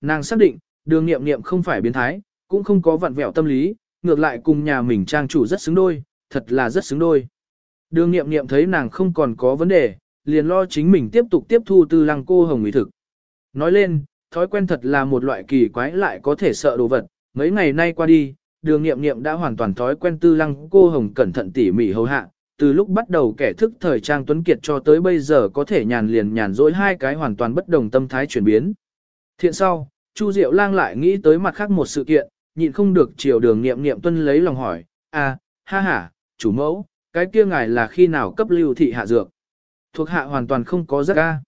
nàng xác định, đường nghiệm nghiệm không phải biến thái, cũng không có vặn vẹo tâm lý, ngược lại cùng nhà mình trang chủ rất xứng đôi, thật là rất xứng đôi. Đường nghiệm nghiệm thấy nàng không còn có vấn đề, liền lo chính mình tiếp tục tiếp thu tư lăng cô hồng mỹ thực. Nói lên, thói quen thật là một loại kỳ quái lại có thể sợ đồ vật, mấy ngày nay qua đi, đường nghiệm nghiệm đã hoàn toàn thói quen tư lăng cô hồng cẩn thận tỉ mỉ hầu hạ, từ lúc bắt đầu kẻ thức thời trang tuấn kiệt cho tới bây giờ có thể nhàn liền nhàn dỗi hai cái hoàn toàn bất đồng tâm thái chuyển biến. Thiện sau, Chu Diệu Lang lại nghĩ tới mặt khác một sự kiện, nhịn không được chiều đường nghiệm nghiệm tuân lấy lòng hỏi, à, ha ha, chủ mẫu, cái kia ngài là khi nào cấp lưu thị hạ dược. Thuộc hạ hoàn toàn không có giác ca.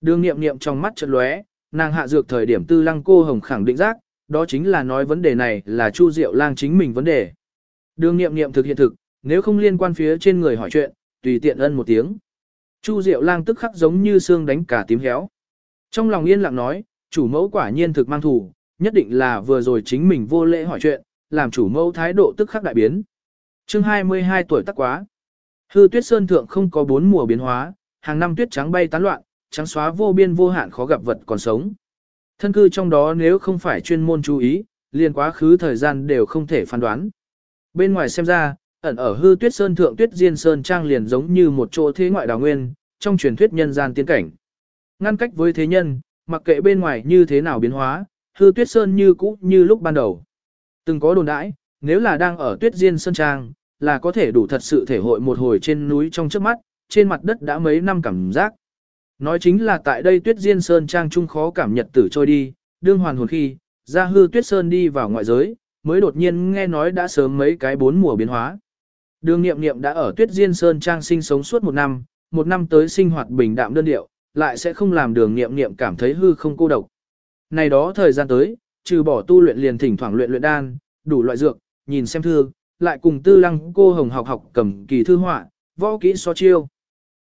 Đường nghiệm nghiệm trong mắt chợt lóe, nàng hạ dược thời điểm tư lăng cô hồng khẳng định giác, đó chính là nói vấn đề này là Chu Diệu Lang chính mình vấn đề. Đường nghiệm nghiệm thực hiện thực, nếu không liên quan phía trên người hỏi chuyện, tùy tiện ân một tiếng. Chu Diệu Lang tức khắc giống như xương đánh cả tím héo. Trong lòng yên lặng nói, chủ mẫu quả nhiên thực mang thủ, nhất định là vừa rồi chính mình vô lễ hỏi chuyện, làm chủ mẫu thái độ tức khắc đại biến. chương 22 tuổi tắc quá. Hư tuyết sơn thượng không có bốn mùa biến hóa, hàng năm tuyết trắng bay tán loạn, trắng xóa vô biên vô hạn khó gặp vật còn sống. Thân cư trong đó nếu không phải chuyên môn chú ý, liền quá khứ thời gian đều không thể phán đoán. Bên ngoài xem ra, ẩn ở hư tuyết sơn thượng tuyết diên sơn trang liền giống như một chỗ thế ngoại đào nguyên, trong truyền thuyết nhân gian tiên cảnh. Ngăn cách với thế nhân, mặc kệ bên ngoài như thế nào biến hóa, hư tuyết sơn như cũ như lúc ban đầu. Từng có đồn đãi, nếu là đang ở tuyết diên sơn trang, là có thể đủ thật sự thể hội một hồi trên núi trong trước mắt, trên mặt đất đã mấy năm cảm giác. Nói chính là tại đây tuyết diên sơn trang trung khó cảm nhật tử trôi đi, đương hoàn hồn khi, ra hư tuyết sơn đi vào ngoại giới, mới đột nhiên nghe nói đã sớm mấy cái bốn mùa biến hóa. Đường nghiệm nghiệm đã ở tuyết diên sơn trang sinh sống suốt một năm, một năm tới sinh hoạt bình đạm đơn điệu, lại sẽ không làm đường nghiệm nghiệm cảm thấy hư không cô độc. Này đó thời gian tới, trừ bỏ tu luyện liền thỉnh thoảng luyện luyện đan, đủ loại dược, nhìn xem thư, lại cùng tư lăng cô hồng học học cầm kỳ thư họa, võ kỹ so chiêu.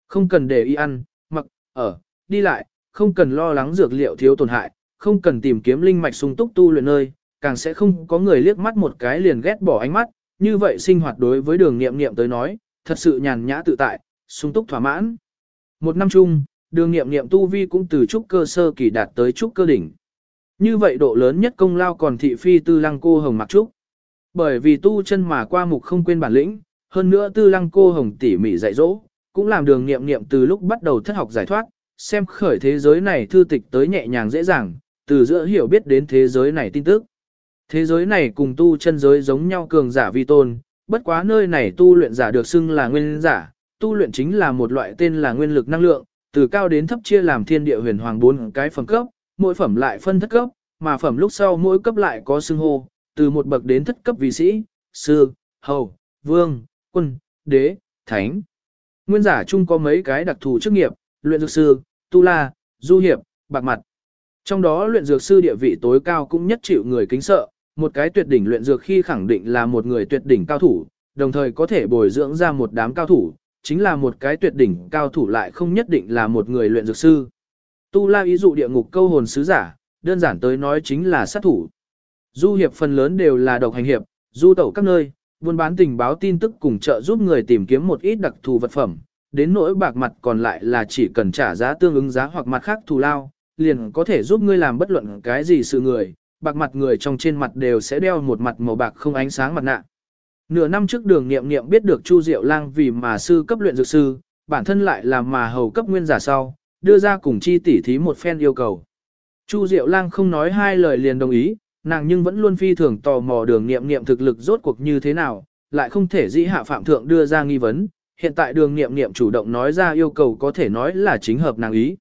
Không cần để y ăn, mặc, ở, đi lại, không cần lo lắng dược liệu thiếu tổn hại, không cần tìm kiếm linh mạch sung túc tu luyện nơi, càng sẽ không có người liếc mắt một cái liền ghét bỏ ánh mắt, như vậy sinh hoạt đối với đường nghiệm nghiệm tới nói, thật sự nhàn nhã tự tại, sung túc thỏa mãn. Một năm chung, đường nghiệm nghiệm tu vi cũng từ trúc cơ sơ kỳ đạt tới trúc cơ đỉnh. Như vậy độ lớn nhất công lao còn thị phi tư lăng cô hồng mặc trúc. Bởi vì tu chân mà qua mục không quên bản lĩnh, hơn nữa tư lăng cô hồng tỉ mỉ dạy dỗ, cũng làm đường nghiệm nghiệm từ lúc bắt đầu thất học giải thoát, xem khởi thế giới này thư tịch tới nhẹ nhàng dễ dàng, từ giữa hiểu biết đến thế giới này tin tức. Thế giới này cùng tu chân giới giống nhau cường giả vi tôn, bất quá nơi này tu luyện giả được xưng là nguyên giả, tu luyện chính là một loại tên là nguyên lực năng lượng, từ cao đến thấp chia làm thiên địa huyền hoàng bốn cái phẩm cấp, mỗi phẩm lại phân thất cấp, mà phẩm lúc sau mỗi cấp lại có xưng hô, từ một bậc đến thất cấp vị sĩ, sư, hầu, vương, quân, đế, thánh. Nguyên giả chung có mấy cái đặc thù chức nghiệp, luyện dược sư, tu la, du hiệp, bạc mặt. Trong đó luyện dược sư địa vị tối cao cũng nhất chịu người kính sợ, một cái tuyệt đỉnh luyện dược khi khẳng định là một người tuyệt đỉnh cao thủ, đồng thời có thể bồi dưỡng ra một đám cao thủ, chính là một cái tuyệt đỉnh cao thủ lại không nhất định là một người luyện dược sư. Tu la ý dụ địa ngục câu hồn sứ giả, đơn giản tới nói chính là sát thủ. Du hiệp phần lớn đều là độc hành hiệp, du tẩu các nơi, buôn bán tình báo tin tức cùng trợ giúp người tìm kiếm một ít đặc thù vật phẩm, đến nỗi bạc mặt còn lại là chỉ cần trả giá tương ứng giá hoặc mặt khác thù lao, liền có thể giúp ngươi làm bất luận cái gì sự người, bạc mặt người trong trên mặt đều sẽ đeo một mặt màu bạc không ánh sáng mặt nạ. Nửa năm trước đường nghiệm nghiệm biết được Chu Diệu Lang vì mà sư cấp luyện dược sư, bản thân lại là mà hầu cấp nguyên giả sau, đưa ra cùng chi tỷ thí một phen yêu cầu. Chu Diệu Lang không nói hai lời liền đồng ý, nàng nhưng vẫn luôn phi thường tò mò đường nghiệm nghiệm thực lực rốt cuộc như thế nào, lại không thể dĩ hạ phạm thượng đưa ra nghi vấn, hiện tại đường nghiệm nghiệm chủ động nói ra yêu cầu có thể nói là chính hợp nàng ý.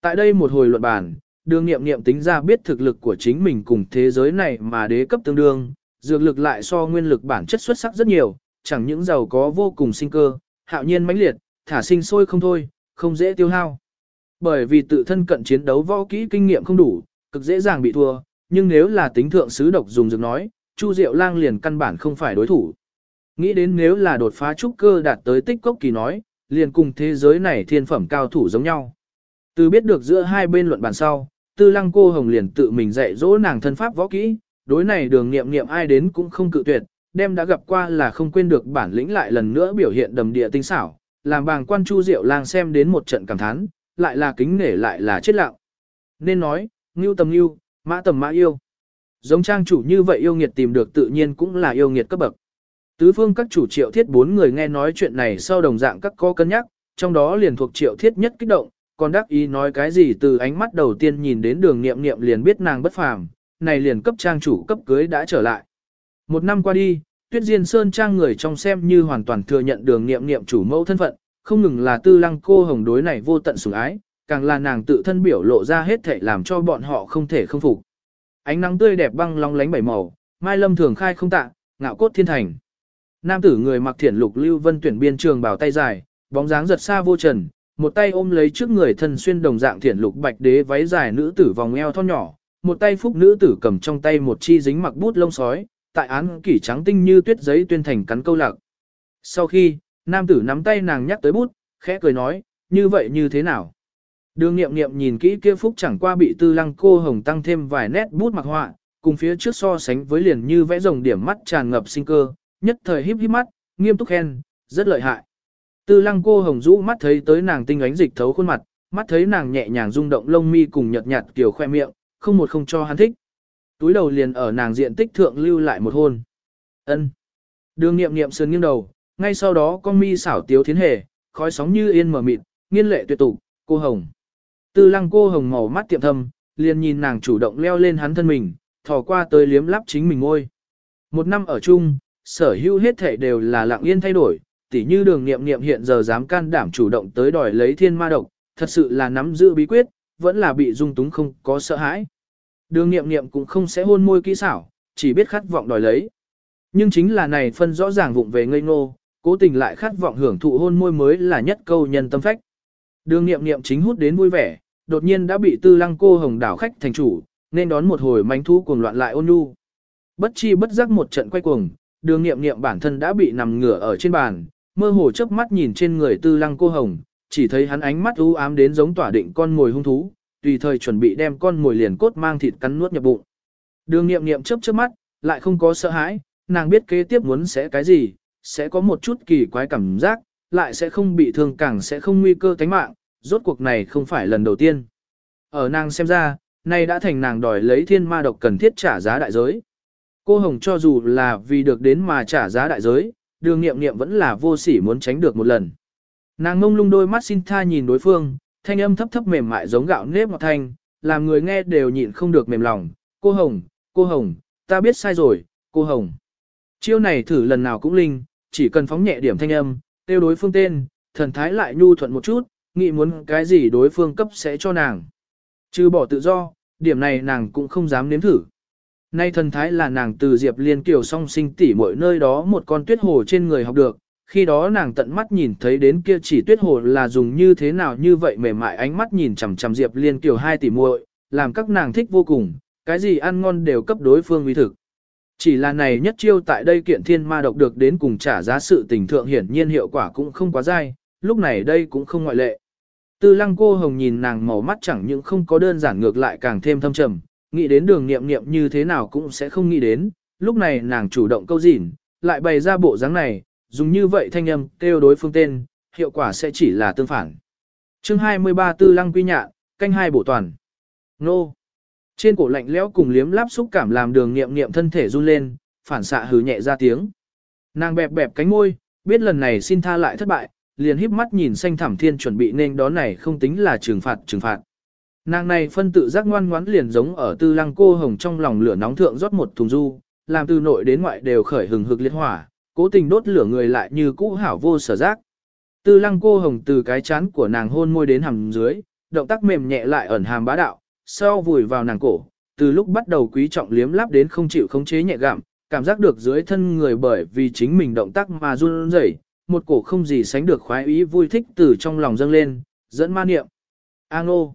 Tại đây một hồi luận bàn, đường nghiệm nghiệm tính ra biết thực lực của chính mình cùng thế giới này mà đế cấp tương đương, dược lực lại so nguyên lực bản chất xuất sắc rất nhiều, chẳng những giàu có vô cùng sinh cơ, hạo nhiên mãnh liệt, thả sinh sôi không thôi, không dễ tiêu hao. Bởi vì tự thân cận chiến đấu võ kỹ kinh nghiệm không đủ, cực dễ dàng bị thua, nhưng nếu là tính thượng sứ độc dùng dược nói, Chu Diệu Lang liền căn bản không phải đối thủ. Nghĩ đến nếu là đột phá trúc cơ đạt tới tích cốc kỳ nói, liền cùng thế giới này thiên phẩm cao thủ giống nhau. Từ biết được giữa hai bên luận bàn sau, tư lăng cô hồng liền tự mình dạy dỗ nàng thân pháp võ kỹ, đối này đường nghiệm nghiệm ai đến cũng không cự tuyệt, đem đã gặp qua là không quên được bản lĩnh lại lần nữa biểu hiện đầm địa tinh xảo, làm bàng quan chu diệu lang xem đến một trận cảm thán, lại là kính nể lại là chết lặng. Nên nói, ngưu tầm ngưu, Mã tầm mã yêu. Giống trang chủ như vậy yêu nghiệt tìm được tự nhiên cũng là yêu nghiệt cấp bậc. Tứ phương các chủ triệu thiết bốn người nghe nói chuyện này sau đồng dạng các có cân nhắc, trong đó liền thuộc triệu thiết nhất kích động, còn đắc ý nói cái gì từ ánh mắt đầu tiên nhìn đến đường nghiệm nghiệm liền biết nàng bất phàm, này liền cấp trang chủ cấp cưới đã trở lại. Một năm qua đi, tuyết diên sơn trang người trong xem như hoàn toàn thừa nhận đường nghiệm nghiệm chủ mẫu thân phận, không ngừng là tư lăng cô hồng đối này vô tận sủng ái, càng là nàng tự thân biểu lộ ra hết thể làm cho bọn họ không thể không phục. Ánh nắng tươi đẹp băng long lánh bảy màu, mai lâm thường khai không tạ, ngạo cốt thiên thành. Nam tử người mặc thiển lục lưu vân tuyển biên trường bảo tay dài, bóng dáng giật xa vô trần, một tay ôm lấy trước người thân xuyên đồng dạng thiển lục bạch đế váy dài nữ tử vòng eo thon nhỏ, một tay phúc nữ tử cầm trong tay một chi dính mặc bút lông sói, tại án kỷ trắng tinh như tuyết giấy tuyên thành cắn câu lạc. Sau khi, nam tử nắm tay nàng nhắc tới bút, khẽ cười nói, như vậy như thế nào? Đường nghiệm nghiệm nhìn kỹ kia phúc chẳng qua bị tư lăng cô hồng tăng thêm vài nét bút mặc họa, cùng phía trước so sánh với liền như vẽ rồng điểm mắt tràn ngập sinh cơ, nhất thời híp híp mắt, nghiêm túc khen, rất lợi hại. Tư lăng cô hồng rũ mắt thấy tới nàng tinh ánh dịch thấu khuôn mặt, mắt thấy nàng nhẹ nhàng rung động lông mi cùng nhợt nhạt kiểu khoe miệng, không một không cho hắn thích. Túi đầu liền ở nàng diện tích thượng lưu lại một hôn. ân Đường nghiệm nghiệm sườn nghiêng đầu, ngay sau đó con mi xảo tiếu thiến hề, khói sóng như yên mở mịt, nghiên lệ tuyệt tục, cô hồng. Tư lăng cô hồng màu mắt tiệm thâm, liền nhìn nàng chủ động leo lên hắn thân mình, thò qua tới liếm lắp chính mình ngôi. Một năm ở chung, sở hữu hết thể đều là lặng yên thay đổi, tỉ như đường nghiệm nghiệm hiện giờ dám can đảm chủ động tới đòi lấy thiên ma độc, thật sự là nắm giữ bí quyết, vẫn là bị dung túng không có sợ hãi. Đường nghiệm nghiệm cũng không sẽ hôn môi kỹ xảo, chỉ biết khát vọng đòi lấy. Nhưng chính là này phân rõ ràng vụng về ngây ngô, cố tình lại khát vọng hưởng thụ hôn môi mới là nhất câu nhân tâm phách. Đường nghiệm nghiệm chính hút đến vui vẻ, đột nhiên đã bị tư lăng cô hồng đảo khách thành chủ, nên đón một hồi manh thu cuồng loạn lại ôn nhu. Bất chi bất giác một trận quay cuồng, đường nghiệm nghiệm bản thân đã bị nằm ngửa ở trên bàn, mơ hồ chớp mắt nhìn trên người tư lăng cô hồng, chỉ thấy hắn ánh mắt u ám đến giống tỏa định con mồi hung thú, tùy thời chuẩn bị đem con mồi liền cốt mang thịt cắn nuốt nhập bụng. Đường nghiệm nghiệm chớp chớp mắt, lại không có sợ hãi, nàng biết kế tiếp muốn sẽ cái gì, sẽ có một chút kỳ quái cảm giác, lại sẽ không bị thương càng sẽ không nguy cơ tính mạng, rốt cuộc này không phải lần đầu tiên. Ở nàng xem ra, nay đã thành nàng đòi lấy thiên ma độc cần thiết trả giá đại giới. Cô Hồng cho dù là vì được đến mà trả giá đại giới, đường nghiệm nghiệm vẫn là vô sỉ muốn tránh được một lần. Nàng ngông lung đôi mắt xin tha nhìn đối phương, thanh âm thấp thấp mềm mại giống gạo nếp ngọt thanh, làm người nghe đều nhịn không được mềm lòng. Cô Hồng, cô Hồng, ta biết sai rồi, cô Hồng. Chiêu này thử lần nào cũng linh, chỉ cần phóng nhẹ điểm thanh âm, tiêu đối phương tên, thần thái lại nhu thuận một chút, nghĩ muốn cái gì đối phương cấp sẽ cho nàng. Trừ bỏ tự do, điểm này nàng cũng không dám nếm thử. Nay thần thái là nàng từ Diệp Liên Kiều song sinh tỉ mỗi nơi đó một con tuyết hồ trên người học được, khi đó nàng tận mắt nhìn thấy đến kia chỉ tuyết hồ là dùng như thế nào như vậy mềm mại ánh mắt nhìn chằm chằm Diệp Liên Kiều hai tỷ muội, làm các nàng thích vô cùng, cái gì ăn ngon đều cấp đối phương uy thực. Chỉ là này nhất chiêu tại đây kiện thiên ma độc được đến cùng trả giá sự tình thượng hiển nhiên hiệu quả cũng không quá dai, lúc này đây cũng không ngoại lệ. Tư lăng cô hồng nhìn nàng màu mắt chẳng những không có đơn giản ngược lại càng thêm thâm trầm, nghĩ đến đường nghiệm nghiệm như thế nào cũng sẽ không nghĩ đến, lúc này nàng chủ động câu dỉn, lại bày ra bộ dáng này, dùng như vậy thanh âm kêu đối phương tên, hiệu quả sẽ chỉ là tương phản. chương 23 tư lăng quy nhạ, canh hai bổ toàn. Nô. Trên cổ lạnh lẽo cùng liếm láp xúc cảm làm đường nghiệm nghiệm thân thể run lên, phản xạ hừ nhẹ ra tiếng. Nàng bẹp bẹp cánh môi, biết lần này xin tha lại thất bại, liền híp mắt nhìn xanh thảm thiên chuẩn bị nên đó này không tính là trừng phạt trừng phạt. Nàng này phân tự giác ngoan ngoãn liền giống ở tư lăng cô hồng trong lòng lửa nóng thượng rót một thùng du, làm từ nội đến ngoại đều khởi hừng hực liệt hỏa, cố tình đốt lửa người lại như cũ hảo vô sở giác. Tư lăng cô hồng từ cái chán của nàng hôn môi đến hầm dưới, động tác mềm nhẹ lại ẩn hàm bá đạo, sau vùi vào nàng cổ, từ lúc bắt đầu quý trọng liếm lắp đến không chịu khống chế nhẹ gặm, cảm giác được dưới thân người bởi vì chính mình động tác mà run rẩy, một cổ không gì sánh được khoái ý vui thích từ trong lòng dâng lên, dẫn ma niệm. A ngô.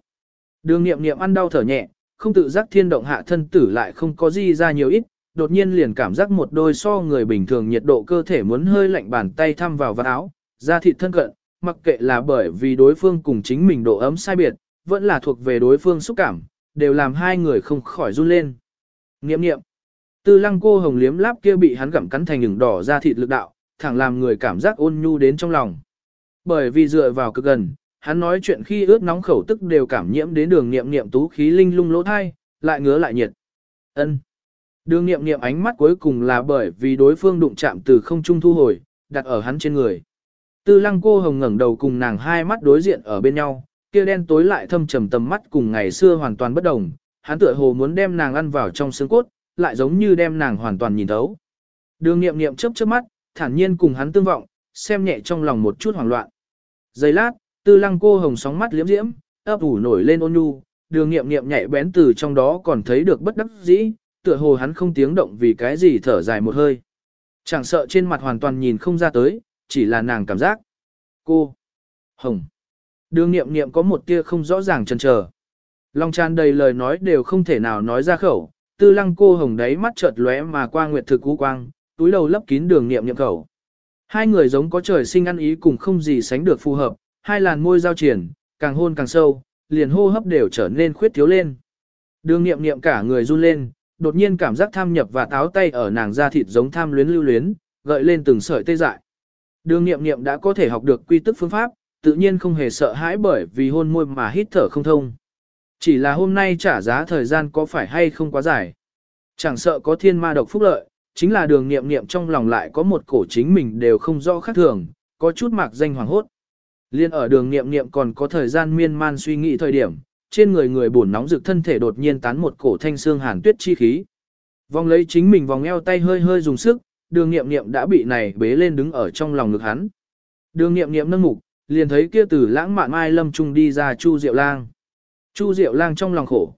Đường niệm niệm ăn đau thở nhẹ, không tự giác thiên động hạ thân tử lại không có gì ra nhiều ít, đột nhiên liền cảm giác một đôi so người bình thường nhiệt độ cơ thể muốn hơi lạnh bàn tay thăm vào vạt áo, da thịt thân cận, mặc kệ là bởi vì đối phương cùng chính mình độ ấm sai biệt, vẫn là thuộc về đối phương xúc cảm, đều làm hai người không khỏi run lên. Nghiệm niệm. Tư lăng cô hồng liếm láp kia bị hắn gặm cắn thành những đỏ da thịt lực đạo, thẳng làm người cảm giác ôn nhu đến trong lòng. Bởi vì dựa vào cực gần, hắn nói chuyện khi ướt nóng khẩu tức đều cảm nhiễm đến đường niệm niệm tú khí linh lung lỗ thai, lại ngứa lại nhiệt. Ân. Đường nghiệm nghiệm ánh mắt cuối cùng là bởi vì đối phương đụng chạm từ không trung thu hồi, đặt ở hắn trên người. Tư lăng cô hồng ngẩng đầu cùng nàng hai mắt đối diện ở bên nhau, kia đen tối lại thâm trầm tầm mắt cùng ngày xưa hoàn toàn bất đồng, hắn tựa hồ muốn đem nàng ăn vào trong xương cốt, lại giống như đem nàng hoàn toàn nhìn thấu. Đường nghiệm nghiệm chớp chớp mắt, thản nhiên cùng hắn tương vọng, xem nhẹ trong lòng một chút hoảng loạn. Giây lát, tư lăng cô hồng sóng mắt liễm diễm, ấp ủ nổi lên ôn nhu, đường nghiệm nghiệm nhạy bén từ trong đó còn thấy được bất đắc dĩ, tựa hồ hắn không tiếng động vì cái gì thở dài một hơi. Chẳng sợ trên mặt hoàn toàn nhìn không ra tới, chỉ là nàng cảm giác. Cô. Hồng. Đường nghiệm nghiệm có một tia không rõ ràng chần chờ. Long tràn đầy lời nói đều không thể nào nói ra khẩu, tư lăng cô hồng đáy mắt chợt lóe mà qua nguyệt thực cú quang, túi đầu lấp kín đường nghiệm nghiệm khẩu. Hai người giống có trời sinh ăn ý cùng không gì sánh được phù hợp, hai làn môi giao triển, càng hôn càng sâu, liền hô hấp đều trở nên khuyết thiếu lên. Đường nghiệm nghiệm cả người run lên, đột nhiên cảm giác tham nhập và táo tay ở nàng da thịt giống tham luyến lưu luyến, gợi lên từng sợi tê dại. Đường nghiệm nghiệm đã có thể học được quy tức phương pháp, tự nhiên không hề sợ hãi bởi vì hôn môi mà hít thở không thông. Chỉ là hôm nay trả giá thời gian có phải hay không quá dài. Chẳng sợ có thiên ma độc phúc lợi, chính là đường nghiệm nghiệm trong lòng lại có một cổ chính mình đều không rõ khác thường, có chút mạc danh hoàng hốt. Liên ở đường nghiệm nghiệm còn có thời gian miên man suy nghĩ thời điểm, trên người người buồn nóng rực thân thể đột nhiên tán một cổ thanh xương hàn tuyết chi khí. Vòng lấy chính mình vòng eo tay hơi hơi dùng sức, đường nghiệm nghiệm đã bị này bế lên đứng ở trong lòng ngực hắn. Đường nghiệm nghiệm nâng mục, liền thấy kia từ lãng mạn mai lâm trung đi ra Chu Diệu Lang. Chu Diệu Lang trong lòng khổ.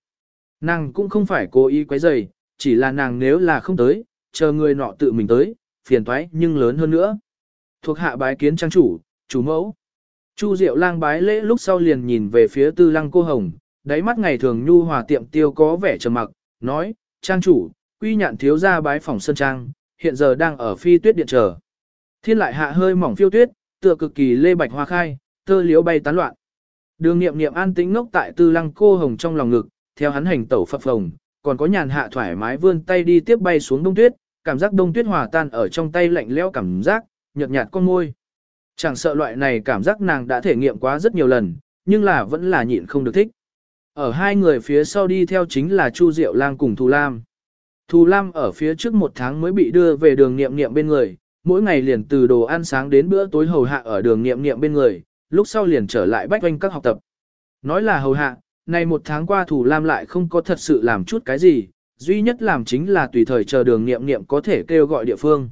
Nàng cũng không phải cố ý quấy rầy, chỉ là nàng nếu là không tới, chờ người nọ tự mình tới, phiền toái nhưng lớn hơn nữa. Thuộc hạ bái kiến trang chủ, chủ mẫu. Chu Diệu Lang bái lễ lúc sau liền nhìn về phía Tư Lăng cô hồng, đáy mắt ngày thường nhu hòa tiệm tiêu có vẻ trầm mặc, nói, trang chủ, quy nhạn thiếu gia bái phòng sơn trang, hiện giờ đang ở phi tuyết điện chờ. Thiên lại hạ hơi mỏng phiêu tuyết, tựa cực kỳ lê bạch hoa khai, tơ liếu bay tán loạn. Đường nghiệm nghiệm an tĩnh ngốc tại tư lăng cô hồng trong lòng ngực, theo hắn hành tẩu phập phồng, còn có nhàn hạ thoải mái vươn tay đi tiếp bay xuống đông tuyết, cảm giác đông tuyết hòa tan ở trong tay lạnh lẽo cảm giác, nhợt nhạt con môi. Chẳng sợ loại này cảm giác nàng đã thể nghiệm quá rất nhiều lần, nhưng là vẫn là nhịn không được thích. Ở hai người phía sau đi theo chính là Chu Diệu Lang cùng Thù Lam. Thù Lam ở phía trước một tháng mới bị đưa về đường nghiệm nghiệm bên người, mỗi ngày liền từ đồ ăn sáng đến bữa tối hầu hạ ở đường nghiệm nghiệm bên người, lúc sau liền trở lại bách quanh các học tập. Nói là hầu hạ, này một tháng qua Thù Lam lại không có thật sự làm chút cái gì, duy nhất làm chính là tùy thời chờ đường nghiệm nghiệm có thể kêu gọi địa phương.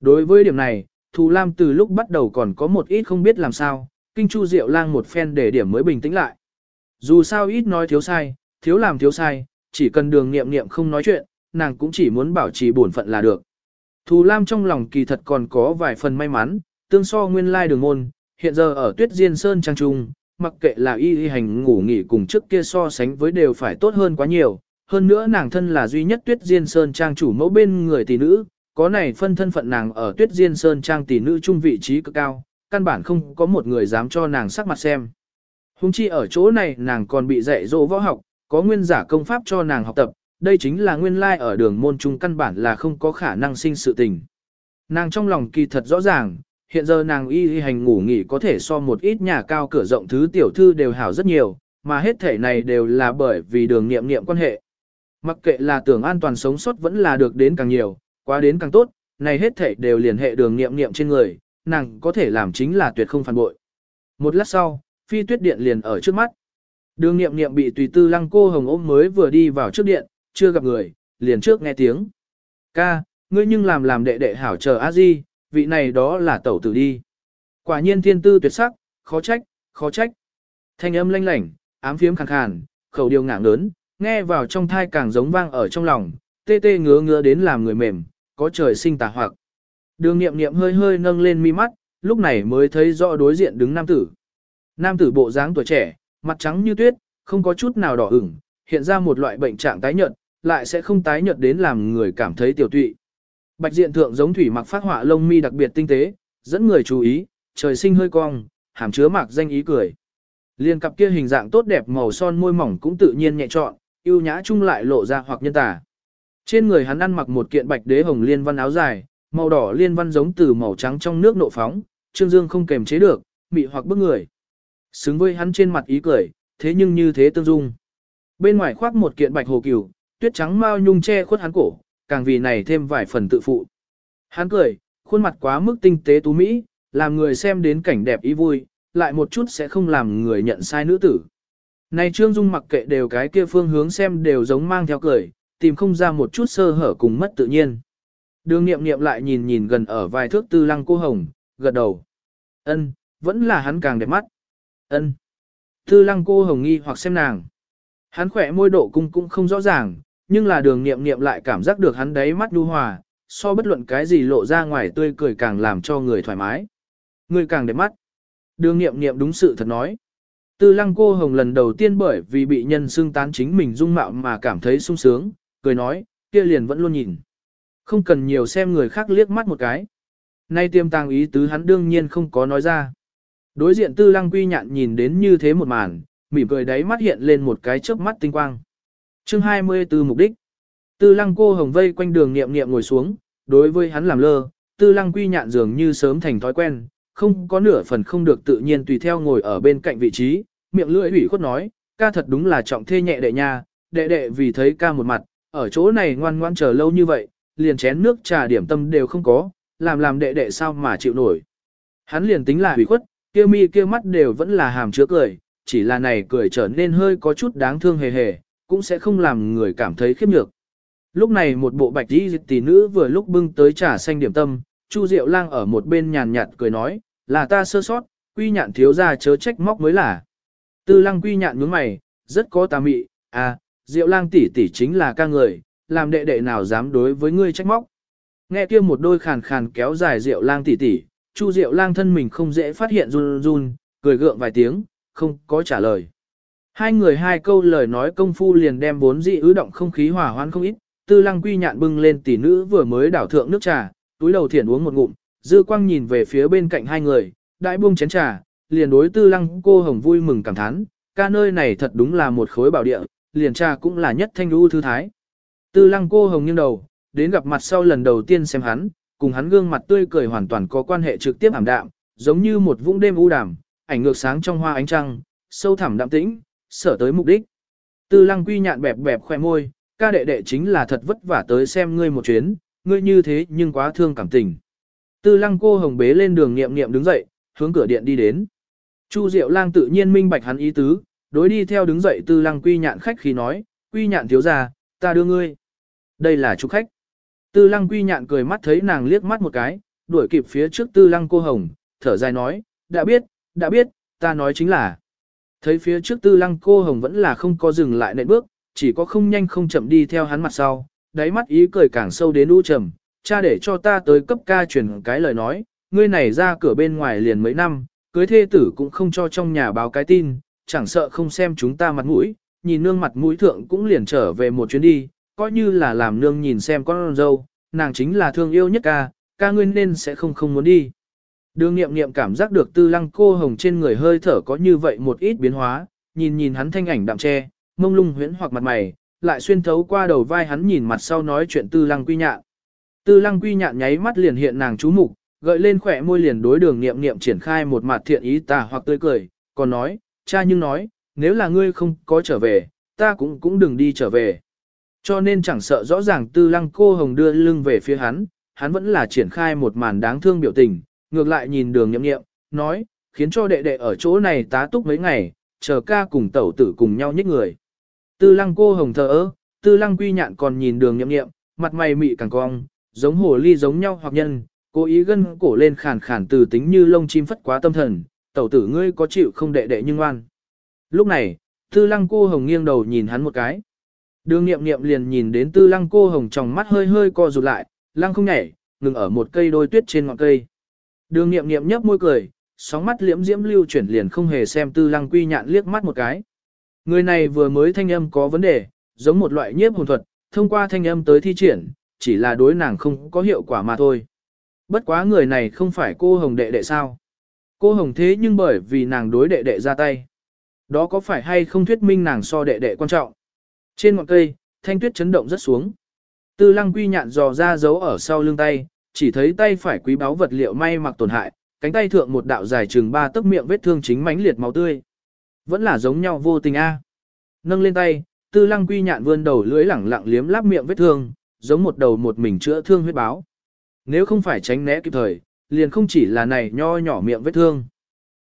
Đối với điểm này, Thù Lam từ lúc bắt đầu còn có một ít không biết làm sao, kinh chu diệu lang một phen để điểm mới bình tĩnh lại. Dù sao ít nói thiếu sai, thiếu làm thiếu sai, chỉ cần đường nghiệm nghiệm không nói chuyện, nàng cũng chỉ muốn bảo trì bổn phận là được. Thù Lam trong lòng kỳ thật còn có vài phần may mắn, tương so nguyên lai đường môn, hiện giờ ở tuyết diên sơn trang trung, mặc kệ là y y hành ngủ nghỉ cùng trước kia so sánh với đều phải tốt hơn quá nhiều. Hơn nữa nàng thân là duy nhất tuyết diên sơn trang chủ mẫu bên người tỷ nữ, có này phân thân phận nàng ở tuyết diên sơn trang tỷ nữ trung vị trí cực cao, căn bản không có một người dám cho nàng sắc mặt xem. Hùng chi ở chỗ này nàng còn bị dạy dỗ võ học, có nguyên giả công pháp cho nàng học tập, đây chính là nguyên lai ở đường môn trung căn bản là không có khả năng sinh sự tình. Nàng trong lòng kỳ thật rõ ràng, hiện giờ nàng y y hành ngủ nghỉ có thể so một ít nhà cao cửa rộng thứ tiểu thư đều hảo rất nhiều, mà hết thể này đều là bởi vì đường nghiệm nghiệm quan hệ. Mặc kệ là tưởng an toàn sống sót vẫn là được đến càng nhiều, quá đến càng tốt, này hết thể đều liên hệ đường nghiệm nghiệm trên người, nàng có thể làm chính là tuyệt không phản bội. Một lát sau, phi tuyết điện liền ở trước mắt. Đường nghiệm nghiệm bị tùy tư lăng cô hồng ôm mới vừa đi vào trước điện, chưa gặp người, liền trước nghe tiếng. Ca, ngươi nhưng làm làm đệ đệ hảo chờ a di, vị này đó là tẩu tử đi. Quả nhiên thiên tư tuyệt sắc, khó trách, khó trách. Thanh âm lanh lảnh, ám phiếm khàn khàn, khẩu điều ngạng lớn, nghe vào trong thai càng giống vang ở trong lòng, tê tê ngứa ngứa đến làm người mềm, có trời sinh tà hoặc. Đường nghiệm nghiệm hơi hơi nâng lên mi mắt, lúc này mới thấy rõ đối diện đứng nam tử. Nam tử bộ dáng tuổi trẻ, mặt trắng như tuyết, không có chút nào đỏ ửng, hiện ra một loại bệnh trạng tái nhợt, lại sẽ không tái nhợt đến làm người cảm thấy tiểu tụy. Bạch diện thượng giống thủy mặc phát họa lông mi đặc biệt tinh tế, dẫn người chú ý, trời sinh hơi cong, hàm chứa mạc danh ý cười. Liên cặp kia hình dạng tốt đẹp màu son môi mỏng cũng tự nhiên nhẹ trọn, yêu nhã chung lại lộ ra hoặc nhân tả. Trên người hắn ăn mặc một kiện bạch đế hồng liên văn áo dài, màu đỏ liên văn giống từ màu trắng trong nước nộ phóng, trương dương không kềm chế được, mị hoặc bức người. Xứng với hắn trên mặt ý cười, thế nhưng như thế tương dung. bên ngoài khoác một kiện bạch hồ cửu, tuyết trắng mao nhung che khuất hắn cổ, càng vì này thêm vài phần tự phụ. Hắn cười, khuôn mặt quá mức tinh tế tú mỹ, làm người xem đến cảnh đẹp ý vui, lại một chút sẽ không làm người nhận sai nữ tử. Này Trương Dung mặc kệ đều cái kia phương hướng xem đều giống mang theo cười, tìm không ra một chút sơ hở cùng mất tự nhiên. Đường nghiệm nghiệm lại nhìn nhìn gần ở vài thước tư lăng cô hồng, gật đầu. ân vẫn là hắn càng đẹp mắt ân Tư lăng cô hồng nghi hoặc xem nàng. Hắn khỏe môi độ cung cũng không rõ ràng, nhưng là đường nghiệm nghiệm lại cảm giác được hắn đáy mắt đu hòa, so bất luận cái gì lộ ra ngoài tươi cười càng làm cho người thoải mái. Người càng đẹp mắt. Đường nghiệm nghiệm đúng sự thật nói. Tư lăng cô hồng lần đầu tiên bởi vì bị nhân xưng tán chính mình dung mạo mà cảm thấy sung sướng, cười nói, kia liền vẫn luôn nhìn. Không cần nhiều xem người khác liếc mắt một cái. Nay tiêm tàng ý tứ hắn đương nhiên không có nói ra. Đối diện tư lăng quy nhạn nhìn đến như thế một màn, mỉm cười đáy mắt hiện lên một cái chớp mắt tinh quang. chương 24 mục đích. Tư lăng cô hồng vây quanh đường nghiệm nghiệm ngồi xuống, đối với hắn làm lơ, tư lăng quy nhạn dường như sớm thành thói quen, không có nửa phần không được tự nhiên tùy theo ngồi ở bên cạnh vị trí, miệng lưỡi ủy khuất nói, ca thật đúng là trọng thê nhẹ đệ nha, đệ đệ vì thấy ca một mặt, ở chỗ này ngoan ngoan chờ lâu như vậy, liền chén nước trà điểm tâm đều không có, làm làm đệ đệ sao mà chịu nổi. Hắn liền tính là ủy khuất, kia mi kia mắt đều vẫn là hàm chứa cười, chỉ là này cười trở nên hơi có chút đáng thương hề hề, cũng sẽ không làm người cảm thấy khiếp nhược. Lúc này một bộ bạch y tỷ nữ vừa lúc bưng tới trà xanh điểm tâm, Chu Diệu Lang ở một bên nhàn nhạt cười nói, là ta sơ sót, quy nhạn thiếu ra chớ trách móc mới là. Tư lăng quy nhạn nhướng mày, rất có tà mị, à, Diệu Lang tỷ tỷ chính là ca người, làm đệ đệ nào dám đối với ngươi trách móc. Nghe kia một đôi khàn khàn kéo dài Diệu Lang tỷ tỷ, Chu Diệu Lang thân mình không dễ phát hiện run run, cười gượng vài tiếng, không có trả lời. Hai người hai câu lời nói công phu liền đem bốn dị ứ động không khí hòa hoãn không ít, Tư Lăng Quy nhạn bưng lên tỷ nữ vừa mới đảo thượng nước trà, túi đầu thiển uống một ngụm, dư quang nhìn về phía bên cạnh hai người, đại buông chén trà, liền đối Tư Lăng cô hồng vui mừng cảm thán, ca nơi này thật đúng là một khối bảo địa, liền trà cũng là nhất thanh lưu thư thái. Tư Lăng cô hồng nghiêng đầu, đến gặp mặt sau lần đầu tiên xem hắn, cùng hắn gương mặt tươi cười hoàn toàn có quan hệ trực tiếp ảm đạm, giống như một vũng đêm u đàm, ảnh ngược sáng trong hoa ánh trăng, sâu thẳm đạm tĩnh, sở tới mục đích. Tư Lăng Quy nhạn bẹp bẹp khoe môi, ca đệ đệ chính là thật vất vả tới xem ngươi một chuyến, ngươi như thế nhưng quá thương cảm tình. Tư lăng cô hồng bế lên đường nghiệm nghiệm đứng dậy, hướng cửa điện đi đến. Chu Diệu lang tự nhiên minh bạch hắn ý tứ, đối đi theo đứng dậy tư lăng quy nhạn khách khi nói, quy nhạn thiếu ra, ta đưa ngươi. Đây là chủ khách. Tư lăng quy nhạn cười mắt thấy nàng liếc mắt một cái, đuổi kịp phía trước tư lăng cô hồng, thở dài nói, đã biết, đã biết, ta nói chính là. Thấy phía trước tư lăng cô hồng vẫn là không có dừng lại nệm bước, chỉ có không nhanh không chậm đi theo hắn mặt sau, đáy mắt ý cười càng sâu đến u trầm, cha để cho ta tới cấp ca truyền cái lời nói, ngươi này ra cửa bên ngoài liền mấy năm, cưới thê tử cũng không cho trong nhà báo cái tin, chẳng sợ không xem chúng ta mặt mũi, nhìn nương mặt mũi thượng cũng liền trở về một chuyến đi, coi như là làm nương nhìn xem con dâu, nàng chính là thương yêu nhất ca, ca ngươi nên sẽ không không muốn đi. Đường nghiệm nghiệm cảm giác được tư lăng cô hồng trên người hơi thở có như vậy một ít biến hóa, nhìn nhìn hắn thanh ảnh đạm tre, mông lung huyễn hoặc mặt mày, lại xuyên thấu qua đầu vai hắn nhìn mặt sau nói chuyện tư lăng quy nhạn. Tư lăng quy nhạn nháy mắt liền hiện nàng chú mục, gợi lên khỏe môi liền đối đường nghiệm nghiệm triển khai một mặt thiện ý tà hoặc tươi cười, còn nói, cha nhưng nói, nếu là ngươi không có trở về, ta cũng cũng đừng đi trở về. Cho nên chẳng sợ rõ ràng tư lăng cô hồng đưa lưng về phía hắn, hắn vẫn là triển khai một màn đáng thương biểu tình, ngược lại nhìn đường nhậm nghiệm, nói, khiến cho đệ đệ ở chỗ này tá túc mấy ngày, chờ ca cùng tẩu tử cùng nhau nhích người. Tư lăng cô hồng thờ ơ, tư lăng quy nhạn còn nhìn đường nhậm nghiệm, mặt mày mị càng cong, giống hồ ly giống nhau hoặc nhân, cố ý gân cổ lên khàn khàn từ tính như lông chim phất quá tâm thần, tẩu tử ngươi có chịu không đệ đệ nhưng ngoan. Lúc này, tư lăng cô hồng nghiêng đầu nhìn hắn một cái. Đường nghiệm nghiệm liền nhìn đến tư lăng cô hồng trong mắt hơi hơi co rụt lại, lăng không nhảy, ngừng ở một cây đôi tuyết trên ngọn cây. Đường nghiệm nghiệm nhấp môi cười, sóng mắt liễm diễm lưu chuyển liền không hề xem tư lăng quy nhạn liếc mắt một cái. Người này vừa mới thanh âm có vấn đề, giống một loại nhiếp hồn thuật, thông qua thanh âm tới thi triển, chỉ là đối nàng không có hiệu quả mà thôi. Bất quá người này không phải cô Hồng đệ đệ sao? Cô Hồng thế nhưng bởi vì nàng đối đệ đệ ra tay. Đó có phải hay không thuyết minh nàng so đệ đệ quan trọng? Trên ngọn cây, thanh tuyết chấn động rất xuống. Tư lăng quy nhạn dò ra giấu ở sau lưng tay, chỉ thấy tay phải quý báu vật liệu may mặc tổn hại, cánh tay thượng một đạo dài chừng ba tấc miệng vết thương chính mãnh liệt máu tươi. Vẫn là giống nhau vô tình a. Nâng lên tay, tư lăng quy nhạn vươn đầu lưỡi lẳng lặng liếm láp miệng vết thương, giống một đầu một mình chữa thương huyết báo. Nếu không phải tránh né kịp thời, liền không chỉ là này nho nhỏ miệng vết thương.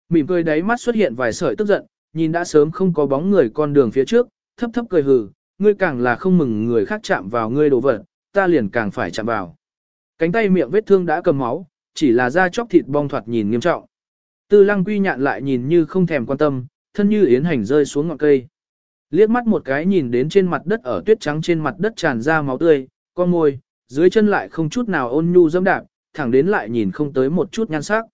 Mỉm cười đáy mắt xuất hiện vài sợi tức giận, nhìn đã sớm không có bóng người con đường phía trước, thấp thấp cười hừ, ngươi càng là không mừng người khác chạm vào ngươi đồ vật, ta liền càng phải chạm vào. Cánh tay miệng vết thương đã cầm máu, chỉ là da chóc thịt bong thoạt nhìn nghiêm trọng. Tư lăng quy nhạn lại nhìn như không thèm quan tâm, thân như yến hành rơi xuống ngọn cây. Liếc mắt một cái nhìn đến trên mặt đất ở tuyết trắng trên mặt đất tràn ra máu tươi, con môi, dưới chân lại không chút nào ôn nhu dâm đạp, thẳng đến lại nhìn không tới một chút nhan sắc.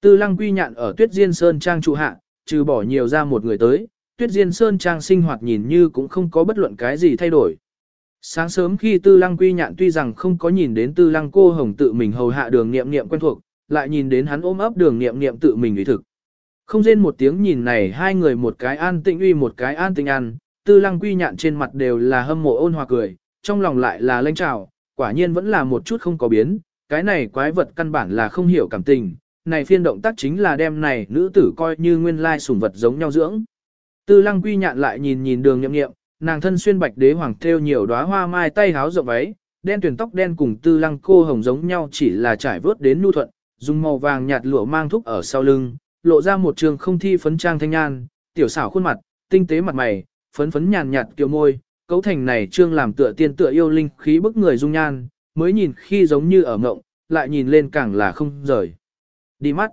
Tư lăng quy nhạn ở tuyết diên sơn trang trụ hạ, trừ bỏ nhiều ra một người tới, tuyết diên sơn trang sinh hoạt nhìn như cũng không có bất luận cái gì thay đổi. Sáng sớm khi tư lăng quy nhạn tuy rằng không có nhìn đến tư lăng cô hồng tự mình hầu hạ đường nghiệm nghiệm quen thuộc, lại nhìn đến hắn ôm ấp đường nghiệm nghiệm tự mình ủy thực. Không rên một tiếng nhìn này hai người một cái an tĩnh uy một cái an tĩnh ăn, tư lăng quy nhạn trên mặt đều là hâm mộ ôn hòa cười, trong lòng lại là lênh trào, quả nhiên vẫn là một chút không có biến, cái này quái vật căn bản là không hiểu cảm tình, này phiên động tác chính là đem này nữ tử coi như nguyên lai sủng vật giống nhau dưỡng. Tư lăng quy nhạn lại nhìn nhìn đường nhậm nghiệm, nàng thân xuyên bạch đế hoàng thêu nhiều đóa hoa mai tay háo rộng váy, đen tuyển tóc đen cùng tư lăng cô hồng giống nhau chỉ là trải vớt đến nhu thuận, dùng màu vàng nhạt lụa mang thúc ở sau lưng, lộ ra một trường không thi phấn trang thanh nhan, tiểu xảo khuôn mặt, tinh tế mặt mày, phấn phấn nhàn nhạt kiều môi, cấu thành này trương làm tựa tiên tựa yêu linh khí bức người dung nhan, mới nhìn khi giống như ở ngộng, lại nhìn lên càng là không rời. Đi mắt.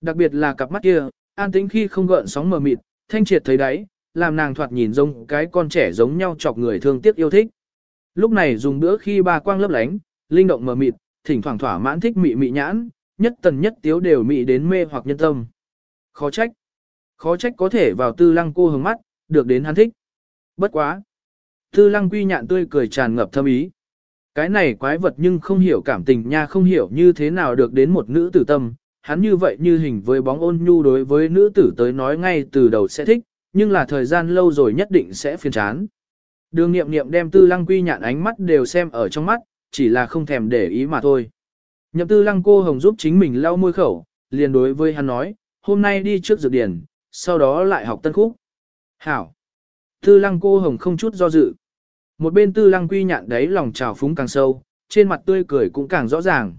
Đặc biệt là cặp mắt kia, an tĩnh khi không gợn sóng mờ mịt, thanh triệt thấy đáy, làm nàng thoạt nhìn giống cái con trẻ giống nhau chọc người thương tiếc yêu thích. Lúc này dùng bữa khi ba quang lấp lánh, linh động mờ mịt, thỉnh thoảng thỏa mãn thích mị mị nhãn, nhất tần nhất tiếu đều mị đến mê hoặc nhân tâm. Khó trách. Khó trách có thể vào tư lăng cô hướng mắt, được đến hắn thích. Bất quá. Tư lăng quy nhạn tươi cười tràn ngập thâm ý. Cái này quái vật nhưng không hiểu cảm tình nha không hiểu như thế nào được đến một nữ tử tâm, hắn như vậy như hình với bóng ôn nhu đối với nữ tử tới nói ngay từ đầu sẽ thích, nhưng là thời gian lâu rồi nhất định sẽ phiền chán. Đường nghiệm nghiệm đem tư lăng quy nhạn ánh mắt đều xem ở trong mắt, chỉ là không thèm để ý mà thôi. Nhậm tư lăng cô hồng giúp chính mình lau môi khẩu, liền đối với hắn nói, hôm nay đi trước dược điển, sau đó lại học tân khúc. Hảo. Tư lăng cô hồng không chút do dự. Một bên tư lăng quy nhạn đấy lòng trào phúng càng sâu, trên mặt tươi cười cũng càng rõ ràng.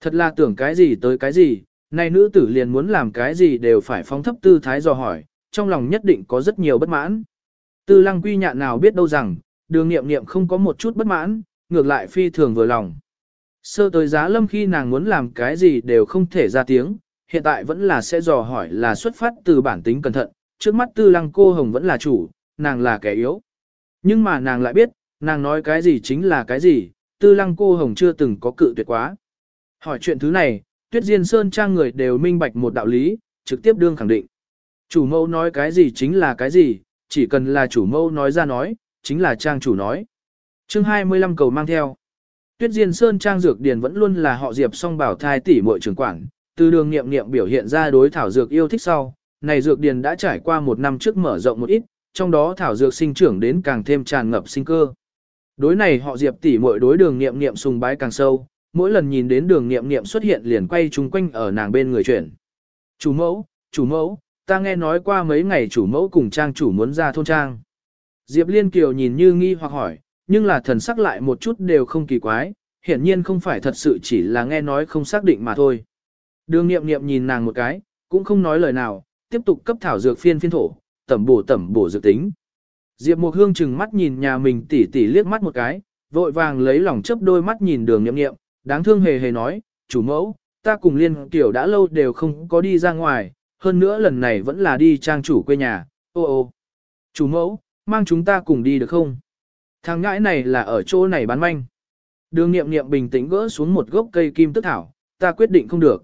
Thật là tưởng cái gì tới cái gì, này nữ tử liền muốn làm cái gì đều phải phóng thấp tư thái dò hỏi, trong lòng nhất định có rất nhiều bất mãn. Tư lăng quy nhạn nào biết đâu rằng, đường nghiệm nghiệm không có một chút bất mãn, ngược lại phi thường vừa lòng. Sơ tới giá lâm khi nàng muốn làm cái gì đều không thể ra tiếng, hiện tại vẫn là sẽ dò hỏi là xuất phát từ bản tính cẩn thận, trước mắt tư lăng cô hồng vẫn là chủ, nàng là kẻ yếu. Nhưng mà nàng lại biết, nàng nói cái gì chính là cái gì, tư lăng cô hồng chưa từng có cự tuyệt quá. Hỏi chuyện thứ này, tuyết diên sơn trang người đều minh bạch một đạo lý, trực tiếp đương khẳng định. Chủ mẫu nói cái gì chính là cái gì, chỉ cần là chủ mẫu nói ra nói, chính là trang chủ nói. chương 25 cầu mang theo. Tuyết Diên Sơn Trang Dược Điền vẫn luôn là họ Diệp song bảo thai tỷ muội trưởng quản, từ đường nghiệm nghiệm biểu hiện ra đối thảo dược yêu thích sau, này Dược Điền đã trải qua một năm trước mở rộng một ít, trong đó thảo dược sinh trưởng đến càng thêm tràn ngập sinh cơ. Đối này họ Diệp tỷ muội đối đường nghiệm nghiệm sùng bái càng sâu, mỗi lần nhìn đến đường nghiệm nghiệm xuất hiện liền quay chung quanh ở nàng bên người chuyển. Chủ mẫu, chủ mẫu, ta nghe nói qua mấy ngày chủ mẫu cùng trang chủ muốn ra thôn trang. Diệp Liên Kiều nhìn như nghi hoặc hỏi, nhưng là thần sắc lại một chút đều không kỳ quái, hiển nhiên không phải thật sự chỉ là nghe nói không xác định mà thôi. Đường nghiệm nghiệm nhìn nàng một cái, cũng không nói lời nào, tiếp tục cấp thảo dược phiên phiên thổ, tẩm bổ tẩm bổ dược tính. Diệp Mộc Hương chừng mắt nhìn nhà mình tỉ tỉ liếc mắt một cái, vội vàng lấy lòng chấp đôi mắt nhìn đường nghiệm nghiệm, đáng thương hề hề nói, chủ mẫu, ta cùng liên tiểu đã lâu đều không có đi ra ngoài, hơn nữa lần này vẫn là đi trang chủ quê nhà, ô ô. Chủ mẫu, mang chúng ta cùng đi được không? Thằng ngãi này là ở chỗ này bán manh. Đường nghiệm nghiệm bình tĩnh gỡ xuống một gốc cây kim tức thảo, ta quyết định không được.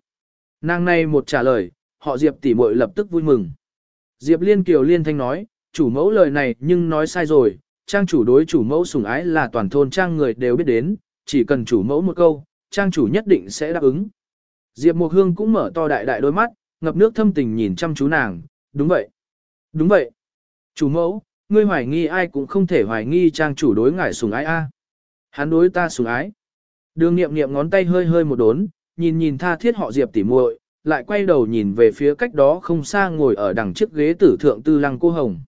Nàng này một trả lời, họ Diệp tỉ muội lập tức vui mừng. Diệp Liên Kiều Liên Thanh nói, chủ mẫu lời này nhưng nói sai rồi, trang chủ đối chủ mẫu sủng ái là toàn thôn trang người đều biết đến, chỉ cần chủ mẫu một câu, trang chủ nhất định sẽ đáp ứng. Diệp Mộc Hương cũng mở to đại đại đôi mắt, ngập nước thâm tình nhìn chăm chú nàng, đúng vậy. Đúng vậy. Chủ mẫu, ngươi hoài nghi ai cũng không thể hoài nghi trang chủ đối ngải sùng ái a. Hắn đối ta sùng ái. Đường nghiệm nghiệm ngón tay hơi hơi một đốn, nhìn nhìn tha thiết họ diệp tỉ muội, lại quay đầu nhìn về phía cách đó không xa ngồi ở đằng chiếc ghế tử thượng tư lăng cô hồng.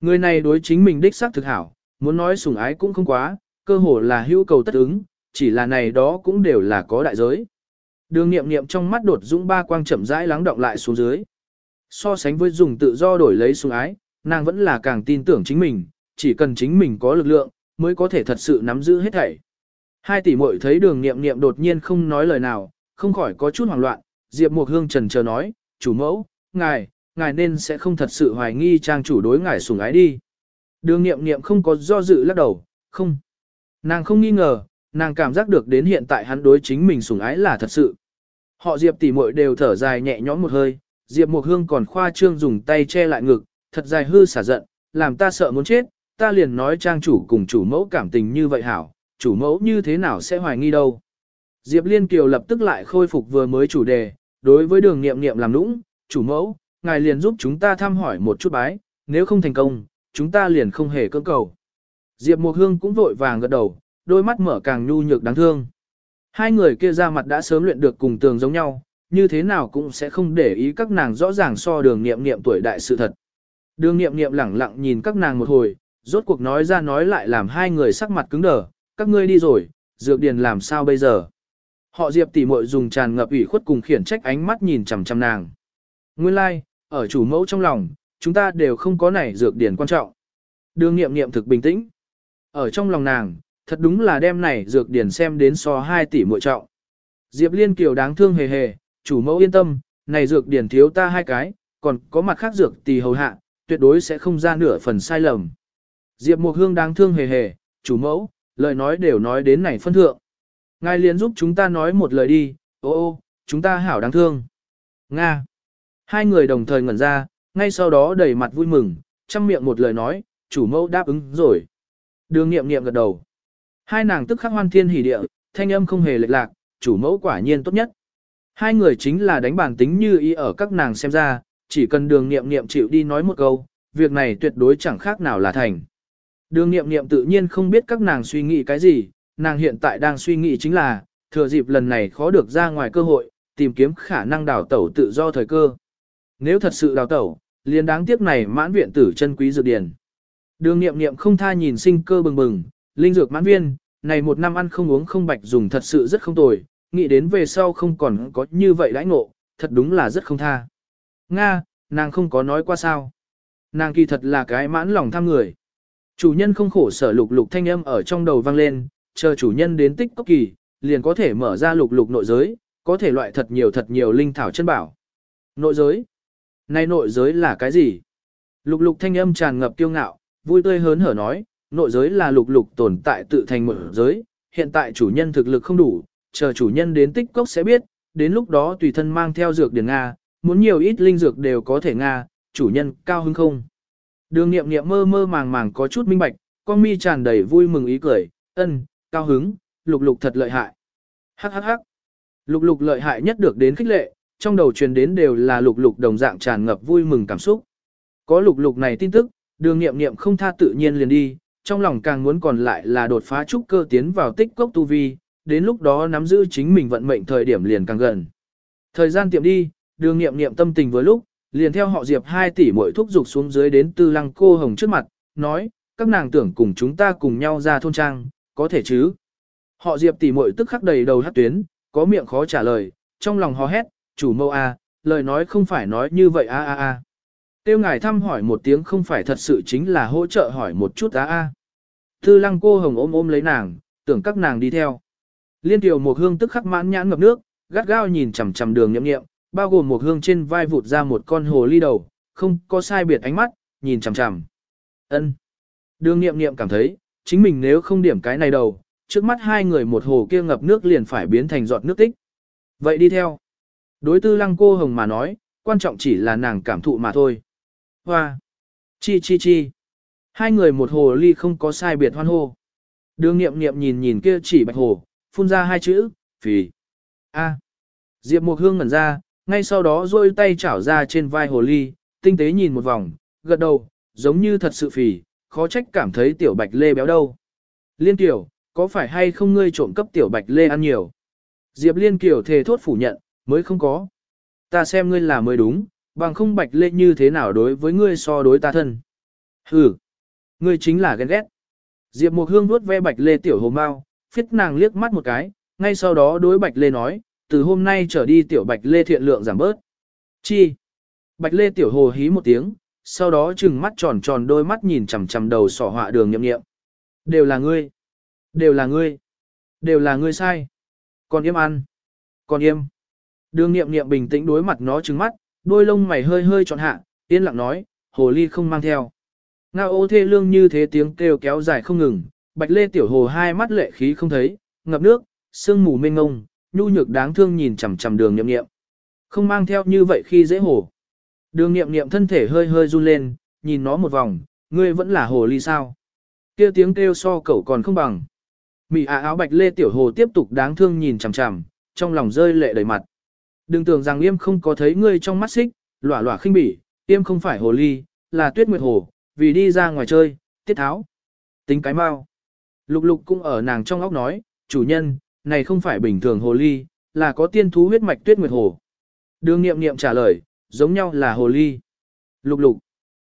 Người này đối chính mình đích xác thực hảo, muốn nói sùng ái cũng không quá, cơ hồ là hữu cầu tất ứng, chỉ là này đó cũng đều là có đại giới. Đường nghiệm nghiệm trong mắt đột dũng ba quang chậm rãi lắng động lại xuống dưới. So sánh với dùng tự do đổi lấy sủng ái, nàng vẫn là càng tin tưởng chính mình, chỉ cần chính mình có lực lượng, mới có thể thật sự nắm giữ hết thảy. Hai tỷ muội thấy đường nghiệm nghiệm đột nhiên không nói lời nào, không khỏi có chút hoảng loạn, Diệp Mộc Hương trần chờ nói, chủ mẫu, ngài, ngài nên sẽ không thật sự hoài nghi trang chủ đối ngài sủng ái đi. Đường nghiệm nghiệm không có do dự lắc đầu, không. Nàng không nghi ngờ, nàng cảm giác được đến hiện tại hắn đối chính mình sủng ái là thật sự. Họ Diệp tỷ muội đều thở dài nhẹ nhõm một hơi, Diệp Mộc Hương còn khoa trương dùng tay che lại ngực, thật dài hư xả giận, làm ta sợ muốn chết, ta liền nói trang chủ cùng chủ mẫu cảm tình như vậy hảo, chủ mẫu như thế nào sẽ hoài nghi đâu. Diệp Liên Kiều lập tức lại khôi phục vừa mới chủ đề, đối với đường nghiệm nghiệm làm nũng, chủ mẫu, ngài liền giúp chúng ta thăm hỏi một chút bái, nếu không thành công, chúng ta liền không hề cưỡng cầu. Diệp Mộc Hương cũng vội vàng gật đầu, đôi mắt mở càng nhu nhược đáng thương. Hai người kia ra mặt đã sớm luyện được cùng tường giống nhau, như thế nào cũng sẽ không để ý các nàng rõ ràng so đường nghiệm nghiệm tuổi đại sự thật. Đường nghiệm nghiệm lẳng lặng nhìn các nàng một hồi, rốt cuộc nói ra nói lại làm hai người sắc mặt cứng đờ, các ngươi đi rồi, dược điền làm sao bây giờ. Họ Diệp tỉ muội dùng tràn ngập ủy khuất cùng khiển trách ánh mắt nhìn chằm chằm nàng. Nguyên lai, like, ở chủ mẫu trong lòng, chúng ta đều không có nảy dược điển quan trọng. Đường nghiệm nghiệm thực bình tĩnh. Ở trong lòng nàng, thật đúng là đem này dược điển xem đến so 2 tỷ muội trọng. Diệp Liên Kiều đáng thương hề hề, chủ mẫu yên tâm, này dược điển thiếu ta hai cái, còn có mặt khác dược tỳ hầu hạ, tuyệt đối sẽ không ra nửa phần sai lầm. Diệp Mộc Hương đáng thương hề hề, chủ mẫu, lời nói đều nói đến này phân thượng. Ngài liền giúp chúng ta nói một lời đi, ô ô, chúng ta hảo đáng thương. Nga. Hai người đồng thời ngẩn ra, ngay sau đó đầy mặt vui mừng, chăm miệng một lời nói, chủ mẫu đáp ứng rồi. Đường nghiệm nghiệm gật đầu. Hai nàng tức khắc hoan thiên hỉ địa, thanh âm không hề lệch lạc, chủ mẫu quả nhiên tốt nhất. Hai người chính là đánh bản tính như ý ở các nàng xem ra, chỉ cần đường nghiệm nghiệm chịu đi nói một câu, việc này tuyệt đối chẳng khác nào là thành. Đường nghiệm nghiệm tự nhiên không biết các nàng suy nghĩ cái gì, nàng hiện tại đang suy nghĩ chính là, thừa dịp lần này khó được ra ngoài cơ hội, tìm kiếm khả năng đào tẩu tự do thời cơ. Nếu thật sự đào tẩu, liền đáng tiếc này mãn viện tử chân quý dược điển. Đường nghiệm nghiệm không tha nhìn sinh cơ bừng bừng, linh dược mãn viên, này một năm ăn không uống không bạch dùng thật sự rất không tồi, nghĩ đến về sau không còn có như vậy đãi ngộ, thật đúng là rất không tha. Nga, nàng không có nói qua sao. Nàng kỳ thật là cái mãn lòng tham người. Chủ nhân không khổ sở lục lục thanh âm ở trong đầu vang lên, chờ chủ nhân đến tích cốc kỳ, liền có thể mở ra lục lục nội giới, có thể loại thật nhiều thật nhiều linh thảo chân bảo. Nội giới? Này nội giới là cái gì? Lục lục thanh âm tràn ngập kiêu ngạo, vui tươi hớn hở nói, nội giới là lục lục tồn tại tự thành một giới, hiện tại chủ nhân thực lực không đủ, chờ chủ nhân đến tích cốc sẽ biết, đến lúc đó tùy thân mang theo dược điển Nga, muốn nhiều ít linh dược đều có thể Nga, chủ nhân cao hứng không. Đường nghiệm nghiệm mơ mơ màng màng có chút minh bạch, con mi tràn đầy vui mừng ý cười, ân, cao hứng, lục lục thật lợi hại. Hắc hắc hắc. Lục lục lợi hại nhất được đến khích lệ, trong đầu truyền đến đều là lục lục đồng dạng tràn ngập vui mừng cảm xúc. Có lục lục này tin tức, đường nghiệm nghiệm không tha tự nhiên liền đi, trong lòng càng muốn còn lại là đột phá trúc cơ tiến vào tích cốc tu vi, đến lúc đó nắm giữ chính mình vận mệnh thời điểm liền càng gần. Thời gian tiệm đi, đường nghiệm nghiệm tâm tình với lúc, liền theo họ Diệp 2 tỷ mỗi thúc dục xuống dưới đến tư lăng cô hồng trước mặt, nói, các nàng tưởng cùng chúng ta cùng nhau ra thôn trang, có thể chứ. Họ Diệp tỷ muội tức khắc đầy đầu hát tuyến, có miệng khó trả lời, trong lòng hò hét, chủ mâu a, lời nói không phải nói như vậy a a a. Tiêu ngài thăm hỏi một tiếng không phải thật sự chính là hỗ trợ hỏi một chút a a. Tư lăng cô hồng ôm ôm lấy nàng, tưởng các nàng đi theo. Liên tiểu một hương tức khắc mãn nhãn ngập nước, gắt gao nhìn chằm chằm đường nhậm nghiệm, bao gồm một hương trên vai vụt ra một con hồ ly đầu, không có sai biệt ánh mắt, nhìn chằm chằm. Ân. Đường nghiệm nghiệm cảm thấy, chính mình nếu không điểm cái này đầu, trước mắt hai người một hồ kia ngập nước liền phải biến thành giọt nước tích. Vậy đi theo. Đối tư lăng cô hồng mà nói, quan trọng chỉ là nàng cảm thụ mà thôi. Hoa! Chi chi chi! Hai người một hồ ly không có sai biệt hoan hô. Đường nghiệm nghiệm nhìn nhìn kia chỉ bạch hồ, phun ra hai chữ, phì. A. Diệp Mộc hương ngẩn ra, ngay sau đó rôi tay chảo ra trên vai hồ ly, tinh tế nhìn một vòng, gật đầu, giống như thật sự phì, khó trách cảm thấy tiểu bạch lê béo đâu. Liên tiểu, có phải hay không ngươi trộm cấp tiểu bạch lê ăn nhiều? Diệp Liên Kiều thề thốt phủ nhận, mới không có. Ta xem ngươi là mới đúng, bằng không bạch lê như thế nào đối với ngươi so đối ta thân. Hừ, ngươi chính là ghen ghét. Diệp Mộc Hương vuốt ve Bạch Lê tiểu hồ mao, phiết nàng liếc mắt một cái, ngay sau đó đối Bạch Lê nói, từ hôm nay trở đi tiểu Bạch Lê thiện lượng giảm bớt. Chi? Bạch Lê tiểu hồ hí một tiếng, sau đó trừng mắt tròn tròn đôi mắt nhìn chằm chằm đầu sỏ họa đường nhậm nghiệm. Đều là ngươi. Đều là ngươi. Đều là ngươi sai. Còn yêm ăn. Còn yêm. Đường nghiệm nghiệm bình tĩnh đối mặt nó trừng mắt, đôi lông mày hơi hơi trọn hạ, yên lặng nói, hồ ly không mang theo. Ngao ô thê lương như thế tiếng kêu kéo dài không ngừng, bạch lê tiểu hồ hai mắt lệ khí không thấy, ngập nước, sương mù mênh ngông, nhu nhược đáng thương nhìn chằm chằm đường nghiệm nghiệm. Không mang theo như vậy khi dễ hồ. Đường nghiệm nghiệm thân thể hơi hơi run lên, nhìn nó một vòng, ngươi vẫn là hồ ly sao. kia tiếng kêu so cẩu còn không bằng. Mị ả áo bạch lê tiểu hồ tiếp tục đáng thương nhìn chằm chằm, trong lòng rơi lệ đầy mặt. Đừng tưởng rằng yêm không có thấy ngươi trong mắt xích, lỏa lỏa khinh bỉ, yêm không phải hồ ly, là tuyết nguyệt hồ, vì đi ra ngoài chơi, tiết tháo. Tính cái mau. Lục lục cũng ở nàng trong óc nói, chủ nhân, này không phải bình thường hồ ly, là có tiên thú huyết mạch tuyết nguyệt hồ. Đường nghiệm nghiệm trả lời, giống nhau là hồ ly. Lục lục.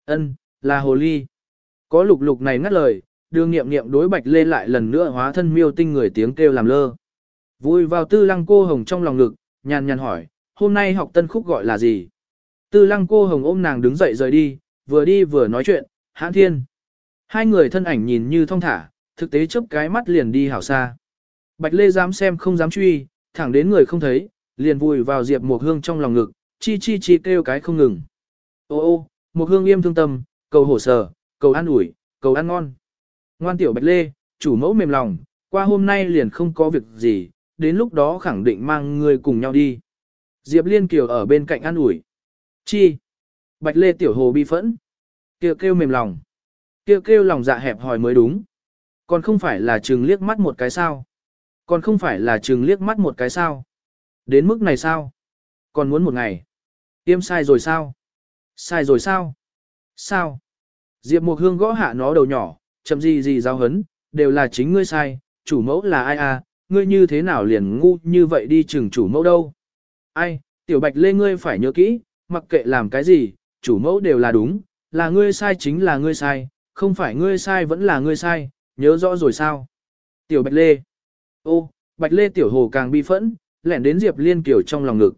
ân, là hồ ly. Có lục lục này ngắt lời, đường nghiệm nghiệm đối bạch lên lại lần nữa hóa thân miêu tinh người tiếng kêu làm lơ. Vui vào tư lăng cô hồng trong lòng ngực, nhàn nhàn hỏi, hôm nay học tân khúc gọi là gì? Tư lăng cô hồng ôm nàng đứng dậy rời đi, vừa đi vừa nói chuyện, hãn thiên. Hai người thân ảnh nhìn như thong thả, thực tế chớp cái mắt liền đi hảo xa. Bạch Lê dám xem không dám truy, thẳng đến người không thấy, liền vùi vào Diệp Mộc Hương trong lòng ngực, chi chi chi kêu cái không ngừng. Ô ô, Mộc Hương im thương tâm, cầu hổ sở, cầu ăn ủi, cầu ăn ngon. Ngoan tiểu Bạch Lê, chủ mẫu mềm lòng, qua hôm nay liền không có việc gì, đến lúc đó khẳng định mang người cùng nhau đi. Diệp Liên Kiều ở bên cạnh ăn ủi. Chi? Bạch Lê tiểu hồ bi phẫn. Kêu kêu mềm lòng. Kêu kêu lòng dạ hẹp hỏi mới đúng. Còn không phải là chừng liếc mắt một cái sao. Còn không phải là chừng liếc mắt một cái sao. Đến mức này sao? Còn muốn một ngày. Tiêm sai rồi sao? Sai rồi sao? Sao? Diệp Mộc Hương gõ hạ nó đầu nhỏ, chậm gì gì giao hấn, đều là chính ngươi sai, chủ mẫu là ai à, ngươi như thế nào liền ngu như vậy đi chừng chủ mẫu đâu? Ai, tiểu bạch lê ngươi phải nhớ kỹ, mặc kệ làm cái gì, chủ mẫu đều là đúng, là ngươi sai chính là ngươi sai, không phải ngươi sai vẫn là ngươi sai, nhớ rõ rồi sao? Tiểu Bạch Lê. Ô, Bạch Lê tiểu hồ càng bi phẫn, lẻn đến Diệp Liên Kiều trong lòng ngực.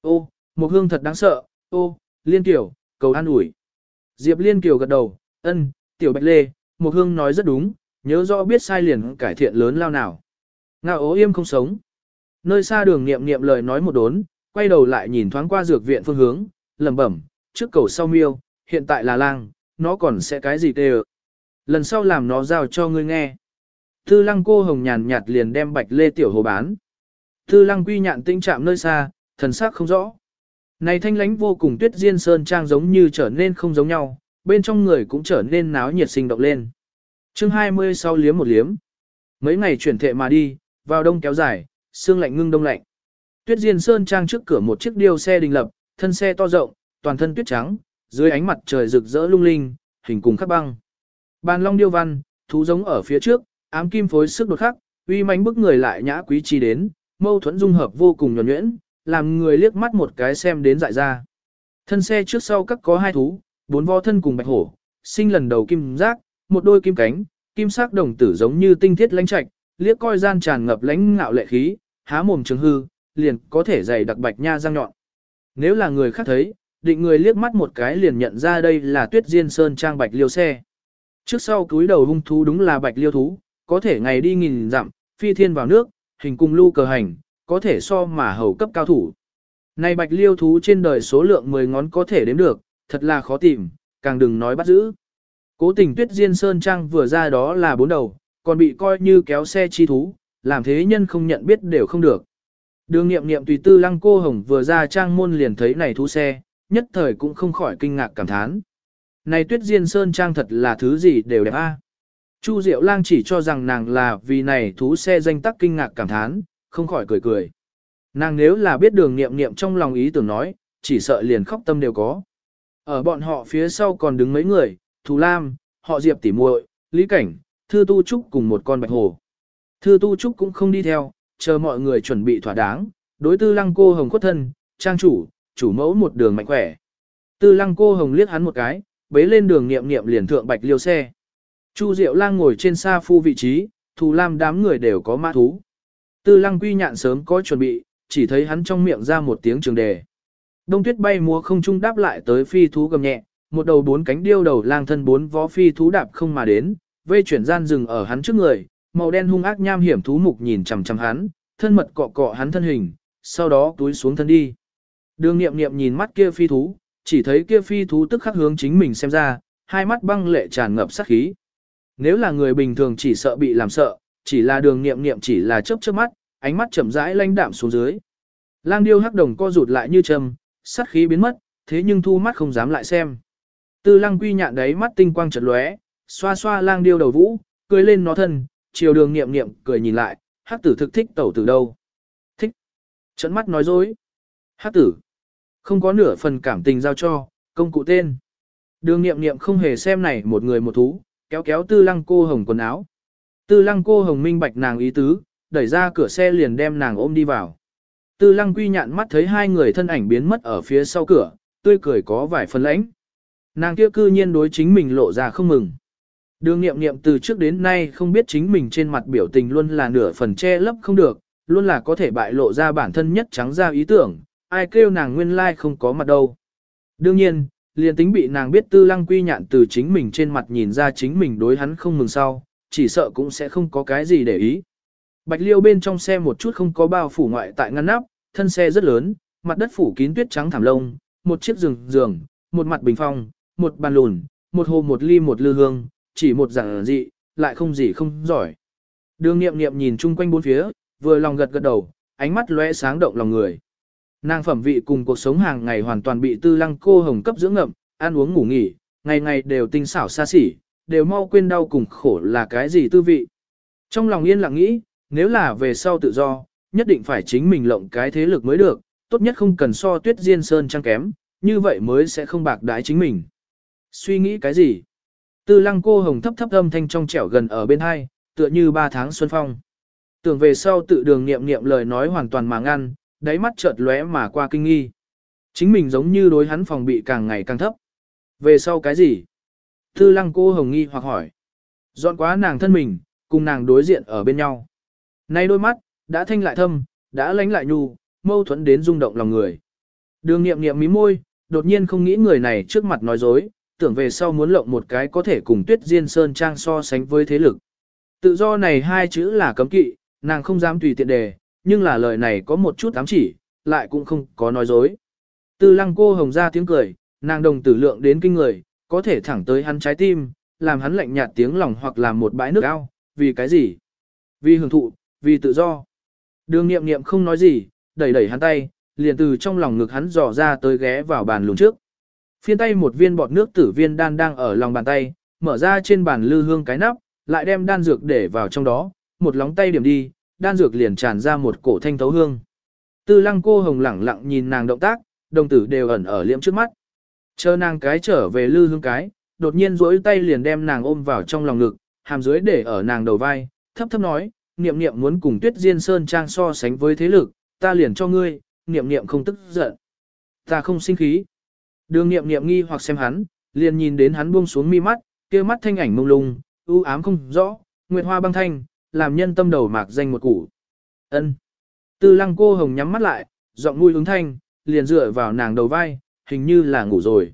Ô, một hương thật đáng sợ, ô, Liên Kiều, cầu an ủi. Diệp Liên Kiều gật đầu, ân, tiểu Bạch Lê, một hương nói rất đúng, nhớ rõ biết sai liền cải thiện lớn lao nào. Ngao ố im không sống. Nơi xa đường niệm niệm lời nói một đốn, quay đầu lại nhìn thoáng qua dược viện phương hướng, lẩm bẩm, trước cầu sau miêu, hiện tại là lang, nó còn sẽ cái gì tê Lần sau làm nó giao cho ngươi nghe. Tư lăng cô hồng nhàn nhạt liền đem bạch lê tiểu hồ bán. Tư lăng quy nhạn tinh chạm nơi xa, thần sắc không rõ. Này thanh lánh vô cùng tuyết diên sơn trang giống như trở nên không giống nhau, bên trong người cũng trở nên náo nhiệt sinh động lên. chương 20 sau liếm một liếm. Mấy ngày chuyển thệ mà đi, vào đông kéo dài, xương lạnh ngưng đông lạnh. Tuyết diên sơn trang trước cửa một chiếc điêu xe đình lập, thân xe to rộng, toàn thân tuyết trắng, dưới ánh mặt trời rực rỡ lung linh, hình cùng khắc băng. Bàn long điêu văn, thú giống ở phía trước, ám kim phối sức đột khắc, uy mãnh bức người lại nhã quý chi đến, mâu thuẫn dung hợp vô cùng nhuần nhuyễn, làm người liếc mắt một cái xem đến dại ra. Thân xe trước sau các có hai thú, bốn vo thân cùng bạch hổ, sinh lần đầu kim giác, một đôi kim cánh, kim sắc đồng tử giống như tinh thiết lãnh trạch, liếc coi gian tràn ngập lãnh ngạo lệ khí, há mồm trường hư, liền có thể dày đặc bạch nha răng nhọn. Nếu là người khác thấy, định người liếc mắt một cái liền nhận ra đây là tuyết diên sơn trang bạch liêu xe. Trước sau túi đầu hung thú đúng là bạch liêu thú, có thể ngày đi nghìn dặm, phi thiên vào nước, hình cùng lưu cờ hành, có thể so mà hầu cấp cao thủ. Này bạch liêu thú trên đời số lượng 10 ngón có thể đếm được, thật là khó tìm, càng đừng nói bắt giữ. Cố tình tuyết diên sơn trang vừa ra đó là bốn đầu, còn bị coi như kéo xe chi thú, làm thế nhân không nhận biết đều không được. Đường nghiệm nghiệm tùy tư lăng cô hồng vừa ra trang môn liền thấy này thú xe, nhất thời cũng không khỏi kinh ngạc cảm thán. Này tuyết diên sơn trang thật là thứ gì đều đẹp a. Chu Diệu Lang chỉ cho rằng nàng là vì này thú xe danh tắc kinh ngạc cảm thán, không khỏi cười cười. Nàng nếu là biết đường nghiệm nghiệm trong lòng ý tưởng nói, chỉ sợ liền khóc tâm đều có. Ở bọn họ phía sau còn đứng mấy người, Thù Lam, họ Diệp tỉ muội, Lý Cảnh, Thư Tu Trúc cùng một con bạch hồ. Thư Tu Trúc cũng không đi theo, chờ mọi người chuẩn bị thỏa đáng, đối tư lăng cô hồng khuất thân, trang chủ, chủ mẫu một đường mạnh khỏe. Tư lăng cô hồng liếc hắn một cái, bế lên đường nghiệm nghiệm liền thượng bạch liêu xe. Chu Diệu Lang ngồi trên xa phu vị trí, thù lam đám người đều có mã thú. Tư lăng quy nhạn sớm có chuẩn bị, chỉ thấy hắn trong miệng ra một tiếng trường đề. Đông tuyết bay múa không trung đáp lại tới phi thú gầm nhẹ, một đầu bốn cánh điêu đầu lang thân bốn vó phi thú đạp không mà đến, vây chuyển gian rừng ở hắn trước người, màu đen hung ác nham hiểm thú mục nhìn chằm chằm hắn, thân mật cọ cọ hắn thân hình, sau đó túi xuống thân đi. Đường nghiệm nghiệm nhìn mắt kia phi thú, chỉ thấy kia phi thú tức khắc hướng chính mình xem ra, hai mắt băng lệ tràn ngập sát khí. Nếu là người bình thường chỉ sợ bị làm sợ, chỉ là đường nghiệm nghiệm chỉ là chớp chớp mắt, ánh mắt chậm rãi lanh đạm xuống dưới. Lang điêu hắc đồng co rụt lại như trầm, sát khí biến mất, thế nhưng thu mắt không dám lại xem. Tư lăng quy nhạn đấy mắt tinh quang chật lóe, xoa xoa lang điêu đầu vũ, cười lên nó thân, chiều đường nghiệm nghiệm cười nhìn lại, hắc tử thực thích tẩu từ đâu. Thích. Trận mắt nói dối. Hắc tử. Không có nửa phần cảm tình giao cho, công cụ tên. Đường nghiệm nghiệm không hề xem này một người một thú, kéo kéo tư lăng cô hồng quần áo. Tư lăng cô hồng minh bạch nàng ý tứ, đẩy ra cửa xe liền đem nàng ôm đi vào. Tư lăng quy nhạn mắt thấy hai người thân ảnh biến mất ở phía sau cửa, tươi cười có vài phần lãnh. Nàng kia cư nhiên đối chính mình lộ ra không mừng. Đường nghiệm nghiệm từ trước đến nay không biết chính mình trên mặt biểu tình luôn là nửa phần che lấp không được, luôn là có thể bại lộ ra bản thân nhất trắng ra ý tưởng, ai kêu nàng nguyên lai like không có mặt đâu. Đương nhiên, liền tính bị nàng biết tư lăng quy nhạn từ chính mình trên mặt nhìn ra chính mình đối hắn không mừng sau, chỉ sợ cũng sẽ không có cái gì để ý. Bạch liêu bên trong xe một chút không có bao phủ ngoại tại ngăn nắp, thân xe rất lớn, mặt đất phủ kín tuyết trắng thảm lông, một chiếc giường giường, một mặt bình phong, một bàn lùn, một hồ một ly một lư hương, chỉ một dạng dị, lại không gì không giỏi. Đường nghiệm nghiệm nhìn chung quanh bốn phía, vừa lòng gật gật đầu, ánh mắt lóe sáng động lòng người. Nàng phẩm vị cùng cuộc sống hàng ngày hoàn toàn bị tư lăng cô hồng cấp dưỡng ngậm, ăn uống ngủ nghỉ, ngày ngày đều tinh xảo xa xỉ, đều mau quên đau cùng khổ là cái gì tư vị. Trong lòng yên lặng nghĩ, nếu là về sau tự do, nhất định phải chính mình lộng cái thế lực mới được, tốt nhất không cần so tuyết diên sơn trăng kém, như vậy mới sẽ không bạc đái chính mình. Suy nghĩ cái gì? Tư lăng cô hồng thấp thấp âm thanh trong trẻo gần ở bên hai, tựa như ba tháng xuân phong. Tưởng về sau tự đường niệm niệm lời nói hoàn toàn mà ngăn, đáy mắt chợt lóe mà qua kinh nghi. Chính mình giống như đối hắn phòng bị càng ngày càng thấp. Về sau cái gì? Tư lăng cô hồng nghi hoặc hỏi. Dọn quá nàng thân mình, cùng nàng đối diện ở bên nhau. Nay đôi mắt, đã thanh lại thâm, đã lánh lại nhu, mâu thuẫn đến rung động lòng người. Đường nghiệm nghiệm mí môi, đột nhiên không nghĩ người này trước mặt nói dối, tưởng về sau muốn lộng một cái có thể cùng tuyết diên sơn trang so sánh với thế lực. Tự do này hai chữ là cấm kỵ, nàng không dám tùy tiện đề, nhưng là lời này có một chút ám chỉ, lại cũng không có nói dối. Tư lăng cô hồng ra tiếng cười, nàng đồng tử lượng đến kinh người, có thể thẳng tới hắn trái tim, làm hắn lạnh nhạt tiếng lòng hoặc làm một bãi nước ao, vì cái gì? Vì hưởng thụ, vì tự do. Đường nghiệm nghiệm không nói gì, đẩy đẩy hắn tay, liền từ trong lòng ngực hắn dò ra tới ghé vào bàn lùn trước. Phiên tay một viên bọt nước tử viên đan đang ở lòng bàn tay, mở ra trên bàn lư hương cái nắp, lại đem đan dược để vào trong đó, một lóng tay điểm đi, đan dược liền tràn ra một cổ thanh thấu hương. Tư lăng cô hồng lẳng lặng nhìn nàng động tác, đồng tử đều ẩn ở liễm trước mắt. Chờ nàng cái trở về lư hương cái, đột nhiên duỗi tay liền đem nàng ôm vào trong lòng ngực, hàm dưới để ở nàng đầu vai, thấp thấp nói, niệm niệm muốn cùng tuyết diên sơn trang so sánh với thế lực, ta liền cho ngươi, niệm niệm không tức giận. Ta không sinh khí. Đường niệm niệm nghi hoặc xem hắn, liền nhìn đến hắn buông xuống mi mắt, kia mắt thanh ảnh mông lung, u ám không rõ, nguyệt hoa băng thanh, làm nhân tâm đầu mạc danh một củ. Ân. Tư lăng cô hồng nhắm mắt lại, giọng nuôi ứng thanh, liền dựa vào nàng đầu vai, hình như là ngủ rồi.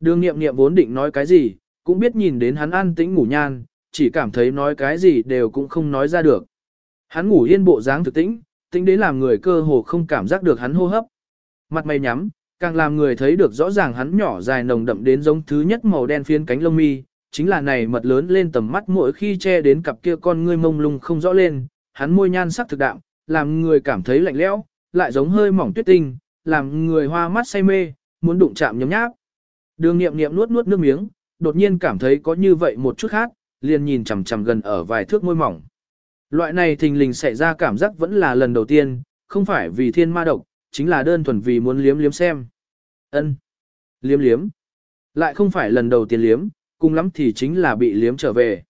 Đường niệm niệm vốn định nói cái gì, cũng biết nhìn đến hắn an tĩnh ngủ nhan, chỉ cảm thấy nói cái gì đều cũng không nói ra được. Hắn ngủ yên bộ dáng thực tĩnh, tĩnh đến làm người cơ hồ không cảm giác được hắn hô hấp. Mặt mày nhắm, càng làm người thấy được rõ ràng hắn nhỏ dài nồng đậm đến giống thứ nhất màu đen phiến cánh lông mi, chính là này mật lớn lên tầm mắt mỗi khi che đến cặp kia con ngươi mông lung không rõ lên, hắn môi nhan sắc thực đạm, làm người cảm thấy lạnh lẽo, lại giống hơi mỏng tuyết tinh, làm người hoa mắt say mê, muốn đụng chạm nhấm nháp. Đường nghiệm nghiệm nuốt nuốt nước miếng, đột nhiên cảm thấy có như vậy một chút khác, liền nhìn chằm chằm gần ở vài thước môi mỏng. Loại này thình lình xảy ra cảm giác vẫn là lần đầu tiên, không phải vì thiên ma độc, chính là đơn thuần vì muốn liếm liếm xem. ân Liếm liếm. Lại không phải lần đầu tiên liếm, cùng lắm thì chính là bị liếm trở về.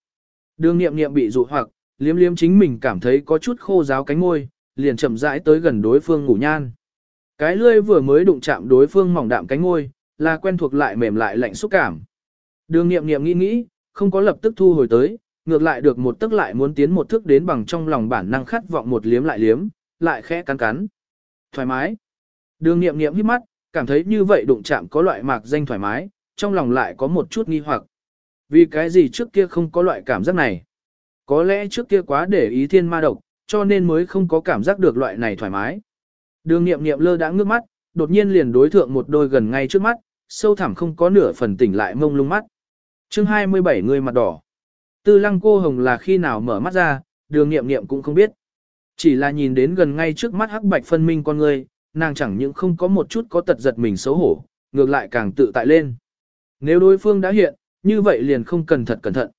Đường nghiệm nghiệm bị dụ hoặc, liếm liếm chính mình cảm thấy có chút khô ráo cánh môi, liền chậm rãi tới gần đối phương ngủ nhan. Cái lươi vừa mới đụng chạm đối phương mỏng đạm cánh môi, là quen thuộc lại mềm lại lạnh xúc cảm. Đường nghiệm nghiệm nghĩ nghĩ, không có lập tức thu hồi tới, ngược lại được một tức lại muốn tiến một thước đến bằng trong lòng bản năng khát vọng một liếm lại liếm, lại khẽ cắn cắn. Thoải mái. Đường nghiệm nghiệm hít mắt, cảm thấy như vậy đụng chạm có loại mạc danh thoải mái, trong lòng lại có một chút nghi hoặc. Vì cái gì trước kia không có loại cảm giác này? Có lẽ trước kia quá để ý thiên ma độc, cho nên mới không có cảm giác được loại này thoải mái. Đường nghiệm nghiệm lơ đã ngước mắt, đột nhiên liền đối thượng một đôi gần ngay trước mắt, sâu thẳm không có nửa phần tỉnh lại mông lung mắt. chương 27 người mặt đỏ. Tư lăng cô hồng là khi nào mở mắt ra, đường nghiệm nghiệm cũng không biết. Chỉ là nhìn đến gần ngay trước mắt hắc bạch phân minh con người, nàng chẳng những không có một chút có tật giật mình xấu hổ, ngược lại càng tự tại lên. Nếu đối phương đã hiện, như vậy liền không cần thật cẩn thận.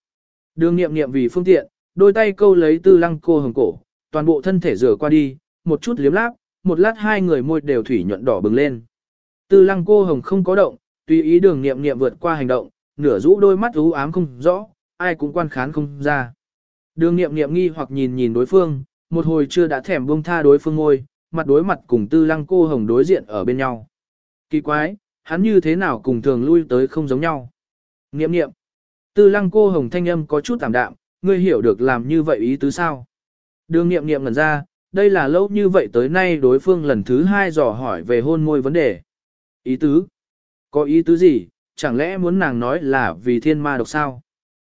Đường nghiệm nghiệm vì phương tiện, đôi tay câu lấy tư lăng cô hồng cổ, toàn bộ thân thể rửa qua đi, một chút liếm láp, một lát hai người môi đều thủy nhuận đỏ bừng lên. Tư lăng cô hồng không có động, tùy ý đường nghiệm nghiệm vượt qua hành động, nửa rũ đôi mắt u ám không rõ, ai cũng quan khán không ra. Đường nghiệm nghiệm nghi hoặc nhìn nhìn đối phương, một hồi chưa đã thèm buông tha đối phương ngôi, mặt đối mặt cùng tư lăng cô hồng đối diện ở bên nhau. Kỳ quái, hắn như thế nào cùng thường lui tới không giống nhau. Nghiệm nghiệm, tư lăng cô hồng thanh âm có chút tạm đạm, ngươi hiểu được làm như vậy ý tứ sao. Đường nghiệm nghiệm ngẩn ra, đây là lâu như vậy tới nay đối phương lần thứ hai dò hỏi về hôn môi vấn đề. Ý tứ? Có ý tứ gì, chẳng lẽ muốn nàng nói là vì thiên ma độc sao?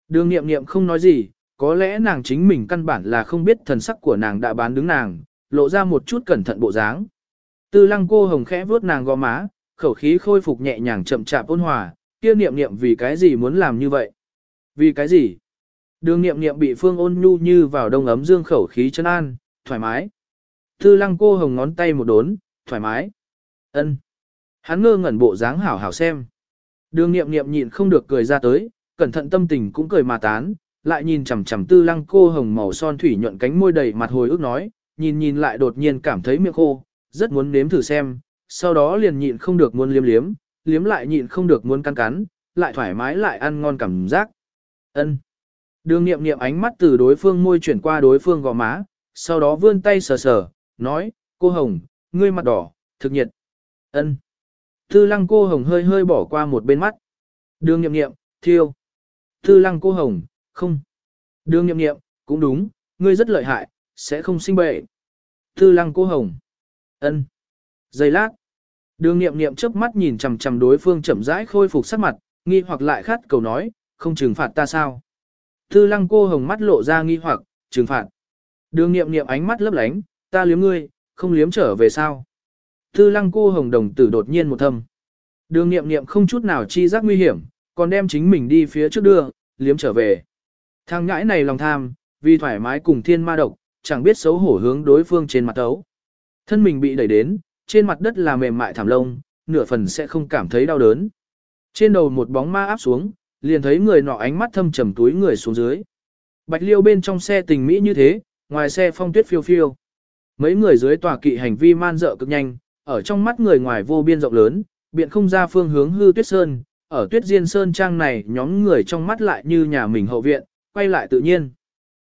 Đường nghiệm nghiệm không nói gì, có lẽ nàng chính mình căn bản là không biết thần sắc của nàng đã bán đứng nàng, lộ ra một chút cẩn thận bộ dáng. Tư lăng cô hồng khẽ vuốt nàng gò má, khẩu khí khôi phục nhẹ nhàng chậm chạp ôn hòa, kia niệm niệm vì cái gì muốn làm như vậy? Vì cái gì? Đường niệm niệm bị phương ôn nhu như vào đông ấm dương khẩu khí chân an, thoải mái. Tư lăng cô hồng ngón tay một đốn, thoải mái. ân Hắn ngơ ngẩn bộ dáng hảo hảo xem. Đường niệm niệm nhịn không được cười ra tới, cẩn thận tâm tình cũng cười mà tán, lại nhìn chằm chằm tư lăng cô hồng màu son thủy nhuận cánh môi đầy mặt hồi ức nói, nhìn nhìn lại đột nhiên cảm thấy miệng khô, rất muốn nếm thử xem, sau đó liền nhịn không được muốn liếm liếm, liếm lại nhịn không được muốn cắn cắn, lại thoải mái lại ăn ngon cảm giác. Ân. Đường nghiệm nghiệm ánh mắt từ đối phương môi chuyển qua đối phương gò má, sau đó vươn tay sờ sờ, nói, cô Hồng, ngươi mặt đỏ, thực nhiệt. Ân. Tư lăng cô Hồng hơi hơi bỏ qua một bên mắt. Đường nghiệm nghiệm, thiêu. Tư lăng cô Hồng, không. Đường nghiệm nghiệm, cũng đúng, ngươi rất lợi hại, sẽ không sinh bệnh. Tư lăng cô Hồng. ân. Giây lát. Đường nghiệm nghiệm chớp mắt nhìn chằm chằm đối phương chậm rãi khôi phục sắc mặt, nghi hoặc lại khát cầu nói, không trừng phạt ta sao. Tư lăng cô Hồng mắt lộ ra nghi hoặc, trừng phạt. Đường nghiệm nghiệm ánh mắt lấp lánh, ta liếm ngươi, không liếm trở về sao. Tư lăng cô Hồng đồng tử đột nhiên một thâm. Đường nghiệm nghiệm không chút nào chi giác nguy hiểm, còn đem chính mình đi phía trước đưa, liếm trở về. Thằng ngãi này lòng tham, vì thoải mái cùng thiên ma độc, chẳng biết xấu hổ hướng đối phương trên mặt tấu, Thân mình bị đẩy đến, trên mặt đất là mềm mại thảm lông, nửa phần sẽ không cảm thấy đau đớn. Trên đầu một bóng ma áp xuống, liền thấy người nọ ánh mắt thâm trầm túi người xuống dưới. Bạch liêu bên trong xe tình mỹ như thế, ngoài xe phong tuyết phiêu phiêu. Mấy người dưới tòa kỵ hành vi man dợ cực nhanh, ở trong mắt người ngoài vô biên rộng lớn, biện không ra phương hướng hư tuyết sơn, ở tuyết diên sơn trang này nhóm người trong mắt lại như nhà mình hậu viện, quay lại tự nhiên.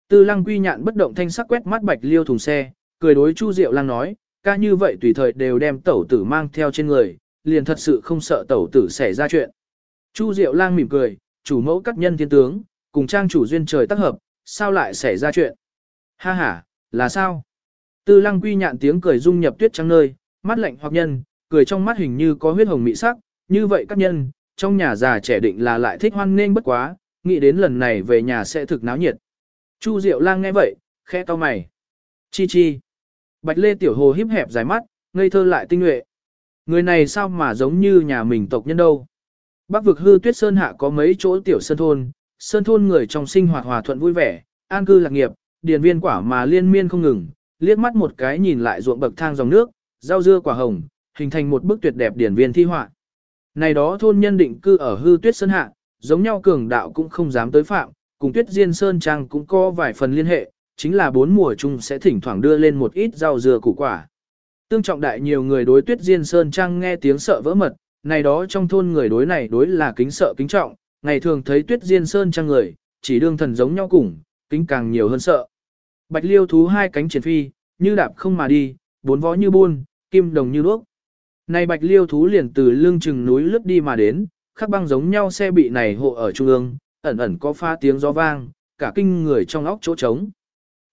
Tư lăng quy nhạn bất động thanh sắc quét mắt bạch liêu thùng xe, cười đối Chu Diệu Lang nói, ca như vậy tùy thời đều đem tẩu tử mang theo trên người, liền thật sự không sợ tẩu tử xảy ra chuyện. Chu Diệu Lang mỉm cười, chủ mẫu cắt nhân thiên tướng, cùng trang chủ duyên trời tác hợp, sao lại xảy ra chuyện? Ha ha, là sao? Tư lăng quy nhạn tiếng cười dung nhập tuyết trắng nơi, mắt lạnh hoặc nhân, cười trong mắt hình như có huyết hồng mị sắc, như vậy các nhân, trong nhà già trẻ định là lại thích hoan nghênh bất quá, nghĩ đến lần này về nhà sẽ thực náo nhiệt. Chu Diệu Lang nghe vậy, khẽ to mày. Chi chi. Bạch Lê Tiểu Hồ híp hẹp dài mắt, ngây thơ lại tinh nhuệ. Người này sao mà giống như nhà mình tộc nhân đâu. Bắc vực hư tuyết sơn hạ có mấy chỗ tiểu sơn thôn, sơn thôn người trong sinh hoạt hòa thuận vui vẻ, an cư lạc nghiệp, điền viên quả mà liên miên không ngừng, liếc mắt một cái nhìn lại ruộng bậc thang dòng nước, rau dưa quả hồng, hình thành một bức tuyệt đẹp điển viên thi họa. Này đó thôn nhân định cư ở hư tuyết sơn hạ, giống nhau cường đạo cũng không dám tới phạm, cùng tuyết diên sơn trang cũng có vài phần liên hệ, chính là bốn mùa chung sẽ thỉnh thoảng đưa lên một ít rau dưa củ quả. Tương trọng đại nhiều người đối tuyết diên sơn trang nghe tiếng sợ vỡ mật, này đó trong thôn người đối này đối là kính sợ kính trọng, ngày thường thấy tuyết diên sơn trang người, chỉ đương thần giống nhau cùng, kính càng nhiều hơn sợ. Bạch liêu thú hai cánh triển phi, như đạp không mà đi, bốn vó như buôn, kim đồng như đuốc. Này bạch liêu thú liền từ lưng chừng núi lướt đi mà đến, khắc băng giống nhau xe bị này hộ ở trung ương, ẩn ẩn có pha tiếng gió vang, cả kinh người trong óc chỗ trống.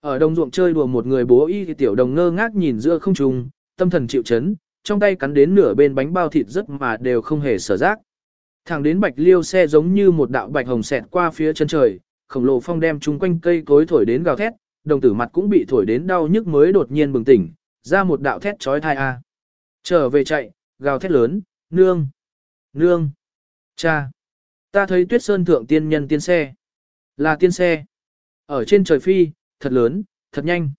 Ở đồng ruộng chơi đùa một người bố y thì tiểu đồng ngơ ngác nhìn giữa không trung, tâm thần chịu chấn, trong tay cắn đến nửa bên bánh bao thịt rất mà đều không hề sở giác. Thẳng đến bạch liêu xe giống như một đạo bạch hồng xẹt qua phía chân trời, khổng lồ phong đem chung quanh cây cối thổi đến gào thét, đồng tử mặt cũng bị thổi đến đau nhức mới đột nhiên bừng tỉnh, ra một đạo thét chói tai a. Trở về chạy, gào thét lớn, nương, nương, cha. Ta thấy tuyết sơn thượng tiên nhân tiên xe. Là tiên xe. Ở trên trời phi, thật lớn, thật nhanh.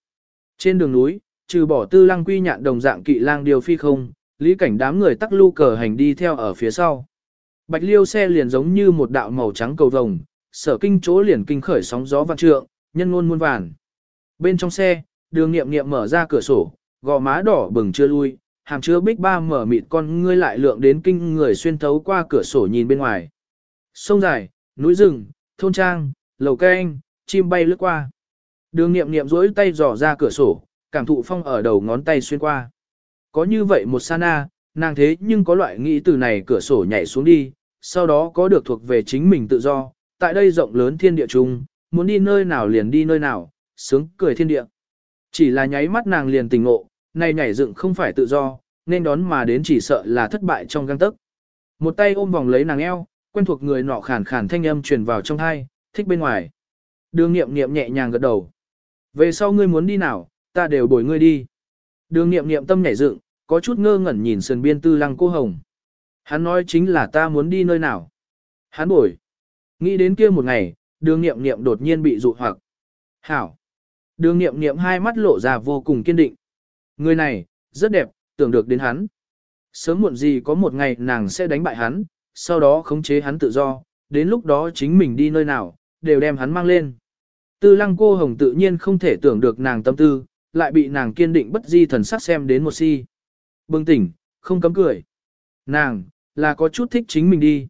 Trên đường núi, trừ bỏ tư lăng quy nhạn đồng dạng kỵ lang điều phi không, lý cảnh đám người tắc lưu cờ hành đi theo ở phía sau. Bạch liêu xe liền giống như một đạo màu trắng cầu vồng, sở kinh chỗ liền kinh khởi sóng gió vạn trượng, nhân ngôn muôn vàn. Bên trong xe, đường nghiệm nghiệm mở ra cửa sổ, gò má đỏ bừng chưa lui, hàm chứa bích ba mở mịt con ngươi lại lượng đến kinh người xuyên thấu qua cửa sổ nhìn bên ngoài. Sông dài, núi rừng, thôn trang, lầu canh, chim bay lướt qua. Đường nghiệm nghiệm rỗi tay dò ra cửa sổ, cảm thụ phong ở đầu ngón tay xuyên qua. Có như vậy một sa na, nàng thế nhưng có loại nghĩ từ này cửa sổ nhảy xuống đi, sau đó có được thuộc về chính mình tự do, tại đây rộng lớn thiên địa chung, muốn đi nơi nào liền đi nơi nào, sướng cười thiên địa. Chỉ là nháy mắt nàng liền tình ngộ, này nhảy dựng không phải tự do, nên đón mà đến chỉ sợ là thất bại trong găng tức. Một tay ôm vòng lấy nàng eo, quen thuộc người nọ khàn khàn thanh âm truyền vào trong thai, thích bên ngoài. Đường nghiệm nghiệm nhẹ nhàng gật đầu. Về sau ngươi muốn đi nào, ta đều bồi ngươi đi. Đường nghiệm nghiệm tâm nhảy dựng, có chút ngơ ngẩn nhìn sườn biên tư lăng cô hồng. Hắn nói chính là ta muốn đi nơi nào. Hắn bồi. Nghĩ đến kia một ngày, đường nghiệm nghiệm đột nhiên bị dụ hoặc. Hảo. Đường nghiệm nghiệm hai mắt lộ ra vô cùng kiên định. Người này, rất đẹp, tưởng được đến hắn. Sớm muộn gì có một ngày nàng sẽ đánh bại hắn, sau đó khống chế hắn tự do, đến lúc đó chính mình đi nơi nào, đều đem hắn mang lên. Tư lăng cô hồng tự nhiên không thể tưởng được nàng tâm tư, lại bị nàng kiên định bất di thần sắc xem đến một si. Bừng tỉnh, không cấm cười. Nàng, là có chút thích chính mình đi.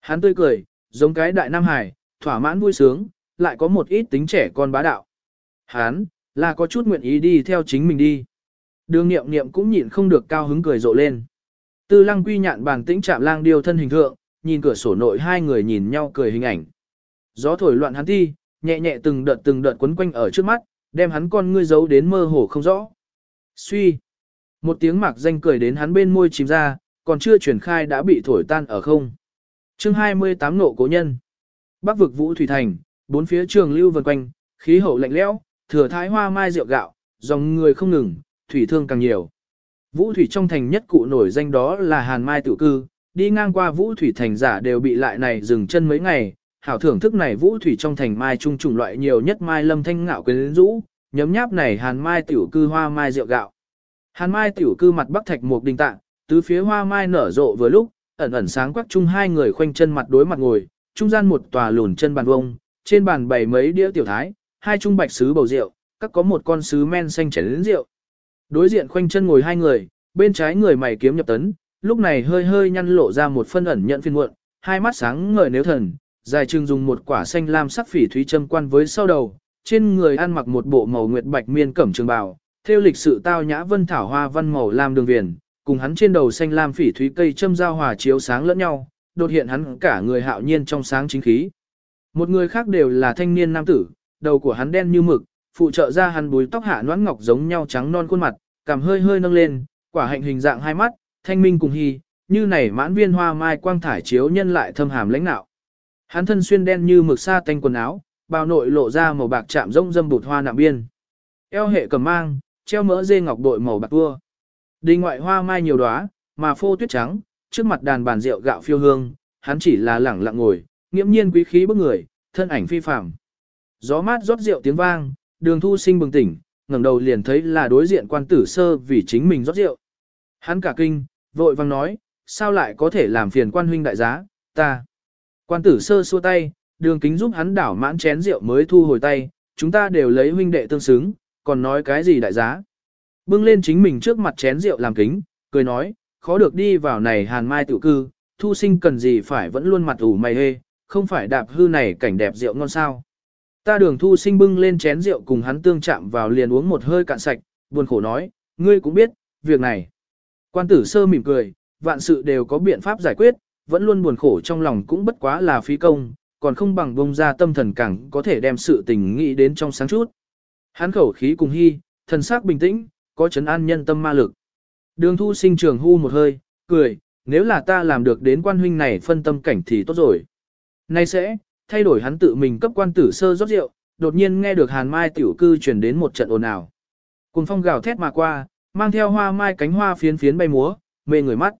Hắn tươi cười, giống cái đại nam hải, thỏa mãn vui sướng, lại có một ít tính trẻ con bá đạo. Hắn, là có chút nguyện ý đi theo chính mình đi. Đường nghiệm nghiệm cũng nhịn không được cao hứng cười rộ lên. Tư lăng quy nhạn bàn tĩnh chạm lang điêu thân hình thượng, nhìn cửa sổ nội hai người nhìn nhau cười hình ảnh. Gió thổi loạn hắn thi, nhẹ nhẹ từng đợt từng đợt quấn quanh ở trước mắt, đem hắn con ngươi giấu đến mơ hồ không rõ. Suy. Một tiếng mạc danh cười đến hắn bên môi chìm ra, còn chưa chuyển khai đã bị thổi tan ở không. chương 28 nộ cố nhân. Bắc vực vũ thủy thành, bốn phía trường lưu vần quanh, khí hậu lạnh lẽo, thừa thái hoa mai rượu gạo, dòng người không ngừng, thủy thương càng nhiều. Vũ thủy trong thành nhất cụ nổi danh đó là Hàn Mai tự cư, đi ngang qua Vũ thủy thành giả đều bị lại này dừng chân mấy ngày, hảo thưởng thức này Vũ thủy trong thành mai trung chủng loại nhiều nhất mai lâm thanh ngạo quyến rũ, nhấm nháp này Hàn Mai tiểu cư hoa mai rượu gạo. Hàn Mai tiểu cư mặt bắc thạch một đình tạng, tứ phía hoa mai nở rộ vừa lúc, ẩn ẩn sáng quắc chung hai người khoanh chân mặt đối mặt ngồi, trung gian một tòa lùn chân bàn vông, trên bàn bày mấy đĩa tiểu thái, hai trung bạch sứ bầu rượu, các có một con sứ men xanh chén lớn rượu. Đối diện khoanh chân ngồi hai người, bên trái người mày kiếm nhập tấn, lúc này hơi hơi nhăn lộ ra một phân ẩn nhận phiên muộn, hai mắt sáng ngời nếu thần, dài trừng dùng một quả xanh lam sắc phỉ thúy châm quan với sau đầu, trên người ăn mặc một bộ màu nguyệt bạch miên cẩm trường bào, theo lịch sự tao nhã vân thảo hoa văn màu lam đường viền, cùng hắn trên đầu xanh lam phỉ thúy cây châm giao hòa chiếu sáng lẫn nhau, đột hiện hắn cả người hạo nhiên trong sáng chính khí. Một người khác đều là thanh niên nam tử, đầu của hắn đen như mực, phụ trợ ra hắn búi tóc hạ noãn ngọc giống nhau trắng non khuôn mặt, cằm hơi hơi nâng lên, quả hạnh hình dạng hai mắt, thanh minh cùng hy, như này mãn viên hoa mai quang thải chiếu nhân lại thâm hàm lãnh nạo. Hắn thân xuyên đen như mực sa tanh quần áo, bao nội lộ ra màu bạc chạm rông dâm bụt hoa nạm biên. Eo hệ cầm mang, treo mỡ dê ngọc đội màu bạc vua. Đình ngoại hoa mai nhiều đóa, mà phô tuyết trắng, trước mặt đàn bàn rượu gạo phiêu hương, hắn chỉ là lẳng lặng ngồi, nghiễm nhiên quý khí bức người, thân ảnh phi phàm. Gió mát rót rượu tiếng vang, đường thu sinh bừng tỉnh, ngẩng đầu liền thấy là đối diện quan tử sơ vì chính mình rót rượu. Hắn cả kinh, vội vang nói, sao lại có thể làm phiền quan huynh đại giá, ta. Quan tử sơ xua tay, đường kính giúp hắn đảo mãn chén rượu mới thu hồi tay, chúng ta đều lấy huynh đệ tương xứng, còn nói cái gì đại giá. Bưng lên chính mình trước mặt chén rượu làm kính, cười nói, khó được đi vào này hàn mai tự cư, thu sinh cần gì phải vẫn luôn mặt ủ mày hê, không phải đạp hư này cảnh đẹp rượu ngon sao. Ta đường thu sinh bưng lên chén rượu cùng hắn tương chạm vào liền uống một hơi cạn sạch, buồn khổ nói, ngươi cũng biết, việc này. Quan tử sơ mỉm cười, vạn sự đều có biện pháp giải quyết, vẫn luôn buồn khổ trong lòng cũng bất quá là phí công, còn không bằng bông ra tâm thần càng có thể đem sự tình nghĩ đến trong sáng chút. Hắn khẩu khí cùng hy, thần sắc bình tĩnh, có chấn an nhân tâm ma lực. Đường thu sinh trường hu một hơi, cười, nếu là ta làm được đến quan huynh này phân tâm cảnh thì tốt rồi. Nay sẽ, thay đổi hắn tự mình cấp quan tử sơ rót rượu, đột nhiên nghe được hàn mai tiểu cư truyền đến một trận ồn ào. Cùng phong gào thét mà qua, mang theo hoa mai cánh hoa phiến phiến bay múa, mê người mắt.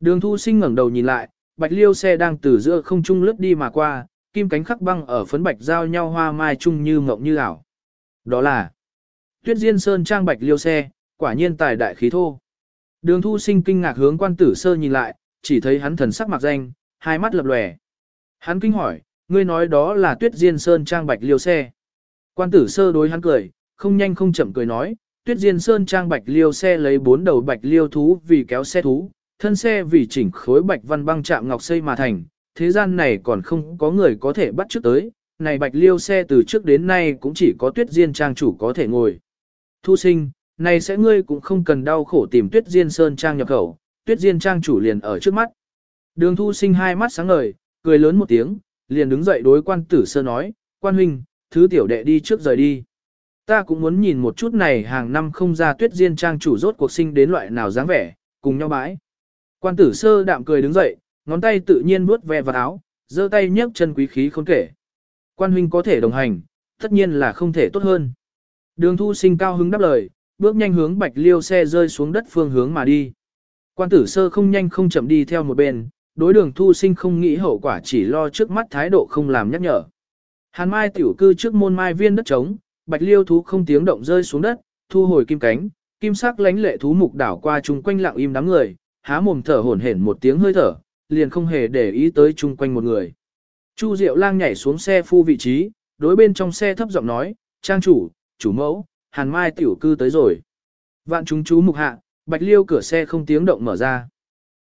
Đường thu sinh ngẩng đầu nhìn lại, bạch liêu xe đang từ giữa không trung lướt đi mà qua, kim cánh khắc băng ở phấn bạch giao nhau hoa mai chung như mộng như ảo. Đó là Tuyết Diên Sơn trang bạch liêu xe, quả nhiên tài đại khí thô. Đường thu sinh kinh ngạc hướng quan tử sơ nhìn lại, chỉ thấy hắn thần sắc mặc danh, hai mắt lập lòe. Hắn kinh hỏi, ngươi nói đó là Tuyết Diên Sơn trang bạch liêu xe. Quan tử sơ đối hắn cười, không nhanh không chậm cười nói, Tuyết Diên Sơn trang bạch liêu xe lấy bốn đầu bạch liêu thú vì kéo xe thú, thân xe vì chỉnh khối bạch văn băng chạm ngọc xây mà thành, thế gian này còn không có người có thể bắt trước tới, này bạch liêu xe từ trước đến nay cũng chỉ có tuyết diên trang chủ có thể ngồi. Thu sinh, này sẽ ngươi cũng không cần đau khổ tìm tuyết diên sơn trang nhập khẩu, tuyết diên trang chủ liền ở trước mắt. Đường thu sinh hai mắt sáng ngời, cười lớn một tiếng, liền đứng dậy đối quan tử sơ nói, quan huynh, thứ tiểu đệ đi trước rời đi. Ta cũng muốn nhìn một chút này hàng năm không ra tuyết diên trang chủ rốt cuộc sinh đến loại nào dáng vẻ, cùng nhau bãi. Quan tử sơ đạm cười đứng dậy, ngón tay tự nhiên vuốt ve vào áo, giơ tay nhấc chân quý khí không kể. Quan huynh có thể đồng hành, tất nhiên là không thể tốt hơn. Đường thu sinh cao hứng đáp lời, bước nhanh hướng bạch liêu xe rơi xuống đất phương hướng mà đi. Quan tử sơ không nhanh không chậm đi theo một bên, đối đường thu sinh không nghĩ hậu quả chỉ lo trước mắt thái độ không làm nhắc nhở. Hàn mai tiểu cư trước môn mai viên đất trống, bạch liêu thú không tiếng động rơi xuống đất, thu hồi kim cánh, kim sắc lánh lệ thú mục đảo qua chung quanh lặng im đám người, há mồm thở hổn hển một tiếng hơi thở, liền không hề để ý tới chung quanh một người. Chu Diệu Lang nhảy xuống xe phu vị trí, đối bên trong xe thấp giọng nói, trang chủ, chủ mẫu, hàn mai tiểu cư tới rồi. Vạn chúng chú mục hạ, bạch liêu cửa xe không tiếng động mở ra.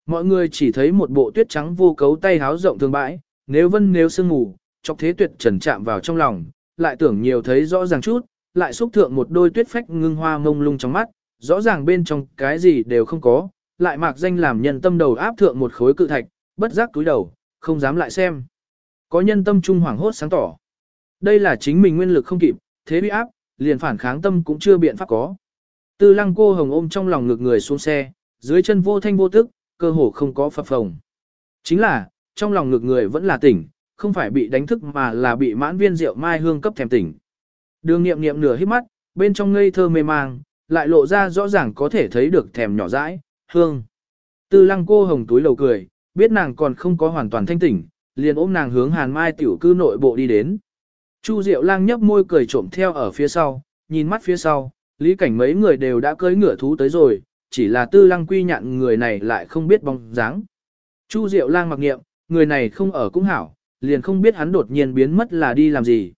Mọi người chỉ thấy một bộ tuyết trắng vô cấu tay háo rộng thường bãi, nếu vân nếu sương ngủ, chọc thế tuyệt trần chạm vào trong lòng, lại tưởng nhiều thấy rõ ràng chút, lại xúc thượng một đôi tuyết phách ngưng hoa mông lung trong mắt, rõ ràng bên trong cái gì đều không có, lại mạc danh làm nhân tâm đầu áp thượng một khối cự thạch, bất giác túi đầu, không dám lại xem. Có nhân tâm trung hoảng hốt sáng tỏ. Đây là chính mình nguyên lực không kịp, thế bị áp, liền phản kháng tâm cũng chưa biện pháp có. Tư lăng cô hồng ôm trong lòng ngực người xuống xe, dưới chân vô thanh vô tức, cơ hồ không có phập phồng. Chính là, trong lòng ngực người vẫn là tỉnh, không phải bị đánh thức mà là bị mãn viên rượu mai hương cấp thèm tỉnh. Đường nghiệm nghiệm nửa hít mắt, bên trong ngây thơ mê mang, lại lộ ra rõ ràng có thể thấy được thèm nhỏ dãi, hương. Tư lăng cô hồng túi lầu cười, biết nàng còn không có hoàn toàn thanh tỉnh, liền ôm nàng hướng hàn mai tiểu cư nội bộ đi đến. Chu Diệu lang nhấp môi cười trộm theo ở phía sau, nhìn mắt phía sau, lý cảnh mấy người đều đã cưỡi ngựa thú tới rồi, chỉ là tư lăng quy nhạn người này lại không biết bóng dáng. Chu Diệu lang mặc nghiệm, người này không ở cũng hảo, liền không biết hắn đột nhiên biến mất là đi làm gì.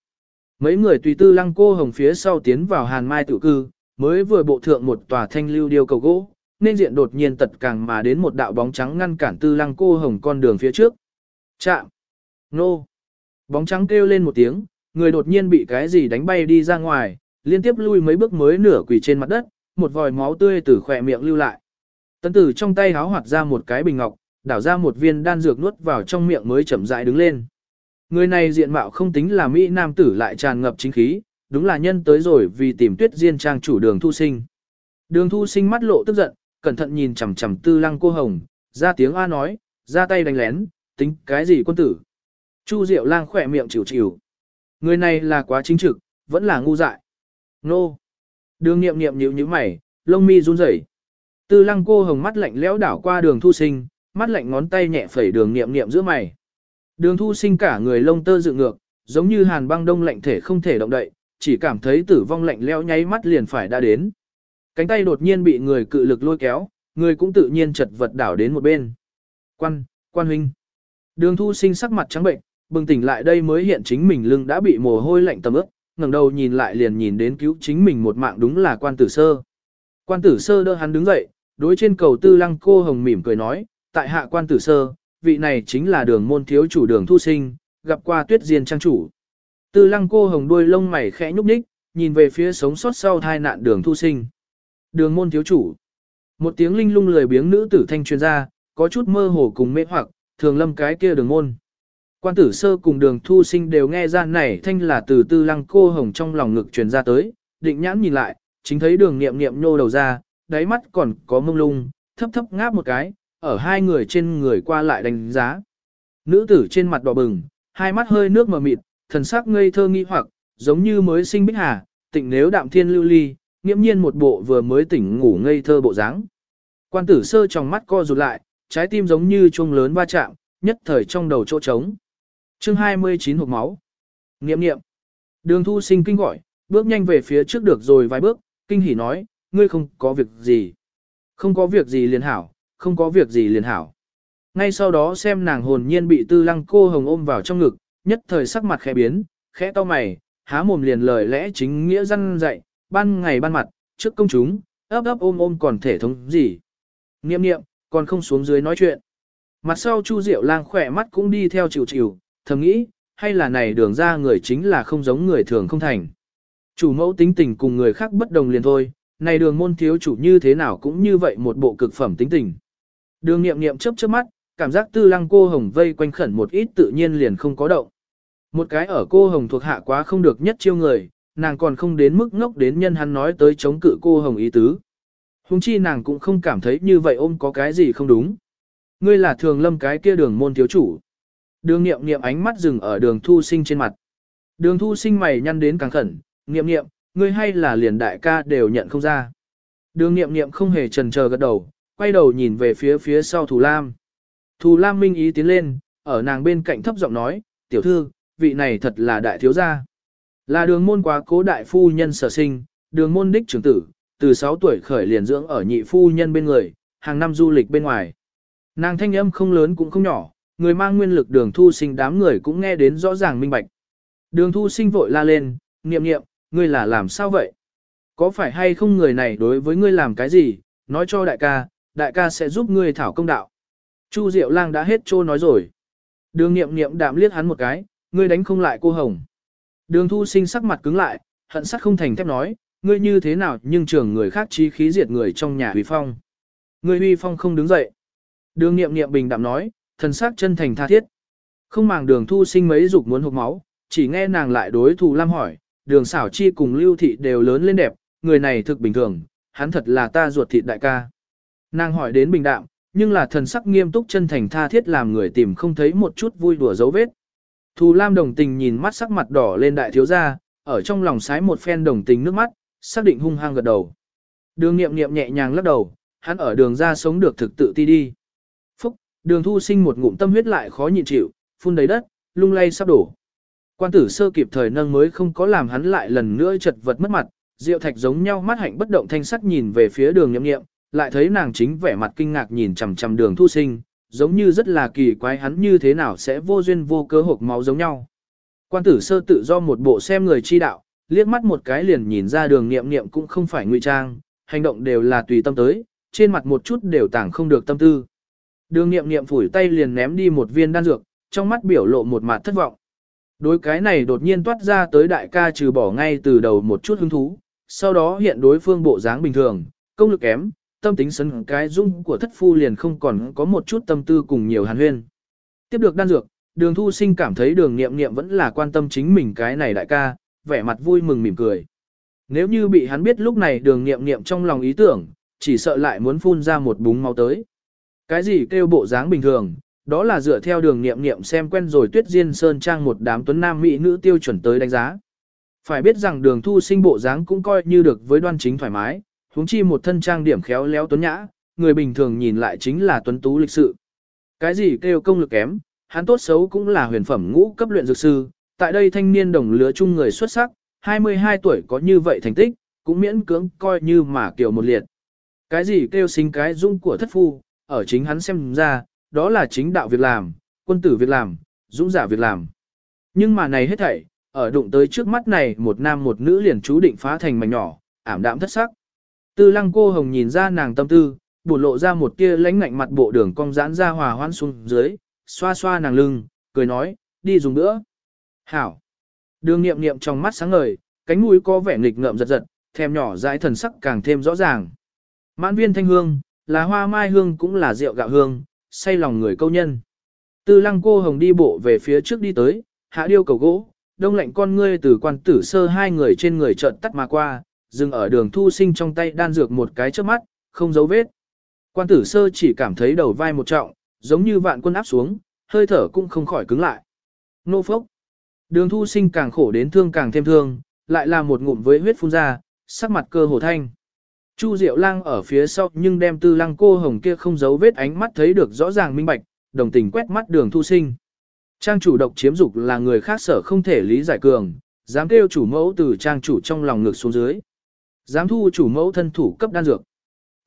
Mấy người tùy tư lăng cô hồng phía sau tiến vào hàn mai Tiểu cư, mới vừa bộ thượng một tòa thanh lưu điêu cầu gỗ, nên diện đột nhiên tật càng mà đến một đạo bóng trắng ngăn cản tư lăng cô hồng con đường phía trước. Chạm! Nô! Bóng trắng kêu lên một tiếng, người đột nhiên bị cái gì đánh bay đi ra ngoài, liên tiếp lui mấy bước mới nửa quỳ trên mặt đất, một vòi máu tươi từ khỏe miệng lưu lại. Tấn tử trong tay háo hoạt ra một cái bình ngọc, đảo ra một viên đan dược nuốt vào trong miệng mới chậm rãi đứng lên. Người này diện mạo không tính là Mỹ Nam tử lại tràn ngập chính khí, đúng là nhân tới rồi vì tìm tuyết diên trang chủ đường thu sinh. Đường thu sinh mắt lộ tức giận, cẩn thận nhìn chằm chằm tư lăng cô hồng, ra tiếng A nói, ra tay đánh lén, tính cái gì quân tử. Chu Diệu lang khỏe miệng chịu chịu. Người này là quá chính trực, vẫn là ngu dại. Nô. Đường nghiệm nghiệm nhíu nhíu mày, lông mi run rẩy. Tư lăng cô hồng mắt lạnh lẽo đảo qua đường thu sinh, mắt lạnh ngón tay nhẹ phẩy đường nghiệm nghiệm giữa mày. Đường thu sinh cả người lông tơ dựng ngược, giống như hàn băng đông lạnh thể không thể động đậy, chỉ cảm thấy tử vong lạnh lẽo nháy mắt liền phải đã đến. Cánh tay đột nhiên bị người cự lực lôi kéo, người cũng tự nhiên chật vật đảo đến một bên. Quan, quan huynh. Đường thu sinh sắc mặt trắng bệnh, bừng tỉnh lại đây mới hiện chính mình lưng đã bị mồ hôi lạnh tầm ướt, ngẩng đầu nhìn lại liền nhìn đến cứu chính mình một mạng đúng là quan tử sơ. Quan tử sơ đỡ hắn đứng dậy, đối trên cầu tư lăng cô hồng mỉm cười nói, tại hạ quan tử sơ, vị này chính là đường môn thiếu chủ đường thu sinh, gặp qua tuyết diên trang chủ. Tư lăng cô hồng đuôi lông mày khẽ nhúc nhích, nhìn về phía sống sót sau thai nạn đường thu sinh. Đường môn thiếu chủ. Một tiếng linh lung lười biếng nữ tử thanh truyền ra, có chút mơ hồ cùng mê hoặc, thường lâm cái kia đường môn. Quan tử sơ cùng đường thu sinh đều nghe ra này thanh là từ tư lăng cô hồng trong lòng ngực truyền ra tới, định nhãn nhìn lại, chính thấy đường nghiệm nghiệm nhô đầu ra, đáy mắt còn có mông lung, thấp thấp ngáp một cái, ở hai người trên người qua lại đánh giá. Nữ tử trên mặt đỏ bừng, hai mắt hơi nước mờ mịt, thần sắc ngây thơ nghi hoặc, giống như mới sinh bích hà, tịnh nếu đạm thiên lưu ly, nghiễm nhiên một bộ vừa mới tỉnh ngủ ngây thơ bộ dáng. Quan tử sơ trong mắt co rụt lại, trái tim giống như chuông lớn va chạm, nhất thời trong đầu chỗ trống. Chương 29 hộp máu. Nghiệm nghiệm. Đường thu sinh kinh gọi, bước nhanh về phía trước được rồi vài bước, kinh hỉ nói, ngươi không có việc gì. Không có việc gì liền hảo, không có việc gì liền hảo. Ngay sau đó xem nàng hồn nhiên bị tư lăng cô hồng ôm vào trong ngực, nhất thời sắc mặt khẽ biến, khẽ to mày, há mồm liền lời lẽ chính nghĩa răn dạy, ban ngày ban mặt, trước công chúng, ấp ấp ôm ôm còn thể thống gì. Niệm niệm, còn không xuống dưới nói chuyện. Mặt sau Chu Diệu lang khỏe mắt cũng đi theo chịu chịu, thầm nghĩ, hay là này đường ra người chính là không giống người thường không thành. Chủ mẫu tính tình cùng người khác bất đồng liền thôi, này đường môn thiếu chủ như thế nào cũng như vậy một bộ cực phẩm tính tình. Đường nghiệm nghiệm chớp chớp mắt, cảm giác tư lăng cô hồng vây quanh khẩn một ít tự nhiên liền không có động. Một cái ở cô hồng thuộc hạ quá không được nhất chiêu người, nàng còn không đến mức ngốc đến nhân hắn nói tới chống cự cô hồng ý tứ. Hùng chi nàng cũng không cảm thấy như vậy ôm có cái gì không đúng. Ngươi là thường lâm cái kia đường môn thiếu chủ. Đường nghiệm nghiệm ánh mắt dừng ở đường thu sinh trên mặt. Đường thu sinh mày nhăn đến càng khẩn, nghiệm nghiệm, ngươi hay là liền đại ca đều nhận không ra. Đường nghiệm nghiệm không hề trần chờ gật đầu, quay đầu nhìn về phía phía sau Thù Lam. Thù Lam minh ý tiến lên, ở nàng bên cạnh thấp giọng nói, tiểu thư, vị này thật là đại thiếu gia. Là đường môn quá cố đại phu nhân sở sinh, đường môn đích trưởng tử, từ 6 tuổi khởi liền dưỡng ở nhị phu nhân bên người, hàng năm du lịch bên ngoài. Nàng thanh âm không lớn cũng không nhỏ, người mang nguyên lực đường thu sinh đám người cũng nghe đến rõ ràng minh bạch. Đường thu sinh vội la lên, niệm niệm, ngươi là làm sao vậy? Có phải hay không người này đối với ngươi làm cái gì, nói cho đại ca, đại ca sẽ giúp ngươi thảo công đạo. Chu Diệu Lang đã hết trô nói rồi. Đường niệm niệm đạm liếc hắn một cái, ngươi đánh không lại cô Hồng. Đường thu sinh sắc mặt cứng lại, hận sắc không thành thép nói, ngươi như thế nào nhưng trưởng người khác chí khí diệt người trong nhà huy phong. Ngươi huy phong không đứng dậy. Đường niệm niệm bình đạm nói, thần sắc chân thành tha thiết. Không màng đường thu sinh mấy dục muốn hụt máu, chỉ nghe nàng lại đối thủ lam hỏi, đường xảo chi cùng lưu thị đều lớn lên đẹp, người này thực bình thường, hắn thật là ta ruột thịt đại ca. Nàng hỏi đến bình đạm, nhưng là thần sắc nghiêm túc chân thành tha thiết làm người tìm không thấy một chút vui đùa dấu vết. Thù Lam đồng tình nhìn mắt sắc mặt đỏ lên đại thiếu gia, ở trong lòng sái một phen đồng tình nước mắt, xác định hung hăng gật đầu. Đường nghiệm nghiệm nhẹ nhàng lắc đầu, hắn ở đường ra sống được thực tự ti đi. Phúc, đường thu sinh một ngụm tâm huyết lại khó nhịn chịu, phun đầy đất, lung lay sắp đổ. Quan tử sơ kịp thời nâng mới không có làm hắn lại lần nữa chật vật mất mặt, Diệu Thạch giống nhau mắt hạnh bất động thanh sắc nhìn về phía đường nhậm nghiệm, lại thấy nàng chính vẻ mặt kinh ngạc nhìn chằm chằm đường thu sinh, giống như rất là kỳ quái hắn như thế nào sẽ vô duyên vô cớ hộp máu giống nhau. Quan tử sơ tự do một bộ xem người chi đạo, liếc mắt một cái liền nhìn ra đường nghiệm nghiệm cũng không phải ngụy trang, hành động đều là tùy tâm tới, trên mặt một chút đều tảng không được tâm tư. Đường nghiệm nghiệm phủi tay liền ném đi một viên đan dược, trong mắt biểu lộ một mặt thất vọng. Đối cái này đột nhiên toát ra tới đại ca trừ bỏ ngay từ đầu một chút hứng thú, sau đó hiện đối phương bộ dáng bình thường, công lực kém, tâm tính sấn cái dung của thất phu liền không còn có một chút tâm tư cùng nhiều hàn huyên. Tiếp được đan dược, đường thu sinh cảm thấy đường nghiệm nghiệm vẫn là quan tâm chính mình cái này đại ca, vẻ mặt vui mừng mỉm cười. Nếu như bị hắn biết lúc này đường nghiệm nghiệm trong lòng ý tưởng, chỉ sợ lại muốn phun ra một búng máu tới. Cái gì kêu bộ dáng bình thường, đó là dựa theo đường nghiệm nghiệm xem quen rồi tuyết diên sơn trang một đám tuấn nam mỹ nữ tiêu chuẩn tới đánh giá. Phải biết rằng đường thu sinh bộ dáng cũng coi như được với đoan chính thoải mái, huống chi một thân trang điểm khéo léo tuấn nhã, người bình thường nhìn lại chính là tuấn tú lịch sự. Cái gì kêu công lực kém, hắn tốt xấu cũng là huyền phẩm ngũ cấp luyện dược sư, tại đây thanh niên đồng lứa chung người xuất sắc, 22 tuổi có như vậy thành tích, cũng miễn cưỡng coi như mà kiểu một liệt. Cái gì kêu sinh cái dung của thất phu, ở chính hắn xem ra, đó là chính đạo việc làm, quân tử việc làm, dũng giả việc làm. Nhưng mà này hết thảy, ở đụng tới trước mắt này một nam một nữ liền chú định phá thành mảnh nhỏ, ảm đạm thất sắc. Tư lăng cô hồng nhìn ra nàng tâm tư, buồn lộ ra một tia lãnh ngạnh mặt bộ đường cong giãn ra hòa hoãn xuống dưới, xoa xoa nàng lưng, cười nói, đi dùng nữa. Hảo. Đường nghiệm nghiệm trong mắt sáng ngời, cánh mũi có vẻ nghịch ngợm giật giật, thèm nhỏ dãi thần sắc càng thêm rõ ràng. Mãn viên thanh hương, là hoa mai hương cũng là rượu gạo hương, say lòng người câu nhân. Tư lăng cô hồng đi bộ về phía trước đi tới, hạ điêu cầu gỗ, đông lạnh con ngươi từ quan tử sơ hai người trên người trợn tắt mà qua, dừng ở đường thu sinh trong tay đan dược một cái trước mắt, không dấu vết. Quan tử sơ chỉ cảm thấy đầu vai một trọng, giống như vạn quân áp xuống, hơi thở cũng không khỏi cứng lại. Nô phốc. Đường thu sinh càng khổ đến thương càng thêm thương, lại là một ngụm với huyết phun ra, sắc mặt cơ hồ thanh. Chu Diệu Lang ở phía sau nhưng đem tư lăng cô hồng kia không giấu vết ánh mắt thấy được rõ ràng minh bạch, đồng tình quét mắt đường thu sinh. Trang chủ độc chiếm dục là người khác sở không thể lý giải cường, dám kêu chủ mẫu từ trang chủ trong lòng ngược xuống dưới. Dám thu chủ mẫu thân thủ cấp đan dược.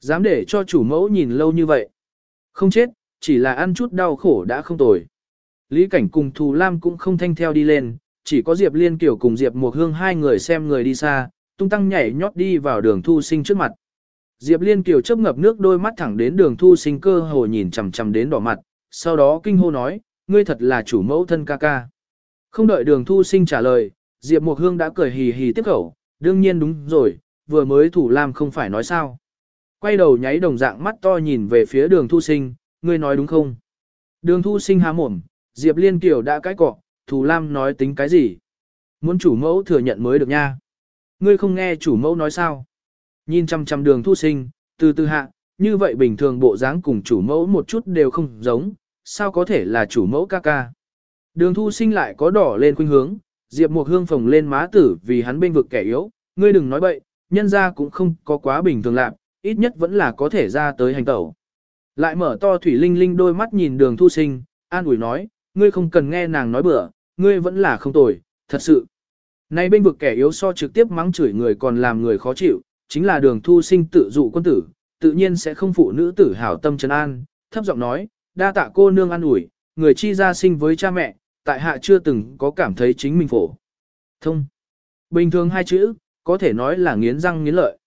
Dám để cho chủ mẫu nhìn lâu như vậy. Không chết, chỉ là ăn chút đau khổ đã không tồi. Lý cảnh cùng Thù Lam cũng không thanh theo đi lên, chỉ có Diệp Liên Kiều cùng Diệp Mộc Hương hai người xem người đi xa, tung tăng nhảy nhót đi vào đường thu sinh trước mặt. Diệp Liên Kiều chớp ngập nước đôi mắt thẳng đến đường thu sinh cơ hồ nhìn chằm chằm đến đỏ mặt, sau đó kinh hô nói, ngươi thật là chủ mẫu thân ca ca. Không đợi đường thu sinh trả lời, Diệp Mộc Hương đã cười hì hì tiếp khẩu, đương nhiên đúng rồi, vừa mới thủ lam không phải nói sao. Quay đầu nháy đồng dạng mắt to nhìn về phía đường thu sinh, ngươi nói đúng không? Đường thu sinh há mồm, Diệp Liên Kiều đã cãi cọ, thủ lam nói tính cái gì? Muốn chủ mẫu thừa nhận mới được nha. Ngươi không nghe chủ mẫu nói sao? Nhìn chăm chăm đường thu sinh, từ từ hạ, như vậy bình thường bộ dáng cùng chủ mẫu một chút đều không giống, sao có thể là chủ mẫu ca ca. Đường thu sinh lại có đỏ lên khuynh hướng, Diệp mộc hương phồng lên má tử vì hắn bên vực kẻ yếu, ngươi đừng nói bậy, nhân ra cũng không có quá bình thường lạc, ít nhất vẫn là có thể ra tới hành tẩu. Lại mở to thủy linh linh đôi mắt nhìn đường thu sinh, an ủi nói, ngươi không cần nghe nàng nói bừa, ngươi vẫn là không tồi, thật sự. Nay bên vực kẻ yếu so trực tiếp mắng chửi người còn làm người khó chịu, chính là đường thu sinh tự dụ quân tử, tự nhiên sẽ không phụ nữ tử hảo tâm trấn an, thấp giọng nói, đa tạ cô nương an ủi, người chi ra sinh với cha mẹ, tại hạ chưa từng có cảm thấy chính mình phổ. Thông. Bình thường hai chữ, có thể nói là nghiến răng nghiến lợi.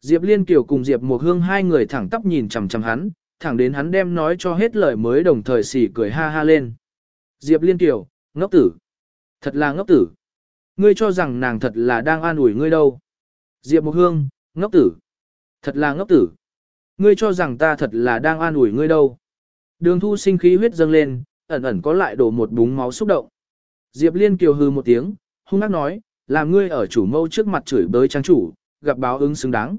Diệp Liên Kiều cùng Diệp Mộc Hương hai người thẳng tắp nhìn chằm chằm hắn, thẳng đến hắn đem nói cho hết lời mới đồng thời xỉ cười ha ha lên. Diệp Liên Kiều, ngốc tử. Thật là ngốc tử. Ngươi cho rằng nàng thật là đang an ủi ngươi đâu. Diệp Mộc Hương, ngốc tử. Thật là ngốc tử. Ngươi cho rằng ta thật là đang an ủi ngươi đâu. Đường thu sinh khí huyết dâng lên, ẩn ẩn có lại đổ một búng máu xúc động. Diệp Liên kiều hư một tiếng, hung ác nói, làm ngươi ở chủ mâu trước mặt chửi bới trang chủ, gặp báo ứng xứng đáng.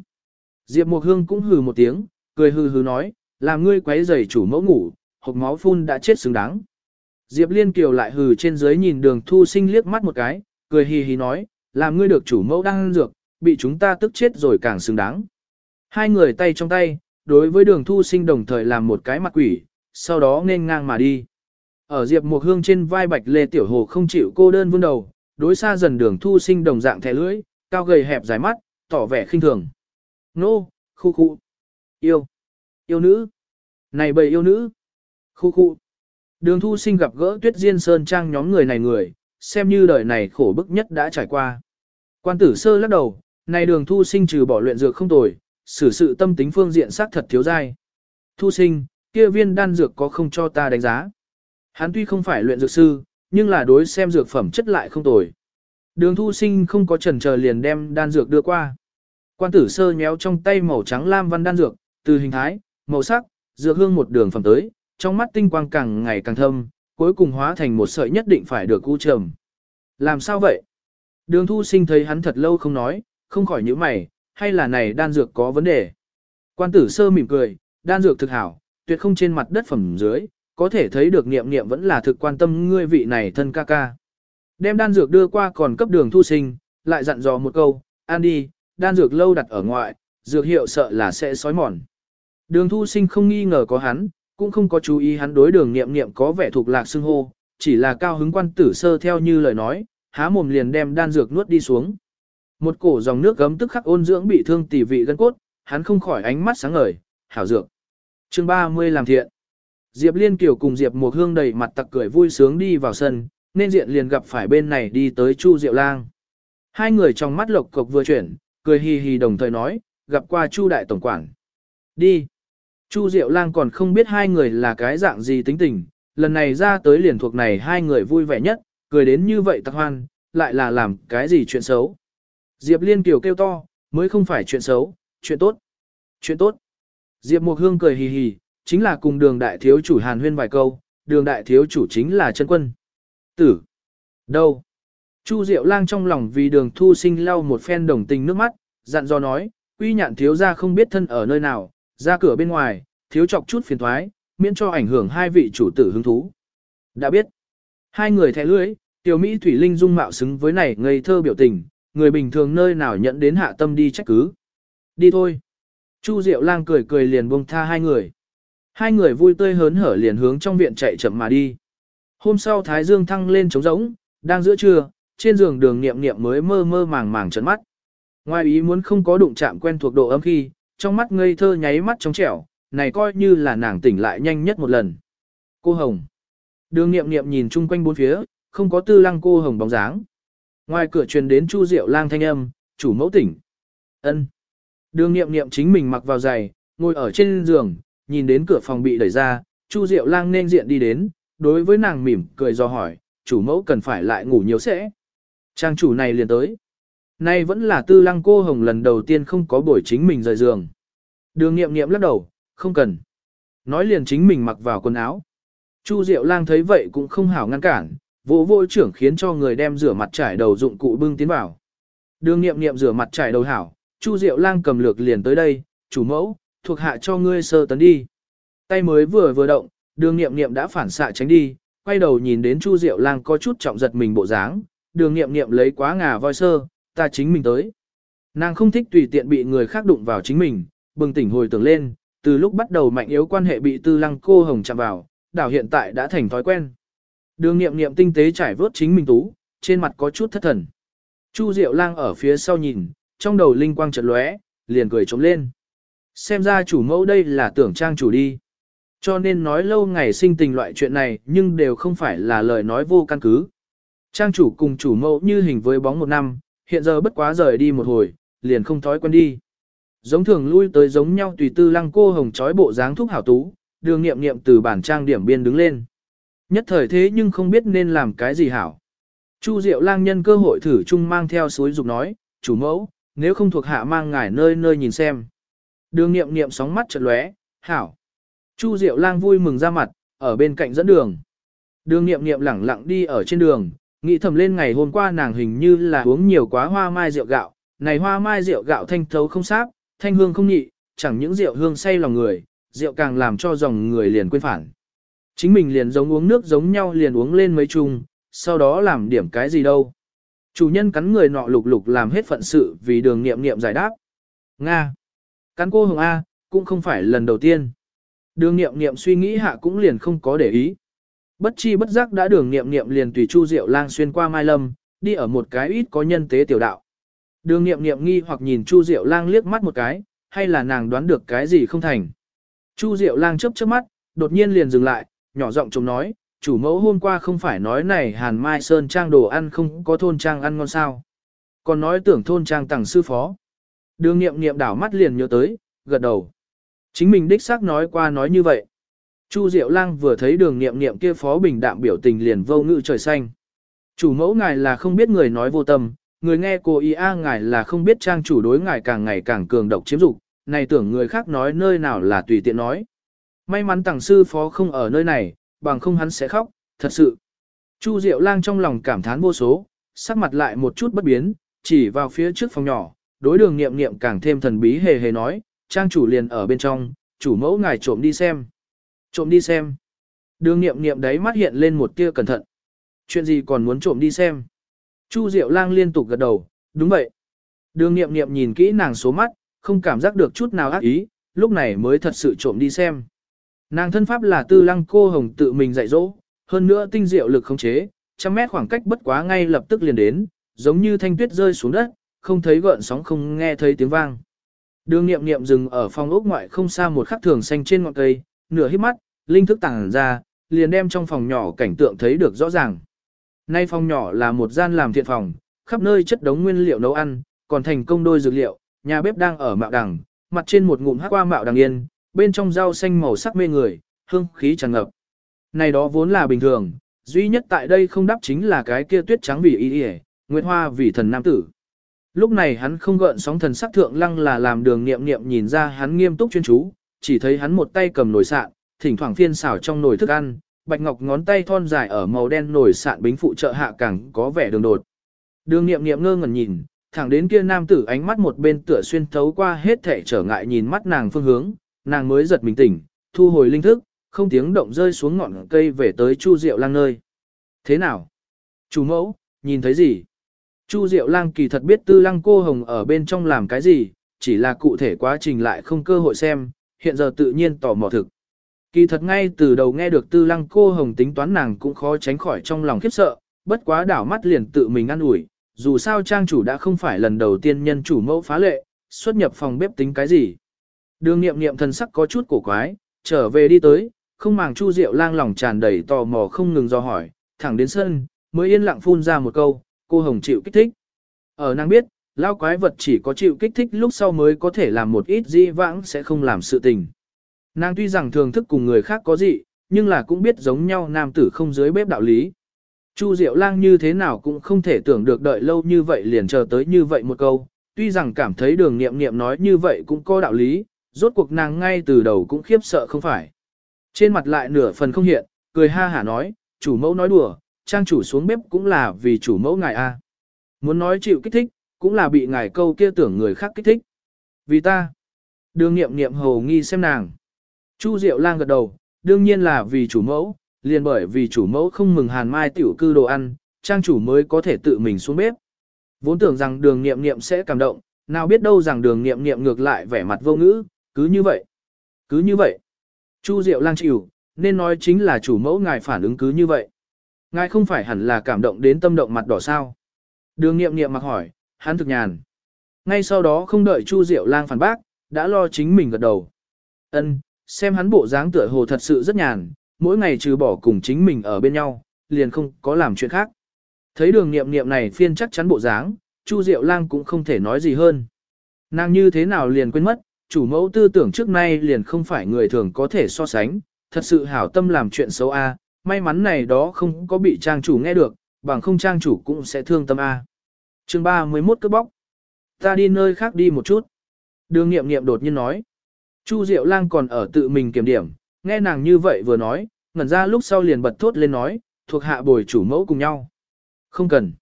Diệp Mộc Hương cũng hừ một tiếng, cười hừ hừ nói, làm ngươi quấy rầy chủ mẫu ngủ, hộc máu phun đã chết xứng đáng. Diệp Liên Kiều lại hừ trên dưới nhìn đường thu sinh liếc mắt một cái, cười hì hì nói, làm ngươi được chủ mẫu đang ăn dược, bị chúng ta tức chết rồi càng xứng đáng. Hai người tay trong tay, đối với đường thu sinh đồng thời làm một cái mặt quỷ, sau đó nên ngang mà đi. Ở Diệp Mộc Hương trên vai Bạch Lê Tiểu Hồ không chịu cô đơn vươn đầu, đối xa dần đường thu sinh đồng dạng thẻ lưỡi, cao gầy hẹp dài mắt, tỏ vẻ khinh thường. Nô, khu khu. Yêu. Yêu nữ. Này bầy yêu nữ. Khu khu. Đường thu sinh gặp gỡ tuyết diên sơn trang nhóm người này người, xem như đời này khổ bức nhất đã trải qua. Quan tử sơ lắc đầu, này đường thu sinh trừ bỏ luyện dược không tồi, xử sự tâm tính phương diện sắc thật thiếu dai. Thu sinh, kia viên đan dược có không cho ta đánh giá. Hắn tuy không phải luyện dược sư, nhưng là đối xem dược phẩm chất lại không tồi. Đường thu sinh không có trần chờ liền đem đan dược đưa qua. Quan tử sơ nhéo trong tay màu trắng lam văn đan dược, từ hình thái, màu sắc, dược hương một đường phẩm tới, trong mắt tinh quang càng ngày càng thâm, cuối cùng hóa thành một sợi nhất định phải được cu trầm. Làm sao vậy? Đường thu sinh thấy hắn thật lâu không nói, không khỏi nhíu mày, hay là này đan dược có vấn đề? Quan tử sơ mỉm cười, đan dược thực hảo, tuyệt không trên mặt đất phẩm dưới, có thể thấy được niệm niệm vẫn là thực quan tâm ngươi vị này thân ca ca. Đem đan dược đưa qua còn cấp đường thu sinh, lại dặn dò một câu, an đi, đan dược lâu đặt ở ngoại, dược hiệu sợ là sẽ sói mòn. Đường thu sinh không nghi ngờ có hắn, cũng không có chú ý hắn đối đường niệm niệm có vẻ thuộc lạc xưng hô, chỉ là cao hứng quan tử sơ theo như lời nói, há mồm liền đem đan dược nuốt đi xuống. Một cổ dòng nước gấm tức khắc ôn dưỡng bị thương tỉ vị gân cốt, hắn không khỏi ánh mắt sáng ngời, hảo dược. Chương 30 làm thiện. Diệp Liên Kiều cùng Diệp Mộc Hương đầy mặt tặc cười vui sướng đi vào sân, nên diện liền gặp phải bên này đi tới Chu Diệu Lang. Hai người trong mắt lộc cộc vừa chuyển, cười hì hì đồng thời nói, gặp qua Chu Đại Tổng Quản. Đi. Chu Diệu Lang còn không biết hai người là cái dạng gì tính tình, lần này ra tới liền thuộc này hai người vui vẻ nhất, cười đến như vậy tặc hoan, lại là làm cái gì chuyện xấu. Diệp Liên Kiều kêu to, mới không phải chuyện xấu, chuyện tốt. Chuyện tốt. Diệp Mộc Hương cười hì hì, chính là cùng đường đại thiếu chủ hàn huyên vài câu, đường đại thiếu chủ chính là chân quân. Tử. Đâu? Chu Diệu Lang trong lòng vì đường thu sinh lau một phen đồng tình nước mắt, dặn dò nói, quy nhạn thiếu ra không biết thân ở nơi nào, ra cửa bên ngoài, thiếu chọc chút phiền thoái, miễn cho ảnh hưởng hai vị chủ tử hứng thú. Đã biết, hai người thẻ lưới, tiểu Mỹ Thủy Linh dung mạo xứng với này ngây thơ biểu tình, người bình thường nơi nào nhận đến hạ tâm đi trách cứ. Đi thôi. Chu Diệu Lang cười cười liền buông tha hai người. Hai người vui tươi hớn hở liền hướng trong viện chạy chậm mà đi. Hôm sau Thái Dương thăng lên trống rỗng, đang giữa trưa, trên giường đường niệm niệm mới mơ mơ màng màng trấn mắt. Ngoài ý muốn không có đụng chạm quen thuộc độ ấm khi, trong mắt ngây thơ nháy mắt trong trẻo, này coi như là nàng tỉnh lại nhanh nhất một lần. Cô Hồng. Đường niệm niệm nhìn chung quanh bốn phía, không có tư lăng cô Hồng bóng dáng. Ngoài cửa truyền đến Chu Diệu lang thanh âm, chủ mẫu tỉnh. ân Đường niệm niệm chính mình mặc vào giày, ngồi ở trên giường, nhìn đến cửa phòng bị đẩy ra, Chu Diệu lang nên diện đi đến, đối với nàng mỉm cười do hỏi, chủ mẫu cần phải lại ngủ nhiều sẽ. Trang chủ này liền tới. Nay vẫn là tư lăng cô hồng lần đầu tiên không có buổi chính mình rời giường. Đường nghiệm nghiệm lắc đầu, không cần. Nói liền chính mình mặc vào quần áo. Chu Diệu lang thấy vậy cũng không hảo ngăn cản, vỗ vỗ trưởng khiến cho người đem rửa mặt trải đầu dụng cụ bưng tiến vào. Đường nghiệm nghiệm rửa mặt trải đầu hảo, Chu Diệu lang cầm lược liền tới đây, chủ mẫu, thuộc hạ cho ngươi sơ tấn đi. Tay mới vừa vừa động, đường nghiệm nghiệm đã phản xạ tránh đi, quay đầu nhìn đến Chu Diệu lang có chút trọng giật mình bộ dáng, đường nghiệm nghiệm lấy quá ngà voi sơ, ta chính mình tới. Nàng không thích tùy tiện bị người khác đụng vào chính mình, bừng tỉnh hồi tưởng lên, từ lúc bắt đầu mạnh yếu quan hệ bị tư lăng cô hồng chạm vào, đảo hiện tại đã thành thói quen. Đường nghiệm nghiệm tinh tế trải vớt chính mình tú, trên mặt có chút thất thần. Chu Diệu lang ở phía sau nhìn, trong đầu linh quang chợt lóe, liền cười trống lên. Xem ra chủ mẫu đây là tưởng trang chủ đi. Cho nên nói lâu ngày sinh tình loại chuyện này nhưng đều không phải là lời nói vô căn cứ. Trang chủ cùng chủ mẫu như hình với bóng một năm, hiện giờ bất quá rời đi một hồi, liền không thói quen đi. Giống thường lui tới giống nhau tùy tư lăng cô hồng trói bộ dáng thúc hảo tú, đường nghiệm nghiệm từ bản trang điểm biên đứng lên. Nhất thời thế nhưng không biết nên làm cái gì hảo. Chu Diệu lang nhân cơ hội thử chung mang theo suối dục nói, chủ mẫu, nếu không thuộc hạ mang ngài nơi nơi nhìn xem. Đường nghiệm nghiệm sóng mắt chợt lóe, hảo. Chu Diệu lang vui mừng ra mặt, ở bên cạnh dẫn đường. Đường nghiệm nghiệm lẳng lặng đi ở trên đường, nghĩ thầm lên ngày hôm qua nàng hình như là uống nhiều quá hoa mai rượu gạo, này hoa mai rượu gạo thanh thấu không sáp, thanh hương không nhị, chẳng những rượu hương say lòng người, rượu càng làm cho dòng người liền quên phản. Chính mình liền giống uống nước giống nhau liền uống lên mấy chung, sau đó làm điểm cái gì đâu. Chủ nhân cắn người nọ lục lục làm hết phận sự vì đường nghiệm nghiệm giải đáp. Nga. Cắn cô Hồng A, cũng không phải lần đầu tiên. Đường nghiệm nghiệm suy nghĩ hạ cũng liền không có để ý. Bất chi bất giác đã đường nghiệm nghiệm liền tùy Chu Diệu Lang xuyên qua Mai Lâm, đi ở một cái ít có nhân tế tiểu đạo. Đường nghiệm nghiệm nghi hoặc nhìn Chu Diệu Lang liếc mắt một cái, hay là nàng đoán được cái gì không thành. Chu Diệu Lang chớp chớp mắt, đột nhiên liền dừng lại, nhỏ giọng chống nói, chủ mẫu hôm qua không phải nói này Hàn Mai Sơn trang đồ ăn không có thôn trang ăn ngon sao. Còn nói tưởng thôn trang tặng sư phó. Đường nghiệm nghiệm đảo mắt liền nhớ tới, gật đầu. Chính mình đích xác nói qua nói như vậy. Chu Diệu Lang vừa thấy đường nghiệm nghiệm kia phó bình đạm biểu tình liền vô ngữ trời xanh. Chủ mẫu ngài là không biết người nói vô tâm, người nghe cô ý a ngài là không biết trang chủ đối ngài càng ngày càng cường độc chiếm dục, này tưởng người khác nói nơi nào là tùy tiện nói. May mắn tàng sư phó không ở nơi này, bằng không hắn sẽ khóc, thật sự. Chu Diệu Lang trong lòng cảm thán vô số, sắc mặt lại một chút bất biến, chỉ vào phía trước phòng nhỏ, đối đường nghiệm nghiệm càng thêm thần bí hề hề nói, trang chủ liền ở bên trong, chủ mẫu ngài trộm đi xem. Trộm đi xem. Đường nghiệm nghiệm đấy mắt hiện lên một tia cẩn thận. Chuyện gì còn muốn trộm đi xem. Chu Diệu Lang liên tục gật đầu, đúng vậy. Đường nghiệm nghiệm nhìn kỹ nàng số mắt, không cảm giác được chút nào ác ý, lúc này mới thật sự trộm đi xem. Nàng thân pháp là tư lăng cô hồng tự mình dạy dỗ, hơn nữa tinh diệu lực không chế, trăm mét khoảng cách bất quá ngay lập tức liền đến, giống như thanh tuyết rơi xuống đất, không thấy gợn sóng không nghe thấy tiếng vang. Đường nghiệm nghiệm dừng ở phòng ốc ngoại không xa một khắc thường xanh trên ngọn cây, nửa hít mắt, linh thức tàng ra, liền đem trong phòng nhỏ cảnh tượng thấy được rõ ràng. Nay phòng nhỏ là một gian làm thiện phòng, khắp nơi chất đống nguyên liệu nấu ăn, còn thành công đôi dược liệu, nhà bếp đang ở mạo đằng, mặt trên một ngụm hắc qua mạo đằng yên, bên trong rau xanh màu sắc mê người, hương khí tràn ngập. Này đó vốn là bình thường, duy nhất tại đây không đáp chính là cái kia tuyết trắng vì y y, nguyệt hoa vì thần nam tử. Lúc này hắn không gợn sóng thần sắc thượng lăng là làm đường nghiệm nghiệm nhìn ra hắn nghiêm túc chuyên chú, chỉ thấy hắn một tay cầm nồi sạn, thỉnh thoảng phiên xảo trong nồi thức ăn, bạch ngọc ngón tay thon dài ở màu đen nổi sạn bính phụ trợ hạ càng có vẻ đường đột. Đường nghiệm nghiệm ngơ ngẩn nhìn, thẳng đến kia nam tử ánh mắt một bên tựa xuyên thấu qua hết thể trở ngại nhìn mắt nàng phương hướng, nàng mới giật mình tỉnh, thu hồi linh thức, không tiếng động rơi xuống ngọn cây về tới Chu Diệu Lang nơi. Thế nào? Chủ mẫu, nhìn thấy gì? Chu Diệu Lang kỳ thật biết Tư Lăng cô hồng ở bên trong làm cái gì, chỉ là cụ thể quá trình lại không cơ hội xem, hiện giờ tự nhiên tò mò thực. Kỳ thật ngay từ đầu nghe được Tư Lăng cô hồng tính toán nàng cũng khó tránh khỏi trong lòng khiếp sợ, bất quá đảo mắt liền tự mình ăn ủi, dù sao trang chủ đã không phải lần đầu tiên nhân chủ mẫu phá lệ, xuất nhập phòng bếp tính cái gì. Đường nghiệm nghiệm thần sắc có chút cổ quái, trở về đi tới, không màng Chu Diệu lang lòng tràn đầy tò mò không ngừng do hỏi, thẳng đến sân, mới yên lặng phun ra một câu, cô Hồng chịu kích thích. Ở nàng biết, lao quái vật chỉ có chịu kích thích lúc sau mới có thể làm một ít di vãng sẽ không làm sự tình. Nàng tuy rằng thường thức cùng người khác có gì, nhưng là cũng biết giống nhau nam tử không dưới bếp đạo lý. Chu Diệu Lang như thế nào cũng không thể tưởng được đợi lâu như vậy liền chờ tới như vậy một câu, tuy rằng cảm thấy đường nghiệm nghiệm nói như vậy cũng có đạo lý, rốt cuộc nàng ngay từ đầu cũng khiếp sợ không phải. Trên mặt lại nửa phần không hiện, cười ha hả nói, chủ mẫu nói đùa, trang chủ xuống bếp cũng là vì chủ mẫu ngài a. Muốn nói chịu kích thích, cũng là bị ngài câu kia tưởng người khác kích thích. Vì ta, đường nghiệm nghiệm hầu nghi xem nàng. Chu Diệu Lang gật đầu, đương nhiên là vì chủ mẫu, liền bởi vì chủ mẫu không mừng hàn mai tiểu cư đồ ăn, trang chủ mới có thể tự mình xuống bếp. Vốn tưởng rằng đường nghiệm nghiệm sẽ cảm động, nào biết đâu rằng đường nghiệm nghiệm ngược lại vẻ mặt vô ngữ, cứ như vậy. Cứ như vậy. Chu Diệu lang chịu, nên nói chính là chủ mẫu ngài phản ứng cứ như vậy. Ngài không phải hẳn là cảm động đến tâm động mặt đỏ sao. Đường nghiệm nghiệm mặc hỏi, hắn thực nhàn. Ngay sau đó không đợi Chu Diệu lang phản bác, đã lo chính mình gật đầu. Ân, xem hắn bộ dáng tựa hồ thật sự rất nhàn, mỗi ngày trừ bỏ cùng chính mình ở bên nhau, liền không có làm chuyện khác. Thấy đường nghiệm nghiệm này phiên chắc chắn bộ dáng, Chu Diệu lang cũng không thể nói gì hơn. Nàng như thế nào liền quên mất, chủ mẫu tư tưởng trước nay liền không phải người thường có thể so sánh, thật sự hảo tâm làm chuyện xấu a, may mắn này đó không có bị trang chủ nghe được, bằng không trang chủ cũng sẽ thương tâm a. Chương 31 cướp bóc. Ta đi nơi khác đi một chút. Đường nghiệm nghiệm đột nhiên nói. Chu Diệu Lang còn ở tự mình kiểm điểm, nghe nàng như vậy vừa nói, ngẩn ra lúc sau liền bật thốt lên nói, thuộc hạ bồi chủ mẫu cùng nhau. Không cần.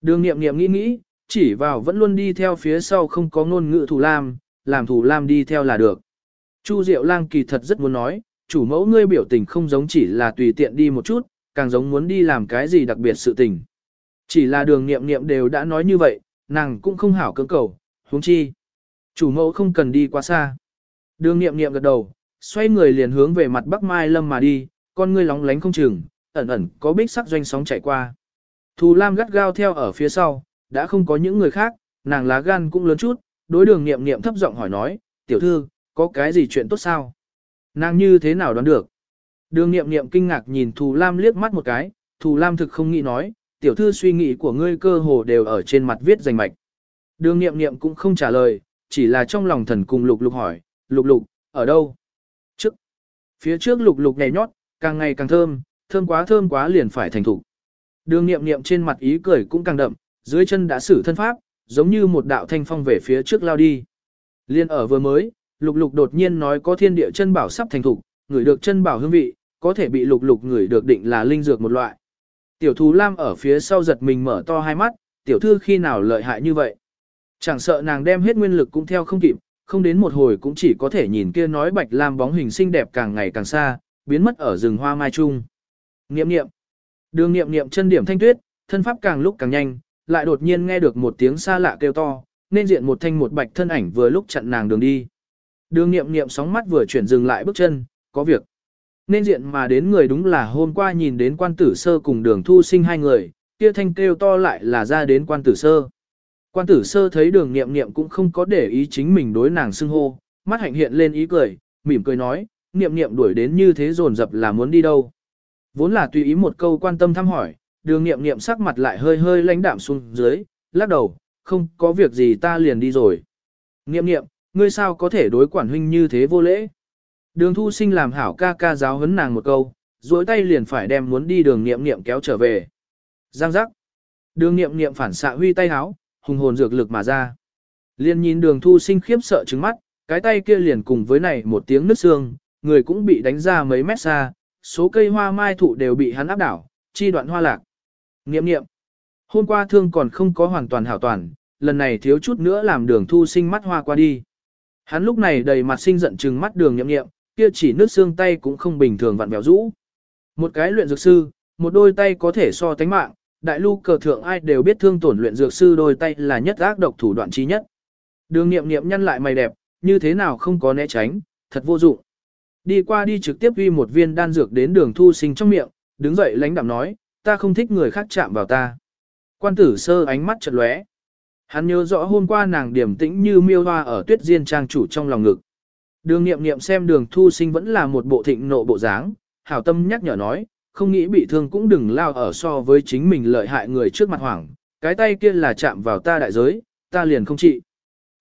Đường nghiệm nghiệm nghĩ nghĩ, chỉ vào vẫn luôn đi theo phía sau không có ngôn ngữ thủ lam, làm thủ lam đi theo là được. Chu Diệu Lang kỳ thật rất muốn nói, chủ mẫu ngươi biểu tình không giống chỉ là tùy tiện đi một chút, càng giống muốn đi làm cái gì đặc biệt sự tình. Chỉ là đường nghiệm nghiệm đều đã nói như vậy, nàng cũng không hảo cưỡng cầu, huống chi. Chủ mẫu không cần đi quá xa. Đường nghiệm nghiệm gật đầu, xoay người liền hướng về mặt Bắc Mai Lâm mà đi, con ngươi lóng lánh không chừng, ẩn ẩn có bích sắc doanh sóng chạy qua. Thù Lam gắt gao theo ở phía sau, đã không có những người khác, nàng lá gan cũng lớn chút, đối đường nghiệm nghiệm thấp giọng hỏi nói, tiểu thư, có cái gì chuyện tốt sao? Nàng như thế nào đoán được? Đường nghiệm nghiệm kinh ngạc nhìn Thù Lam liếc mắt một cái, Thù Lam thực không nghĩ nói, tiểu thư suy nghĩ của ngươi cơ hồ đều ở trên mặt viết rành mạch. Đường nghiệm nghiệm cũng không trả lời, chỉ là trong lòng thần cùng lục lục hỏi, lục lục, ở đâu? Trước. Phía trước lục lục nhảy nhót, càng ngày càng thơm, thơm quá thơm quá liền phải thành thủ. Đường nghiệm nghiệm trên mặt ý cười cũng càng đậm, dưới chân đã xử thân pháp, giống như một đạo thanh phong về phía trước lao đi. Liên ở vừa mới, lục lục đột nhiên nói có thiên địa chân bảo sắp thành thục, người được chân bảo hương vị, có thể bị lục lục người được định là linh dược một loại. Tiểu thú lam ở phía sau giật mình mở to hai mắt, tiểu thư khi nào lợi hại như vậy. Chẳng sợ nàng đem hết nguyên lực cũng theo không kịp, không đến một hồi cũng chỉ có thể nhìn kia nói bạch lam bóng hình xinh đẹp càng ngày càng xa, biến mất ở rừng hoa mai trung. Niệm niệm. Đường niệm niệm chân điểm thanh tuyết, thân pháp càng lúc càng nhanh, lại đột nhiên nghe được một tiếng xa lạ kêu to, nên diện một thanh một bạch thân ảnh vừa lúc chặn nàng đường đi. Đường niệm niệm sóng mắt vừa chuyển dừng lại bước chân, có việc. Nên diện mà đến người đúng là hôm qua nhìn đến quan tử sơ cùng đường thu sinh hai người, kia thanh kêu to lại là ra đến quan tử sơ. Quan tử sơ thấy đường niệm niệm cũng không có để ý chính mình đối nàng xưng hô, mắt hạnh hiện lên ý cười, mỉm cười nói, niệm niệm đuổi đến như thế dồn dập là muốn đi đâu. Vốn là tùy ý một câu quan tâm thăm hỏi, đường niệm niệm sắc mặt lại hơi hơi lãnh đạm xuống dưới, lắc đầu, không có việc gì ta liền đi rồi. Niệm niệm, ngươi sao có thể đối quản huynh như thế vô lễ? Đường thu sinh làm hảo ca ca giáo huấn nàng một câu, duỗi tay liền phải đem muốn đi đường niệm niệm kéo trở về. Giang giác. Đường niệm niệm phản xạ huy tay háo, hùng hồn dược lực mà ra. Liên nhìn đường thu sinh khiếp sợ trứng mắt, cái tay kia liền cùng với này một tiếng nứt xương, người cũng bị đánh ra mấy mét xa, số cây hoa mai thụ đều bị hắn áp đảo, chi đoạn hoa lạc. Nghiệm nghiệm. Hôm qua thương còn không có hoàn toàn hảo toàn, lần này thiếu chút nữa làm đường thu sinh mắt hoa qua đi. Hắn lúc này đầy mặt sinh giận trừng mắt đường nhậm nghiệm, kia chỉ nước xương tay cũng không bình thường vặn vẹo rũ. Một cái luyện dược sư, một đôi tay có thể so tánh mạng, đại lưu cờ thượng ai đều biết thương tổn luyện dược sư đôi tay là nhất ác độc thủ đoạn chi nhất. Đường nghiệm nghiệm nhăn lại mày đẹp, như thế nào không có né tránh, thật vô dụng. Đi qua đi trực tiếp uy một viên đan dược đến đường thu sinh trong miệng, đứng dậy lánh đạm nói, ta không thích người khác chạm vào ta. Quan tử sơ ánh mắt chật lóe. Hắn nhớ rõ hôm qua nàng điểm tĩnh như miêu hoa ở tuyết diên trang chủ trong lòng ngực. Đường nghiệm nghiệm xem đường thu sinh vẫn là một bộ thịnh nộ bộ dáng, hảo tâm nhắc nhở nói, không nghĩ bị thương cũng đừng lao ở so với chính mình lợi hại người trước mặt hoảng, cái tay kia là chạm vào ta đại giới, ta liền không trị.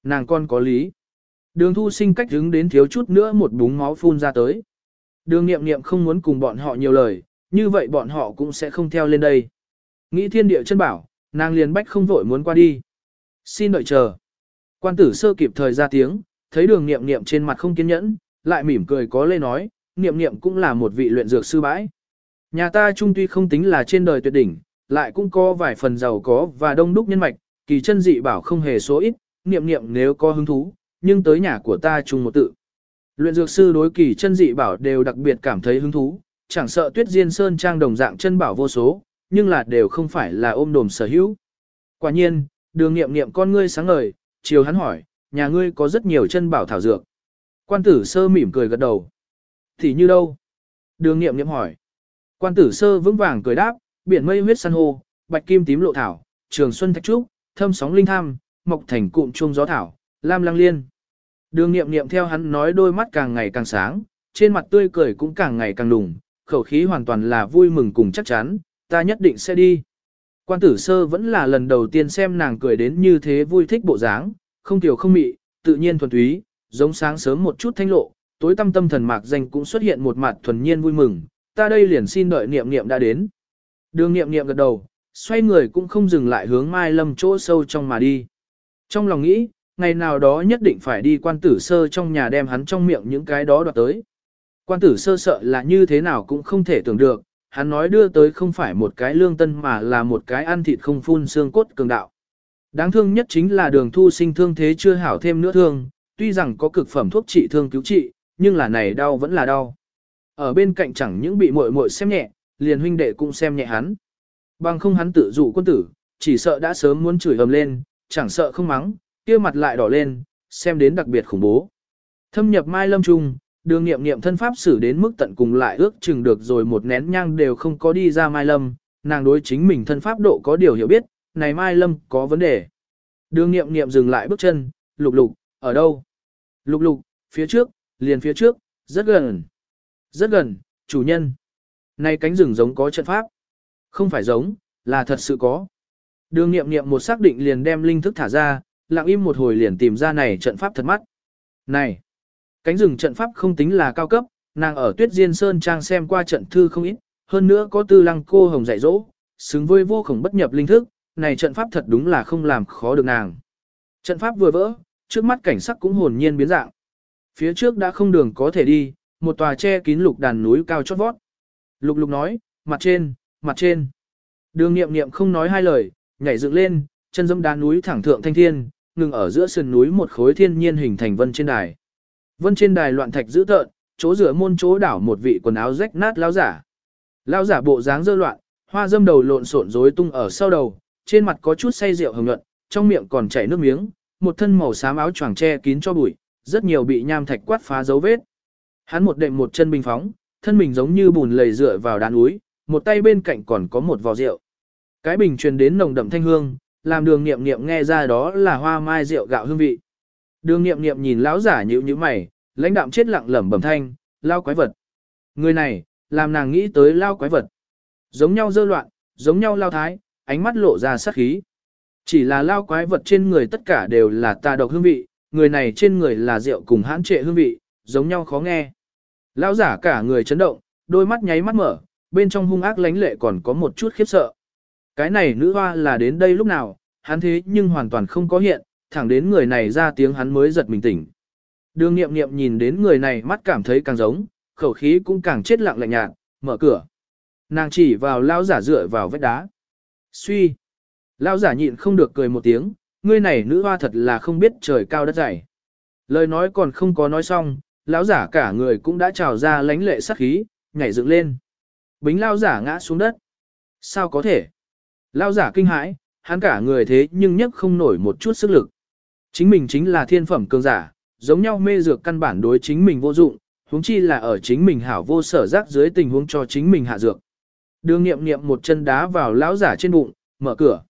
Nàng con có lý. Đường thu sinh cách hứng đến thiếu chút nữa một búng máu phun ra tới. Đường nghiệm nghiệm không muốn cùng bọn họ nhiều lời, như vậy bọn họ cũng sẽ không theo lên đây. Nghĩ thiên địa chân bảo, nàng liền bách không vội muốn qua đi. Xin đợi chờ. Quan tử sơ kịp thời ra tiếng, thấy đường nghiệm nghiệm trên mặt không kiên nhẫn, lại mỉm cười có lê nói, nghiệm nghiệm cũng là một vị luyện dược sư bãi. Nhà ta trung tuy không tính là trên đời tuyệt đỉnh, lại cũng có vài phần giàu có và đông đúc nhân mạch, kỳ chân dị bảo không hề số ít, nghiệm nghiệm nếu có hứng thú, nhưng tới nhà của ta chung một tự. Luyện dược sư đối kỳ chân dị bảo đều đặc biệt cảm thấy hứng thú, chẳng sợ tuyết diên sơn trang đồng dạng chân bảo vô số, nhưng là đều không phải là ôm đồm sở hữu. Quả nhiên, đường nghiệm nghiệm con ngươi sáng ngời, chiều hắn hỏi, nhà ngươi có rất nhiều chân bảo thảo dược. Quan tử sơ mỉm cười gật đầu. Thì như đâu? Đường nghiệm nghiệm hỏi. Quan tử sơ vững vàng cười đáp, biển mây huyết san hô, bạch kim tím lộ thảo, trường xuân thạch trúc, thâm sóng linh tham, mọc thành cụm chuông gió thảo, lam lăng liên. Đường nghiệm nghiệm theo hắn nói đôi mắt càng ngày càng sáng, trên mặt tươi cười cũng càng ngày càng đùng, khẩu khí hoàn toàn là vui mừng cùng chắc chắn, ta nhất định sẽ đi. Quan tử sơ vẫn là lần đầu tiên xem nàng cười đến như thế vui thích bộ dáng, không tiểu không mị, tự nhiên thuần túy, giống sáng sớm một chút thanh lộ, tối tâm tâm thần mạc danh cũng xuất hiện một mặt thuần nhiên vui mừng, ta đây liền xin đợi niệm niệm đã đến. Đường niệm niệm gật đầu, xoay người cũng không dừng lại hướng Mai Lâm chỗ sâu trong mà đi. Trong lòng nghĩ, ngày nào đó nhất định phải đi quan tử sơ trong nhà đem hắn trong miệng những cái đó đoạt tới. Quan tử sơ sợ là như thế nào cũng không thể tưởng được, hắn nói đưa tới không phải một cái lương tân mà là một cái ăn thịt không phun xương cốt cường đạo. Đáng thương nhất chính là đường thu sinh thương thế chưa hảo thêm nữa thương, tuy rằng có cực phẩm thuốc trị thương cứu trị, nhưng là này đau vẫn là đau. Ở bên cạnh chẳng những bị muội muội xem nhẹ, liền huynh đệ cũng xem nhẹ hắn. Bằng không hắn tự dụ quân tử, chỉ sợ đã sớm muốn chửi ầm lên, chẳng sợ không mắng, kia mặt lại đỏ lên, xem đến đặc biệt khủng bố. Thâm nhập Mai Lâm Trung, đường nghiệm nghiệm thân pháp xử đến mức tận cùng lại ước chừng được rồi một nén nhang đều không có đi ra Mai Lâm, nàng đối chính mình thân pháp độ có điều hiểu biết, này Mai Lâm có vấn đề. Đường nghiệm nghiệm dừng lại bước chân, lục lục, ở đâu? Lục lục, phía trước, liền phía trước, rất gần. Rất gần, chủ nhân. Này cánh rừng giống có trận pháp. Không phải giống, là thật sự có. Đường nghiệm nghiệm một xác định liền đem linh thức thả ra, lặng im một hồi liền tìm ra này trận pháp thật mắt. Này, cánh rừng trận pháp không tính là cao cấp, nàng ở tuyết diên sơn trang xem qua trận thư không ít, hơn nữa có tư lăng cô hồng dạy dỗ, xứng với vô khổng bất nhập linh thức, này trận pháp thật đúng là không làm khó được nàng. Trận pháp vừa vỡ, trước mắt cảnh sắc cũng hồn nhiên biến dạng. Phía trước đã không đường có thể đi, một tòa che kín lục đàn núi cao chót vót. Lục lục nói, mặt trên, mặt trên. Đường nghiệm nghiệm không nói hai lời, nhảy dựng lên, chân dẫm đá núi thẳng thượng thanh thiên, ngừng ở giữa sườn núi một khối thiên nhiên hình thành vân trên đài. Vân trên đài loạn thạch dữ tợn, chỗ rửa môn chỗ đảo một vị quần áo rách nát lão giả. Lão giả bộ dáng dơ loạn, hoa dâm đầu lộn xộn rối tung ở sau đầu, trên mặt có chút say rượu hồng nhuận, trong miệng còn chảy nước miếng, một thân màu xám áo choàng che kín cho bụi, rất nhiều bị nham thạch quát phá dấu vết. Hắn một đệm một chân bình phóng, thân mình giống như bùn lầy dựa vào đá núi, một tay bên cạnh còn có một vò rượu. Cái bình truyền đến nồng đậm thanh hương, làm đường nghiệm nghiệm nghe ra đó là hoa mai rượu gạo hương vị. Đường nghiệm nghiệm nhìn lão giả nhíu nhữ mày, lãnh đạm chết lặng lẩm bẩm thanh, lao quái vật. Người này, làm nàng nghĩ tới lao quái vật. Giống nhau dơ loạn, giống nhau lao thái, ánh mắt lộ ra sát khí. Chỉ là lao quái vật trên người tất cả đều là tà độc hương vị, người này trên người là rượu cùng hãn trệ hương vị, giống nhau khó nghe. Lão giả cả người chấn động, đôi mắt nháy mắt mở, bên trong hung ác lánh lệ còn có một chút khiếp sợ. Cái này nữ hoa là đến đây lúc nào, hắn thế nhưng hoàn toàn không có hiện, thẳng đến người này ra tiếng hắn mới giật mình tỉnh. Đường nghiệm nghiệm nhìn đến người này mắt cảm thấy càng giống, khẩu khí cũng càng chết lặng lạnh nhạt, mở cửa. Nàng chỉ vào lão giả dựa vào vách đá. Suy. Lão giả nhịn không được cười một tiếng, ngươi này nữ hoa thật là không biết trời cao đất dày. Lời nói còn không có nói xong, lão giả cả người cũng đã trào ra lánh lệ sắc khí, nhảy dựng lên. Bính lão giả ngã xuống đất. Sao có thể? Lão giả kinh hãi, hắn cả người thế nhưng nhấc không nổi một chút sức lực. Chính mình chính là thiên phẩm cường giả, giống nhau mê dược căn bản đối chính mình vô dụng, huống chi là ở chính mình hảo vô sở giác dưới tình huống cho chính mình hạ dược. Đường nghiệm nghiệm một chân đá vào lão giả trên bụng, mở cửa.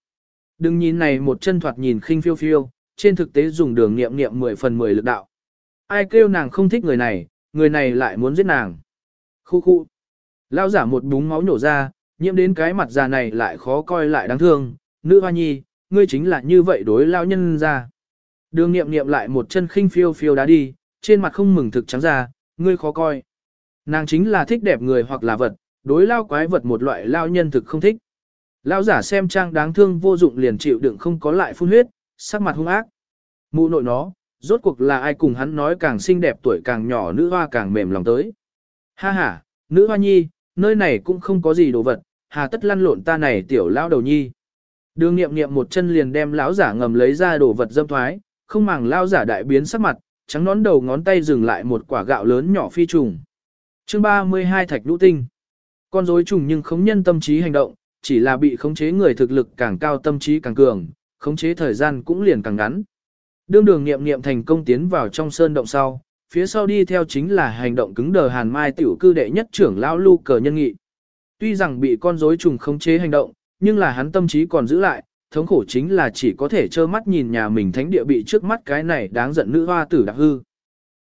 Đừng nhìn này một chân thoạt nhìn khinh phiêu phiêu, trên thực tế dùng đường nghiệm nghiệm 10 phần 10 lực đạo. Ai kêu nàng không thích người này, người này lại muốn giết nàng. Khu khu. Lão giả một búng máu nhổ ra, nhiễm đến cái mặt già này lại khó coi lại đáng thương. Nữ hoa nhi, ngươi chính là như vậy đối lao nhân ra. Đường nghiệm nghiệm lại một chân khinh phiêu phiêu đá đi, trên mặt không mừng thực trắng ra, ngươi khó coi. Nàng chính là thích đẹp người hoặc là vật, đối lao quái vật một loại lao nhân thực không thích. Lao giả xem trang đáng thương vô dụng liền chịu đựng không có lại phun huyết, sắc mặt hung ác. Mụ nội nó, rốt cuộc là ai cùng hắn nói càng xinh đẹp tuổi càng nhỏ nữ hoa càng mềm lòng tới. Ha ha, nữ hoa nhi, nơi này cũng không có gì đồ vật, hà tất lăn lộn ta này tiểu lao đầu nhi. Đường nghiệm nghiệm một chân liền đem lão giả ngầm lấy ra đồ vật dâm thoái, không màng lao giả đại biến sắc mặt, trắng nón đầu ngón tay dừng lại một quả gạo lớn nhỏ phi trùng. Chương 32 Thạch lũ Tinh Con rối trùng nhưng không nhân tâm trí hành động, chỉ là bị khống chế người thực lực càng cao tâm trí càng cường, khống chế thời gian cũng liền càng ngắn. Đương đường nghiệm nghiệm thành công tiến vào trong sơn động sau, phía sau đi theo chính là hành động cứng đờ hàn mai tiểu cư đệ nhất trưởng lão lưu cờ nhân nghị. Tuy rằng bị con rối trùng khống chế hành động, nhưng là hắn tâm trí còn giữ lại, thống khổ chính là chỉ có thể trơ mắt nhìn nhà mình thánh địa bị trước mắt cái này đáng giận nữ hoa tử đặc hư.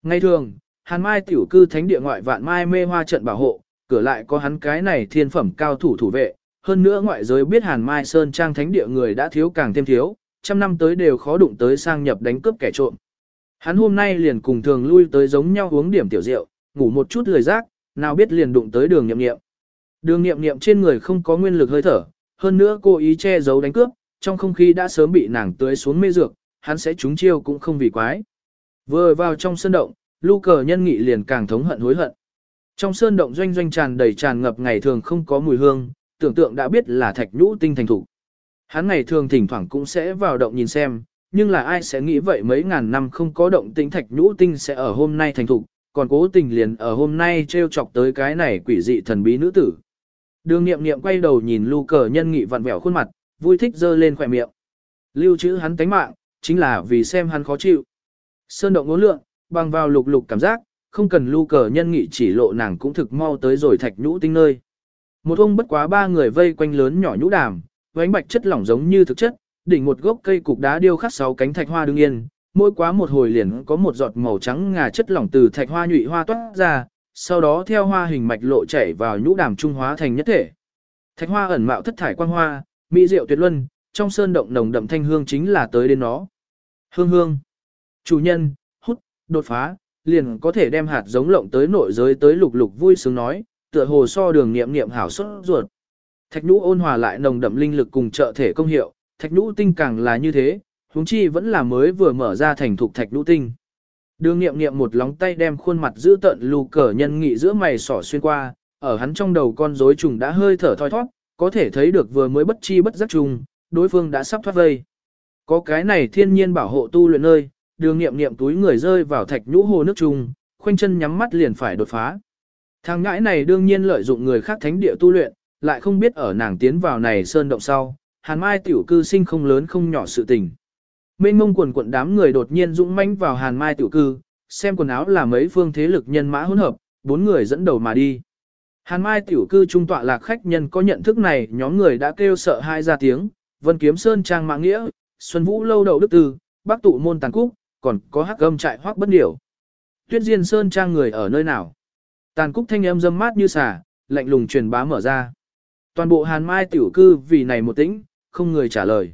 Ngay thường, hàn mai tiểu cư thánh địa ngoại vạn mai mê hoa trận bảo hộ, cửa lại có hắn cái này thiên phẩm cao thủ thủ vệ, hơn nữa ngoại giới biết hàn mai sơn trang thánh địa người đã thiếu càng thêm thiếu, trăm năm tới đều khó đụng tới sang nhập đánh cướp kẻ trộm. Hắn hôm nay liền cùng thường lui tới giống nhau uống điểm tiểu rượu, ngủ một chút lười rác, nào biết liền đụng tới đường nghiệm nghiệm. Đường nghiệm nghiệm trên người không có nguyên lực hơi thở, hơn nữa cô ý che giấu đánh cướp, trong không khí đã sớm bị nàng tưới xuống mê dược, hắn sẽ trúng chiêu cũng không vì quái. Vừa vào trong sơn động, lưu cờ nhân nghị liền càng thống hận hối hận. Trong sơn động doanh doanh tràn đầy tràn ngập ngày thường không có mùi hương, tưởng tượng đã biết là thạch nhũ tinh thành thủ. Hắn ngày thường thỉnh thoảng cũng sẽ vào động nhìn xem, nhưng là ai sẽ nghĩ vậy mấy ngàn năm không có động tinh thạch nhũ tinh sẽ ở hôm nay thành thủ, còn cố tình liền ở hôm nay treo chọc tới cái này quỷ dị thần bí nữ tử. Đường nghiệm nghiệm quay đầu nhìn lưu cờ nhân nghị vặn vẹo khuôn mặt, vui thích dơ lên khỏe miệng. Lưu trữ hắn tánh mạng, chính là vì xem hắn khó chịu. Sơn động ngốn lượng, bằng vào lục lục cảm giác, không cần lưu cờ nhân nghị chỉ lộ nàng cũng thực mau tới rồi thạch nhũ tinh nơi. Một ông bất quá ba người vây quanh lớn nhỏ nhũ đàm, vánh bạch chất lỏng giống như thực chất, đỉnh một gốc cây cục đá điêu khắc sáu cánh thạch hoa đương yên, mỗi quá một hồi liền có một giọt màu trắng ngà chất lỏng từ thạch hoa nhụy hoa toát ra, sau đó theo hoa hình mạch lộ chảy vào nhũ đàm trung hóa thành nhất thể. Thạch hoa ẩn mạo thất thải quang hoa, mỹ diệu tuyệt luân, trong sơn động nồng đậm thanh hương chính là tới đến nó. Hương hương. Chủ nhân, hút, đột phá, liền có thể đem hạt giống lộng tới nội giới tới lục lục vui sướng nói, tựa hồ so đường nghiệm nghiệm hảo xuất ruột. Thạch nhũ ôn hòa lại nồng đậm linh lực cùng trợ thể công hiệu, thạch nhũ tinh càng là như thế, huống chi vẫn là mới vừa mở ra thành thục thạch nhũ tinh. Đường nghiệm nghiệm một lóng tay đem khuôn mặt giữ tận lù cờ nhân nghị giữa mày sỏ xuyên qua, ở hắn trong đầu con rối trùng đã hơi thở thoi thoát, có thể thấy được vừa mới bất chi bất giác trùng, đối phương đã sắp thoát vây. Có cái này thiên nhiên bảo hộ tu luyện nơi, đường nghiệm nghiệm túi người rơi vào thạch nhũ hồ nước trùng, khoanh chân nhắm mắt liền phải đột phá. Thằng ngãi này đương nhiên lợi dụng người khác thánh địa tu luyện, lại không biết ở nàng tiến vào này sơn động sau, hàn mai tiểu cư sinh không lớn không nhỏ sự tình. Mênh mông quần quận đám người đột nhiên dũng mãnh vào hàn mai tiểu cư, xem quần áo là mấy phương thế lực nhân mã hỗn hợp, bốn người dẫn đầu mà đi. Hàn mai tiểu cư trung tọa lạc khách nhân có nhận thức này nhóm người đã kêu sợ hai ra tiếng, vân kiếm sơn trang mạng nghĩa, xuân vũ lâu đầu đức tư, bắc tụ môn tàn cúc, còn có hắc gâm trại hoác bất điểu. Tuyết diên sơn trang người ở nơi nào? Tàn cúc thanh âm dâm mát như xà, lạnh lùng truyền bá mở ra. Toàn bộ hàn mai tiểu cư vì này một tĩnh, không người trả lời.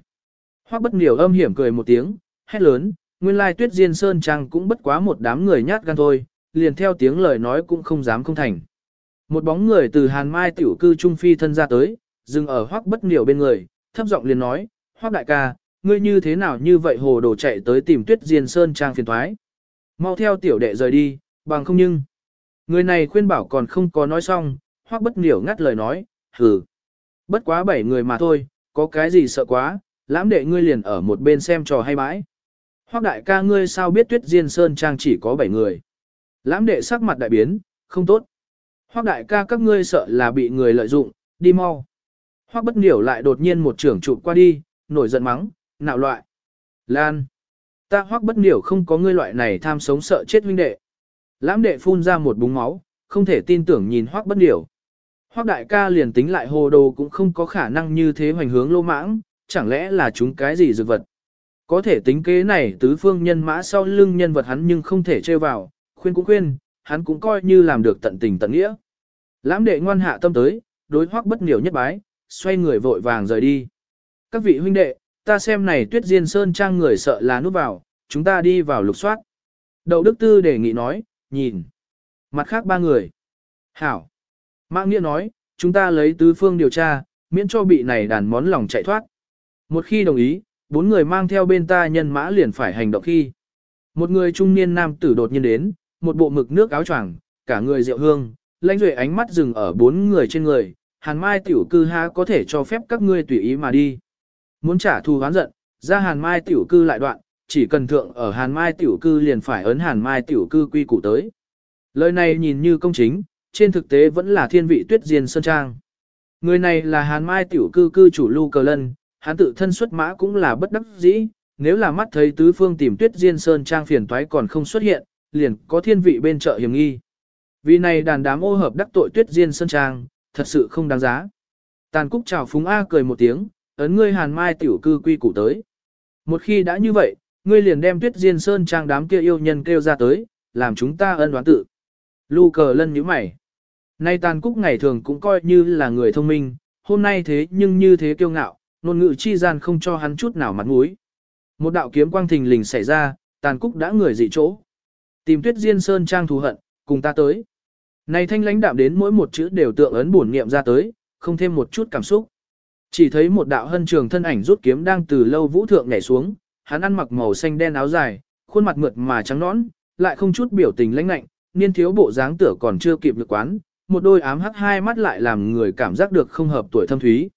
Hoắc bất điểu âm hiểm cười một tiếng, hét lớn, nguyên lai tuyết diên sơn trang cũng bất quá một đám người nhát gan thôi, liền theo tiếng lời nói cũng không dám không thành. Một bóng người từ hàn mai tiểu cư trung phi thân ra tới, dừng ở hoắc bất niểu bên người, thấp giọng liền nói, hoắc đại ca, ngươi như thế nào như vậy hồ đồ chạy tới tìm tuyết diên sơn trang phiền toái? Mau theo tiểu đệ rời đi, bằng không nhưng. Người này khuyên bảo còn không có nói xong, hoắc bất liểu ngắt lời nói, hừ. Bất quá bảy người mà thôi, có cái gì sợ quá, lãm đệ ngươi liền ở một bên xem trò hay bãi. Hoắc đại ca ngươi sao biết tuyết diên sơn trang chỉ có bảy người. Lãm đệ sắc mặt đại biến, không tốt. Hoắc đại ca các ngươi sợ là bị người lợi dụng, đi mau. Hoắc bất điểu lại đột nhiên một trưởng trụ qua đi, nổi giận mắng, nạo loại. Lan. Ta hoắc bất điểu không có ngươi loại này tham sống sợ chết huynh đệ. Lãm đệ phun ra một búng máu, không thể tin tưởng nhìn hoắc bất điểu. Hoắc đại ca liền tính lại hồ đồ cũng không có khả năng như thế hoành hướng lô mãng, chẳng lẽ là chúng cái gì dược vật. Có thể tính kế này tứ phương nhân mã sau lưng nhân vật hắn nhưng không thể trêu vào, khuyên cũng khuyên, hắn cũng coi như làm được tận tình tận nghĩa. Lãm đệ ngoan hạ tâm tới, đối hoắc bất liểu nhất bái, xoay người vội vàng rời đi. Các vị huynh đệ, ta xem này tuyết diên sơn trang người sợ là núp vào, chúng ta đi vào lục soát. Đậu Đức Tư đề nghị nói, nhìn. Mặt khác ba người. Hảo. Mã Nghĩa nói, chúng ta lấy tứ phương điều tra, miễn cho bị này đàn món lòng chạy thoát. Một khi đồng ý, bốn người mang theo bên ta nhân mã liền phải hành động khi. Một người trung niên nam tử đột nhiên đến, một bộ mực nước áo choàng, cả người rượu hương, lãnh duệ ánh mắt dừng ở bốn người trên người, hàn mai tiểu cư ha có thể cho phép các ngươi tùy ý mà đi. Muốn trả thù hoán giận, ra hàn mai tiểu cư lại đoạn, chỉ cần thượng ở hàn mai tiểu cư liền phải ấn hàn mai tiểu cư quy củ tới. Lời này nhìn như công chính, trên thực tế vẫn là thiên vị tuyết diên sơn trang. Người này là hàn mai tiểu cư cư chủ lưu cờ lân, hắn tự thân xuất mã cũng là bất đắc dĩ, nếu là mắt thấy tứ phương tìm tuyết diên sơn trang phiền toái còn không xuất hiện, liền có thiên vị bên chợ hiểm nghi. Vì này đàn đám ô hợp đắc tội tuyết diên sơn trang, thật sự không đáng giá. Tàn cúc chào phúng A cười một tiếng, ấn ngươi hàn mai tiểu cư quy củ tới. Một khi đã như vậy, ngươi liền đem tuyết diên sơn trang đám kia yêu nhân kêu ra tới, làm chúng ta ân đoán tự. Lu cờ lân nhíu mày. Nay tàn cúc ngày thường cũng coi như là người thông minh, hôm nay thế nhưng như thế kiêu ngạo, ngôn ngữ chi gian không cho hắn chút nào mặt mũi. Một đạo kiếm quang thình lình xảy ra, tàn cúc đã người dị chỗ. Tìm tuyết diên sơn trang thù hận, cùng ta tới. Này thanh lãnh đạm đến mỗi một chữ đều tượng ấn bổn niệm ra tới, không thêm một chút cảm xúc. Chỉ thấy một đạo hân trường thân ảnh rút kiếm đang từ lâu vũ thượng nhảy xuống, hắn ăn mặc màu xanh đen áo dài, khuôn mặt mượt mà trắng nõn, lại không chút biểu tình lãnh lạnh, niên thiếu bộ dáng tựa còn chưa kịp lực quán, một đôi ám hắc hai mắt lại làm người cảm giác được không hợp tuổi thâm thúy.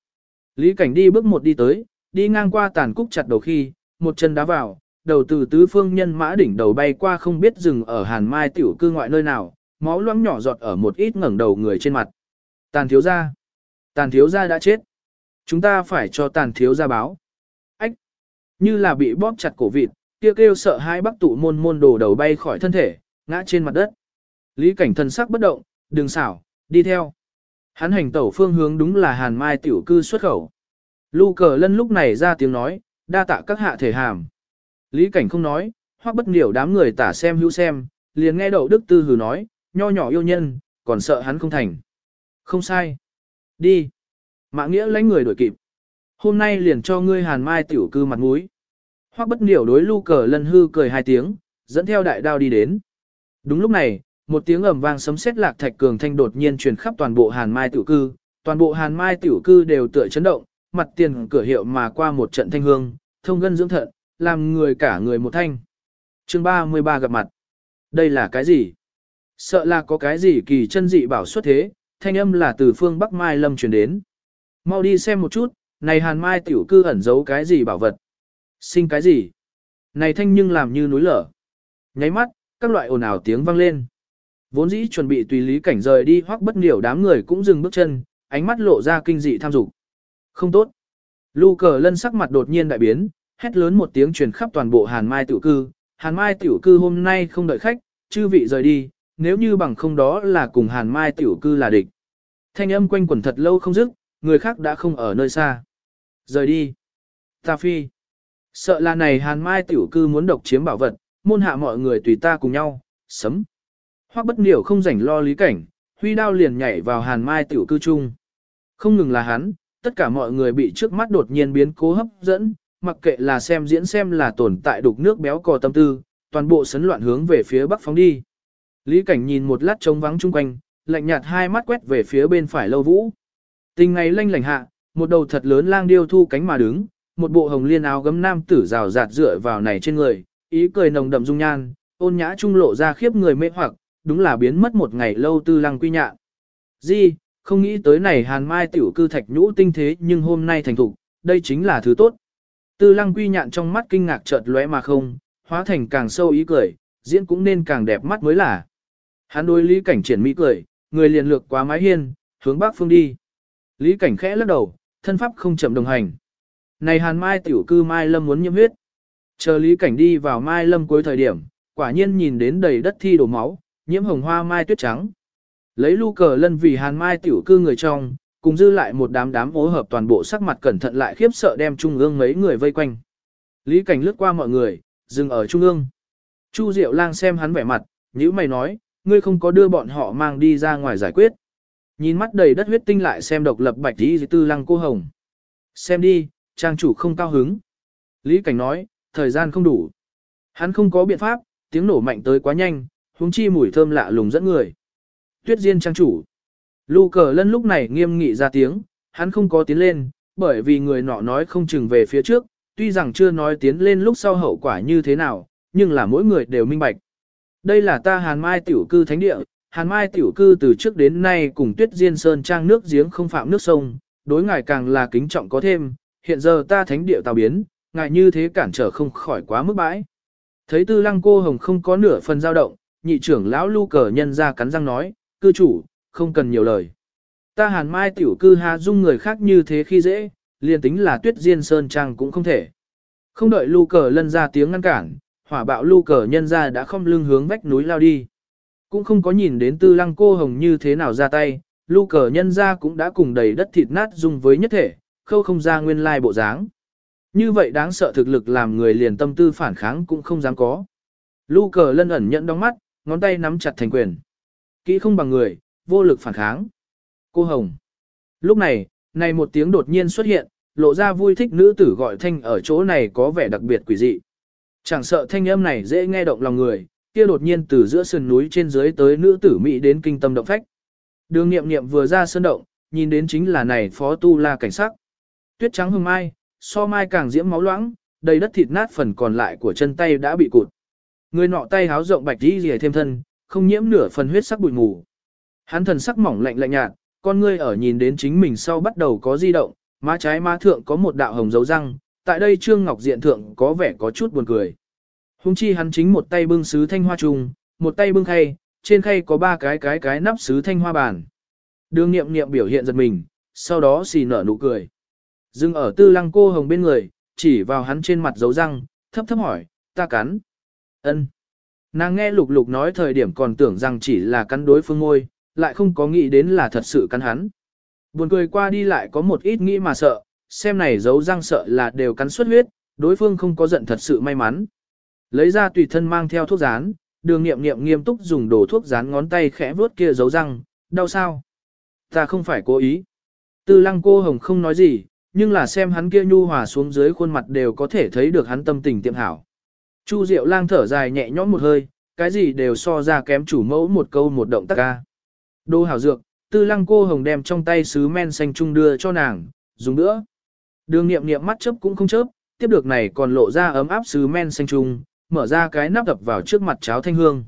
Lý Cảnh đi bước một đi tới, đi ngang qua tàn cúc chặt đầu khi, một chân đá vào, đầu từ tứ phương nhân mã đỉnh đầu bay qua không biết dừng ở hàn mai tiểu cư ngoại nơi nào, máu loãng nhỏ giọt ở một ít ngẩng đầu người trên mặt. Tàn thiếu gia, tàn thiếu gia đã chết. Chúng ta phải cho tàn thiếu gia báo. Ách, như là bị bóp chặt cổ vịt, kia kêu sợ hai bắc tụ môn môn đồ đầu bay khỏi thân thể, ngã trên mặt đất. Lý cảnh thần sắc bất động, đừng xảo, đi theo. Hắn hành tẩu phương hướng đúng là hàn mai tiểu cư xuất khẩu. Lu cờ lân lúc này ra tiếng nói, đa tạ các hạ thể hàm. Lý cảnh không nói, hoặc bất niểu đám người tả xem hữu xem, liền nghe đậu đức tư hừ nói, nho nhỏ yêu nhân, còn sợ hắn không thành. Không sai. Đi. Mạng nghĩa lãnh người đuổi kịp. Hôm nay liền cho ngươi hàn mai tiểu cư mặt mũi. Hoắc bất niểu đối lu cờ lân hư cười hai tiếng, dẫn theo đại đao đi đến. Đúng lúc này, một tiếng ầm vang sấm sét lạc thạch cường thanh đột nhiên truyền khắp toàn bộ hàn mai tiểu cư, toàn bộ hàn mai tiểu cư đều tựa chấn động, mặt tiền cửa hiệu mà qua một trận thanh hương, thông gân dưỡng thận, làm người cả người một thanh. Chương 33 gặp mặt. Đây là cái gì? Sợ là có cái gì kỳ chân dị bảo xuất thế, thanh âm là từ phương Bắc Mai Lâm truyền đến. Mau đi xem một chút, này hàn mai tiểu cư ẩn giấu cái gì bảo vật. Sinh cái gì? Này thanh nhưng làm như núi lở. Nháy mắt, các loại ồn ào tiếng vang lên. Vốn dĩ chuẩn bị tùy lý cảnh rời đi hoặc bất niểu đám người cũng dừng bước chân, ánh mắt lộ ra kinh dị tham dục. Không tốt. Lu cờ lân sắc mặt đột nhiên đại biến, hét lớn một tiếng truyền khắp toàn bộ hàn mai tiểu cư. Hàn mai tiểu cư hôm nay không đợi khách, chư vị rời đi, nếu như bằng không đó là cùng hàn mai tiểu cư là địch. Thanh âm quanh quẩn thật lâu không dứt, người khác đã không ở nơi xa. Rời đi. Ta phi. Sợ là này hàn mai tiểu cư muốn độc chiếm bảo vật, môn hạ mọi người tùy ta cùng nhau, sấm. Hoắc bất niểu không rảnh lo lý cảnh, huy đao liền nhảy vào hàn mai tiểu cư chung. Không ngừng là hắn, tất cả mọi người bị trước mắt đột nhiên biến cố hấp dẫn, mặc kệ là xem diễn xem là tồn tại đục nước béo cò tâm tư, toàn bộ sấn loạn hướng về phía bắc phóng đi. Lý cảnh nhìn một lát trống vắng chung quanh, lạnh nhạt hai mắt quét về phía bên phải lâu vũ. Tình ngày lanh lảnh hạ, một đầu thật lớn lang điêu thu cánh mà đứng, một bộ hồng liên áo gấm nam tử rào rạt dựa vào này trên người, ý cười nồng đậm dung nhan, ôn nhã trung lộ ra khiếp người mê hoặc, đúng là biến mất một ngày lâu tư lăng quy nhạ. Di, không nghĩ tới này hàn mai tiểu cư thạch nhũ tinh thế nhưng hôm nay thành thục, đây chính là thứ tốt. Tư lăng quy nhạn trong mắt kinh ngạc chợt lóe mà không, hóa thành càng sâu ý cười, diễn cũng nên càng đẹp mắt mới là. Hắn đối lý cảnh triển mỹ cười, người liền lược qua mái hiên, hướng bắc phương đi. Lý cảnh khẽ lắc đầu, thân pháp không chậm đồng hành. Này hàn mai tiểu cư mai lâm muốn nhiễm huyết. Chờ lý cảnh đi vào mai lâm cuối thời điểm, quả nhiên nhìn đến đầy đất thi đổ máu, nhiễm hồng hoa mai tuyết trắng. Lấy lu cờ lân vì hàn mai tiểu cư người trong, cùng dư lại một đám đám ố hợp toàn bộ sắc mặt cẩn thận lại khiếp sợ đem trung ương mấy người vây quanh. Lý cảnh lướt qua mọi người, dừng ở trung ương. Chu Diệu lang xem hắn vẻ mặt, nhíu mày nói, ngươi không có đưa bọn họ mang đi ra ngoài giải quyết. Nhìn mắt đầy đất huyết tinh lại xem độc lập bạch tí tư lăng cô hồng. Xem đi, trang chủ không cao hứng. Lý cảnh nói, thời gian không đủ. Hắn không có biện pháp, tiếng nổ mạnh tới quá nhanh, huống chi mùi thơm lạ lùng dẫn người. Tuyết Diên trang chủ. Lu cờ lân lúc này nghiêm nghị ra tiếng, hắn không có tiến lên, bởi vì người nọ nói không chừng về phía trước, tuy rằng chưa nói tiến lên lúc sau hậu quả như thế nào, nhưng là mỗi người đều minh bạch. Đây là ta Hàn Mai tiểu cư thánh địa, Hàn Mai tiểu cư từ trước đến nay cùng Tuyết Diên Sơn trang nước giếng không phạm nước sông, đối ngài càng là kính trọng có thêm, hiện giờ ta thánh địa tào biến, ngài như thế cản trở không khỏi quá mức bãi. Thấy tư lăng cô hồng không có nửa phần dao động, nhị trưởng lão lưu cờ nhân ra cắn răng nói, cư chủ, không cần nhiều lời. Ta hàn mai tiểu cư hà dung người khác như thế khi dễ, liền tính là tuyết diên sơn trang cũng không thể. Không đợi lưu cờ lân ra tiếng ngăn cản, hỏa bạo lưu cờ nhân ra đã không lưng hướng vách núi lao đi. Cũng không có nhìn đến tư lăng cô hồng như thế nào ra tay, lưu cờ nhân ra cũng đã cùng đầy đất thịt nát dung với nhất thể, khâu không ra nguyên lai bộ dáng. Như vậy đáng sợ thực lực làm người liền tâm tư phản kháng cũng không dám có. Lưu cờ lân ẩn nhận đóng mắt, ngón tay nắm chặt thành quyền. Kỹ không bằng người, vô lực phản kháng. Cô Hồng. Lúc này, này một tiếng đột nhiên xuất hiện, lộ ra vui thích nữ tử gọi thanh ở chỗ này có vẻ đặc biệt quỷ dị. Chẳng sợ thanh âm này dễ nghe động lòng người, kia đột nhiên từ giữa sườn núi trên dưới tới nữ tử Mỹ đến kinh tâm động phách. Đường nghiệm nghiệm vừa ra sơn động, nhìn đến chính là này phó tu la cảnh sắc. Tuyết trắng hương mai, so mai càng diễm máu loãng, đầy đất thịt nát phần còn lại của chân tay đã bị cụt. Người nọ tay háo rộng bạch đi rìa thêm thân, không nhiễm nửa phần huyết sắc bụi mù. Hắn thần sắc mỏng lạnh lạnh nhạt, con ngươi ở nhìn đến chính mình sau bắt đầu có di động, má trái má thượng có một đạo hồng dấu răng, tại đây Trương Ngọc Diện thượng có vẻ có chút buồn cười. Hùng chi hắn chính một tay bưng sứ thanh hoa trùng, một tay bưng khay, trên khay có ba cái cái cái nắp sứ thanh hoa bàn. Đường nghiệm nghiệm biểu hiện giật mình, sau đó xì nở nụ cười. Dừng ở tư lăng cô hồng bên người, chỉ vào hắn trên mặt dấu răng, thấp thấp hỏi, ta cắn. ân Nàng nghe lục lục nói thời điểm còn tưởng rằng chỉ là cắn đối phương ngôi, lại không có nghĩ đến là thật sự cắn hắn. Buồn cười qua đi lại có một ít nghĩ mà sợ, xem này giấu răng sợ là đều cắn xuất huyết, đối phương không có giận thật sự may mắn. Lấy ra tùy thân mang theo thuốc rán, đường nghiệm nghiệm nghiêm túc dùng đồ thuốc rán ngón tay khẽ vuốt kia giấu răng, đau sao? Ta không phải cố ý. Tư lăng cô hồng không nói gì, nhưng là xem hắn kia nhu hòa xuống dưới khuôn mặt đều có thể thấy được hắn tâm tình tiệm hảo. Chu Diệu lang thở dài nhẹ nhõm một hơi, cái gì đều so ra kém chủ mẫu một câu một động tác ca. Đô hảo dược, tư lăng cô hồng đem trong tay sứ men xanh trung đưa cho nàng, dùng nữa. Đường nghiệm nghiệm mắt chớp cũng không chớp, tiếp được này còn lộ ra ấm áp sứ men xanh trùng mở ra cái nắp đập vào trước mặt cháo thanh hương.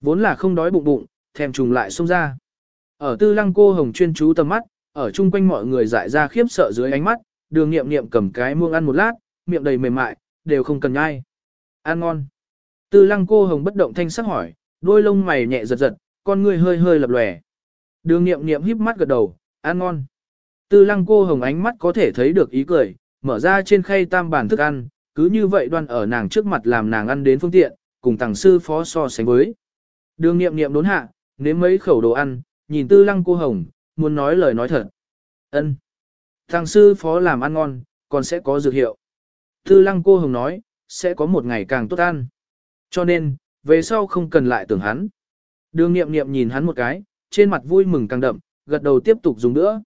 Vốn là không đói bụng bụng, thèm trùng lại xông ra. Ở tư lăng cô hồng chuyên chú tầm mắt, ở chung quanh mọi người dại ra khiếp sợ dưới ánh mắt, đường nghiệm nghiệm cầm cái muông ăn một lát, miệng đầy mềm mại, đều không cần nhai. Ăn ngon. Tư lăng cô hồng bất động thanh sắc hỏi, đôi lông mày nhẹ giật giật, con người hơi hơi lập lòe. Đường nghiệm nghiệm híp mắt gật đầu, ăn ngon. Tư lăng cô hồng ánh mắt có thể thấy được ý cười, mở ra trên khay tam bản thức ăn, cứ như vậy đoan ở nàng trước mặt làm nàng ăn đến phương tiện, cùng tàng sư phó so sánh với. Đường nghiệm nghiệm đốn hạ, nếm mấy khẩu đồ ăn, nhìn tư lăng cô hồng, muốn nói lời nói thật. ân Tàng sư phó làm ăn ngon, còn sẽ có dược hiệu. Tư lăng cô hồng nói, sẽ có một ngày càng tốt ăn. Cho nên, về sau không cần lại tưởng hắn. Đường nghiệm nghiệm nhìn hắn một cái, trên mặt vui mừng càng đậm, gật đầu tiếp tục dùng nữa.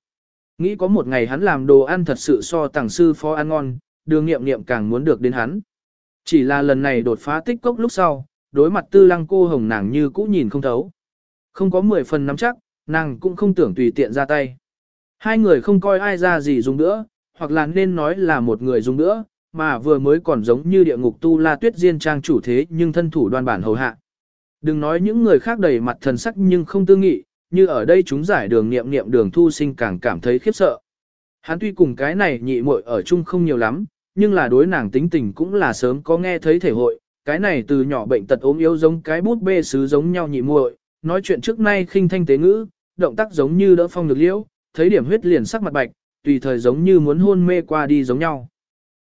Nghĩ có một ngày hắn làm đồ ăn thật sự so tàng sư phó ăn ngon, đường nghiệm nghiệm càng muốn được đến hắn. Chỉ là lần này đột phá tích cốc lúc sau, đối mặt tư lăng cô hồng nàng như cũ nhìn không thấu. Không có 10 phần nắm chắc, nàng cũng không tưởng tùy tiện ra tay. Hai người không coi ai ra gì dùng nữa, hoặc là nên nói là một người dùng nữa, mà vừa mới còn giống như địa ngục tu la tuyết diên trang chủ thế nhưng thân thủ đoan bản hầu hạ. Đừng nói những người khác đầy mặt thần sắc nhưng không tư nghị, như ở đây chúng giải đường niệm niệm đường thu sinh càng cảm thấy khiếp sợ. Hắn tuy cùng cái này nhị muội ở chung không nhiều lắm, nhưng là đối nàng tính tình cũng là sớm có nghe thấy thể hội, cái này từ nhỏ bệnh tật ốm yếu giống cái bút bê sứ giống nhau nhị muội, nói chuyện trước nay khinh thanh tế ngữ, động tác giống như đỡ phong được liễu, thấy điểm huyết liền sắc mặt bạch, tùy thời giống như muốn hôn mê qua đi giống nhau.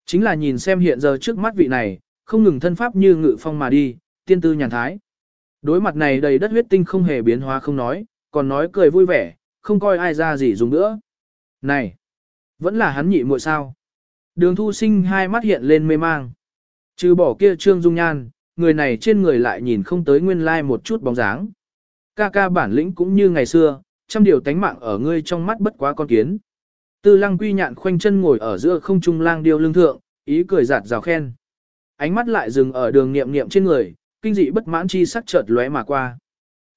Chính là nhìn xem hiện giờ trước mắt vị này, không ngừng thân pháp như ngự phong mà đi, tiên tư nhàn thái. Đối mặt này đầy đất huyết tinh không hề biến hóa không nói, còn nói cười vui vẻ, không coi ai ra gì dùng nữa. Này, vẫn là hắn nhị muội sao. Đường thu sinh hai mắt hiện lên mê mang. Trừ bỏ kia trương dung nhan, người này trên người lại nhìn không tới nguyên lai một chút bóng dáng. Ca ca bản lĩnh cũng như ngày xưa, trăm điều tánh mạng ở ngươi trong mắt bất quá con kiến. Tư lăng quy nhạn khoanh chân ngồi ở giữa không trung lang điêu lương thượng, ý cười giạt rào khen. Ánh mắt lại dừng ở đường nghiệm nghiệm trên người, kinh dị bất mãn chi sắc chợt lóe mà qua.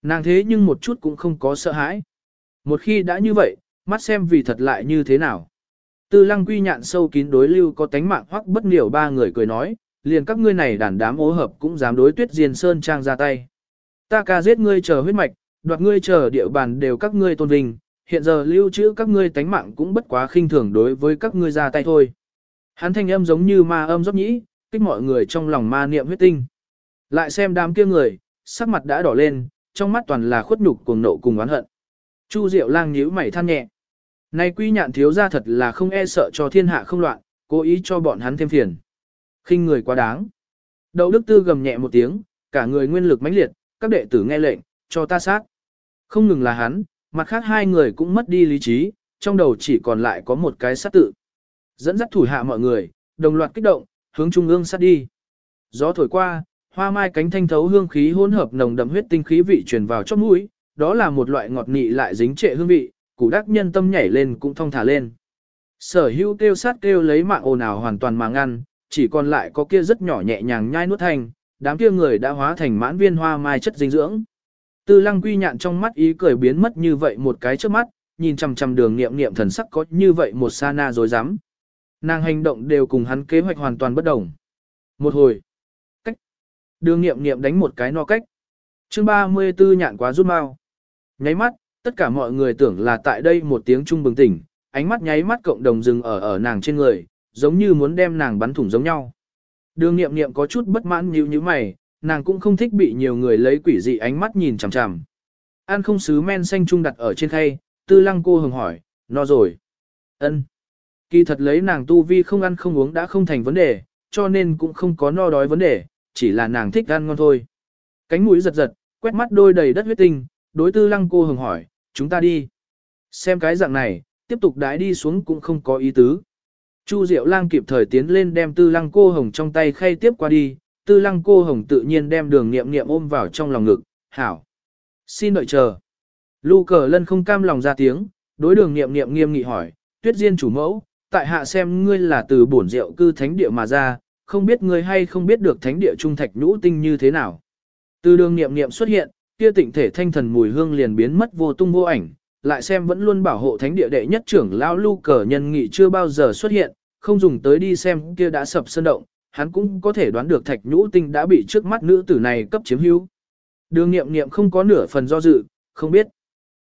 Nàng thế nhưng một chút cũng không có sợ hãi. Một khi đã như vậy, mắt xem vì thật lại như thế nào. Tư lăng quy nhạn sâu kín đối lưu có tánh mạng hoặc bất liều ba người cười nói, liền các ngươi này đàn đám ố hợp cũng dám đối tuyết diên sơn trang ra tay. Ta ca giết ngươi chờ huyết mạch, đoạt ngươi chờ địa bàn đều các ngươi tôn vinh, hiện giờ lưu trữ các ngươi tánh mạng cũng bất quá khinh thường đối với các ngươi ra tay thôi. Hắn thanh âm giống như ma âm dốc nhĩ, kích mọi người trong lòng ma niệm huyết tinh. Lại xem đám kia người, sắc mặt đã đỏ lên, trong mắt toàn là khuất nhục cuồng nộ cùng oán hận. Chu Diệu Lang nhíu mày than nhẹ. Này quy nhạn thiếu gia thật là không e sợ cho thiên hạ không loạn, cố ý cho bọn hắn thêm phiền. khinh người quá đáng. Đậu Đức Tư gầm nhẹ một tiếng, cả người nguyên lực mãnh liệt, các đệ tử nghe lệnh, cho ta sát. Không ngừng là hắn, mặt khác hai người cũng mất đi lý trí, trong đầu chỉ còn lại có một cái sát tự. Dẫn dắt thủ hạ mọi người, đồng loạt kích động, hướng trung ương sát đi. Gió thổi qua, hoa mai cánh thanh thấu hương khí hỗn hợp nồng đậm huyết tinh khí vị truyền vào chóp mũi, đó là một loại ngọt nị lại dính trệ hương vị, củ đắc nhân tâm nhảy lên cũng thong thả lên. Sở hữu kêu sát kêu lấy mạng ồn ào hoàn toàn mà ngăn, chỉ còn lại có kia rất nhỏ nhẹ nhàng nhai nuốt thành, đám kia người đã hóa thành mãn viên hoa mai chất dinh dưỡng. Tư lăng quy nhạn trong mắt ý cười biến mất như vậy một cái trước mắt, nhìn chằm chằm đường niệm niệm thần sắc có như vậy một sa na rồi dám. Nàng hành động đều cùng hắn kế hoạch hoàn toàn bất đồng. Một hồi. Đường niệm niệm đánh một cái no cách. chương 34 nhạn quá rút mau. Nháy mắt, tất cả mọi người tưởng là tại đây một tiếng trung bừng tỉnh, ánh mắt nháy mắt cộng đồng dừng ở ở nàng trên người, giống như muốn đem nàng bắn thủng giống nhau. Đường nghiệm nghiệm có chút bất mãn như như mày, nàng cũng không thích bị nhiều người lấy quỷ dị ánh mắt nhìn chằm chằm. An không sứ men xanh trung đặt ở trên khay, tư lăng cô hừng hỏi, no rồi. ân Kỳ thật lấy nàng tu vi không ăn không uống đã không thành vấn đề, cho nên cũng không có no đói vấn đề, chỉ là nàng thích ăn ngon thôi. Cánh mũi giật giật, quét mắt đôi đầy đất huyết tinh, đối tư lăng cô hồng hỏi, chúng ta đi. Xem cái dạng này, tiếp tục đái đi xuống cũng không có ý tứ. Chu Diệu Lang kịp thời tiến lên đem tư lăng cô hồng trong tay khay tiếp qua đi, tư lăng cô hồng tự nhiên đem đường nghiệm nghiệm ôm vào trong lòng ngực, hảo. Xin đợi chờ. Lu cờ lân không cam lòng ra tiếng, đối đường nghiệm nghiệm nghiêm nghị hỏi, tuyết diên chủ mẫu, tại hạ xem ngươi là từ bổn rượu cư thánh địa mà ra, không biết ngươi hay không biết được thánh địa trung thạch nhũ tinh như thế nào. Từ đường nghiệm nghiệm xuất hiện, kia tịnh thể thanh thần mùi hương liền biến mất vô tung vô ảnh, lại xem vẫn luôn bảo hộ thánh địa đệ nhất trưởng lão lưu cờ nhân nghị chưa bao giờ xuất hiện, không dùng tới đi xem kia đã sập sơn động, hắn cũng có thể đoán được thạch nhũ tinh đã bị trước mắt nữ tử này cấp chiếm hữu. Đường nghiệm nghiệm không có nửa phần do dự, không biết.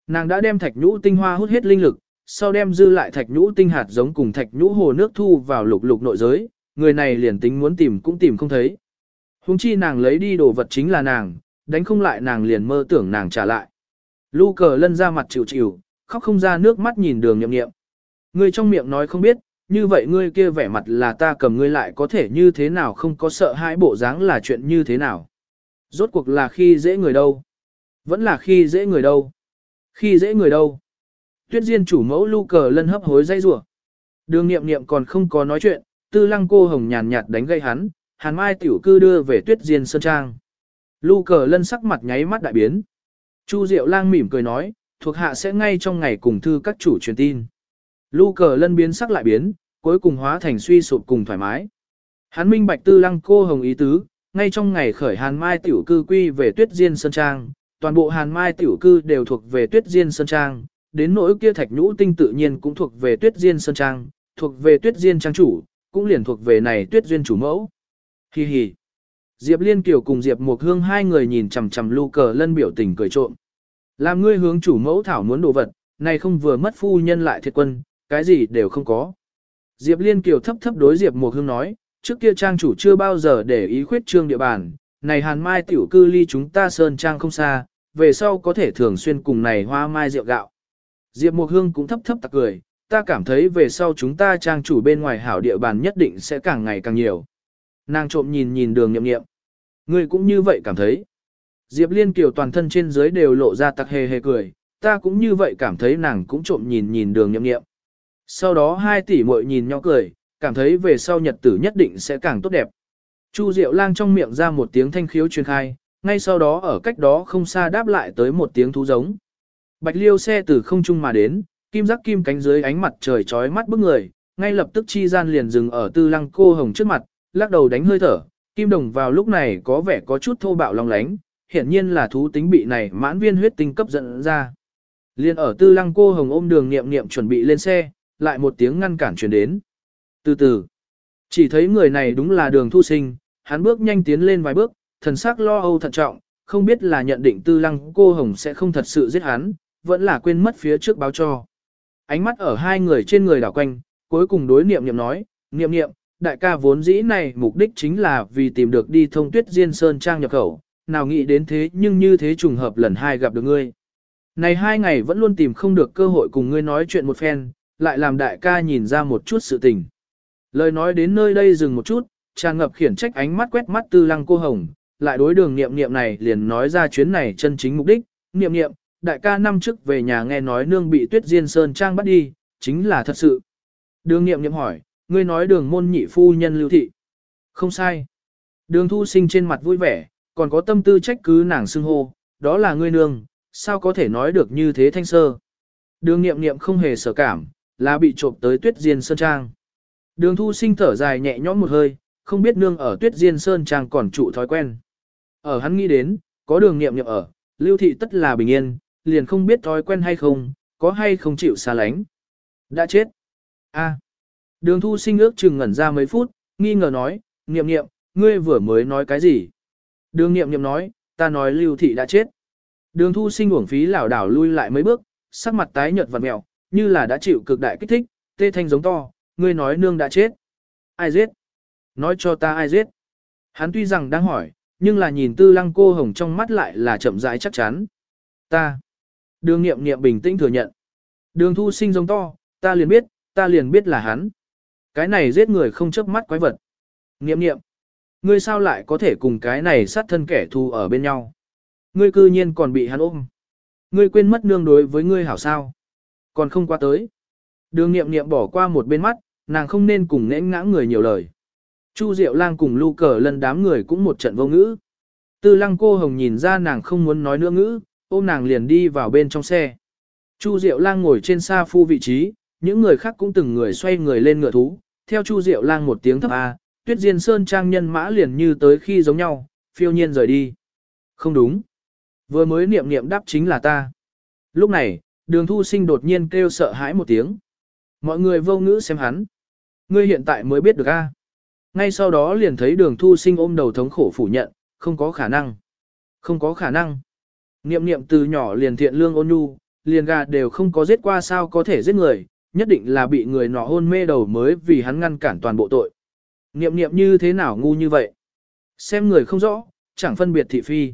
Nàng đã đem thạch nhũ tinh hoa hút hết linh lực, sau đem dư lại thạch nhũ tinh hạt giống cùng thạch nhũ hồ nước thu vào lục lục nội giới, người này liền tính muốn tìm cũng tìm không thấy. Hùng chi nàng lấy đi đồ vật chính là nàng, đánh không lại nàng liền mơ tưởng nàng trả lại. Lu cờ lân ra mặt chịu chịu, khóc không ra nước mắt nhìn đường nhậm nghiệm. Người trong miệng nói không biết, như vậy ngươi kia vẻ mặt là ta cầm ngươi lại có thể như thế nào không có sợ hãi bộ dáng là chuyện như thế nào. Rốt cuộc là khi dễ người đâu. Vẫn là khi dễ người đâu. Khi dễ người đâu. Tuyết diên chủ mẫu lu cờ lân hấp hối dây rủa Đường nghiệm nghiệm còn không có nói chuyện, tư lăng cô hồng nhàn nhạt đánh gây hắn, hàn mai tiểu cư đưa về tuyết diên sơn trang. Lu cờ lân sắc mặt nháy mắt đại biến. Chu Diệu lang mỉm cười nói, thuộc hạ sẽ ngay trong ngày cùng thư các chủ truyền tin. Lu cờ lân biến sắc lại biến, cuối cùng hóa thành suy sụp cùng thoải mái. Hắn minh bạch tư lăng cô hồng ý tứ, ngay trong ngày khởi hàn mai tiểu cư quy về tuyết diên sơn trang, toàn bộ hàn mai tiểu cư đều thuộc về tuyết diên sơn trang, đến nỗi kia thạch nhũ tinh tự nhiên cũng thuộc về tuyết diên sơn trang, thuộc về tuyết diên trang chủ, cũng liền thuộc về này tuyết duyên chủ mẫu. Hi hi. Diệp Liên Kiều cùng Diệp Mộc Hương hai người nhìn chằm chằm Lu Cờ Lân biểu tình cười trộm. Làm ngươi hướng chủ mẫu thảo muốn đồ vật, này không vừa mất phu nhân lại thiệt quân, cái gì đều không có. Diệp Liên Kiều thấp thấp đối Diệp Mộc Hương nói, trước kia trang chủ chưa bao giờ để ý khuyết trương địa bàn, này hàn mai tiểu cư ly chúng ta sơn trang không xa, về sau có thể thường xuyên cùng này hoa mai rượu gạo. Diệp Mộc Hương cũng thấp thấp tặc cười, ta cảm thấy về sau chúng ta trang chủ bên ngoài hảo địa bàn nhất định sẽ càng ngày càng nhiều. Nàng trộm nhìn nhìn đường nhậm nghiệm. Ngươi cũng như vậy cảm thấy. Diệp Liên Kiều toàn thân trên dưới đều lộ ra tặc hề hề cười, ta cũng như vậy cảm thấy nàng cũng trộm nhìn nhìn đường nhậm nghiệm. Sau đó hai tỷ muội nhìn nhau cười, cảm thấy về sau nhật tử nhất định sẽ càng tốt đẹp. Chu Diệu Lang trong miệng ra một tiếng thanh khiếu truyền khai, ngay sau đó ở cách đó không xa đáp lại tới một tiếng thú giống. Bạch Liêu xe từ không trung mà đến, kim giác kim cánh dưới ánh mặt trời chói mắt bức người, ngay lập tức chi gian liền dừng ở tư lăng cô hồng trước mặt, lắc đầu đánh hơi thở, kim đồng vào lúc này có vẻ có chút thô bạo long lánh, hiển nhiên là thú tính bị này mãn viên huyết tinh cấp dẫn ra. Liên ở tư lăng cô hồng ôm đường nghiệm nghiệm chuẩn bị lên xe, lại một tiếng ngăn cản truyền đến. Từ từ, chỉ thấy người này đúng là đường thu sinh, hắn bước nhanh tiến lên vài bước, thần sắc lo âu thận trọng, không biết là nhận định tư lăng cô hồng sẽ không thật sự giết hắn, vẫn là quên mất phía trước báo cho. Ánh mắt ở hai người trên người đảo quanh, cuối cùng đối niệm niệm nói, niệm niệm, đại ca vốn dĩ này mục đích chính là vì tìm được đi thông tuyết diên sơn trang nhập khẩu, nào nghĩ đến thế nhưng như thế trùng hợp lần hai gặp được ngươi. Này hai ngày vẫn luôn tìm không được cơ hội cùng ngươi nói chuyện một phen, lại làm đại ca nhìn ra một chút sự tình. Lời nói đến nơi đây dừng một chút, tràn ngập khiển trách ánh mắt quét mắt tư lăng cô hồng, lại đối đường niệm niệm này liền nói ra chuyến này chân chính mục đích, niệm niệm, đại ca năm trước về nhà nghe nói nương bị tuyết diên sơn trang bắt đi, chính là thật sự. Đường niệm niệm hỏi, ngươi nói đường môn nhị phu nhân lưu thị. Không sai. Đường thu sinh trên mặt vui vẻ, còn có tâm tư trách cứ nàng xưng hô, đó là ngươi nương, sao có thể nói được như thế thanh sơ. Đường niệm niệm không hề sở cảm, là bị trộm tới tuyết diên sơn trang. Đường thu sinh thở dài nhẹ nhõm một hơi, không biết nương ở tuyết diên sơn trang còn trụ thói quen. Ở hắn nghĩ đến, có đường niệm niệm ở, lưu thị tất là bình yên, liền không biết thói quen hay không, có hay không chịu xa lánh. Đã chết. a Đường thu sinh ước chừng ngẩn ra mấy phút, nghi ngờ nói, niệm niệm, ngươi vừa mới nói cái gì? Đường niệm niệm nói, ta nói lưu thị đã chết. Đường thu sinh uổng phí lảo đảo lui lại mấy bước, sắc mặt tái nhợt vặt mẹo, như là đã chịu cực đại kích thích, tê thanh giống to, ngươi nói nương đã chết. Ai giết? Nói cho ta ai giết? Hắn tuy rằng đang hỏi, nhưng là nhìn tư lăng cô hồng trong mắt lại là chậm rãi chắc chắn. Ta. Đường nghiệm nghiệm bình tĩnh thừa nhận. Đường thu sinh giống to, ta liền biết, ta liền biết là hắn. Cái này giết người không chớp mắt quái vật. Nghiệm nghiệm. Ngươi sao lại có thể cùng cái này sát thân kẻ thù ở bên nhau? Ngươi cư nhiên còn bị hắn ôm. Ngươi quên mất nương đối với ngươi hảo sao. Còn không qua tới. Đường nghiệm nghiệm bỏ qua một bên mắt, nàng không nên cùng nễn ngã người nhiều lời. Chu Diệu Lang cùng Lu Cờ Lân đám người cũng một trận vô ngữ. Tư Lăng cô hồng nhìn ra nàng không muốn nói nữa ngữ, ôm nàng liền đi vào bên trong xe. Chu Diệu Lang ngồi trên xa phu vị trí, những người khác cũng từng người xoay người lên ngựa thú, theo Chu Diệu Lang một tiếng thấp a, Tuyết Diên Sơn trang nhân mã liền như tới khi giống nhau, phiêu nhiên rời đi. Không đúng. Vừa mới niệm niệm đáp chính là ta. Lúc này, đường thu sinh đột nhiên kêu sợ hãi một tiếng. Mọi người vô ngữ xem hắn. Ngươi hiện tại mới biết được a. Ngay sau đó liền thấy đường thu sinh ôm đầu thống khổ phủ nhận, không có khả năng. Không có khả năng. Niệm niệm từ nhỏ liền thiện lương ôn nhu, liền gà đều không có giết qua sao có thể giết người, nhất định là bị người nọ hôn mê đầu mới vì hắn ngăn cản toàn bộ tội. Niệm niệm như thế nào ngu như vậy? Xem người không rõ, chẳng phân biệt thị phi.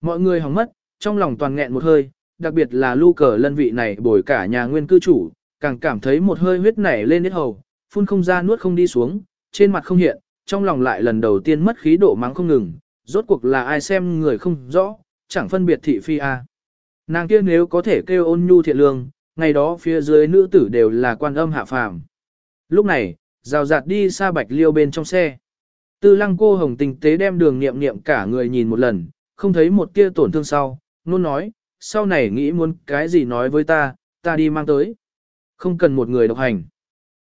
Mọi người hóng mất, trong lòng toàn nghẹn một hơi, đặc biệt là lưu cờ lân vị này bồi cả nhà nguyên cư chủ, càng cảm thấy một hơi huyết nảy lên hết hầu, phun không ra nuốt không đi xuống, trên mặt không hiện, trong lòng lại lần đầu tiên mất khí độ mắng không ngừng, rốt cuộc là ai xem người không rõ, chẳng phân biệt thị phi a. Nàng kia nếu có thể kêu ôn nhu thiện lương, ngày đó phía dưới nữ tử đều là quan âm hạ phàm. Lúc này, rào rạt đi xa bạch liêu bên trong xe. Tư lăng cô hồng tình tế đem đường nghiệm nghiệm cả người nhìn một lần, không thấy một tia tổn thương sau, nôn nói, sau này nghĩ muốn cái gì nói với ta, ta đi mang tới. Không cần một người độc hành.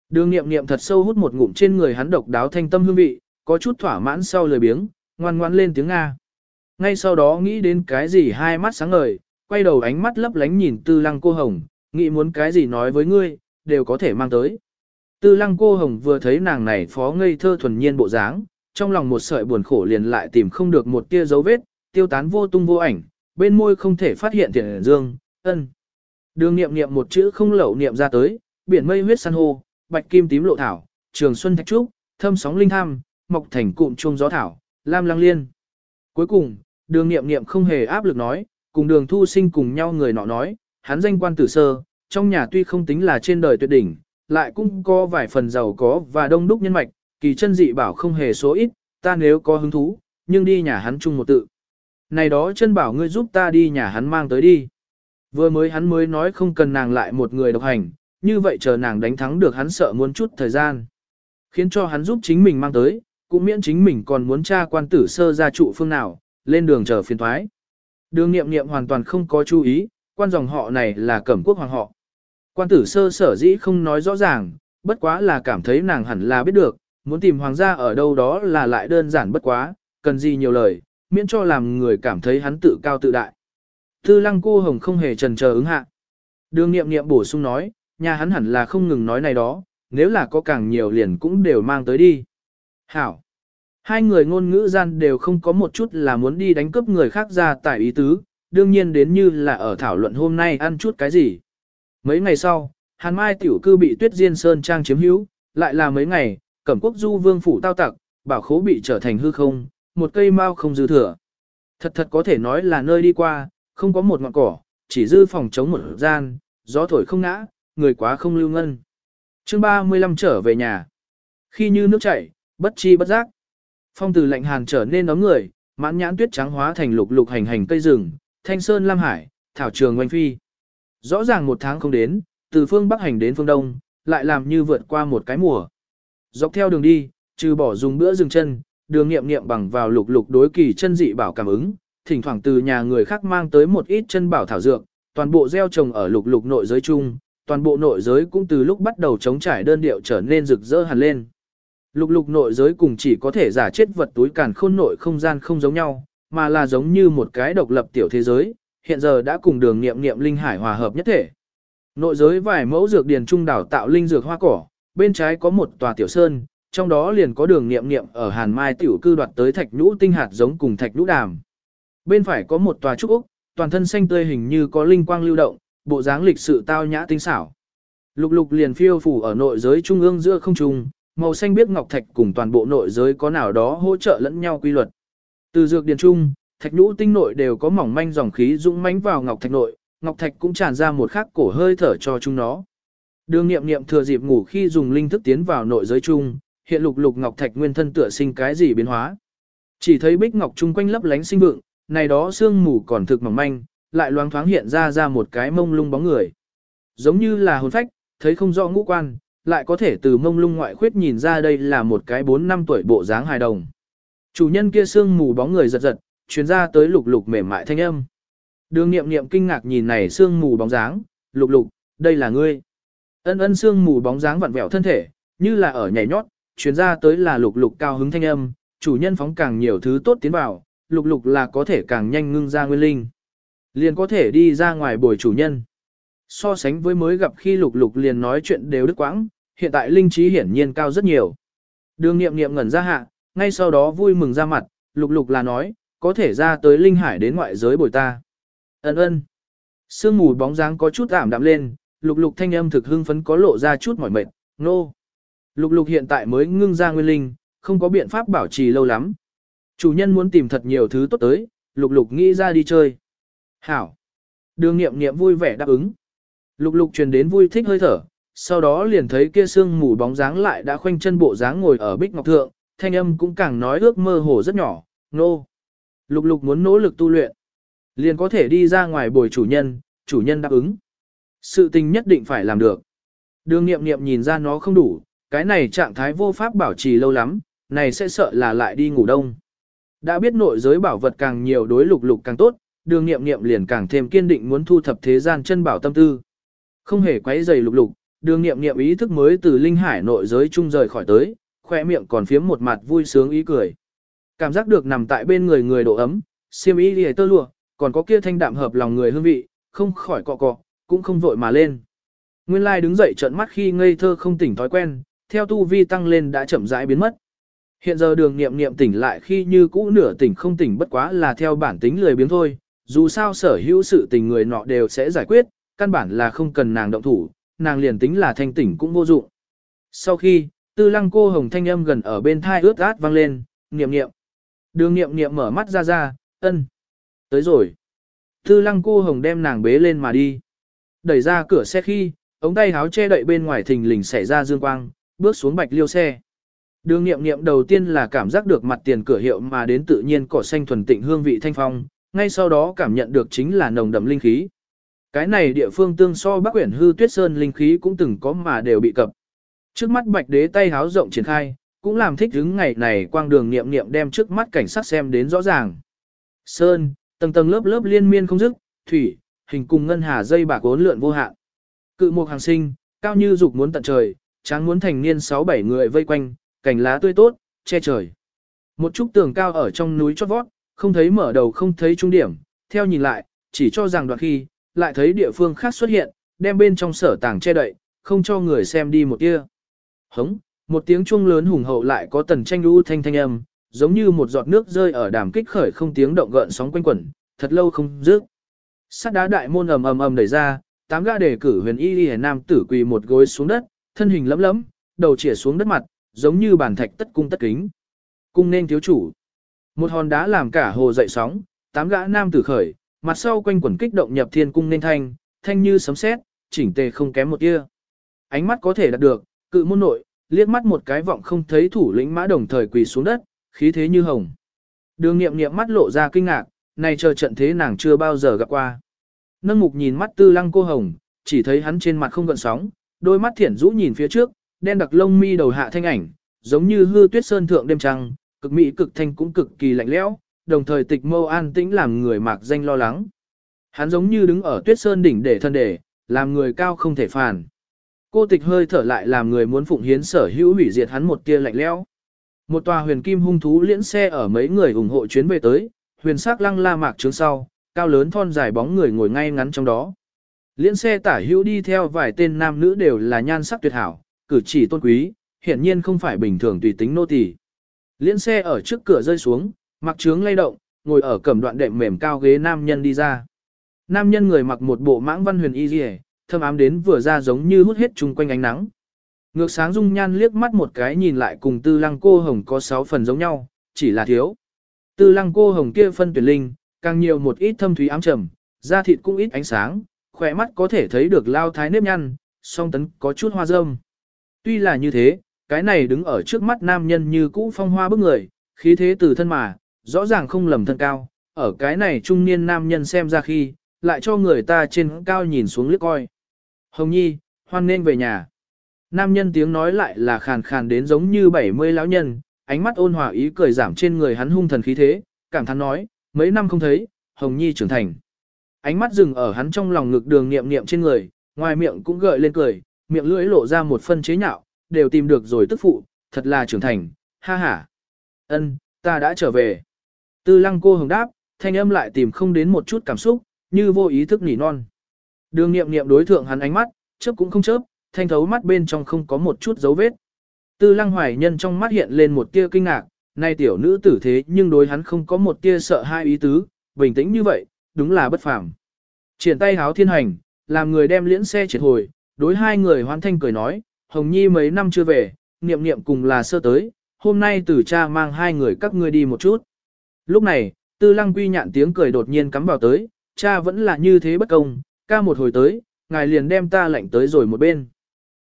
Đường nghiệm nghiệm thật sâu hút một ngụm trên người hắn độc đáo thanh tâm hương vị, có chút thỏa mãn sau lời biếng, ngoan ngoan lên tiếng Nga. Ngay sau đó nghĩ đến cái gì hai mắt sáng ngời, quay đầu ánh mắt lấp lánh nhìn tư lăng cô hồng, nghĩ muốn cái gì nói với ngươi, đều có thể mang tới. Tư lăng cô hồng vừa thấy nàng này phó ngây thơ thuần nhiên bộ dáng, trong lòng một sợi buồn khổ liền lại tìm không được một tia dấu vết, tiêu tán vô tung vô ảnh, bên môi không thể phát hiện tiền dương, ân. Đường niệm niệm một chữ không lẩu niệm ra tới, biển mây huyết san hô, bạch kim tím lộ thảo, trường xuân thạch trúc, thâm sóng linh tham, mọc thành cụm chuông gió thảo, lam lăng liên. Cuối cùng, đường niệm niệm không hề áp lực nói, cùng đường thu sinh cùng nhau người nọ nói, hắn danh quan tử sơ, trong nhà tuy không tính là trên đời tuyệt đỉnh, lại cũng có vài phần giàu có và đông đúc nhân mạch, kỳ chân dị bảo không hề số ít, ta nếu có hứng thú, nhưng đi nhà hắn chung một tự. Này đó chân bảo ngươi giúp ta đi nhà hắn mang tới đi. Vừa mới hắn mới nói không cần nàng lại một người độc hành, như vậy chờ nàng đánh thắng được hắn sợ muốn chút thời gian. Khiến cho hắn giúp chính mình mang tới, cũng miễn chính mình còn muốn tra quan tử sơ ra trụ phương nào, lên đường chờ phiền thoái. Đường nghiệm nghiệm hoàn toàn không có chú ý, quan dòng họ này là cẩm quốc hoàng họ. Quan tử sơ sở dĩ không nói rõ ràng, bất quá là cảm thấy nàng hẳn là biết được, muốn tìm hoàng gia ở đâu đó là lại đơn giản bất quá, cần gì nhiều lời, miễn cho làm người cảm thấy hắn tự cao tự đại. Tư lăng cô hồng không hề trần chờ ứng hạ. Đường nghiệm nghiệm bổ sung nói, nhà hắn hẳn là không ngừng nói này đó, nếu là có càng nhiều liền cũng đều mang tới đi. Hảo. Hai người ngôn ngữ gian đều không có một chút là muốn đi đánh cướp người khác ra tại ý tứ, đương nhiên đến như là ở thảo luận hôm nay ăn chút cái gì. Mấy ngày sau, Hàn Mai tiểu cư bị Tuyết Diên Sơn Trang chiếm hữu, lại là mấy ngày, Cẩm Quốc Du Vương phủ tao tặc, bảo khố bị trở thành hư không, một cây mao không dư thừa. Thật thật có thể nói là nơi đi qua, không có một ngọn cỏ, chỉ dư phòng chống một gian, gió thổi không ngã, người quá không lưu ngân. Chương 35 trở về nhà. Khi như nước chảy, bất chi bất giác. Phong từ lạnh hàn trở nên ấm người, mãn nhãn tuyết trắng hóa thành lục lục hành hành cây rừng, thanh sơn lam hải, thảo trường oanh phi. Rõ ràng một tháng không đến, từ phương Bắc hành đến phương Đông, lại làm như vượt qua một cái mùa. Dọc theo đường đi, trừ bỏ dùng bữa dừng chân, đường nghiệm nghiệm bằng vào lục lục đối kỳ chân dị bảo cảm ứng, thỉnh thoảng từ nhà người khác mang tới một ít chân bảo thảo dược, toàn bộ gieo trồng ở lục lục nội giới chung, toàn bộ nội giới cũng từ lúc bắt đầu chống trải đơn điệu trở nên rực rỡ hẳn lên. Lục lục nội giới cùng chỉ có thể giả chết vật túi càn khôn nội không gian không giống nhau, mà là giống như một cái độc lập tiểu thế giới, hiện giờ đã cùng đường nghiệm nghiệm linh hải hòa hợp nhất thể. Nội giới vài mẫu dược điền trung đảo tạo linh dược hoa cỏ, bên trái có một tòa tiểu sơn, trong đó liền có đường nghiệm nghiệm ở Hàn Mai tiểu cư đoạt tới thạch nhũ tinh hạt giống cùng thạch nhũ đàm. Bên phải có một tòa trúc úc, toàn thân xanh tươi hình như có linh quang lưu động, bộ dáng lịch sự tao nhã tinh xảo. Lục lục liền phiêu phủ ở nội giới trung ương giữa không trung, màu xanh biết ngọc thạch cùng toàn bộ nội giới có nào đó hỗ trợ lẫn nhau quy luật. Từ dược điền trung, thạch nhũ tinh nội đều có mỏng manh dòng khí dũng mãnh vào ngọc thạch nội, ngọc thạch cũng tràn ra một khắc cổ hơi thở cho chúng nó. Đường nghiệm nghiệm thừa dịp ngủ khi dùng linh thức tiến vào nội giới chung, hiện lục lục ngọc thạch nguyên thân tựa sinh cái gì biến hóa. Chỉ thấy bích ngọc chung quanh lấp lánh sinh vượng, này đó xương mù còn thực mỏng manh, lại loáng thoáng hiện ra ra một cái mông lung bóng người. Giống như là hồn phách, thấy không rõ ngũ quan, lại có thể từ mông lung ngoại khuyết nhìn ra đây là một cái 4 năm tuổi bộ dáng hài đồng. Chủ nhân kia xương mù bóng người giật giật, chuyến ra tới lục lục mềm mại thanh âm. Đường nghiệm nghiệm kinh ngạc nhìn này xương mù bóng dáng, lục lục, đây là ngươi. Ân ân xương mù bóng dáng vặn vẹo thân thể, như là ở nhảy nhót, chuyến ra tới là lục lục cao hứng thanh âm, chủ nhân phóng càng nhiều thứ tốt tiến vào, lục lục là có thể càng nhanh ngưng ra nguyên linh. Liền có thể đi ra ngoài bồi chủ nhân. So sánh với mới gặp khi lục lục liền nói chuyện đều đứt quãng, hiện tại linh trí hiển nhiên cao rất nhiều. Đường nghiệm nghiệm ngẩn ra hạ, ngay sau đó vui mừng ra mặt, lục lục là nói, có thể ra tới linh hải đến ngoại giới bồi ta. Ấn ơn. Sương mù bóng dáng có chút ảm đạm lên, lục lục thanh âm thực hưng phấn có lộ ra chút mỏi mệt, nô. No. Lục lục hiện tại mới ngưng ra nguyên linh, không có biện pháp bảo trì lâu lắm. Chủ nhân muốn tìm thật nhiều thứ tốt tới, lục lục nghĩ ra đi chơi. Hảo. Đường nghiệm nghiệm vui vẻ đáp ứng. Lục lục truyền đến vui thích hơi thở, sau đó liền thấy kia sương mù bóng dáng lại đã khoanh chân bộ dáng ngồi ở bích ngọc thượng, thanh âm cũng càng nói ước mơ hồ rất nhỏ, nô. No. Lục lục muốn nỗ lực tu luyện. Liền có thể đi ra ngoài bồi chủ nhân, chủ nhân đáp ứng. Sự tình nhất định phải làm được. Đường nghiệm nghiệm nhìn ra nó không đủ, cái này trạng thái vô pháp bảo trì lâu lắm, này sẽ sợ là lại đi ngủ đông. Đã biết nội giới bảo vật càng nhiều đối lục lục càng tốt, đường nghiệm nghiệm liền càng thêm kiên định muốn thu thập thế gian chân bảo tâm tư. Không hề quấy dày lục lục, đường nghiệm nghiệm ý thức mới từ linh hải nội giới trung rời khỏi tới, khoe miệng còn phiếm một mặt vui sướng ý cười. Cảm giác được nằm tại bên người người độ ấm, xiêm ý lìa tơ lụa, còn có kia thanh đạm hợp lòng người hương vị, không khỏi cọ cọ, cũng không vội mà lên. Nguyên lai đứng dậy trợn mắt khi ngây thơ không tỉnh thói quen, theo tu vi tăng lên đã chậm rãi biến mất. Hiện giờ đường nghiệm nghiệm tỉnh lại khi như cũ nửa tỉnh không tỉnh bất quá là theo bản tính lười biếng thôi, dù sao sở hữu sự tình người nọ đều sẽ giải quyết, căn bản là không cần nàng động thủ, nàng liền tính là thanh tỉnh cũng vô dụng. Sau khi, tư lăng cô hồng thanh âm gần ở bên thai ướt át vang lên, niệm niệm. Đường niệm niệm mở mắt ra ra, ân. Tới rồi. Tư lăng cô hồng đem nàng bế lên mà đi. Đẩy ra cửa xe khi, ống tay háo che đậy bên ngoài thình lình xảy ra dương quang, bước xuống bạch liêu xe. Đường nghiệm nghiệm đầu tiên là cảm giác được mặt tiền cửa hiệu mà đến tự nhiên cỏ xanh thuần tịnh hương vị thanh phong, ngay sau đó cảm nhận được chính là nồng đậm linh khí. Cái này địa phương tương so Bắc Quyển hư tuyết sơn linh khí cũng từng có mà đều bị cập. Trước mắt bạch đế tay háo rộng triển khai, cũng làm thích hứng ngày này quang đường nghiệm nghiệm đem trước mắt cảnh sát xem đến rõ ràng. Sơn, tầng tầng lớp lớp liên miên không dứt, thủy, hình cùng ngân hà dây bạc ốn lượn vô hạn. Cự mục hàng sinh, cao như dục muốn tận trời, tráng muốn thành niên 6-7 người vây quanh, cành lá tươi tốt, che trời. Một chút tường cao ở trong núi chót vót, không thấy mở đầu không thấy trung điểm, theo nhìn lại, chỉ cho rằng đoạn khi, lại thấy địa phương khác xuất hiện, đem bên trong sở tàng che đậy, không cho người xem đi một tia. Hống, một tiếng chuông lớn hùng hậu lại có tần tranh lũ thanh thanh âm, giống như một giọt nước rơi ở đàm kích khởi không tiếng động gợn sóng quanh quẩn, thật lâu không dứt. Sắt đá đại môn ầm ầm ầm đẩy ra, tám gã đề cử huyền y y nam tử quỳ một gối xuống đất, thân hình lấm lấm, đầu chĩa xuống đất mặt, giống như bàn thạch tất cung tất kính. Cung nên thiếu chủ. Một hòn đá làm cả hồ dậy sóng, tám gã nam tử khởi, mặt sau quanh quẩn kích động nhập thiên cung nên thanh, thanh như sấm sét, chỉnh tề không kém một tia. Ánh mắt có thể đạt được, cự môn nội, liếc mắt một cái vọng không thấy thủ lĩnh mã đồng thời quỳ xuống đất, khí thế như hồng. Đường nghiệm nghiệm mắt lộ ra kinh ngạc, này chờ trận thế nàng chưa bao giờ gặp qua. Nâng mục nhìn mắt tư lăng cô hồng, chỉ thấy hắn trên mặt không gợn sóng, đôi mắt thiển rũ nhìn phía trước, đen đặc lông mi đầu hạ thanh ảnh, giống như hư tuyết sơn thượng đêm trăng, cực mỹ cực thanh cũng cực kỳ lạnh lẽo, đồng thời tịch mâu an tĩnh làm người mạc danh lo lắng. Hắn giống như đứng ở tuyết sơn đỉnh để thân đề, làm người cao không thể phản. Cô tịch hơi thở lại làm người muốn phụng hiến sở hữu hủy diệt hắn một tia lạnh lẽo. Một tòa huyền kim hung thú liễn xe ở mấy người ủng hộ chuyến về tới, huyền sắc lăng la mạc trướng sau, cao lớn thon dài bóng người ngồi ngay ngắn trong đó. Liễn xe tả hữu đi theo vài tên nam nữ đều là nhan sắc tuyệt hảo, cử chỉ tôn quý, hiển nhiên không phải bình thường tùy tính nô tỳ. Liễn xe ở trước cửa rơi xuống, mặc trướng lay động, ngồi ở cẩm đoạn đệm mềm cao ghế nam nhân đi ra. Nam nhân người mặc một bộ mãng văn huyền y dì thâm ám đến vừa ra giống như hút hết chung quanh ánh nắng. Ngược sáng dung nhan liếc mắt một cái nhìn lại cùng tư lăng cô hồng có sáu phần giống nhau, chỉ là thiếu. Tư lăng cô hồng kia phân tuyển linh, càng nhiều một ít thâm thúy ám trầm, da thịt cũng ít ánh sáng, khỏe mắt có thể thấy được lao thái nếp nhăn, song tấn có chút hoa râm. Tuy là như thế, cái này đứng ở trước mắt nam nhân như cũ phong hoa bức người, khí thế từ thân mà, rõ ràng không lầm thân cao, ở cái này trung niên nam nhân xem ra khi, lại cho người ta trên cao nhìn xuống liếc coi. Hồng Nhi, hoan nên về nhà. Nam nhân tiếng nói lại là khàn khàn đến giống như 70 lão nhân, ánh mắt ôn hòa ý cười giảm trên người hắn hung thần khí thế, cảm thán nói, mấy năm không thấy, Hồng Nhi trưởng thành. Ánh mắt dừng ở hắn trong lòng ngực đường niệm niệm trên người, ngoài miệng cũng gợi lên cười, miệng lưỡi lộ ra một phân chế nhạo, đều tìm được rồi tức phụ, thật là trưởng thành, ha ha. Ân, ta đã trở về. Tư lăng cô hồng đáp, thanh âm lại tìm không đến một chút cảm xúc, như vô ý thức nỉ non. Đường nghiệm nghiệm đối thượng hắn ánh mắt, chớp cũng không chớp, thanh thấu mắt bên trong không có một chút dấu vết. Tư lăng hoài nhân trong mắt hiện lên một tia kinh ngạc, nay tiểu nữ tử thế nhưng đối hắn không có một tia sợ hai ý tứ, bình tĩnh như vậy, đúng là bất phàm. Triển tay háo thiên hành, làm người đem liễn xe triệt hồi, đối hai người hoan thanh cười nói, Hồng Nhi mấy năm chưa về, niệm niệm cùng là sơ tới, hôm nay tử cha mang hai người các ngươi đi một chút. Lúc này, tư lăng quy nhạn tiếng cười đột nhiên cắm vào tới, cha vẫn là như thế bất công, ca một hồi tới, ngài liền đem ta lệnh tới rồi một bên.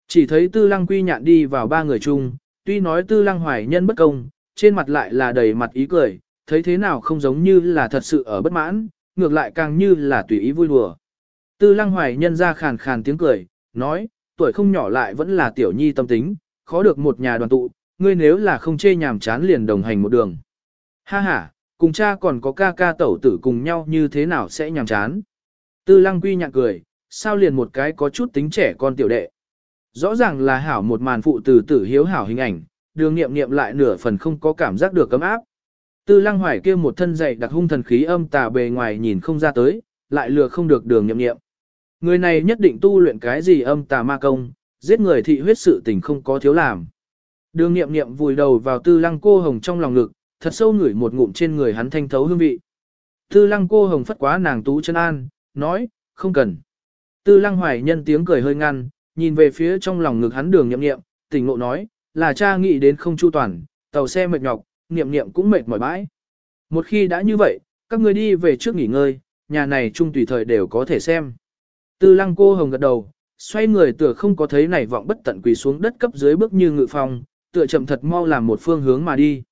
Chỉ thấy tư lăng quy nhạn đi vào ba người chung, tuy nói tư lăng hoài nhân bất công, trên mặt lại là đầy mặt ý cười, thấy thế nào không giống như là thật sự ở bất mãn, ngược lại càng như là tùy ý vui đùa. Tư lăng hoài nhân ra khàn khàn tiếng cười, nói, tuổi không nhỏ lại vẫn là tiểu nhi tâm tính, khó được một nhà đoàn tụ, ngươi nếu là không chê nhàm chán liền đồng hành một đường. Ha ha, cùng cha còn có ca ca tẩu tử cùng nhau như thế nào sẽ nhàm chán. Tư lăng quy nhạc cười, sao liền một cái có chút tính trẻ con tiểu đệ. Rõ ràng là hảo một màn phụ tử tử hiếu hảo hình ảnh, đường nghiệm nghiệm lại nửa phần không có cảm giác được cấm áp. Tư lăng hoài kia một thân dày đặc hung thần khí âm tà bề ngoài nhìn không ra tới, lại lừa không được đường nghiệm nghiệm. Người này nhất định tu luyện cái gì âm tà ma công, giết người thị huyết sự tình không có thiếu làm. Đường nghiệm nghiệm vùi đầu vào tư lăng cô hồng trong lòng ngực, thật sâu ngửi một ngụm trên người hắn thanh thấu hương vị. Tư lăng cô hồng phất quá nàng tú chân an, nói, không cần. Tư lăng hoài nhân tiếng cười hơi ngăn, nhìn về phía trong lòng ngực hắn đường nhậm nghiệm, tỉnh ngộ nói, là cha nghĩ đến không chu toàn, tàu xe mệt nhọc, niệm niệm cũng mệt mỏi bãi. Một khi đã như vậy, các người đi về trước nghỉ ngơi, nhà này chung tùy thời đều có thể xem. Tư lăng cô hồng gật đầu, xoay người tựa không có thấy này vọng bất tận quỳ xuống đất cấp dưới bước như ngự phong, tựa chậm thật mau làm một phương hướng mà đi.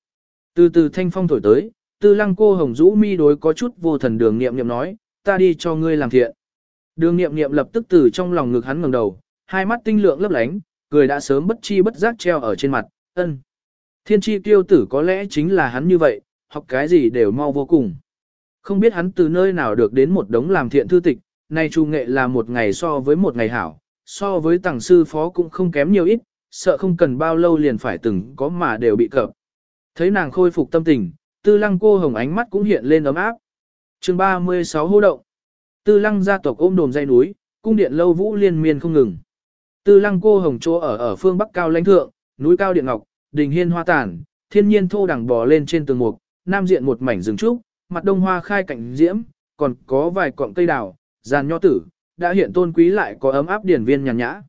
Từ từ thanh phong thổi tới, tư lăng cô hồng rũ mi đối có chút vô thần đường niệm niệm nói, ta đi cho ngươi làm thiện. Đường niệm niệm lập tức từ trong lòng ngực hắn ngẩng đầu, hai mắt tinh lượng lấp lánh, cười đã sớm bất chi bất giác treo ở trên mặt, ân. Thiên tri tiêu tử có lẽ chính là hắn như vậy, học cái gì đều mau vô cùng. Không biết hắn từ nơi nào được đến một đống làm thiện thư tịch, nay chu nghệ là một ngày so với một ngày hảo, so với tàng sư phó cũng không kém nhiều ít, sợ không cần bao lâu liền phải từng có mà đều bị cập. Thấy nàng khôi phục tâm tình, tư lăng cô hồng ánh mắt cũng hiện lên ấm áp. chương 36 hô động. Tư lăng gia tộc ôm đồm dây núi, cung điện lâu vũ liên miên không ngừng. Tư lăng cô hồng chỗ ở ở phương bắc cao lãnh thượng, núi cao điện ngọc, đình hiên hoa tàn, thiên nhiên thô đẳng bò lên trên tường mục, nam diện một mảnh rừng trúc, mặt đông hoa khai cảnh diễm, còn có vài cọng cây đào, giàn nho tử, đã hiện tôn quý lại có ấm áp điển viên nhàn nhã.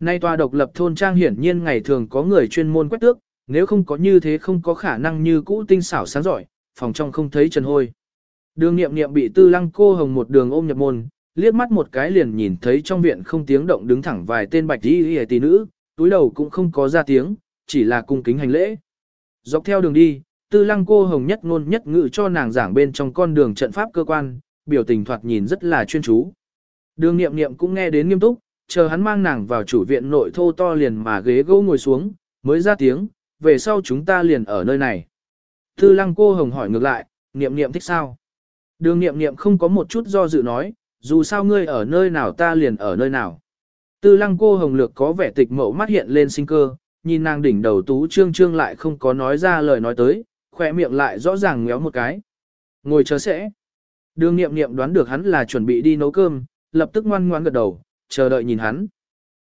Nay tòa độc lập thôn trang hiển nhiên ngày thường có người chuyên môn quét tước, nếu không có như thế không có khả năng như cũ tinh xảo sáng giỏi, phòng trong không thấy trần hôi. Đường nghiệm nghiệm bị tư lăng cô hồng một đường ôm nhập môn, liếc mắt một cái liền nhìn thấy trong viện không tiếng động đứng thẳng vài tên bạch y y tỷ nữ, túi đầu cũng không có ra tiếng, chỉ là cung kính hành lễ. Dọc theo đường đi, tư lăng cô hồng nhất ngôn nhất ngữ cho nàng giảng bên trong con đường trận pháp cơ quan, biểu tình thoạt nhìn rất là chuyên chú. Đường nghiệm nghiệm cũng nghe đến nghiêm túc, chờ hắn mang nàng vào chủ viện nội thô to liền mà ghế gỗ ngồi xuống, mới ra tiếng, về sau chúng ta liền ở nơi này. Tư lăng cô hồng hỏi ngược lại, niệm niệm thích sao? Đường niệm niệm không có một chút do dự nói, dù sao ngươi ở nơi nào ta liền ở nơi nào. Tư lăng cô hồng lược có vẻ tịch mẫu mắt hiện lên sinh cơ, nhìn nàng đỉnh đầu tú trương trương lại không có nói ra lời nói tới, khỏe miệng lại rõ ràng ngéo một cái. Ngồi chờ sẽ. Đường nghiệm nghiệm đoán được hắn là chuẩn bị đi nấu cơm, lập tức ngoan ngoan gật đầu, chờ đợi nhìn hắn.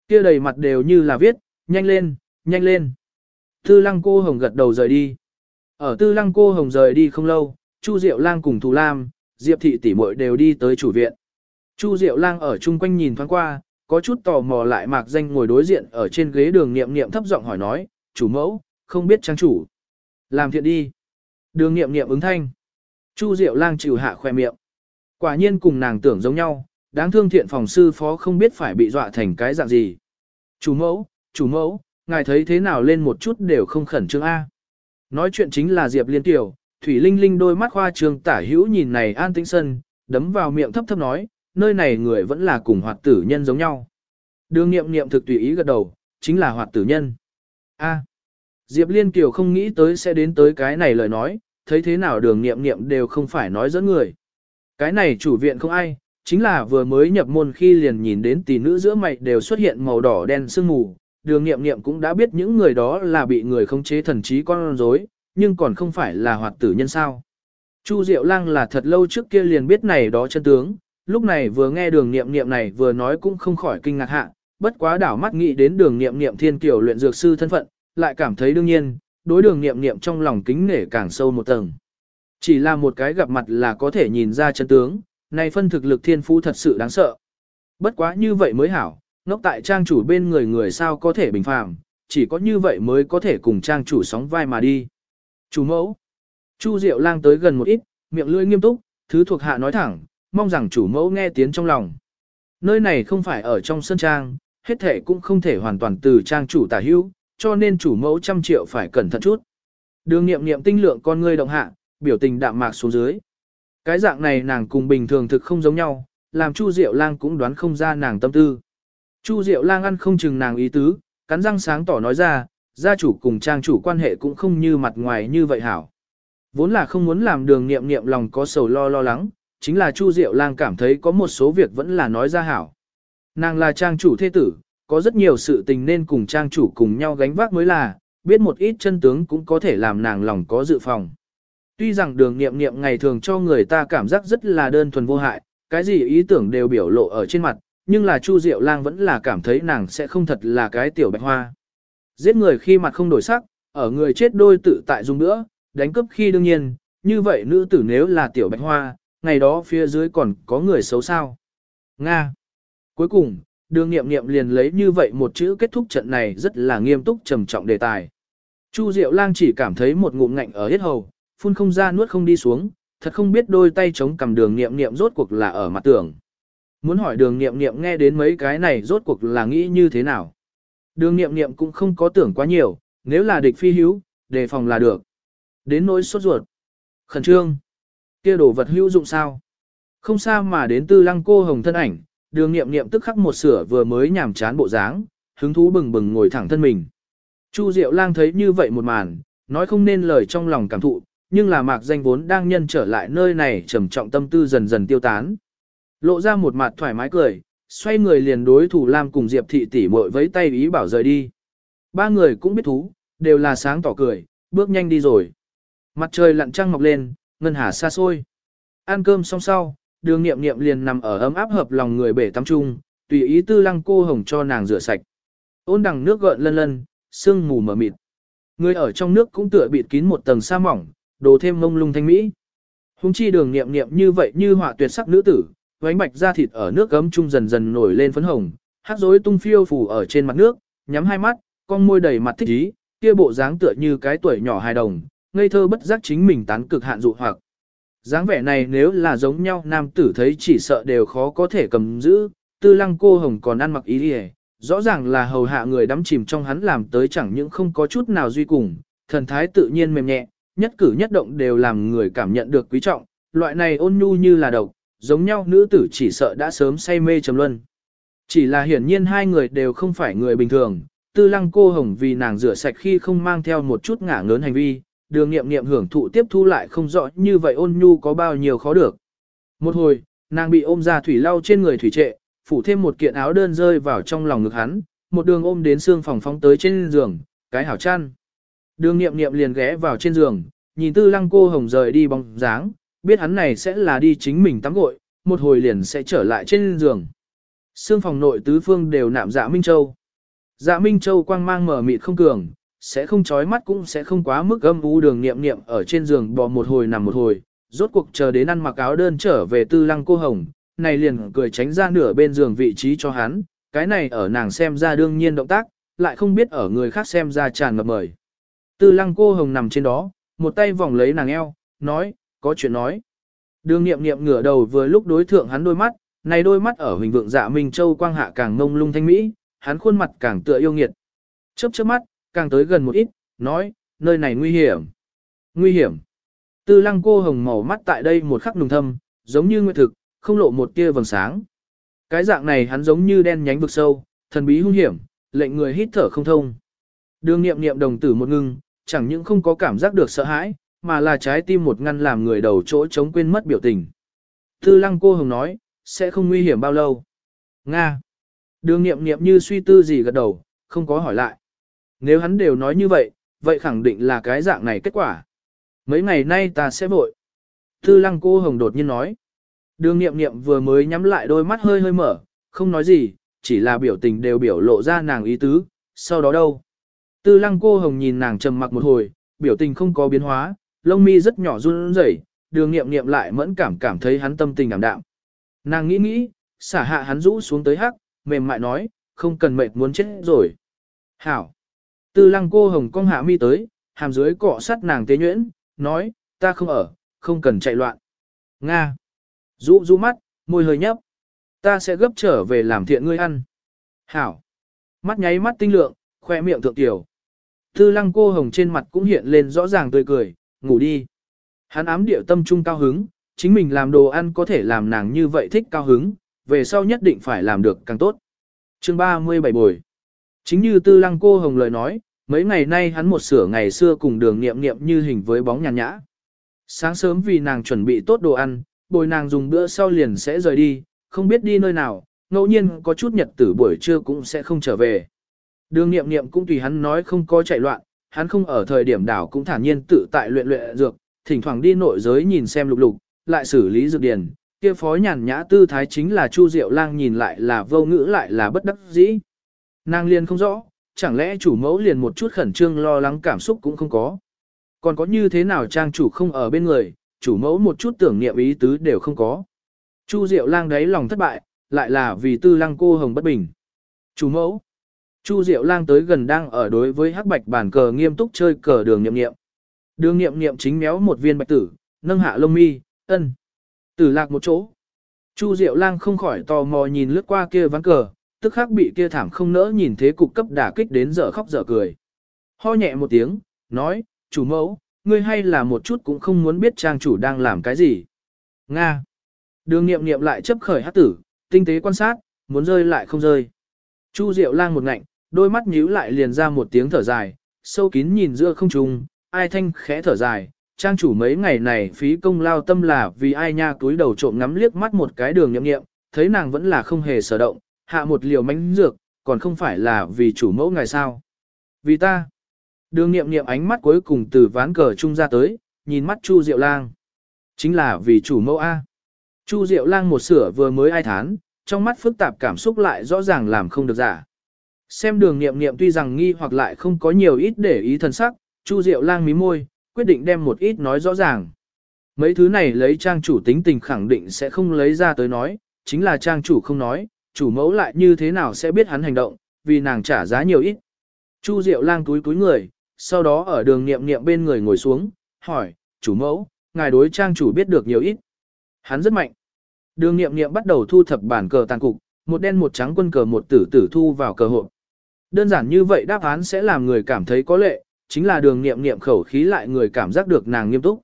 Kia đầy mặt đều như là viết, nhanh lên, nhanh lên. Tư lăng cô hồng gật đầu rời đi. Ở tư lăng cô hồng rời đi không lâu, Chu Diệu Lang cùng Thù Lam, Diệp Thị tỷ muội đều đi tới chủ viện. Chu Diệu Lang ở chung quanh nhìn thoáng qua, có chút tò mò lại mạc danh ngồi đối diện ở trên ghế đường niệm niệm thấp giọng hỏi nói, chủ mẫu, không biết trang chủ. Làm thiện đi. Đường niệm niệm ứng thanh. Chu Diệu Lang chịu hạ khoe miệng. Quả nhiên cùng nàng tưởng giống nhau, đáng thương thiện phòng sư phó không biết phải bị dọa thành cái dạng gì. Chủ mẫu, chủ mẫu, ngài thấy thế nào lên một chút đều không khẩn trương A. Nói chuyện chính là Diệp Liên Tiểu, Thủy Linh Linh đôi mắt khoa trương tả hữu nhìn này an tĩnh sân, đấm vào miệng thấp thấp nói, nơi này người vẫn là cùng hoạt tử nhân giống nhau. Đường nghiệm nghiệm thực tùy ý gật đầu, chính là hoạt tử nhân. A. Diệp Liên Kiều không nghĩ tới sẽ đến tới cái này lời nói, thấy thế nào đường nghiệm nghiệm đều không phải nói dẫn người. Cái này chủ viện không ai, chính là vừa mới nhập môn khi liền nhìn đến tỷ nữ giữa mày đều xuất hiện màu đỏ đen sương mù. Đường nghiệm nghiệm cũng đã biết những người đó là bị người khống chế thần trí con rối, nhưng còn không phải là hoạt tử nhân sao. Chu Diệu Lăng là thật lâu trước kia liền biết này đó chân tướng, lúc này vừa nghe đường nghiệm nghiệm này vừa nói cũng không khỏi kinh ngạc hạ, bất quá đảo mắt nghĩ đến đường nghiệm nghiệm thiên kiểu luyện dược sư thân phận, lại cảm thấy đương nhiên, đối đường nghiệm nghiệm trong lòng kính nể càng sâu một tầng. Chỉ là một cái gặp mặt là có thể nhìn ra chân tướng, này phân thực lực thiên phú thật sự đáng sợ. Bất quá như vậy mới hảo, ngốc tại trang chủ bên người người sao có thể bình phàm, chỉ có như vậy mới có thể cùng trang chủ sóng vai mà đi. Chủ mẫu. Chu Diệu lang tới gần một ít, miệng lưỡi nghiêm túc, thứ thuộc hạ nói thẳng, mong rằng chủ mẫu nghe tiếng trong lòng. Nơi này không phải ở trong sân trang, hết thể cũng không thể hoàn toàn từ trang chủ tả hữu, cho nên chủ mẫu trăm triệu phải cẩn thận chút. Đường nghiệm nghiệm tinh lượng con ngươi động hạ, biểu tình đạm mạc xuống dưới. Cái dạng này nàng cùng bình thường thực không giống nhau, làm Chu Diệu Lang cũng đoán không ra nàng tâm tư. Chu Diệu Lang ăn không chừng nàng ý tứ, cắn răng sáng tỏ nói ra, gia chủ cùng trang chủ quan hệ cũng không như mặt ngoài như vậy hảo. Vốn là không muốn làm đường nghiệm nghiệm lòng có sầu lo lo lắng, chính là Chu Diệu Lang cảm thấy có một số việc vẫn là nói ra hảo. Nàng là trang chủ thế tử, có rất nhiều sự tình nên cùng trang chủ cùng nhau gánh vác mới là, biết một ít chân tướng cũng có thể làm nàng lòng có dự phòng. Tuy rằng đường nghiệm nghiệm ngày thường cho người ta cảm giác rất là đơn thuần vô hại, cái gì ý tưởng đều biểu lộ ở trên mặt, nhưng là Chu Diệu Lang vẫn là cảm thấy nàng sẽ không thật là cái tiểu bạch hoa. Giết người khi mặt không đổi sắc, ở người chết đôi tự tại dùng nữa, đánh cướp khi đương nhiên, như vậy nữ tử nếu là tiểu bạch hoa, ngày đó phía dưới còn có người xấu sao. Nga. Cuối cùng, đường nghiệm nghiệm liền lấy như vậy một chữ kết thúc trận này rất là nghiêm túc trầm trọng đề tài. Chu Diệu Lang chỉ cảm thấy một ngụm ngạnh ở hết hầu, phun không ra nuốt không đi xuống, thật không biết đôi tay chống cầm đường nghiệm nghiệm rốt cuộc là ở mặt tưởng Muốn hỏi đường nghiệm nghiệm nghe đến mấy cái này rốt cuộc là nghĩ như thế nào. Đường nghiệm nghiệm cũng không có tưởng quá nhiều, nếu là địch phi hữu, đề phòng là được. Đến nỗi sốt ruột. Khẩn trương. kia đồ vật hữu dụng sao? Không xa mà đến tư lăng cô hồng thân ảnh, đường nghiệm nghiệm tức khắc một sửa vừa mới nhảm chán bộ dáng, hứng thú bừng bừng ngồi thẳng thân mình. Chu Diệu Lang thấy như vậy một màn, nói không nên lời trong lòng cảm thụ, nhưng là mạc danh vốn đang nhân trở lại nơi này trầm trọng tâm tư dần dần tiêu tán. Lộ ra một mặt thoải mái cười, xoay người liền đối thủ Lam cùng Diệp thị tỷ muội với tay ý bảo rời đi. Ba người cũng biết thú, đều là sáng tỏ cười, bước nhanh đi rồi. Mặt trời lặn trăng mọc lên, ngân hà xa xôi. Ăn cơm xong sau, đường nghiệm nghiệm liền nằm ở ấm áp hợp lòng người bể tắm trung, tùy ý tư lăng cô hồng cho nàng rửa sạch. Ôn đằng nước gợn lân lân, sương mù mờ mịt. Người ở trong nước cũng tựa bịt kín một tầng sa mỏng, đồ thêm mông lung thanh mỹ. Hùng chi đường nghiệm nghiệm như vậy như họa tuyệt sắc nữ tử, vánh bạch da thịt ở nước gấm trung dần dần nổi lên phấn hồng, hát rối tung phiêu phủ ở trên mặt nước, nhắm hai mắt, con môi đầy mặt thích ý, kia bộ dáng tựa như cái tuổi nhỏ hài đồng, ngây thơ bất giác chính mình tán cực hạn dụ hoặc. dáng vẻ này nếu là giống nhau nam tử thấy chỉ sợ đều khó có thể cầm giữ, tư lăng cô hồng còn ăn mặc ý đi rõ ràng là hầu hạ người đắm chìm trong hắn làm tới chẳng những không có chút nào duy cùng, thần thái tự nhiên mềm nhẹ, nhất cử nhất động đều làm người cảm nhận được quý trọng, loại này ôn nhu như là độc, giống nhau nữ tử chỉ sợ đã sớm say mê trầm luân. Chỉ là hiển nhiên hai người đều không phải người bình thường, tư lăng cô hồng vì nàng rửa sạch khi không mang theo một chút ngả ngớn hành vi, đường nghiệm nghiệm hưởng thụ tiếp thu lại không rõ như vậy ôn nhu có bao nhiêu khó được. Một hồi, nàng bị ôm ra thủy lau trên người thủy trệ, phủ thêm một kiện áo đơn rơi vào trong lòng ngực hắn, một đường ôm đến xương phòng phóng tới trên giường, cái hảo chăn. Đường nghiệm nghiệm liền ghé vào trên giường, nhìn tư lăng cô hồng rời đi bóng dáng, biết hắn này sẽ là đi chính mình tắm gội, một hồi liền sẽ trở lại trên giường. sương phòng nội tứ phương đều nạm dạ Minh Châu. Dạ Minh Châu quang mang mở mịt không cường, sẽ không chói mắt cũng sẽ không quá mức âm u đường niệm niệm ở trên giường bò một hồi nằm một hồi, rốt cuộc chờ đến ăn mặc áo đơn trở về tư lăng cô hồng, này liền cười tránh ra nửa bên giường vị trí cho hắn, cái này ở nàng xem ra đương nhiên động tác, lại không biết ở người khác xem ra tràn ngập mời. Tư lăng cô hồng nằm trên đó, một tay vòng lấy nàng eo, nói, có chuyện nói. Đường nghiệm nghiệm ngửa đầu vừa lúc đối thượng hắn đôi mắt, này đôi mắt ở huỳnh vượng dạ Minh Châu quang hạ càng ngông lung thanh mỹ, hắn khuôn mặt càng tựa yêu nghiệt. Chớp chớp mắt, càng tới gần một ít, nói, nơi này nguy hiểm. Nguy hiểm. Tư lăng cô hồng màu mắt tại đây một khắc nùng thâm, giống như nguyệt thực, không lộ một tia vầng sáng. Cái dạng này hắn giống như đen nhánh vực sâu, thần bí hung hiểm, lệnh người hít thở không thông. Đường nghiệm nghiệm đồng tử một ngưng, chẳng những không có cảm giác được sợ hãi, mà là trái tim một ngăn làm người đầu chỗ chống quên mất biểu tình. Tư lăng cô hồng nói, sẽ không nguy hiểm bao lâu. Nga. Đường nghiệm nghiệm như suy tư gì gật đầu, không có hỏi lại. Nếu hắn đều nói như vậy, vậy khẳng định là cái dạng này kết quả. Mấy ngày nay ta sẽ vội. Tư lăng cô hồng đột nhiên nói. Đường nghiệm nghiệm vừa mới nhắm lại đôi mắt hơi hơi mở, không nói gì, chỉ là biểu tình đều biểu lộ ra nàng ý tứ, sau đó đâu. Tư lăng cô hồng nhìn nàng trầm mặc một hồi, biểu tình không có biến hóa, lông mi rất nhỏ run rẩy, đường nghiệm nghiệm lại mẫn cảm cảm thấy hắn tâm tình ảm đạm. Nàng nghĩ nghĩ, xả hạ hắn rũ xuống tới hắc, mềm mại nói, không cần mệt muốn chết rồi. Hảo. Tư lăng cô hồng cong hạ mi tới, hàm dưới cọ sắt nàng tế nhuyễn, nói, ta không ở, không cần chạy loạn. Nga. Rũ rũ mắt, môi hơi nhấp. Ta sẽ gấp trở về làm thiện ngươi ăn. Hảo. Mắt nháy mắt tinh lượng, khoe miệng thượng tiểu. Tư lăng cô hồng trên mặt cũng hiện lên rõ ràng tươi cười, ngủ đi. Hắn ám điệu tâm trung cao hứng, chính mình làm đồ ăn có thể làm nàng như vậy thích cao hứng, về sau nhất định phải làm được càng tốt. chương 37 bồi. Chính như tư lăng cô hồng lời nói, mấy ngày nay hắn một sửa ngày xưa cùng đường nghiệm nghiệm như hình với bóng nhàn nhã. Sáng sớm vì nàng chuẩn bị tốt đồ ăn, bồi nàng dùng bữa sau liền sẽ rời đi, không biết đi nơi nào, ngẫu nhiên có chút nhật tử buổi trưa cũng sẽ không trở về. Đường nghiệm nghiệm cũng tùy hắn nói không có chạy loạn, hắn không ở thời điểm đảo cũng thản nhiên tự tại luyện luyện dược, thỉnh thoảng đi nội giới nhìn xem lục lục, lại xử lý dược điển, kia phó nhàn nhã tư thái chính là Chu Diệu Lang nhìn lại là vô ngữ lại là bất đắc dĩ. Nàng liền không rõ, chẳng lẽ chủ mẫu liền một chút khẩn trương lo lắng cảm xúc cũng không có. Còn có như thế nào trang chủ không ở bên người, chủ mẫu một chút tưởng niệm ý tứ đều không có. Chu Diệu Lang đấy lòng thất bại, lại là vì tư lăng cô hồng bất bình. Chủ mẫu. Chu Diệu Lang tới gần đang ở đối với hắc bạch Bản cờ nghiêm túc chơi cờ đường nghiệm nghiệm. Đường nghiệm nghiệm chính méo một viên bạch tử, nâng hạ lông mi, ân. Tử lạc một chỗ. Chu Diệu Lang không khỏi tò mò nhìn lướt qua kia ván cờ, tức khắc bị kia thảm không nỡ nhìn thế cục cấp đả kích đến giờ khóc giờ cười. Ho nhẹ một tiếng, nói, chủ mẫu, ngươi hay là một chút cũng không muốn biết trang chủ đang làm cái gì. Nga. Đường nghiệm nghiệm lại chấp khởi hát tử, tinh tế quan sát, muốn rơi lại không rơi. Chu Diệu lang một ngạnh, đôi mắt nhíu lại liền ra một tiếng thở dài, sâu kín nhìn giữa không trung, ai thanh khẽ thở dài, trang chủ mấy ngày này phí công lao tâm là vì ai nha túi đầu trộm ngắm liếc mắt một cái đường nhậm nghiệm, thấy nàng vẫn là không hề sở động, hạ một liều mánh dược, còn không phải là vì chủ mẫu ngày sao. Vì ta, đường nghiệm nghiệm ánh mắt cuối cùng từ ván cờ trung ra tới, nhìn mắt Chu Diệu lang. Chính là vì chủ mẫu A. Chu Diệu lang một sửa vừa mới ai thán, trong mắt phức tạp cảm xúc lại rõ ràng làm không được giả. Xem đường nghiệm nghiệm tuy rằng nghi hoặc lại không có nhiều ít để ý thần sắc, Chu Diệu lang mí môi, quyết định đem một ít nói rõ ràng. Mấy thứ này lấy trang chủ tính tình khẳng định sẽ không lấy ra tới nói, chính là trang chủ không nói, chủ mẫu lại như thế nào sẽ biết hắn hành động, vì nàng trả giá nhiều ít. Chu Diệu lang túi túi người, sau đó ở đường nghiệm nghiệm bên người ngồi xuống, hỏi, chủ mẫu, ngài đối trang chủ biết được nhiều ít. Hắn rất mạnh. Đường nghiệm nghiệm bắt đầu thu thập bản cờ tàn cục, một đen một trắng quân cờ một tử tử thu vào cờ hộp, Đơn giản như vậy đáp án sẽ làm người cảm thấy có lệ, chính là đường nghiệm nghiệm khẩu khí lại người cảm giác được nàng nghiêm túc.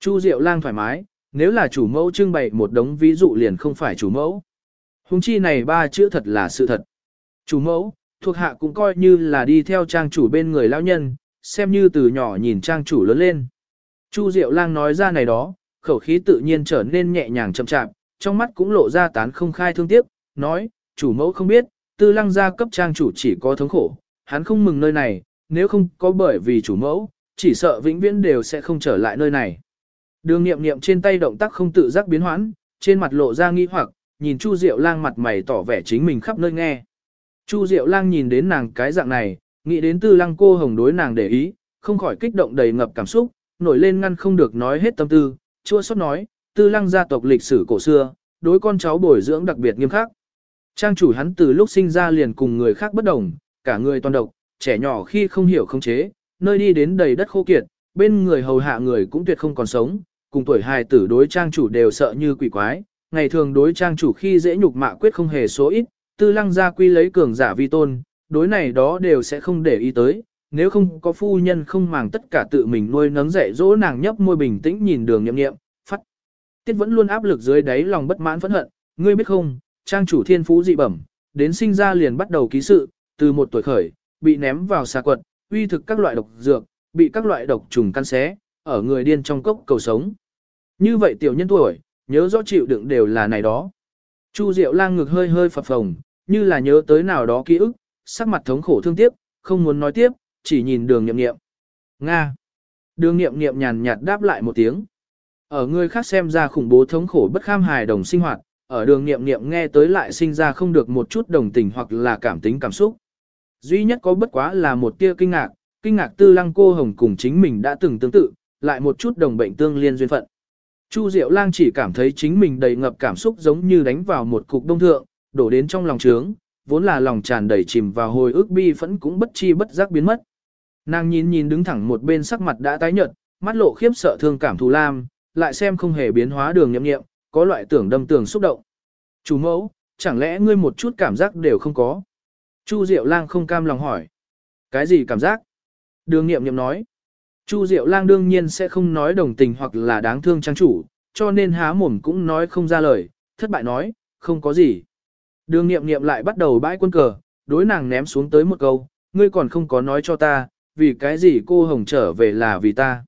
Chu Diệu lang thoải mái, nếu là chủ mẫu trưng bày một đống ví dụ liền không phải chủ mẫu. Hùng chi này ba chữ thật là sự thật. Chủ mẫu, thuộc hạ cũng coi như là đi theo trang chủ bên người lão nhân, xem như từ nhỏ nhìn trang chủ lớn lên. Chu Diệu lang nói ra này đó, khẩu khí tự nhiên trở nên nhẹ nhàng chậm chạp, trong mắt cũng lộ ra tán không khai thương tiếc, nói, chủ mẫu không biết, tư lăng gia cấp trang chủ chỉ có thống khổ, hắn không mừng nơi này, nếu không có bởi vì chủ mẫu, chỉ sợ vĩnh viễn đều sẽ không trở lại nơi này. Đường nghiệm nghiệm trên tay động tác không tự giác biến hoãn, trên mặt lộ ra nghi hoặc, nhìn Chu Diệu Lang mặt mày tỏ vẻ chính mình khắp nơi nghe. Chu Diệu Lang nhìn đến nàng cái dạng này, nghĩ đến tư lăng cô hồng đối nàng để ý, không khỏi kích động đầy ngập cảm xúc, nổi lên ngăn không được nói hết tâm tư, chua xót nói, tư lăng gia tộc lịch sử cổ xưa, đối con cháu bồi dưỡng đặc biệt nghiêm khắc. Trang chủ hắn từ lúc sinh ra liền cùng người khác bất đồng, cả người toàn độc, trẻ nhỏ khi không hiểu không chế, nơi đi đến đầy đất khô kiệt, bên người hầu hạ người cũng tuyệt không còn sống, cùng tuổi hài tử đối trang chủ đều sợ như quỷ quái, ngày thường đối trang chủ khi dễ nhục mạ quyết không hề số ít, tư lăng gia quy lấy cường giả vi tôn, đối này đó đều sẽ không để ý tới, nếu không có phu nhân không màng tất cả tự mình nuôi nấng dạy dỗ nàng nhấp môi bình tĩnh nhìn đường nhậm nghiệm, phát. Tiết vẫn luôn áp lực dưới đáy lòng bất mãn phẫn hận, ngươi biết không, trang chủ thiên phú dị bẩm, đến sinh ra liền bắt đầu ký sự, từ một tuổi khởi, bị ném vào xà quật, uy thực các loại độc dược, bị các loại độc trùng căn xé, ở người điên trong cốc cầu sống. Như vậy tiểu nhân tuổi, nhớ rõ chịu đựng đều là này đó. Chu Diệu lang ngực hơi hơi phập phồng, như là nhớ tới nào đó ký ức, sắc mặt thống khổ thương tiếc, không muốn nói tiếp, chỉ nhìn đường nghiệm nghiệm. Nga. Đường nghiệm nghiệm nhàn nhạt đáp lại một tiếng. Ở người khác xem ra khủng bố thống khổ bất kham hài đồng sinh hoạt, ở đường nghiệm nghiệm nghe tới lại sinh ra không được một chút đồng tình hoặc là cảm tính cảm xúc. Duy nhất có bất quá là một tia kinh ngạc, kinh ngạc tư lăng cô hồng cùng chính mình đã từng tương tự, lại một chút đồng bệnh tương liên duyên phận. Chu Diệu Lang chỉ cảm thấy chính mình đầy ngập cảm xúc giống như đánh vào một cục đông thượng, đổ đến trong lòng trướng, vốn là lòng tràn đầy chìm vào hồi ức bi phẫn cũng bất chi bất giác biến mất. Nàng nhìn nhìn đứng thẳng một bên sắc mặt đã tái nhợt, mắt lộ khiếp sợ thương cảm thù lam, lại xem không hề biến hóa đường nhậm nghiệm, có loại tưởng đâm tường xúc động. Chủ mẫu, chẳng lẽ ngươi một chút cảm giác đều không có? Chu Diệu Lang không cam lòng hỏi. Cái gì cảm giác? Đường nghiệm nghiệm nói. Chu Diệu Lang đương nhiên sẽ không nói đồng tình hoặc là đáng thương trang chủ, cho nên há mồm cũng nói không ra lời, thất bại nói, không có gì. Đường nghiệm nghiệm lại bắt đầu bãi quân cờ, đối nàng ném xuống tới một câu, ngươi còn không có nói cho ta, vì cái gì cô Hồng trở về là vì ta.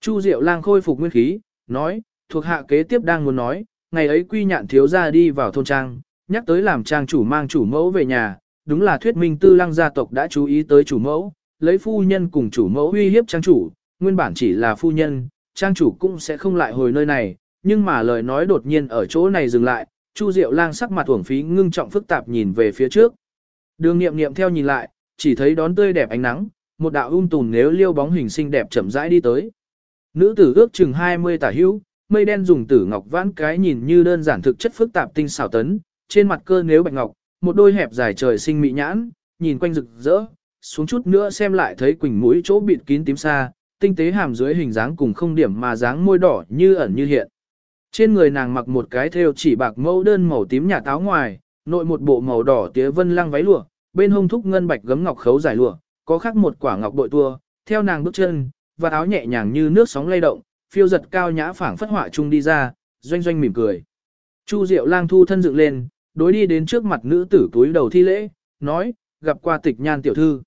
Chu Diệu Lang khôi phục nguyên khí, nói, thuộc hạ kế tiếp đang muốn nói, ngày ấy quy nhạn thiếu ra đi vào thôn trang, nhắc tới làm trang chủ mang chủ mẫu về nhà, đúng là thuyết minh tư lăng gia tộc đã chú ý tới chủ mẫu, lấy phu nhân cùng chủ mẫu uy hiếp trang chủ, nguyên bản chỉ là phu nhân, trang chủ cũng sẽ không lại hồi nơi này, nhưng mà lời nói đột nhiên ở chỗ này dừng lại, Chu Diệu Lang sắc mặt uổng phí ngưng trọng phức tạp nhìn về phía trước. Đường Nghiệm Nghiệm theo nhìn lại, chỉ thấy đón tươi đẹp ánh nắng, một đạo um tùn nếu liêu bóng hình xinh đẹp chậm rãi đi tới. Nữ tử ước chừng 20 tả hữu, mây đen dùng tử ngọc vãn cái nhìn như đơn giản thực chất phức tạp tinh xảo tấn, trên mặt cơ nếu bạch ngọc, một đôi hẹp dài trời sinh mị nhãn, nhìn quanh rực rỡ, xuống chút nữa xem lại thấy quỳnh mũi chỗ bịt kín tím xa, tinh tế hàm dưới hình dáng cùng không điểm mà dáng môi đỏ như ẩn như hiện. Trên người nàng mặc một cái thêu chỉ bạc mẫu đơn màu tím nhà táo ngoài, nội một bộ màu đỏ tía vân lăng váy lụa, bên hông thúc ngân bạch gấm ngọc khấu dài lụa, có khắc một quả ngọc bội tua, theo nàng bước chân, và áo nhẹ nhàng như nước sóng lay động, phiêu giật cao nhã phảng phất họa chung đi ra, doanh doanh mỉm cười. Chu Diệu Lang thu thân dựng lên, đối đi đến trước mặt nữ tử túi đầu thi lễ, nói, gặp qua tịch nhan tiểu thư.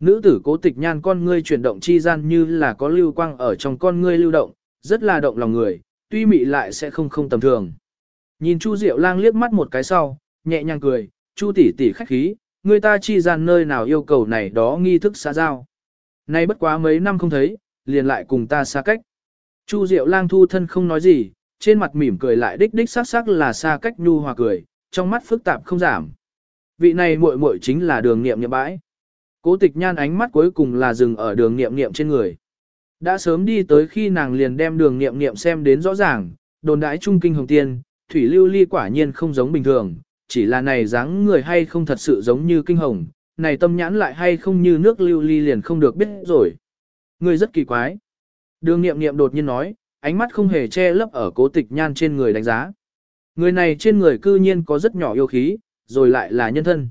Nữ tử cố tịch nhan con ngươi chuyển động chi gian như là có lưu quang ở trong con ngươi lưu động, rất là động lòng người, tuy mị lại sẽ không không tầm thường. Nhìn Chu Diệu Lang liếc mắt một cái sau, nhẹ nhàng cười, Chu tỷ tỷ khách khí, người ta chi gian nơi nào yêu cầu này đó nghi thức xã giao. Nay bất quá mấy năm không thấy, liền lại cùng ta xa cách. Chu Diệu Lang thu thân không nói gì, trên mặt mỉm cười lại đích đích sắc sắc là xa cách nhu hòa cười, trong mắt phức tạp không giảm. Vị này muội muội chính là đường nghiệm Nghiệm bãi. Cố tịch nhan ánh mắt cuối cùng là dừng ở đường nghiệm nghiệm trên người. Đã sớm đi tới khi nàng liền đem đường nghiệm nghiệm xem đến rõ ràng, đồn đãi trung kinh hồng tiên, thủy lưu ly quả nhiên không giống bình thường, chỉ là này dáng người hay không thật sự giống như kinh hồng, này tâm nhãn lại hay không như nước lưu ly liền không được biết rồi. Người rất kỳ quái. Đường nghiệm nghiệm đột nhiên nói, ánh mắt không hề che lấp ở cố tịch nhan trên người đánh giá. Người này trên người cư nhiên có rất nhỏ yêu khí, rồi lại là nhân thân.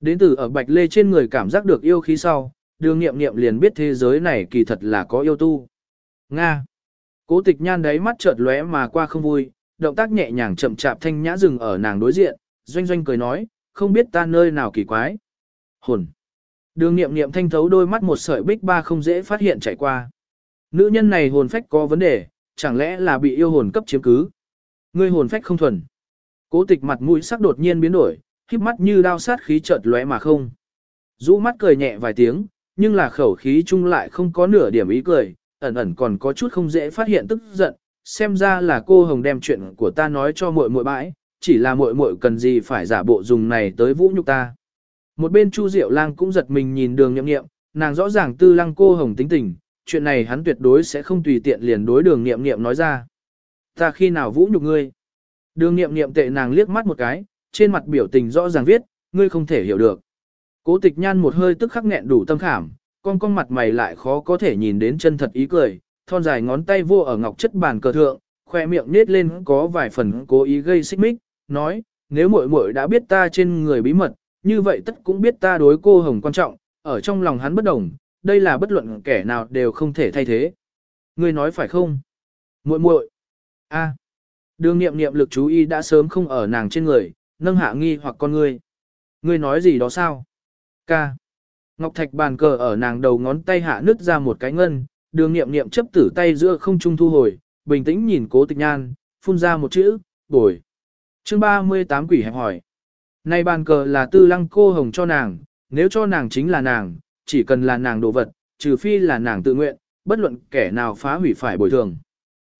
Đến từ ở bạch lê trên người cảm giác được yêu khí sau, đường nghiệm nghiệm liền biết thế giới này kỳ thật là có yêu tu. Nga. Cố tịch nhan đáy mắt chợt lóe mà qua không vui, động tác nhẹ nhàng chậm chạp thanh nhã dừng ở nàng đối diện, doanh doanh cười nói, không biết ta nơi nào kỳ quái. Hồn. Đường nghiệm nghiệm thanh thấu đôi mắt một sợi bích ba không dễ phát hiện chạy qua. Nữ nhân này hồn phách có vấn đề, chẳng lẽ là bị yêu hồn cấp chiếm cứ. Ngươi hồn phách không thuần. Cố tịch mặt mũi sắc đột nhiên biến đổi, khiếp mắt như đao sát khí chợt lóe mà không. Rũ mắt cười nhẹ vài tiếng, nhưng là khẩu khí chung lại không có nửa điểm ý cười, ẩn ẩn còn có chút không dễ phát hiện tức giận, xem ra là cô Hồng đem chuyện của ta nói cho muội muội bãi, chỉ là muội muội cần gì phải giả bộ dùng này tới vũ nhục ta. Một bên Chu Diệu Lang cũng giật mình nhìn đường nhậm nghiệm, nàng rõ ràng tư lăng cô Hồng tính tình, chuyện này hắn tuyệt đối sẽ không tùy tiện liền đối đường nghiệm nghiệm nói ra. Ta khi nào vũ nhục ngươi? Đường nghiệm nghiệm tệ nàng liếc mắt một cái, trên mặt biểu tình rõ ràng viết, ngươi không thể hiểu được. Cố tịch nhan một hơi tức khắc nghẹn đủ tâm khảm, con con mặt mày lại khó có thể nhìn đến chân thật ý cười, thon dài ngón tay vô ở ngọc chất bàn cờ thượng, khoe miệng nết lên có vài phần cố ý gây xích mích, nói, nếu muội muội đã biết ta trên người bí mật, như vậy tất cũng biết ta đối cô hồng quan trọng, ở trong lòng hắn bất đồng, đây là bất luận kẻ nào đều không thể thay thế. Ngươi nói phải không? Muội muội. A. Đường nghiệm nghiệm lực chú ý đã sớm không ở nàng trên người, nâng hạ nghi hoặc con ngươi. Ngươi nói gì đó sao? Ca. Ngọc thạch bàn cờ ở nàng đầu ngón tay hạ nứt ra một cái ngân, đường nghiệm nghiệm chấp tử tay giữa không trung thu hồi, bình tĩnh nhìn cố tịch nhan, phun ra một chữ, bồi. chương 38 quỷ hẹp hỏi. nay bàn cờ là tư lăng cô hồng cho nàng, nếu cho nàng chính là nàng, chỉ cần là nàng đồ vật, trừ phi là nàng tự nguyện, bất luận kẻ nào phá hủy phải bồi thường.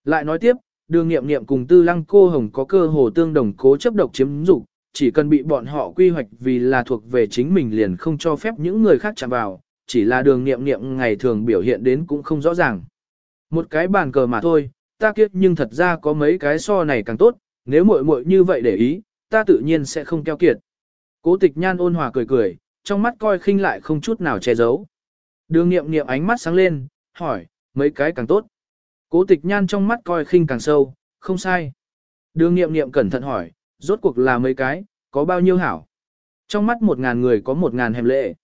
Lại nói tiếp, đường nghiệm nghiệm cùng tư lăng cô hồng có cơ hồ tương đồng cố chấp độc chiếm dục chỉ cần bị bọn họ quy hoạch vì là thuộc về chính mình liền không cho phép những người khác chạm vào, chỉ là đường nghiệm nghiệm ngày thường biểu hiện đến cũng không rõ ràng. Một cái bàn cờ mà thôi, ta kiếp nhưng thật ra có mấy cái so này càng tốt, nếu muội muội như vậy để ý, ta tự nhiên sẽ không keo kiệt. Cố tịch nhan ôn hòa cười cười, trong mắt coi khinh lại không chút nào che giấu. Đường nghiệm nghiệm ánh mắt sáng lên, hỏi, mấy cái càng tốt. Cố tịch nhan trong mắt coi khinh càng sâu, không sai. Đường nghiệm nghiệm cẩn thận hỏi, rốt cuộc là mấy cái, có bao nhiêu hảo. Trong mắt một ngàn người có một ngàn hèm lệ.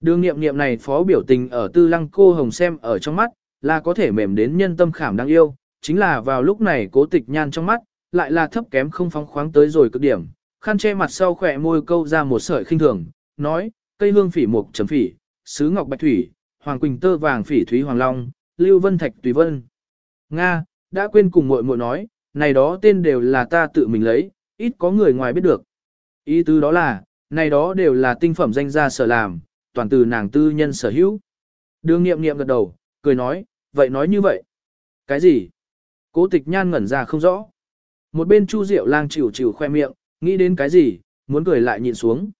Đường nghiệm nghiệm này phó biểu tình ở tư lăng cô hồng xem ở trong mắt, là có thể mềm đến nhân tâm khảm đáng yêu, chính là vào lúc này cố tịch nhan trong mắt, lại là thấp kém không phóng khoáng tới rồi cực điểm, khăn che mặt sau khỏe môi câu ra một sợi khinh thường, nói, cây hương phỉ mục trầm phỉ, sứ ngọc bạch thủy, hoàng quỳnh tơ vàng phỉ thúy hoàng long, lưu vân thạch tùy vân. Nga, đã quên cùng muội muội nói, này đó tên đều là ta tự mình lấy, ít có người ngoài biết được. Ý tứ đó là, này đó đều là tinh phẩm danh gia sở làm, toàn từ nàng tư nhân sở hữu. Đường nghiệm nghiệm gật đầu, cười nói, vậy nói như vậy. Cái gì? Cố tịch nhan ngẩn ra không rõ. Một bên chu diệu lang chịu chịu khoe miệng, nghĩ đến cái gì, muốn cười lại nhìn xuống.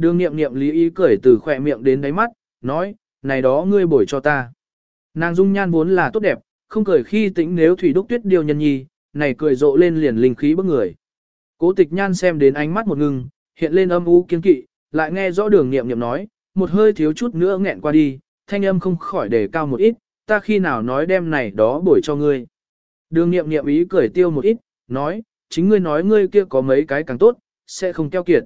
Đường nghiệm nghiệm lý ý cười từ khỏe miệng đến đáy mắt, nói, này đó ngươi bồi cho ta. Nàng dung nhan vốn là tốt đẹp, không cười khi tĩnh nếu thủy đúc tuyết điều nhân nhi, này cười rộ lên liền linh khí bức người. Cố tịch nhan xem đến ánh mắt một ngừng, hiện lên âm u kiên kỵ, lại nghe rõ đường nghiệm nghiệm nói, một hơi thiếu chút nữa nghẹn qua đi, thanh âm không khỏi đề cao một ít, ta khi nào nói đem này đó bổi cho ngươi. Đường nghiệm nghiệm ý cười tiêu một ít, nói, chính ngươi nói ngươi kia có mấy cái càng tốt, sẽ không keo kiệt.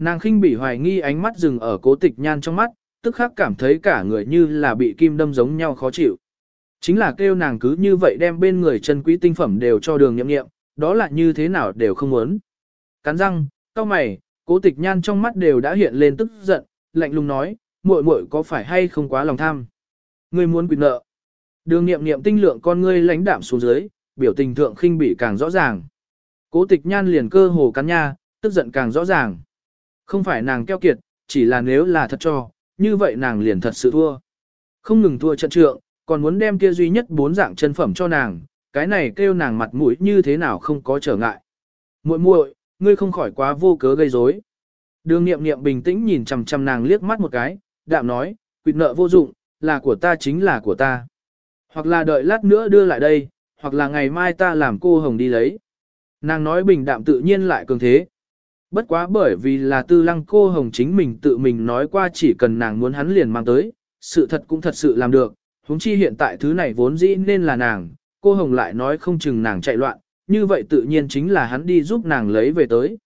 Nàng khinh bỉ hoài nghi ánh mắt dừng ở cố tịch nhan trong mắt, tức khắc cảm thấy cả người như là bị kim đâm giống nhau khó chịu. Chính là kêu nàng cứ như vậy đem bên người chân quý tinh phẩm đều cho đường nhậm nghiệm, đó là như thế nào đều không muốn. Cắn răng, cao mày, cố tịch nhan trong mắt đều đã hiện lên tức giận, lạnh lùng nói, muội muội có phải hay không quá lòng tham. Ngươi muốn quyền nợ. Đường nghiệm nghiệm tinh lượng con ngươi lãnh đạm xuống dưới, biểu tình thượng khinh bị càng rõ ràng. Cố tịch nhan liền cơ hồ cắn nha, tức giận càng rõ ràng. Không phải nàng keo kiệt, chỉ là nếu là thật cho, như vậy nàng liền thật sự thua. Không ngừng thua trận trượng, còn muốn đem kia duy nhất bốn dạng chân phẩm cho nàng, cái này kêu nàng mặt mũi như thế nào không có trở ngại. Muội muội, ngươi không khỏi quá vô cớ gây rối. Đường nghiệm nghiệm bình tĩnh nhìn chằm chằm nàng liếc mắt một cái, đạm nói, quyệt nợ vô dụng, là của ta chính là của ta. Hoặc là đợi lát nữa đưa lại đây, hoặc là ngày mai ta làm cô hồng đi lấy. Nàng nói bình đạm tự nhiên lại cường thế. Bất quá bởi vì là tư lăng cô hồng chính mình tự mình nói qua chỉ cần nàng muốn hắn liền mang tới, sự thật cũng thật sự làm được, huống chi hiện tại thứ này vốn dĩ nên là nàng, cô hồng lại nói không chừng nàng chạy loạn, như vậy tự nhiên chính là hắn đi giúp nàng lấy về tới.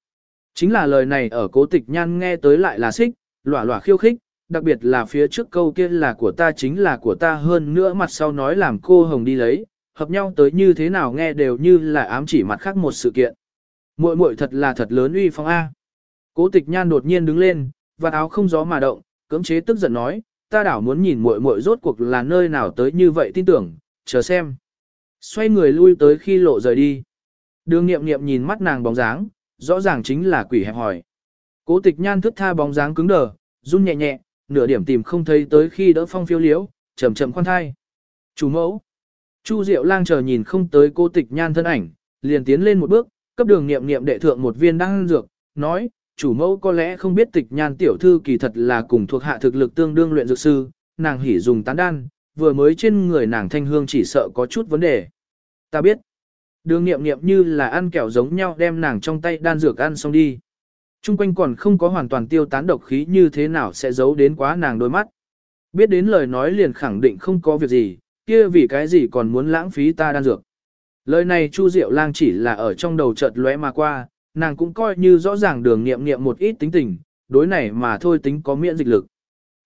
Chính là lời này ở cố tịch nhan nghe tới lại là xích, lỏa lỏa khiêu khích, đặc biệt là phía trước câu kia là của ta chính là của ta hơn nữa mặt sau nói làm cô hồng đi lấy, hợp nhau tới như thế nào nghe đều như là ám chỉ mặt khác một sự kiện. Muội muội thật là thật lớn uy phong A. Cố tịch nhan đột nhiên đứng lên, và áo không gió mà động, cưỡng chế tức giận nói, ta đảo muốn nhìn muội muội rốt cuộc là nơi nào tới như vậy tin tưởng, chờ xem. Xoay người lui tới khi lộ rời đi. Đường nghiệm nghiệm nhìn mắt nàng bóng dáng, rõ ràng chính là quỷ hẹp hỏi. Cố tịch nhan thức tha bóng dáng cứng đờ, run nhẹ nhẹ, nửa điểm tìm không thấy tới khi đỡ phong phiêu liễu, chậm chậm khoan thai. Chủ mẫu. Chu Diệu lang chờ nhìn không tới Cố tịch nhan thân ảnh, liền tiến lên một bước, cấp đường nghiệm nghiệm đệ thượng một viên đan dược, nói, chủ mẫu có lẽ không biết tịch nhan tiểu thư kỳ thật là cùng thuộc hạ thực lực tương đương luyện dược sư, nàng hỉ dùng tán đan, vừa mới trên người nàng thanh hương chỉ sợ có chút vấn đề. Ta biết, đường nghiệm nghiệm như là ăn kẹo giống nhau đem nàng trong tay đan dược ăn xong đi. Trung quanh còn không có hoàn toàn tiêu tán độc khí như thế nào sẽ giấu đến quá nàng đôi mắt. Biết đến lời nói liền khẳng định không có việc gì, kia vì cái gì còn muốn lãng phí ta đan dược. Lời này Chu Diệu Lang chỉ là ở trong đầu chợt lóe mà qua, nàng cũng coi như rõ ràng đường nghiệm nghiệm một ít tính tình, đối này mà thôi tính có miễn dịch lực.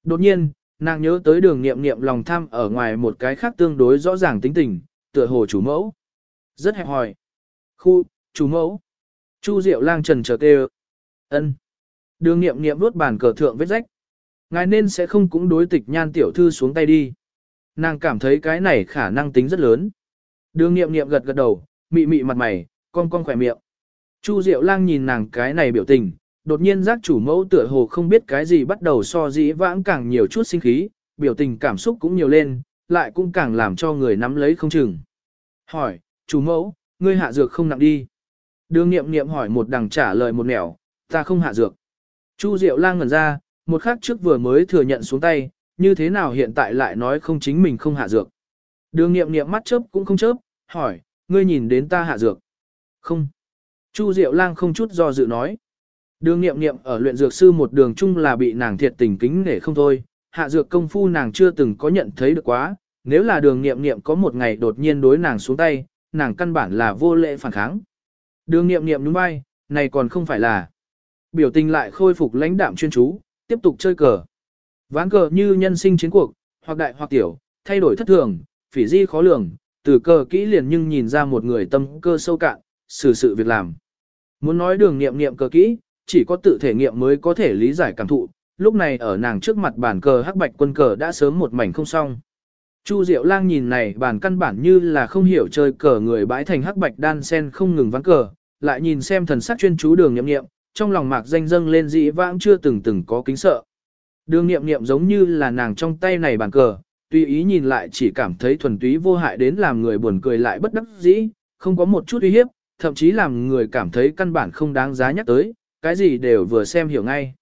Đột nhiên, nàng nhớ tới đường nghiệm nghiệm lòng tham ở ngoài một cái khác tương đối rõ ràng tính tình, tựa hồ chủ mẫu. Rất hẹp hỏi. Khu, chủ mẫu. Chu Diệu Lang trần chờ kêu. ân. Đường nghiệm nghiệm vuốt bàn cờ thượng vết rách. Ngài nên sẽ không cũng đối tịch nhan tiểu thư xuống tay đi. Nàng cảm thấy cái này khả năng tính rất lớn. Đường nghiệm nghiệm gật gật đầu, mị mị mặt mày, cong cong khỏe miệng. Chu Diệu Lang nhìn nàng cái này biểu tình, đột nhiên giác chủ mẫu tựa hồ không biết cái gì bắt đầu so dĩ vãng càng nhiều chút sinh khí, biểu tình cảm xúc cũng nhiều lên, lại cũng càng làm cho người nắm lấy không chừng. Hỏi, chủ mẫu, ngươi hạ dược không nặng đi. Đường nghiệm nghiệm hỏi một đằng trả lời một nẻo, ta không hạ dược. Chu Diệu Lang ngẩn ra, một khắc trước vừa mới thừa nhận xuống tay, như thế nào hiện tại lại nói không chính mình không hạ dược. Đường nghiệm nghiệm mắt chớp cũng không chớp, hỏi, ngươi nhìn đến ta hạ dược. Không. Chu Diệu Lang không chút do dự nói. Đường nghiệm nghiệm ở luyện dược sư một đường chung là bị nàng thiệt tình kính để không thôi, hạ dược công phu nàng chưa từng có nhận thấy được quá, nếu là đường nghiệm nghiệm có một ngày đột nhiên đối nàng xuống tay, nàng căn bản là vô lệ phản kháng. Đường nghiệm nghiệm đúng bay, này còn không phải là. Biểu tình lại khôi phục lãnh đạm chuyên chú, tiếp tục chơi cờ. Ván cờ như nhân sinh chiến cuộc, hoặc đại hoặc tiểu, thay đổi thất thường, phỉ di khó lường, từ cờ kỹ liền nhưng nhìn ra một người tâm cơ sâu cạn, xử sự việc làm. Muốn nói đường nghiệm nghiệm cờ kỹ, chỉ có tự thể nghiệm mới có thể lý giải cảm thụ, lúc này ở nàng trước mặt bản cờ hắc bạch quân cờ đã sớm một mảnh không xong. Chu Diệu Lang nhìn này bản căn bản như là không hiểu chơi cờ người bãi thành hắc bạch đan sen không ngừng vắng cờ, lại nhìn xem thần sắc chuyên chú đường nhậm nghiệm, trong lòng mạc danh dâng lên dĩ vãng chưa từng từng có kính sợ. Đường nghiệm nghiệm giống như là nàng trong tay này bản cờ, tùy ý nhìn lại chỉ cảm thấy thuần túy vô hại đến làm người buồn cười lại bất đắc dĩ, không có một chút uy hiếp, thậm chí làm người cảm thấy căn bản không đáng giá nhắc tới, cái gì đều vừa xem hiểu ngay.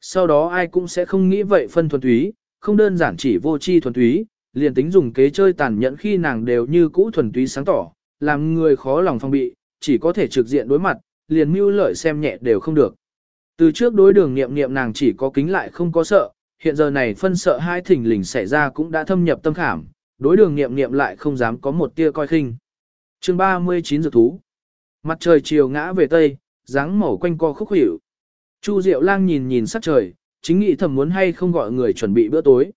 Sau đó ai cũng sẽ không nghĩ vậy phân thuần túy, không đơn giản chỉ vô chi thuần túy, liền tính dùng kế chơi tàn nhẫn khi nàng đều như cũ thuần túy sáng tỏ, làm người khó lòng phong bị, chỉ có thể trực diện đối mặt, liền mưu lợi xem nhẹ đều không được. Từ trước đối đường nghiệm nghiệm nàng chỉ có kính lại không có sợ, hiện giờ này phân sợ hai thỉnh lình xảy ra cũng đã thâm nhập tâm khảm, đối đường nghiệm nghiệm lại không dám có một tia coi khinh. chương 39 dược thú. Mặt trời chiều ngã về tây, dáng màu quanh co khúc hiểu. Chu Diệu Lang nhìn nhìn sắc trời, chính nghĩ thầm muốn hay không gọi người chuẩn bị bữa tối.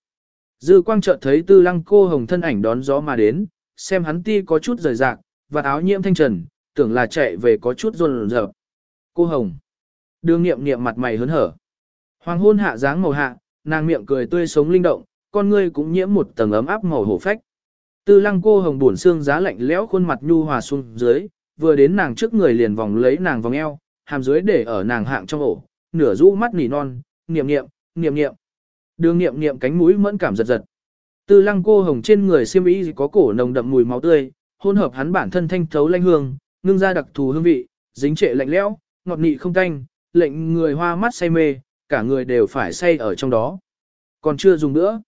Dư quang chợt thấy tư lăng cô hồng thân ảnh đón gió mà đến, xem hắn ti có chút rời rạc, và áo nhiễm thanh trần, tưởng là chạy về có chút run rợp. Cô hồng. Đường nghiệm nghiệm mặt mày hớn hở. Hoàng hôn hạ dáng màu hạ, nàng miệng cười tươi sống linh động, con ngươi cũng nhiễm một tầng ấm áp màu hổ phách. Tư lăng cô hồng buồn xương giá lạnh lẽo khuôn mặt nhu hòa xuống dưới, vừa đến nàng trước người liền vòng lấy nàng vòng eo, hàm dưới để ở nàng hạng trong ổ, nửa rũ mắt nỉ non, niệm niệm, niệm niệm. Đường niệm niệm cánh mũi mẫn cảm giật giật. Tư lăng cô hồng trên người xiêm y có cổ nồng đậm mùi máu tươi, hỗn hợp hắn bản thân thanh thấu lanh hương, ngưng ra đặc thù hương vị, dính trệ lạnh lẽo, ngọt nị không tanh, lệnh người hoa mắt say mê, cả người đều phải say ở trong đó. Còn chưa dùng nữa.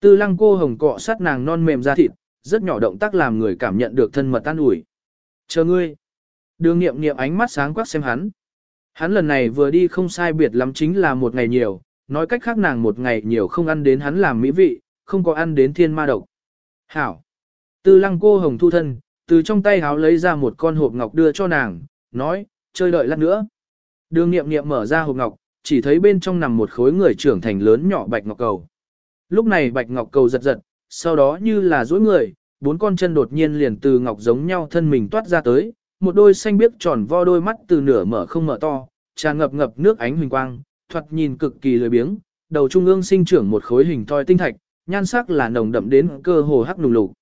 Tư lăng cô hồng cọ sát nàng non mềm ra thịt, rất nhỏ động tác làm người cảm nhận được thân mật tan ủi. Chờ ngươi. Đường nghiệm nghiệm ánh mắt sáng quắc xem hắn. Hắn lần này vừa đi không sai biệt lắm chính là một ngày nhiều, nói cách khác nàng một ngày nhiều không ăn đến hắn làm mỹ vị, không có ăn đến thiên ma độc. Hảo. Tư lăng cô hồng thu thân, từ trong tay háo lấy ra một con hộp ngọc đưa cho nàng, nói, chơi đợi lát nữa. Đường nghiệm nghiệm mở ra hộp ngọc, chỉ thấy bên trong nằm một khối người trưởng thành lớn nhỏ bạch ngọc cầu. Lúc này bạch ngọc cầu giật giật, sau đó như là duỗi người, bốn con chân đột nhiên liền từ ngọc giống nhau thân mình toát ra tới, một đôi xanh biếc tròn vo đôi mắt từ nửa mở không mở to, tràn ngập ngập nước ánh huỳnh quang, thoạt nhìn cực kỳ lười biếng, đầu trung ương sinh trưởng một khối hình thoi tinh thạch, nhan sắc là nồng đậm đến cơ hồ hắc nùng lục.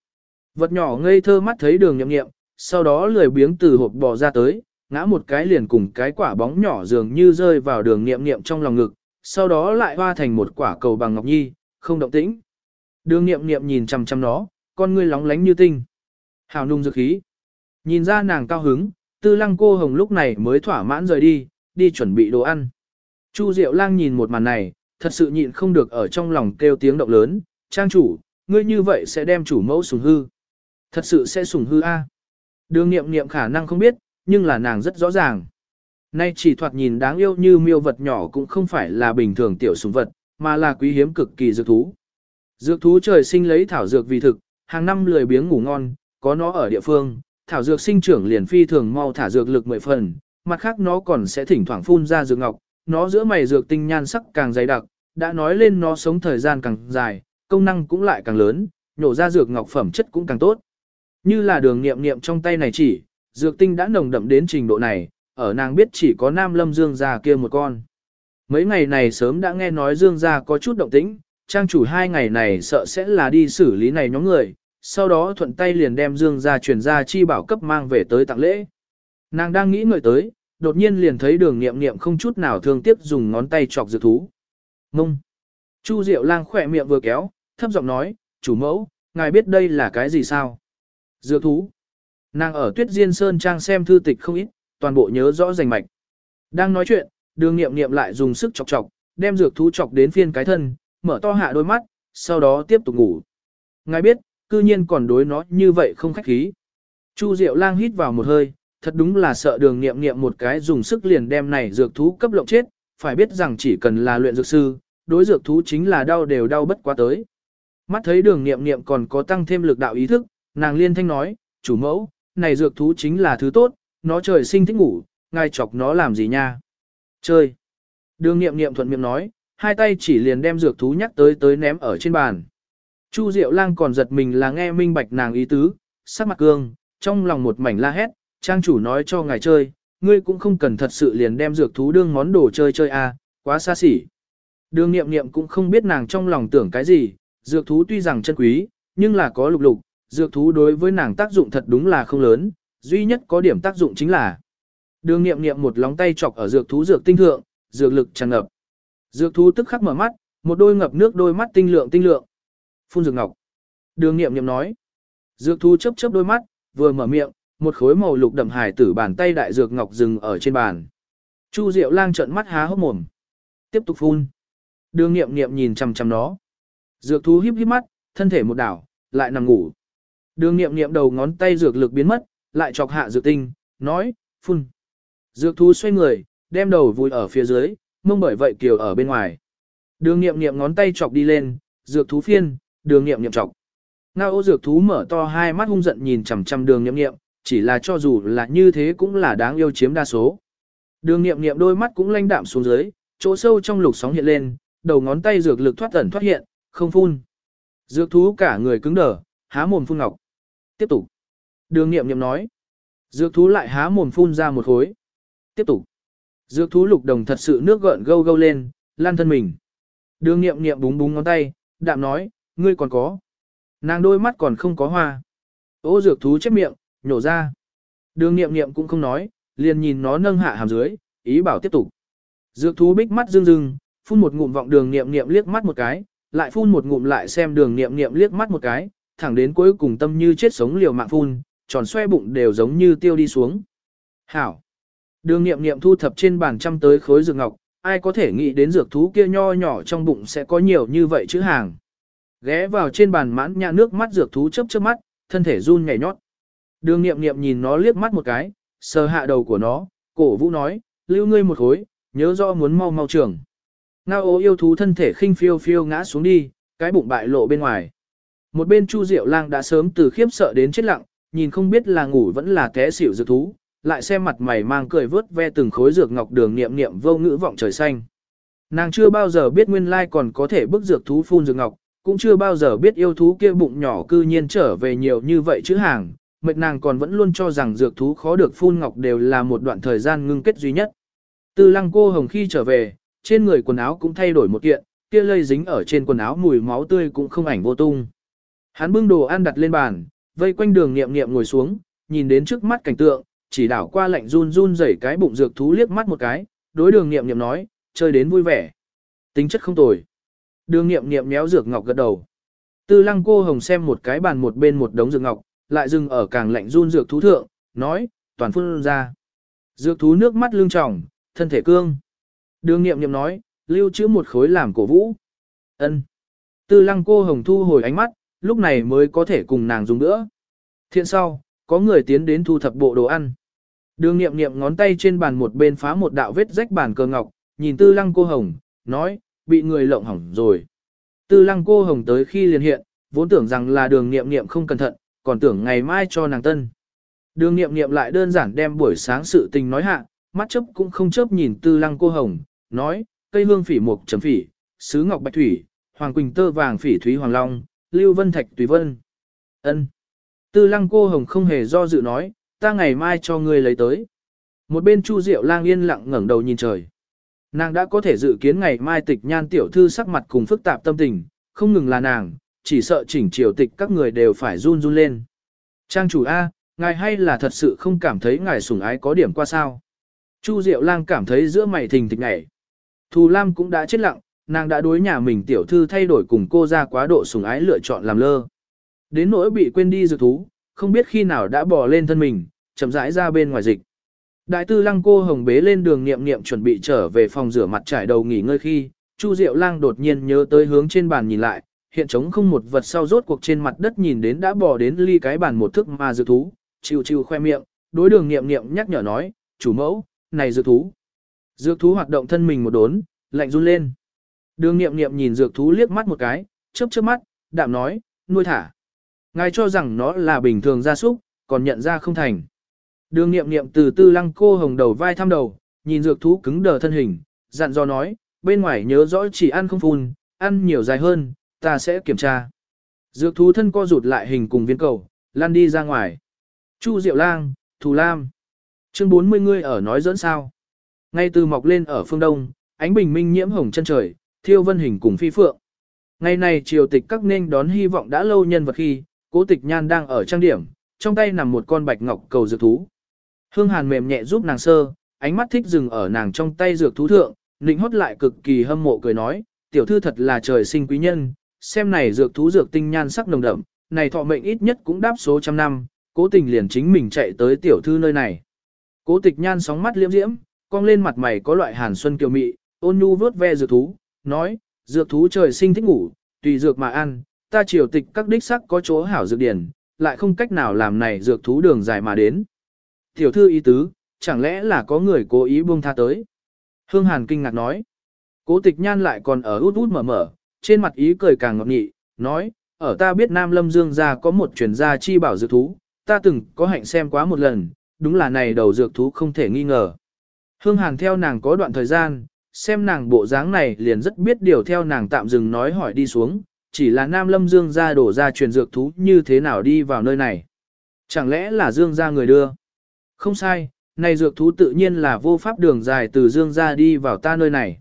Vật nhỏ ngây thơ mắt thấy đường nhậm nghiệm, sau đó lười biếng từ hộp bò ra tới, ngã một cái liền cùng cái quả bóng nhỏ dường như rơi vào đường nghiệm nghiệm trong lòng ngực, sau đó lại hoa thành một quả cầu bằng ngọc nhi, không động tĩnh. Đường nghiệm nghiệm nhìn chăm chăm nó, con ngươi lóng lánh như tinh. Hào nung dược khí. Nhìn ra nàng cao hứng, tư lăng cô hồng lúc này mới thỏa mãn rời đi, đi chuẩn bị đồ ăn. Chu Diệu Lang nhìn một màn này, thật sự nhịn không được ở trong lòng kêu tiếng động lớn, trang chủ, ngươi như vậy sẽ đem chủ mẫu sủng hư. Thật sự sẽ sủng hư a. Đường nghiệm nghiệm khả năng không biết, nhưng là nàng rất rõ ràng. Nay chỉ thoạt nhìn đáng yêu như miêu vật nhỏ cũng không phải là bình thường tiểu sủng vật, mà là quý hiếm cực kỳ dược thú. Dược thú trời sinh lấy thảo dược vì thực, hàng năm lười biếng ngủ ngon, có nó ở địa phương, thảo dược sinh trưởng liền phi thường mau thả dược lực mười phần, mặt khác nó còn sẽ thỉnh thoảng phun ra dược ngọc, nó giữa mày dược tinh nhan sắc càng dày đặc, đã nói lên nó sống thời gian càng dài, công năng cũng lại càng lớn, nhổ ra dược ngọc phẩm chất cũng càng tốt. Như là đường nghiệm nghiệm trong tay này chỉ, dược tinh đã nồng đậm đến trình độ này, ở nàng biết chỉ có nam lâm dương gia kia một con. Mấy ngày này sớm đã nghe nói dương gia có chút động tĩnh, trang chủ hai ngày này sợ sẽ là đi xử lý này nhóm người, sau đó thuận tay liền đem dương gia truyền ra chi bảo cấp mang về tới tặng lễ. Nàng đang nghĩ người tới, đột nhiên liền thấy đường nghiệm nghiệm không chút nào thương tiếc dùng ngón tay chọc dược thú. Ngông! Chu Diệu lang khỏe miệng vừa kéo, thấp giọng nói, chủ mẫu, ngài biết đây là cái gì sao? Dược thú. Nàng ở tuyết diên sơn trang xem thư tịch không ít, toàn bộ nhớ rõ rành mạch. Đang nói chuyện, đường nghiệm nghiệm lại dùng sức chọc chọc, đem dược thú chọc đến phiên cái thân, mở to hạ đôi mắt, sau đó tiếp tục ngủ. Ngài biết, cư nhiên còn đối nó như vậy không khách khí. Chu Diệu lang hít vào một hơi, thật đúng là sợ đường nghiệm nghiệm một cái dùng sức liền đem này dược thú cấp lộng chết, phải biết rằng chỉ cần là luyện dược sư, đối dược thú chính là đau đều đau bất quá tới. Mắt thấy đường nghiệm nghiệm còn có tăng thêm lực đạo ý thức, nàng liên thanh nói, chủ mẫu, này dược thú chính là thứ tốt, nó trời sinh thích ngủ, ngài chọc nó làm gì nha? Chơi. Đường nghiệm nghiệm thuận miệng nói, hai tay chỉ liền đem dược thú nhắc tới tới ném ở trên bàn. Chu Diệu Lang còn giật mình là nghe minh bạch nàng ý tứ, sắc mặt cương, trong lòng một mảnh la hét, trang chủ nói cho ngài chơi, ngươi cũng không cần thật sự liền đem dược thú đương món đồ chơi chơi à, quá xa xỉ. Đường nghiệm nghiệm cũng không biết nàng trong lòng tưởng cái gì, dược thú tuy rằng chân quý, nhưng là có lục lục, dược thú đối với nàng tác dụng thật đúng là không lớn, duy nhất có điểm tác dụng chính là đường nghiệm nghiệm một lóng tay chọc ở dược thú dược tinh thượng, dược lực tràn ngập. Dược thú tức khắc mở mắt, một đôi ngập nước đôi mắt tinh lượng tinh lượng. Phun dược ngọc. Đường nghiệm nghiệm nói. Dược thú chớp chớp đôi mắt, vừa mở miệng, một khối màu lục đậm hải tử bàn tay đại dược ngọc dừng ở trên bàn. Chu Diệu Lang trợn mắt há hốc mồm. Tiếp tục phun. Đường nghiệm nghiệm nhìn chằm chằm nó. Dược thú híp híp mắt, thân thể một đảo, lại nằm ngủ. Đường nghiệm nghiệm đầu ngón tay dược lực biến mất, lại chọc hạ dược tinh, nói, phun. Dược thú xoay người, đem đầu vùi ở phía dưới, mông bởi vậy kiều ở bên ngoài. Đường nghiệm nghiệm ngón tay chọc đi lên, dược thú phiên, đường nghiệm nghiệm chọc. Ngao ô dược thú mở to hai mắt hung giận nhìn chằm chằm đường nghiệm nghiệm, chỉ là cho dù là như thế cũng là đáng yêu chiếm đa số. Đường nghiệm nghiệm đôi mắt cũng lanh đạm xuống dưới, chỗ sâu trong lục sóng hiện lên, đầu ngón tay dược lực thoát ẩn thoát hiện, không phun. Dược thú cả người cứng đờ, há mồm phun ngọc. Tiếp tục. Đường nghiệm nghiệm nói. Dược thú lại há mồm phun ra một khối. Tiếp tục. Dược thú lục đồng thật sự nước gợn gâu gâu lên, lan thân mình. Đường nghiệm nghiệm búng búng ngón tay, đạm nói, ngươi còn có. Nàng đôi mắt còn không có hoa. Ô dược thú chép miệng, nhổ ra. Đường nghiệm nghiệm cũng không nói, liền nhìn nó nâng hạ hàm dưới, ý bảo tiếp tục. Dược thú bích mắt rưng rưng, phun một ngụm vọng đường nghiệm nghiệm liếc mắt một cái, lại phun một ngụm lại xem đường nghiệm nghiệm liếc mắt một cái, thẳng đến cuối cùng tâm như chết sống liều mạng phun, tròn xoe bụng đều giống như tiêu đi xuống. Hảo! Đường nghiệm nghiệm thu thập trên bàn trăm tới khối dược ngọc, ai có thể nghĩ đến dược thú kia nho nhỏ trong bụng sẽ có nhiều như vậy chứ hàng. Ghé vào trên bàn mãn nhã nước mắt dược thú chớp chớp mắt, thân thể run nhảy nhót. Đường nghiệm nghiệm nhìn nó liếc mắt một cái, sờ hạ đầu của nó, cổ vũ nói, lưu ngươi một khối, nhớ rõ muốn mau mau trưởng. Ngao ố yêu thú thân thể khinh phiêu phiêu ngã xuống đi, cái bụng bại lộ bên ngoài. Một bên Chu Diệu Lang đã sớm từ khiếp sợ đến chết lặng, nhìn không biết là ngủ vẫn là té xỉu dược thú, lại xem mặt mày mang cười vớt ve từng khối dược ngọc đường niệm niệm vô ngữ vọng trời xanh. Nàng chưa bao giờ biết nguyên lai còn có thể bức dược thú phun dược ngọc, cũng chưa bao giờ biết yêu thú kia bụng nhỏ cư nhiên trở về nhiều như vậy chứ hàng, mệt nàng còn vẫn luôn cho rằng dược thú khó được phun ngọc đều là một đoạn thời gian ngưng kết duy nhất. từ lăng cô hồng khi trở về, trên người quần áo cũng thay đổi một kiện, kia lây dính ở trên quần áo mùi máu tươi cũng không ảnh vô tung. Hắn bưng đồ ăn đặt lên bàn, vây quanh đường nghiệm nghiệm ngồi xuống, nhìn đến trước mắt cảnh tượng, chỉ đảo qua lạnh run run rẩy cái bụng dược thú liếc mắt một cái, đối đường nghiệm nghiệm nói, chơi đến vui vẻ. Tính chất không tồi. Đường nghiệm nghiệm méo dược ngọc gật đầu. Tư lăng cô hồng xem một cái bàn một bên một đống dược ngọc, lại dừng ở càng lạnh run dược thú thượng, nói, toàn phun ra. Dược thú nước mắt lưng tròng, thân thể cương. Đường nghiệm nghiệm nói, lưu trữ một khối làm cổ vũ. ân Tư lăng cô hồng thu hồi ánh mắt, lúc này mới có thể cùng nàng dùng nữa. Thiện sau, có người tiến đến thu thập bộ đồ ăn. Đường nghiệm nghiệm ngón tay trên bàn một bên phá một đạo vết rách bàn cờ ngọc, nhìn tư lăng cô hồng, nói, bị người lộng hỏng rồi. Tư lăng cô hồng tới khi liền hiện, vốn tưởng rằng là đường nghiệm nghiệm không cẩn thận, còn tưởng ngày mai cho nàng tân. Đường nghiệm nghiệm lại đơn giản đem buổi sáng sự tình nói hạ, mắt chấp cũng không chớp nhìn tư lăng cô hồng, nói, cây hương phỉ mục chấm phỉ, sứ ngọc bạch thủy, hoàng quỳnh tơ vàng phỉ thúy hoàng long, lưu vân thạch tùy vân. ân Tư lăng cô hồng không hề do dự nói, ta ngày mai cho ngươi lấy tới. Một bên Chu Diệu lang yên lặng ngẩng đầu nhìn trời. Nàng đã có thể dự kiến ngày mai tịch nhan tiểu thư sắc mặt cùng phức tạp tâm tình, không ngừng là nàng, chỉ sợ chỉnh triều tịch các người đều phải run run lên. Trang chủ A, ngài hay là thật sự không cảm thấy ngài sủng ái có điểm qua sao? Chu Diệu lang cảm thấy giữa mày thình thịch nhảy. Thù Lam cũng đã chết lặng, nàng đã đối nhà mình tiểu thư thay đổi cùng cô ra quá độ sủng ái lựa chọn làm lơ. Đến nỗi bị quên đi dược thú, không biết khi nào đã bò lên thân mình, chậm rãi ra bên ngoài dịch. Đại tư lăng cô hồng bế lên đường niệm niệm chuẩn bị trở về phòng rửa mặt trải đầu nghỉ ngơi khi, Chu Diệu Lang đột nhiên nhớ tới hướng trên bàn nhìn lại, hiện trống không một vật sau rốt cuộc trên mặt đất nhìn đến đã bò đến ly cái bàn một thức mà dược thú, chiều chiều khoe miệng, đối đường niệm niệm nhắc nhở nói, chủ mẫu, này dược thú. Dược thú hoạt động thân mình một đốn, lạnh run lên. Đường niệm niệm nhìn dược thú liếc mắt một cái, chớp chớp mắt, đạm nói, nuôi thả. Ngài cho rằng nó là bình thường gia súc, còn nhận ra không thành. Đường nghiệm nghiệm từ tư lăng cô hồng đầu vai thăm đầu, nhìn dược thú cứng đờ thân hình, dặn dò nói, bên ngoài nhớ rõ chỉ ăn không phun, ăn nhiều dài hơn, ta sẽ kiểm tra. Dược thú thân co rụt lại hình cùng viên cầu, lăn đi ra ngoài. Chu Diệu Lang, Thù Lam. Chương 40 ngươi ở nói dẫn sao. Ngay từ mọc lên ở phương đông, ánh bình minh nhiễm hồng chân trời, thiêu vân hình cùng phi phượng. Ngày này triều tịch các nên đón hy vọng đã lâu nhân vật khi, cố tịch nhan đang ở trang điểm, trong tay nằm một con bạch ngọc cầu dược thú. Hương hàn mềm nhẹ giúp nàng sơ, ánh mắt thích dừng ở nàng trong tay dược thú thượng, nịnh hót lại cực kỳ hâm mộ cười nói, tiểu thư thật là trời sinh quý nhân, xem này dược thú dược tinh nhan sắc nồng đậm, này thọ mệnh ít nhất cũng đáp số trăm năm, cố tình liền chính mình chạy tới tiểu thư nơi này. Cố tịch nhan sóng mắt liễm diễm, cong lên mặt mày có loại hàn xuân kiều mị, ôn nhu vớt ve dược thú, nói, dược thú trời sinh thích ngủ, tùy dược mà ăn, ta triều tịch các đích sắc có chỗ hảo dược điển, lại không cách nào làm này dược thú đường dài mà đến. Tiểu thư ý tứ, chẳng lẽ là có người cố ý buông tha tới. Hương Hàn kinh ngạc nói. Cố tịch nhan lại còn ở út út mở mở, trên mặt ý cười càng ngọt nghị, nói, ở ta biết Nam Lâm Dương gia có một truyền gia chi bảo dược thú, ta từng có hạnh xem quá một lần, đúng là này đầu dược thú không thể nghi ngờ. Hương Hàn theo nàng có đoạn thời gian, xem nàng bộ dáng này liền rất biết điều theo nàng tạm dừng nói hỏi đi xuống, chỉ là Nam Lâm Dương gia đổ ra truyền dược thú như thế nào đi vào nơi này. Chẳng lẽ là Dương gia người đưa? Không sai, này dược thú tự nhiên là vô pháp đường dài từ Dương gia đi vào ta nơi này.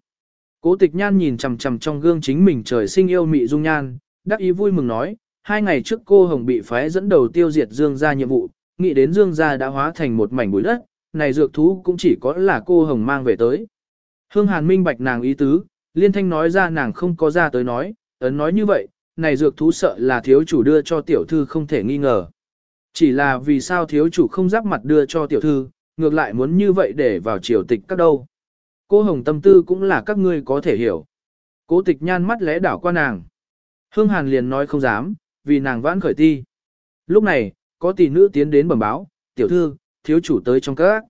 Cố tịch nhan nhìn chằm chằm trong gương chính mình trời sinh yêu mị dung nhan, đắc ý vui mừng nói, hai ngày trước cô Hồng bị phái dẫn đầu tiêu diệt Dương gia nhiệm vụ, nghĩ đến Dương gia đã hóa thành một mảnh bụi đất, này dược thú cũng chỉ có là cô Hồng mang về tới. Hương Hàn minh bạch nàng ý tứ, liên thanh nói ra nàng không có ra tới nói, ấn nói như vậy, này dược thú sợ là thiếu chủ đưa cho tiểu thư không thể nghi ngờ. Chỉ là vì sao thiếu chủ không giáp mặt đưa cho tiểu thư, ngược lại muốn như vậy để vào triều tịch các đâu. Cô Hồng tâm tư cũng là các ngươi có thể hiểu. Cố tịch nhan mắt lẽ đảo qua nàng. Hương Hàn liền nói không dám, vì nàng vãn khởi ti. Lúc này, có tỷ nữ tiến đến bẩm báo, tiểu thư, thiếu chủ tới trong các.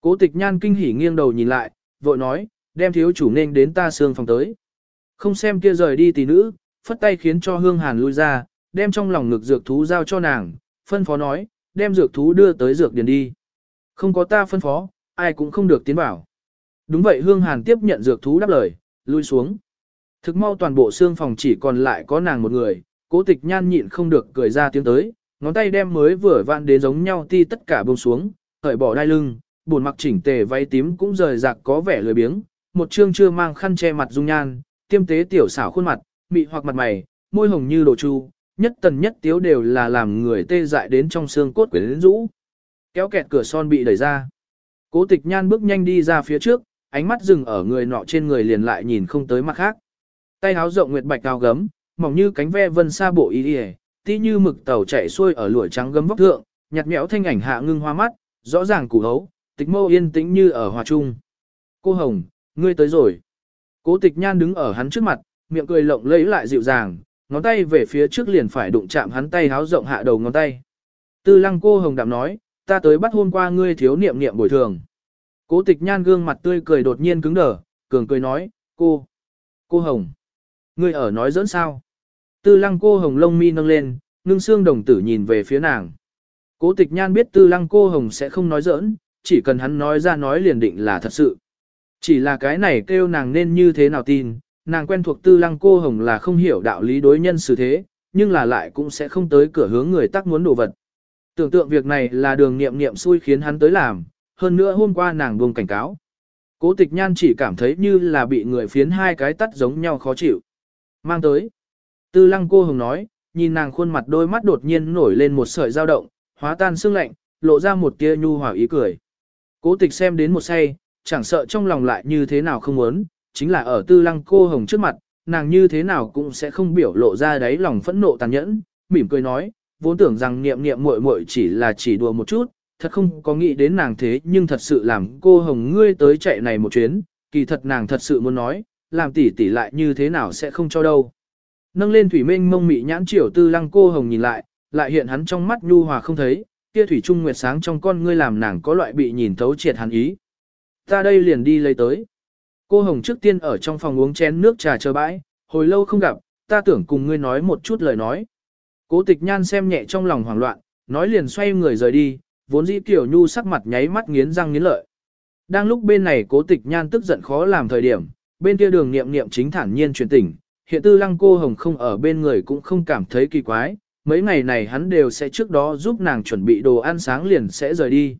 Cố tịch nhan kinh hỉ nghiêng đầu nhìn lại, vội nói, đem thiếu chủ nên đến ta xương phòng tới. Không xem kia rời đi tỷ nữ, phất tay khiến cho hương hàn lui ra, đem trong lòng ngực dược thú giao cho nàng, phân phó nói, đem dược thú đưa tới dược điền đi. Không có ta phân phó, ai cũng không được tiến vào. Đúng vậy hương hàn tiếp nhận dược thú đáp lời, lui xuống. Thực mau toàn bộ xương phòng chỉ còn lại có nàng một người, cố tịch nhan nhịn không được cười ra tiếng tới, ngón tay đem mới vừa vạn đến giống nhau ti tất cả buông xuống, cởi bỏ đai lưng, buồn mặc chỉnh tề váy tím cũng rời rạc có vẻ lười biếng, một chương chưa mang khăn che mặt dung nhan, tiêm tế tiểu xảo khuôn mặt, mị hoặc mặt mày, môi hồng như đồ chu, nhất tần nhất tiếu đều là làm người tê dại đến trong xương cốt quyến rũ. Kéo kẹt cửa son bị đẩy ra. Cố tịch nhan bước nhanh đi ra phía trước, ánh mắt dừng ở người nọ trên người liền lại nhìn không tới mặt khác. Tay háo rộng nguyệt bạch cao gấm, mỏng như cánh ve vân sa bộ y yề, tí như mực tàu chạy xuôi ở lụa trắng gấm vóc thượng, nhạt nhẽo thanh ảnh hạ ngưng hoa mắt, rõ ràng củ hấu, tịch mâu yên tĩnh như ở hòa trung. Cô Hồng, ngươi tới rồi. Cố tịch nhan đứng ở hắn trước mặt, miệng cười lộng lẫy lại dịu dàng, ngón tay về phía trước liền phải đụng chạm hắn tay háo rộng hạ đầu ngón tay. Tư lăng cô Hồng đạm nói, ta tới bắt hôm qua ngươi thiếu niệm niệm bồi thường. Cố tịch nhan gương mặt tươi cười đột nhiên cứng đờ, cường cười nói, cô, cô Hồng, ngươi ở nói dẫn sao? Tư lăng cô Hồng lông mi nâng lên, ngưng xương đồng tử nhìn về phía nàng. Cố tịch nhan biết tư lăng cô Hồng sẽ không nói giỡn, chỉ cần hắn nói ra nói liền định là thật sự. Chỉ là cái này kêu nàng nên như thế nào tin, nàng quen thuộc tư lăng cô hồng là không hiểu đạo lý đối nhân xử thế, nhưng là lại cũng sẽ không tới cửa hướng người tác muốn đồ vật. Tưởng tượng việc này là đường nghiệm nghiệm xui khiến hắn tới làm, hơn nữa hôm qua nàng buông cảnh cáo. Cố tịch nhan chỉ cảm thấy như là bị người phiến hai cái tắt giống nhau khó chịu. Mang tới. Tư lăng cô hồng nói, nhìn nàng khuôn mặt đôi mắt đột nhiên nổi lên một sợi dao động, hóa tan sương lạnh, lộ ra một tia nhu hòa ý cười. Cố tịch xem đến một say, chẳng sợ trong lòng lại như thế nào không muốn, chính là ở tư lăng cô hồng trước mặt, nàng như thế nào cũng sẽ không biểu lộ ra đáy lòng phẫn nộ tàn nhẫn, mỉm cười nói, vốn tưởng rằng niệm niệm muội muội chỉ là chỉ đùa một chút, thật không có nghĩ đến nàng thế nhưng thật sự làm cô hồng ngươi tới chạy này một chuyến, kỳ thật nàng thật sự muốn nói, làm tỷ tỷ lại như thế nào sẽ không cho đâu. Nâng lên thủy minh mông mị nhãn triều tư lăng cô hồng nhìn lại, lại hiện hắn trong mắt nhu hòa không thấy, kia thủy trung nguyệt sáng trong con ngươi làm nàng có loại bị nhìn thấu triệt hàn ý. Ta đây liền đi lấy tới. Cô Hồng trước tiên ở trong phòng uống chén nước trà chờ bãi, hồi lâu không gặp, ta tưởng cùng ngươi nói một chút lời nói. Cố tịch nhan xem nhẹ trong lòng hoảng loạn, nói liền xoay người rời đi, vốn dĩ tiểu nhu sắc mặt nháy mắt nghiến răng nghiến lợi. Đang lúc bên này cố tịch nhan tức giận khó làm thời điểm, bên kia đường niệm niệm chính thản nhiên truyền tỉnh, hiện tư lăng cô hồng không ở bên người cũng không cảm thấy kỳ quái, mấy ngày này hắn đều sẽ trước đó giúp nàng chuẩn bị đồ ăn sáng liền sẽ rời đi.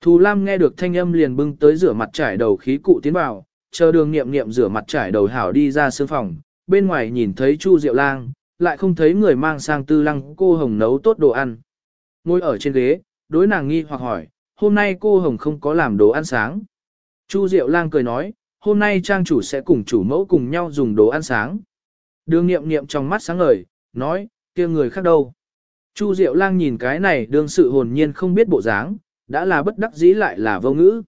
Thù Lam nghe được thanh âm liền bưng tới rửa mặt trải đầu khí cụ tiến vào, chờ đường nghiệm nghiệm rửa mặt trải đầu hảo đi ra sương phòng, bên ngoài nhìn thấy Chu Diệu Lang, lại không thấy người mang sang tư lăng cô Hồng nấu tốt đồ ăn. Ngồi ở trên ghế, đối nàng nghi hoặc hỏi, hôm nay cô Hồng không có làm đồ ăn sáng. Chu Diệu Lang cười nói, hôm nay trang chủ sẽ cùng chủ mẫu cùng nhau dùng đồ ăn sáng. Đường nghiệm nghiệm trong mắt sáng ngời, nói, kia người khác đâu. Chu Diệu Lang nhìn cái này đương sự hồn nhiên không biết bộ dáng, đã là bất đắc dĩ lại là vô ngữ.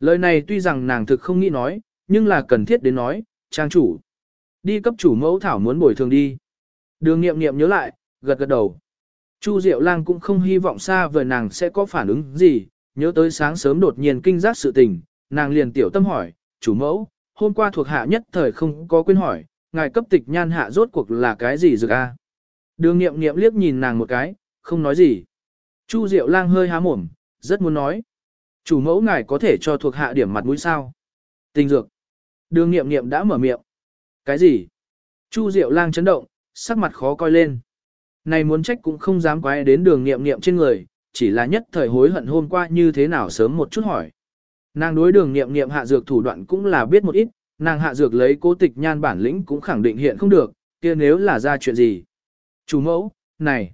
Lời này tuy rằng nàng thực không nghĩ nói, nhưng là cần thiết đến nói, trang chủ. Đi cấp chủ mẫu thảo muốn bồi thường đi. Đường nghiệm nghiệm nhớ lại, gật gật đầu. Chu Diệu Lang cũng không hy vọng xa vời nàng sẽ có phản ứng gì, nhớ tới sáng sớm đột nhiên kinh giác sự tình, nàng liền tiểu tâm hỏi, chủ mẫu, hôm qua thuộc hạ nhất thời không có quên hỏi, ngài cấp tịch nhan hạ rốt cuộc là cái gì dược a? Đường nghiệm nghiệm liếc nhìn nàng một cái, không nói gì. Chu Diệu Lang hơi há mồm, rất muốn nói. Chủ mẫu ngài có thể cho thuộc hạ điểm mặt mũi sao? Tình dược. Đường nghiệm nghiệm đã mở miệng. Cái gì? Chu Diệu Lang chấn động, sắc mặt khó coi lên. Này muốn trách cũng không dám quay đến đường nghiệm nghiệm trên người, chỉ là nhất thời hối hận hôm qua như thế nào sớm một chút hỏi. Nàng đối đường nghiệm nghiệm hạ dược thủ đoạn cũng là biết một ít, nàng hạ dược lấy cố tịch nhan bản lĩnh cũng khẳng định hiện không được, kia nếu là ra chuyện gì. Chủ mẫu, này,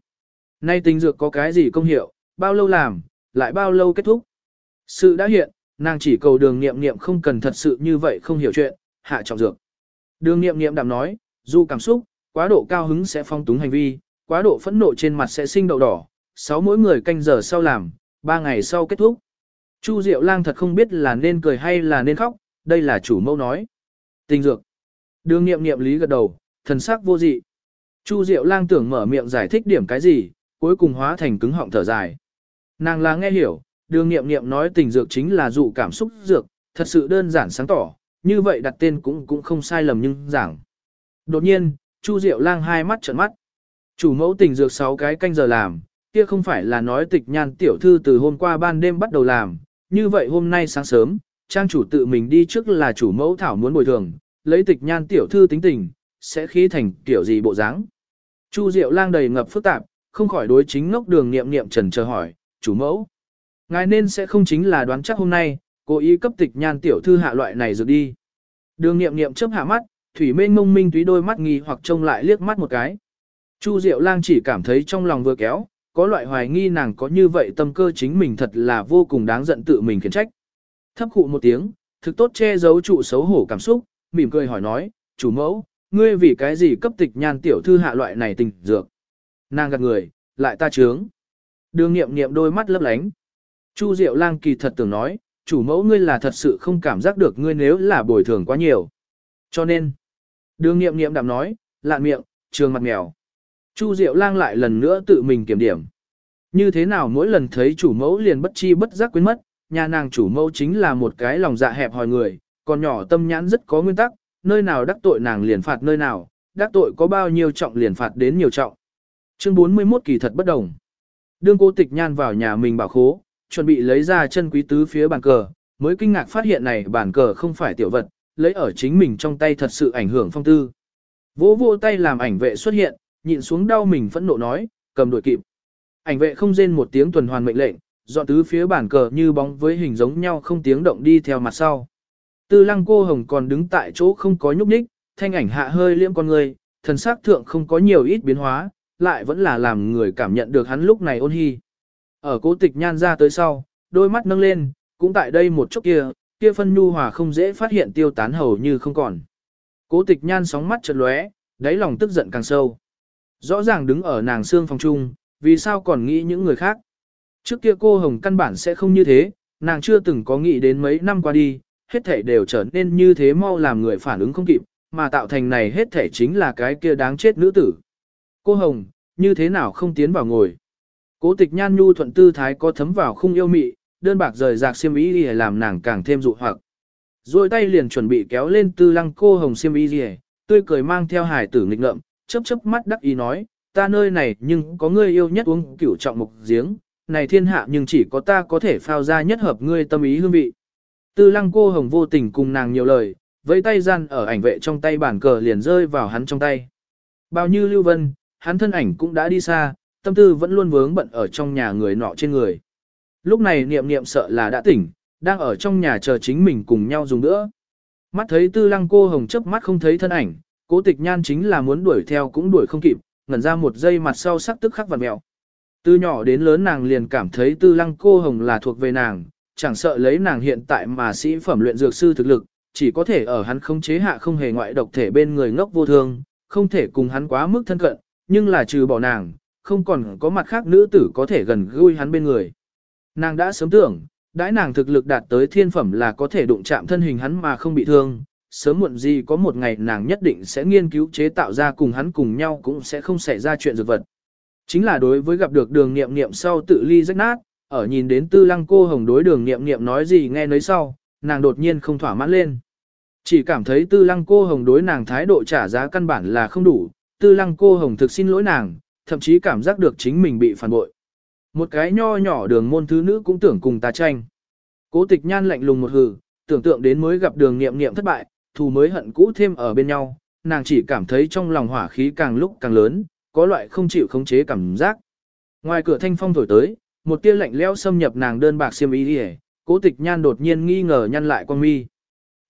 nay tình dược có cái gì công hiệu, bao lâu làm, lại bao lâu kết thúc. Sự đã hiện, nàng chỉ cầu đường nghiệm nghiệm không cần thật sự như vậy không hiểu chuyện, hạ trọng dược. Đường nghiệm nghiệm đạm nói, dù cảm xúc, quá độ cao hứng sẽ phong túng hành vi, quá độ phẫn nộ trên mặt sẽ sinh đậu đỏ, sáu mỗi người canh giờ sau làm, ba ngày sau kết thúc. Chu Diệu Lang thật không biết là nên cười hay là nên khóc, đây là chủ mẫu nói. Tình dược. Đường nghiệm nghiệm lý gật đầu, thần sắc vô dị. Chu Diệu Lang tưởng mở miệng giải thích điểm cái gì, cuối cùng hóa thành cứng họng thở dài. Nàng là nghe hiểu, đường nghiệm nghiệm nói tình dược chính là dụ cảm xúc dược, thật sự đơn giản sáng tỏ, như vậy đặt tên cũng cũng không sai lầm nhưng giảng. Đột nhiên, Chu Diệu Lang hai mắt trợn mắt. Chủ mẫu tình dược 6 cái canh giờ làm, kia không phải là nói tịch nhan tiểu thư từ hôm qua ban đêm bắt đầu làm, như vậy hôm nay sáng sớm, trang chủ tự mình đi trước là chủ mẫu thảo muốn bồi thường, lấy tịch nhan tiểu thư tính tình, sẽ khí thành tiểu gì bộ dáng. Chu Diệu lang đầy ngập phức tạp, không khỏi đối chính ngốc đường nghiệm nghiệm trần chờ hỏi, chủ mẫu. Ngài nên sẽ không chính là đoán chắc hôm nay, cố ý cấp tịch nhan tiểu thư hạ loại này rồi đi. Đường nghiệm nghiệm chớp hạ mắt, thủy mênh mông minh túy đôi mắt nghi hoặc trông lại liếc mắt một cái. Chu Diệu lang chỉ cảm thấy trong lòng vừa kéo, có loại hoài nghi nàng có như vậy tâm cơ chính mình thật là vô cùng đáng giận tự mình khiển trách. Thấp khụ một tiếng, thực tốt che giấu trụ xấu hổ cảm xúc, mỉm cười hỏi nói, chủ mẫu, ngươi vì cái gì cấp tịch nhan tiểu thư hạ loại này tình dược. Nàng gật người, lại ta trướng. Đường nghiệm nghiệm đôi mắt lấp lánh. Chu Diệu lang kỳ thật tưởng nói, chủ mẫu ngươi là thật sự không cảm giác được ngươi nếu là bồi thường quá nhiều. Cho nên, đường nghiệm nghiệm đạm nói, lạn miệng, trường mặt mèo. Chu Diệu lang lại lần nữa tự mình kiểm điểm. Như thế nào mỗi lần thấy chủ mẫu liền bất chi bất giác quên mất, nhà nàng chủ mẫu chính là một cái lòng dạ hẹp hòi người, còn nhỏ tâm nhãn rất có nguyên tắc, nơi nào đắc tội nàng liền phạt nơi nào, đắc tội có bao nhiêu trọng liền phạt đến nhiều trọng. Chương 41 kỳ thật bất đồng. Đương cô tịch nhan vào nhà mình bảo khố, chuẩn bị lấy ra chân quý tứ phía bàn cờ, mới kinh ngạc phát hiện này bàn cờ không phải tiểu vật, lấy ở chính mình trong tay thật sự ảnh hưởng phong tư. Vỗ vô tay làm ảnh vệ xuất hiện, nhịn xuống đau mình phẫn nộ nói, cầm đuổi kịp. Ảnh vệ không rên một tiếng tuần hoàn mệnh lệnh, dọn tứ phía bàn cờ như bóng với hình giống nhau không tiếng động đi theo mặt sau. Tư lăng cô hồng còn đứng tại chỗ không có nhúc nhích, thanh ảnh hạ hơi liễm con người, thần sắc thượng không có nhiều ít biến hóa, lại vẫn là làm người cảm nhận được hắn lúc này ôn hy. Ở cố tịch nhan ra tới sau, đôi mắt nâng lên, cũng tại đây một chút kia, kia phân nhu hòa không dễ phát hiện tiêu tán hầu như không còn. Cố tịch nhan sóng mắt chợt lóe, đáy lòng tức giận càng sâu. Rõ ràng đứng ở nàng xương phòng trung, vì sao còn nghĩ những người khác. Trước kia cô Hồng căn bản sẽ không như thế, nàng chưa từng có nghĩ đến mấy năm qua đi, hết thể đều trở nên như thế mau làm người phản ứng không kịp, mà tạo thành này hết thể chính là cái kia đáng chết nữ tử. Cô Hồng, như thế nào không tiến vào ngồi. Cố tịch nhan nhu thuận tư thái có thấm vào khung yêu mị, đơn bạc rời rạc xiêm y để làm nàng càng thêm dụ hoặc. Rồi tay liền chuẩn bị kéo lên tư lăng cô hồng xiêm y gì, tươi cười mang theo hải tử nghịch ngợm, chớp chớp mắt đắc ý nói, ta nơi này nhưng có ngươi yêu nhất uống cửu trọng mục giếng, này thiên hạ nhưng chỉ có ta có thể phao ra nhất hợp ngươi tâm ý hương vị. Tư lăng cô hồng vô tình cùng nàng nhiều lời, với tay gian ở ảnh vệ trong tay bản cờ liền rơi vào hắn trong tay. Bao như lưu vân, hắn thân ảnh cũng đã đi xa, tâm tư vẫn luôn vướng bận ở trong nhà người nọ trên người. Lúc này niệm niệm sợ là đã tỉnh, đang ở trong nhà chờ chính mình cùng nhau dùng nữa. Mắt thấy tư lăng cô hồng chớp mắt không thấy thân ảnh, cố tịch nhan chính là muốn đuổi theo cũng đuổi không kịp, ngẩn ra một giây mặt sau sắc tức khắc vặt mẹo. Từ nhỏ đến lớn nàng liền cảm thấy tư lăng cô hồng là thuộc về nàng, chẳng sợ lấy nàng hiện tại mà sĩ phẩm luyện dược sư thực lực, chỉ có thể ở hắn không chế hạ không hề ngoại độc thể bên người ngốc vô thương, không thể cùng hắn quá mức thân cận, nhưng là trừ bỏ nàng, không còn có mặt khác nữ tử có thể gần gũi hắn bên người. Nàng đã sớm tưởng, đãi nàng thực lực đạt tới thiên phẩm là có thể đụng chạm thân hình hắn mà không bị thương, sớm muộn gì có một ngày nàng nhất định sẽ nghiên cứu chế tạo ra cùng hắn cùng nhau cũng sẽ không xảy ra chuyện dược vật. Chính là đối với gặp được đường nghiệm nghiệm sau tự ly rách nát, ở nhìn đến tư lăng cô hồng đối đường nghiệm nghiệm nói gì nghe nấy sau, nàng đột nhiên không thỏa mãn lên. Chỉ cảm thấy tư lăng cô hồng đối nàng thái độ trả giá căn bản là không đủ, tư lăng cô hồng thực xin lỗi nàng, thậm chí cảm giác được chính mình bị phản bội. Một cái nho nhỏ đường môn thứ nữ cũng tưởng cùng ta tranh. Cố tịch nhan lạnh lùng một hừ, tưởng tượng đến mới gặp đường nghiệm nghiệm thất bại, thù mới hận cũ thêm ở bên nhau, nàng chỉ cảm thấy trong lòng hỏa khí càng lúc càng lớn, có loại không chịu khống chế cảm giác. Ngoài cửa thanh phong thổi tới, một tia lạnh lẽo xâm nhập nàng đơn bạc xiêm y đi cố tịch nhan đột nhiên nghi ngờ nhăn lại quan mi.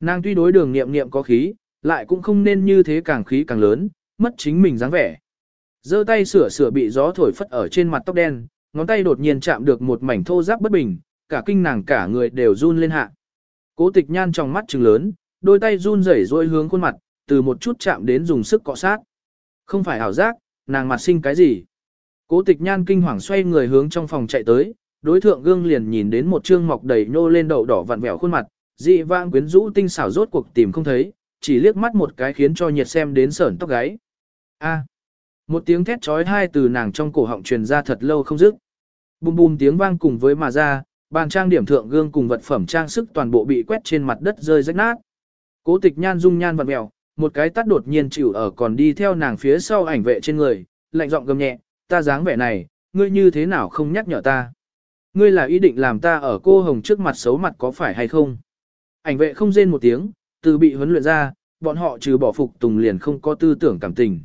Nàng tuy đối đường nghiệm nghiệm có khí, lại cũng không nên như thế càng khí càng lớn, mất chính mình dáng vẻ. giơ tay sửa sửa bị gió thổi phất ở trên mặt tóc đen, ngón tay đột nhiên chạm được một mảnh thô giáp bất bình, cả kinh nàng cả người đều run lên hạ. Cố tịch nhan trong mắt trừng lớn, đôi tay run rẩy rỗi hướng khuôn mặt, từ một chút chạm đến dùng sức cọ sát. Không phải ảo giác, nàng mặt sinh cái gì. Cố tịch nhan kinh hoàng xoay người hướng trong phòng chạy tới, đối thượng gương liền nhìn đến một trương mọc đầy nhô lên đậu đỏ vặn vẹo khuôn mặt, dị vãng quyến rũ tinh xảo rốt cuộc tìm không thấy, chỉ liếc mắt một cái khiến cho nhiệt xem đến sởn tóc gáy. A. một tiếng thét trói hai từ nàng trong cổ họng truyền ra thật lâu không dứt. Bùm bùm tiếng vang cùng với mà ra, bàn trang điểm thượng gương cùng vật phẩm trang sức toàn bộ bị quét trên mặt đất rơi rách nát. Cố tịch nhan dung nhan vặn mèo, một cái tắt đột nhiên chịu ở còn đi theo nàng phía sau ảnh vệ trên người, lạnh giọng gầm nhẹ, ta dáng vẻ này, ngươi như thế nào không nhắc nhở ta. Ngươi là ý định làm ta ở cô hồng trước mặt xấu mặt có phải hay không? Ảnh vệ không rên một tiếng, từ bị huấn luyện ra, bọn họ trừ bỏ phục tùng liền không có tư tưởng cảm tình.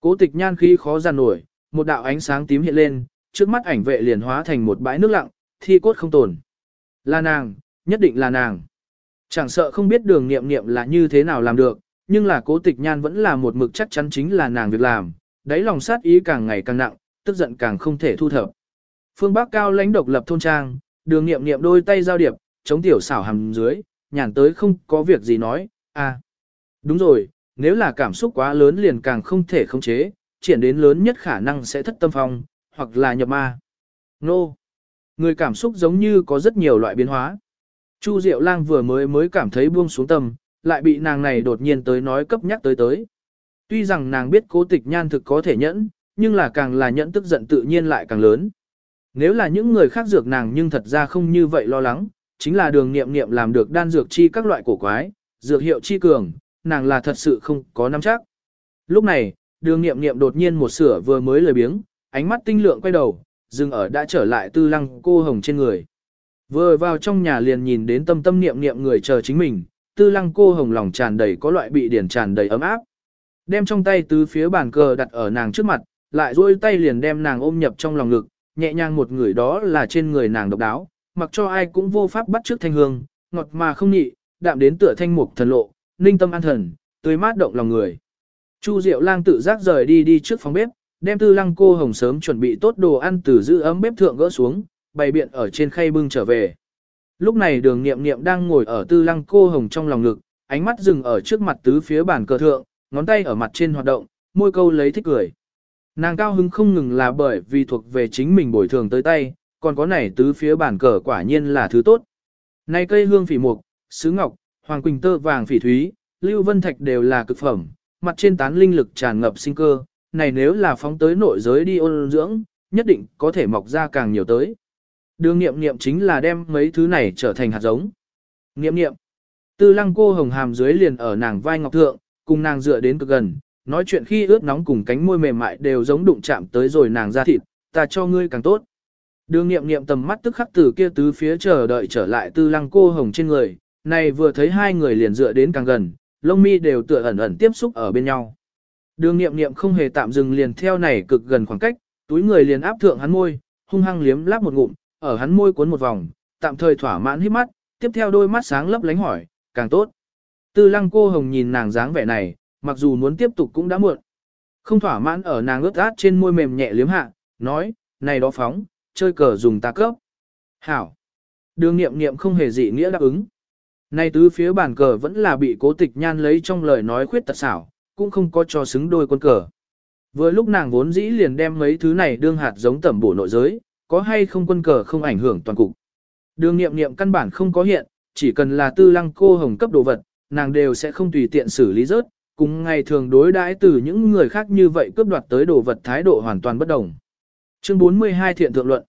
Cố tịch nhan khí khó giàn nổi, một đạo ánh sáng tím hiện lên, trước mắt ảnh vệ liền hóa thành một bãi nước lặng, thi cốt không tồn. Là nàng, nhất định là nàng. Chẳng sợ không biết đường nghiệm nghiệm là như thế nào làm được, nhưng là cố tịch nhan vẫn là một mực chắc chắn chính là nàng việc làm, đáy lòng sát ý càng ngày càng nặng, tức giận càng không thể thu thập. Phương Bắc cao lãnh độc lập thôn trang, đường nghiệm nghiệm đôi tay giao điệp, chống tiểu xảo hầm dưới, nhàn tới không có việc gì nói, à. Đúng rồi, nếu là cảm xúc quá lớn liền càng không thể khống chế, triển đến lớn nhất khả năng sẽ thất tâm phong, hoặc là nhập ma. Nô. Người cảm xúc giống như có rất nhiều loại biến hóa. Chu Diệu Lang vừa mới mới cảm thấy buông xuống tâm, lại bị nàng này đột nhiên tới nói cấp nhắc tới tới. Tuy rằng nàng biết cố tịch nhan thực có thể nhẫn, nhưng là càng là nhẫn tức giận tự nhiên lại càng lớn. Nếu là những người khác dược nàng nhưng thật ra không như vậy lo lắng, chính là đường nghiệm nghiệm làm được đan dược chi các loại cổ quái, dược hiệu chi cường, nàng là thật sự không có nắm chắc. Lúc này, đường nghiệm nghiệm đột nhiên một sửa vừa mới lời biếng, ánh mắt tinh lượng quay đầu, dừng ở đã trở lại tư lăng cô hồng trên người. Vừa vào trong nhà liền nhìn đến tâm tâm niệm niệm người chờ chính mình, tư lăng cô hồng lòng tràn đầy có loại bị điển tràn đầy ấm áp. Đem trong tay tứ phía bàn cờ đặt ở nàng trước mặt, lại duỗi tay liền đem nàng ôm nhập trong lòng ngực, nhẹ nhàng một người đó là trên người nàng độc đáo, mặc cho ai cũng vô pháp bắt trước thanh hương, ngọt mà không nhị, đạm đến tựa thanh mục thần lộ, ninh tâm an thần, tươi mát động lòng người. Chu Diệu Lang tự giác rời đi đi trước phòng bếp, đem tư lăng cô hồng sớm chuẩn bị tốt đồ ăn từ giữ ấm bếp thượng gỡ xuống, bày biện ở trên khay bưng trở về. Lúc này đường nghiệm nghiệm đang ngồi ở tư lăng cô hồng trong lòng ngực, ánh mắt dừng ở trước mặt tứ phía bàn cờ thượng, ngón tay ở mặt trên hoạt động, môi câu lấy thích cười. Nàng cao hứng không ngừng là bởi vì thuộc về chính mình bồi thường tới tay, còn có này tứ phía bản cờ quả nhiên là thứ tốt. Này cây hương phỉ mục, sứ ngọc, hoàng quỳnh tơ vàng phỉ thúy, lưu vân thạch đều là cực phẩm, mặt trên tán linh lực tràn ngập sinh cơ, này nếu là phóng tới nội giới đi ôn dưỡng, nhất định có thể mọc ra càng nhiều tới. Đường nghiệm nghiệm chính là đem mấy thứ này trở thành hạt giống. Nghiệm nghiệm. Tư lăng cô hồng hàm dưới liền ở nàng vai ngọc thượng, cùng nàng dựa đến cực gần, nói chuyện khi ướt nóng cùng cánh môi mềm mại đều giống đụng chạm tới rồi nàng ra thịt, ta cho ngươi càng tốt. Đường nghiệm nghiệm tầm mắt tức khắc từ kia tứ phía chờ đợi trở lại tư lăng cô hồng trên người, này vừa thấy hai người liền dựa đến càng gần, lông mi đều tựa ẩn ẩn tiếp xúc ở bên nhau. Đường nghiệm nghiệm không hề tạm dừng liền theo này cực gần khoảng cách, túi người liền áp thượng hắn môi, hung hăng liếm láp một ngụm, ở hắn môi cuốn một vòng, tạm thời thỏa mãn hít mắt, tiếp theo đôi mắt sáng lấp lánh hỏi, càng tốt. Tư lăng cô hồng nhìn nàng dáng vẻ này, mặc dù muốn tiếp tục cũng đã muộn. Không thỏa mãn ở nàng ướt át trên môi mềm nhẹ liếm hạ, nói, này đó phóng, chơi cờ dùng ta cấp. Hảo. Đường nghiệm nghiệm không hề dị nghĩa đáp ứng. Này tứ phía bàn cờ vẫn là bị cố tịch nhan lấy trong lời nói khuyết tật xảo, cũng không có cho xứng đôi quân cờ. Vừa lúc nàng vốn dĩ liền đem mấy thứ này đương hạt giống tẩm bổ nội giới, có hay không quân cờ không ảnh hưởng toàn cục. Đường nghiệm nghiệm căn bản không có hiện, chỉ cần là tư lăng cô hồng cấp đồ vật, nàng đều sẽ không tùy tiện xử lý rớt, cùng ngày thường đối đãi từ những người khác như vậy cướp đoạt tới đồ vật thái độ hoàn toàn bất đồng. Chương 42 Thiện Thượng Luận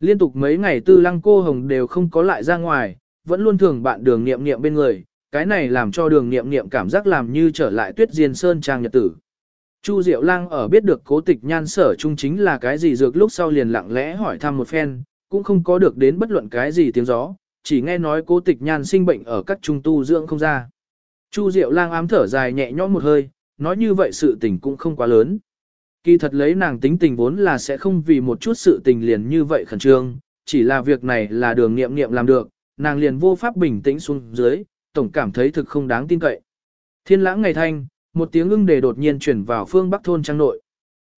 Liên tục mấy ngày tư lăng cô hồng đều không có lại ra ngoài, vẫn luôn thường bạn đường nghiệm nghiệm bên người, cái này làm cho đường nghiệm nghiệm cảm giác làm như trở lại tuyết diên sơn trang nhật tử. Chu Diệu Lang ở biết được cố tịch nhan sở trung chính là cái gì dược lúc sau liền lặng lẽ hỏi thăm một phen, cũng không có được đến bất luận cái gì tiếng gió, chỉ nghe nói cố tịch nhan sinh bệnh ở các trung tu dưỡng không ra. Chu Diệu Lang ám thở dài nhẹ nhõm một hơi, nói như vậy sự tình cũng không quá lớn. Kỳ thật lấy nàng tính tình vốn là sẽ không vì một chút sự tình liền như vậy khẩn trương, chỉ là việc này là đường nghiệm nghiệm làm được, nàng liền vô pháp bình tĩnh xuống dưới, tổng cảm thấy thực không đáng tin cậy. Thiên lãng ngày thanh, một tiếng ưng đề đột nhiên chuyển vào phương bắc thôn trang nội.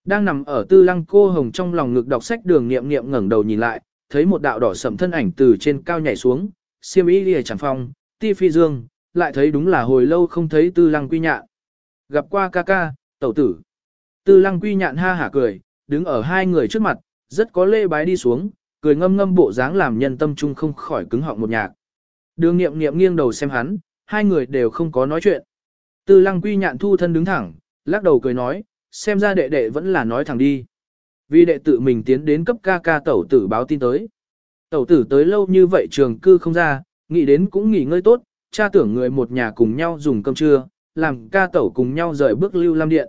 Đang nằm ở tư lăng cô hồng trong lòng ngực đọc sách đường nghiệm nghiệm ngẩng đầu nhìn lại, thấy một đạo đỏ sẫm thân ảnh từ trên cao nhảy xuống, siêm y lìa chẳng phong, ti phi dương, lại thấy đúng là hồi lâu không thấy tư lăng quy nhạn. Gặp qua ca ca, tẩu tử. Tư lăng quy nhạn ha hả cười, đứng ở hai người trước mặt, rất có lê bái đi xuống, cười ngâm ngâm bộ dáng làm nhân tâm trung không khỏi cứng họng một nhạc. Đường nghiệm nghiệm nghiêng đầu xem hắn, hai người đều không có nói chuyện. Tư lăng quy nhạn thu thân đứng thẳng, lắc đầu cười nói, xem ra đệ đệ vẫn là nói thẳng đi. Vì đệ tự mình tiến đến cấp ca ca tẩu tử báo tin tới. Tẩu tử tới lâu như vậy trường cư không ra, nghĩ đến cũng nghỉ ngơi tốt, cha tưởng người một nhà cùng nhau dùng cơm trưa, làm ca tẩu cùng nhau rời bước lưu lam điện.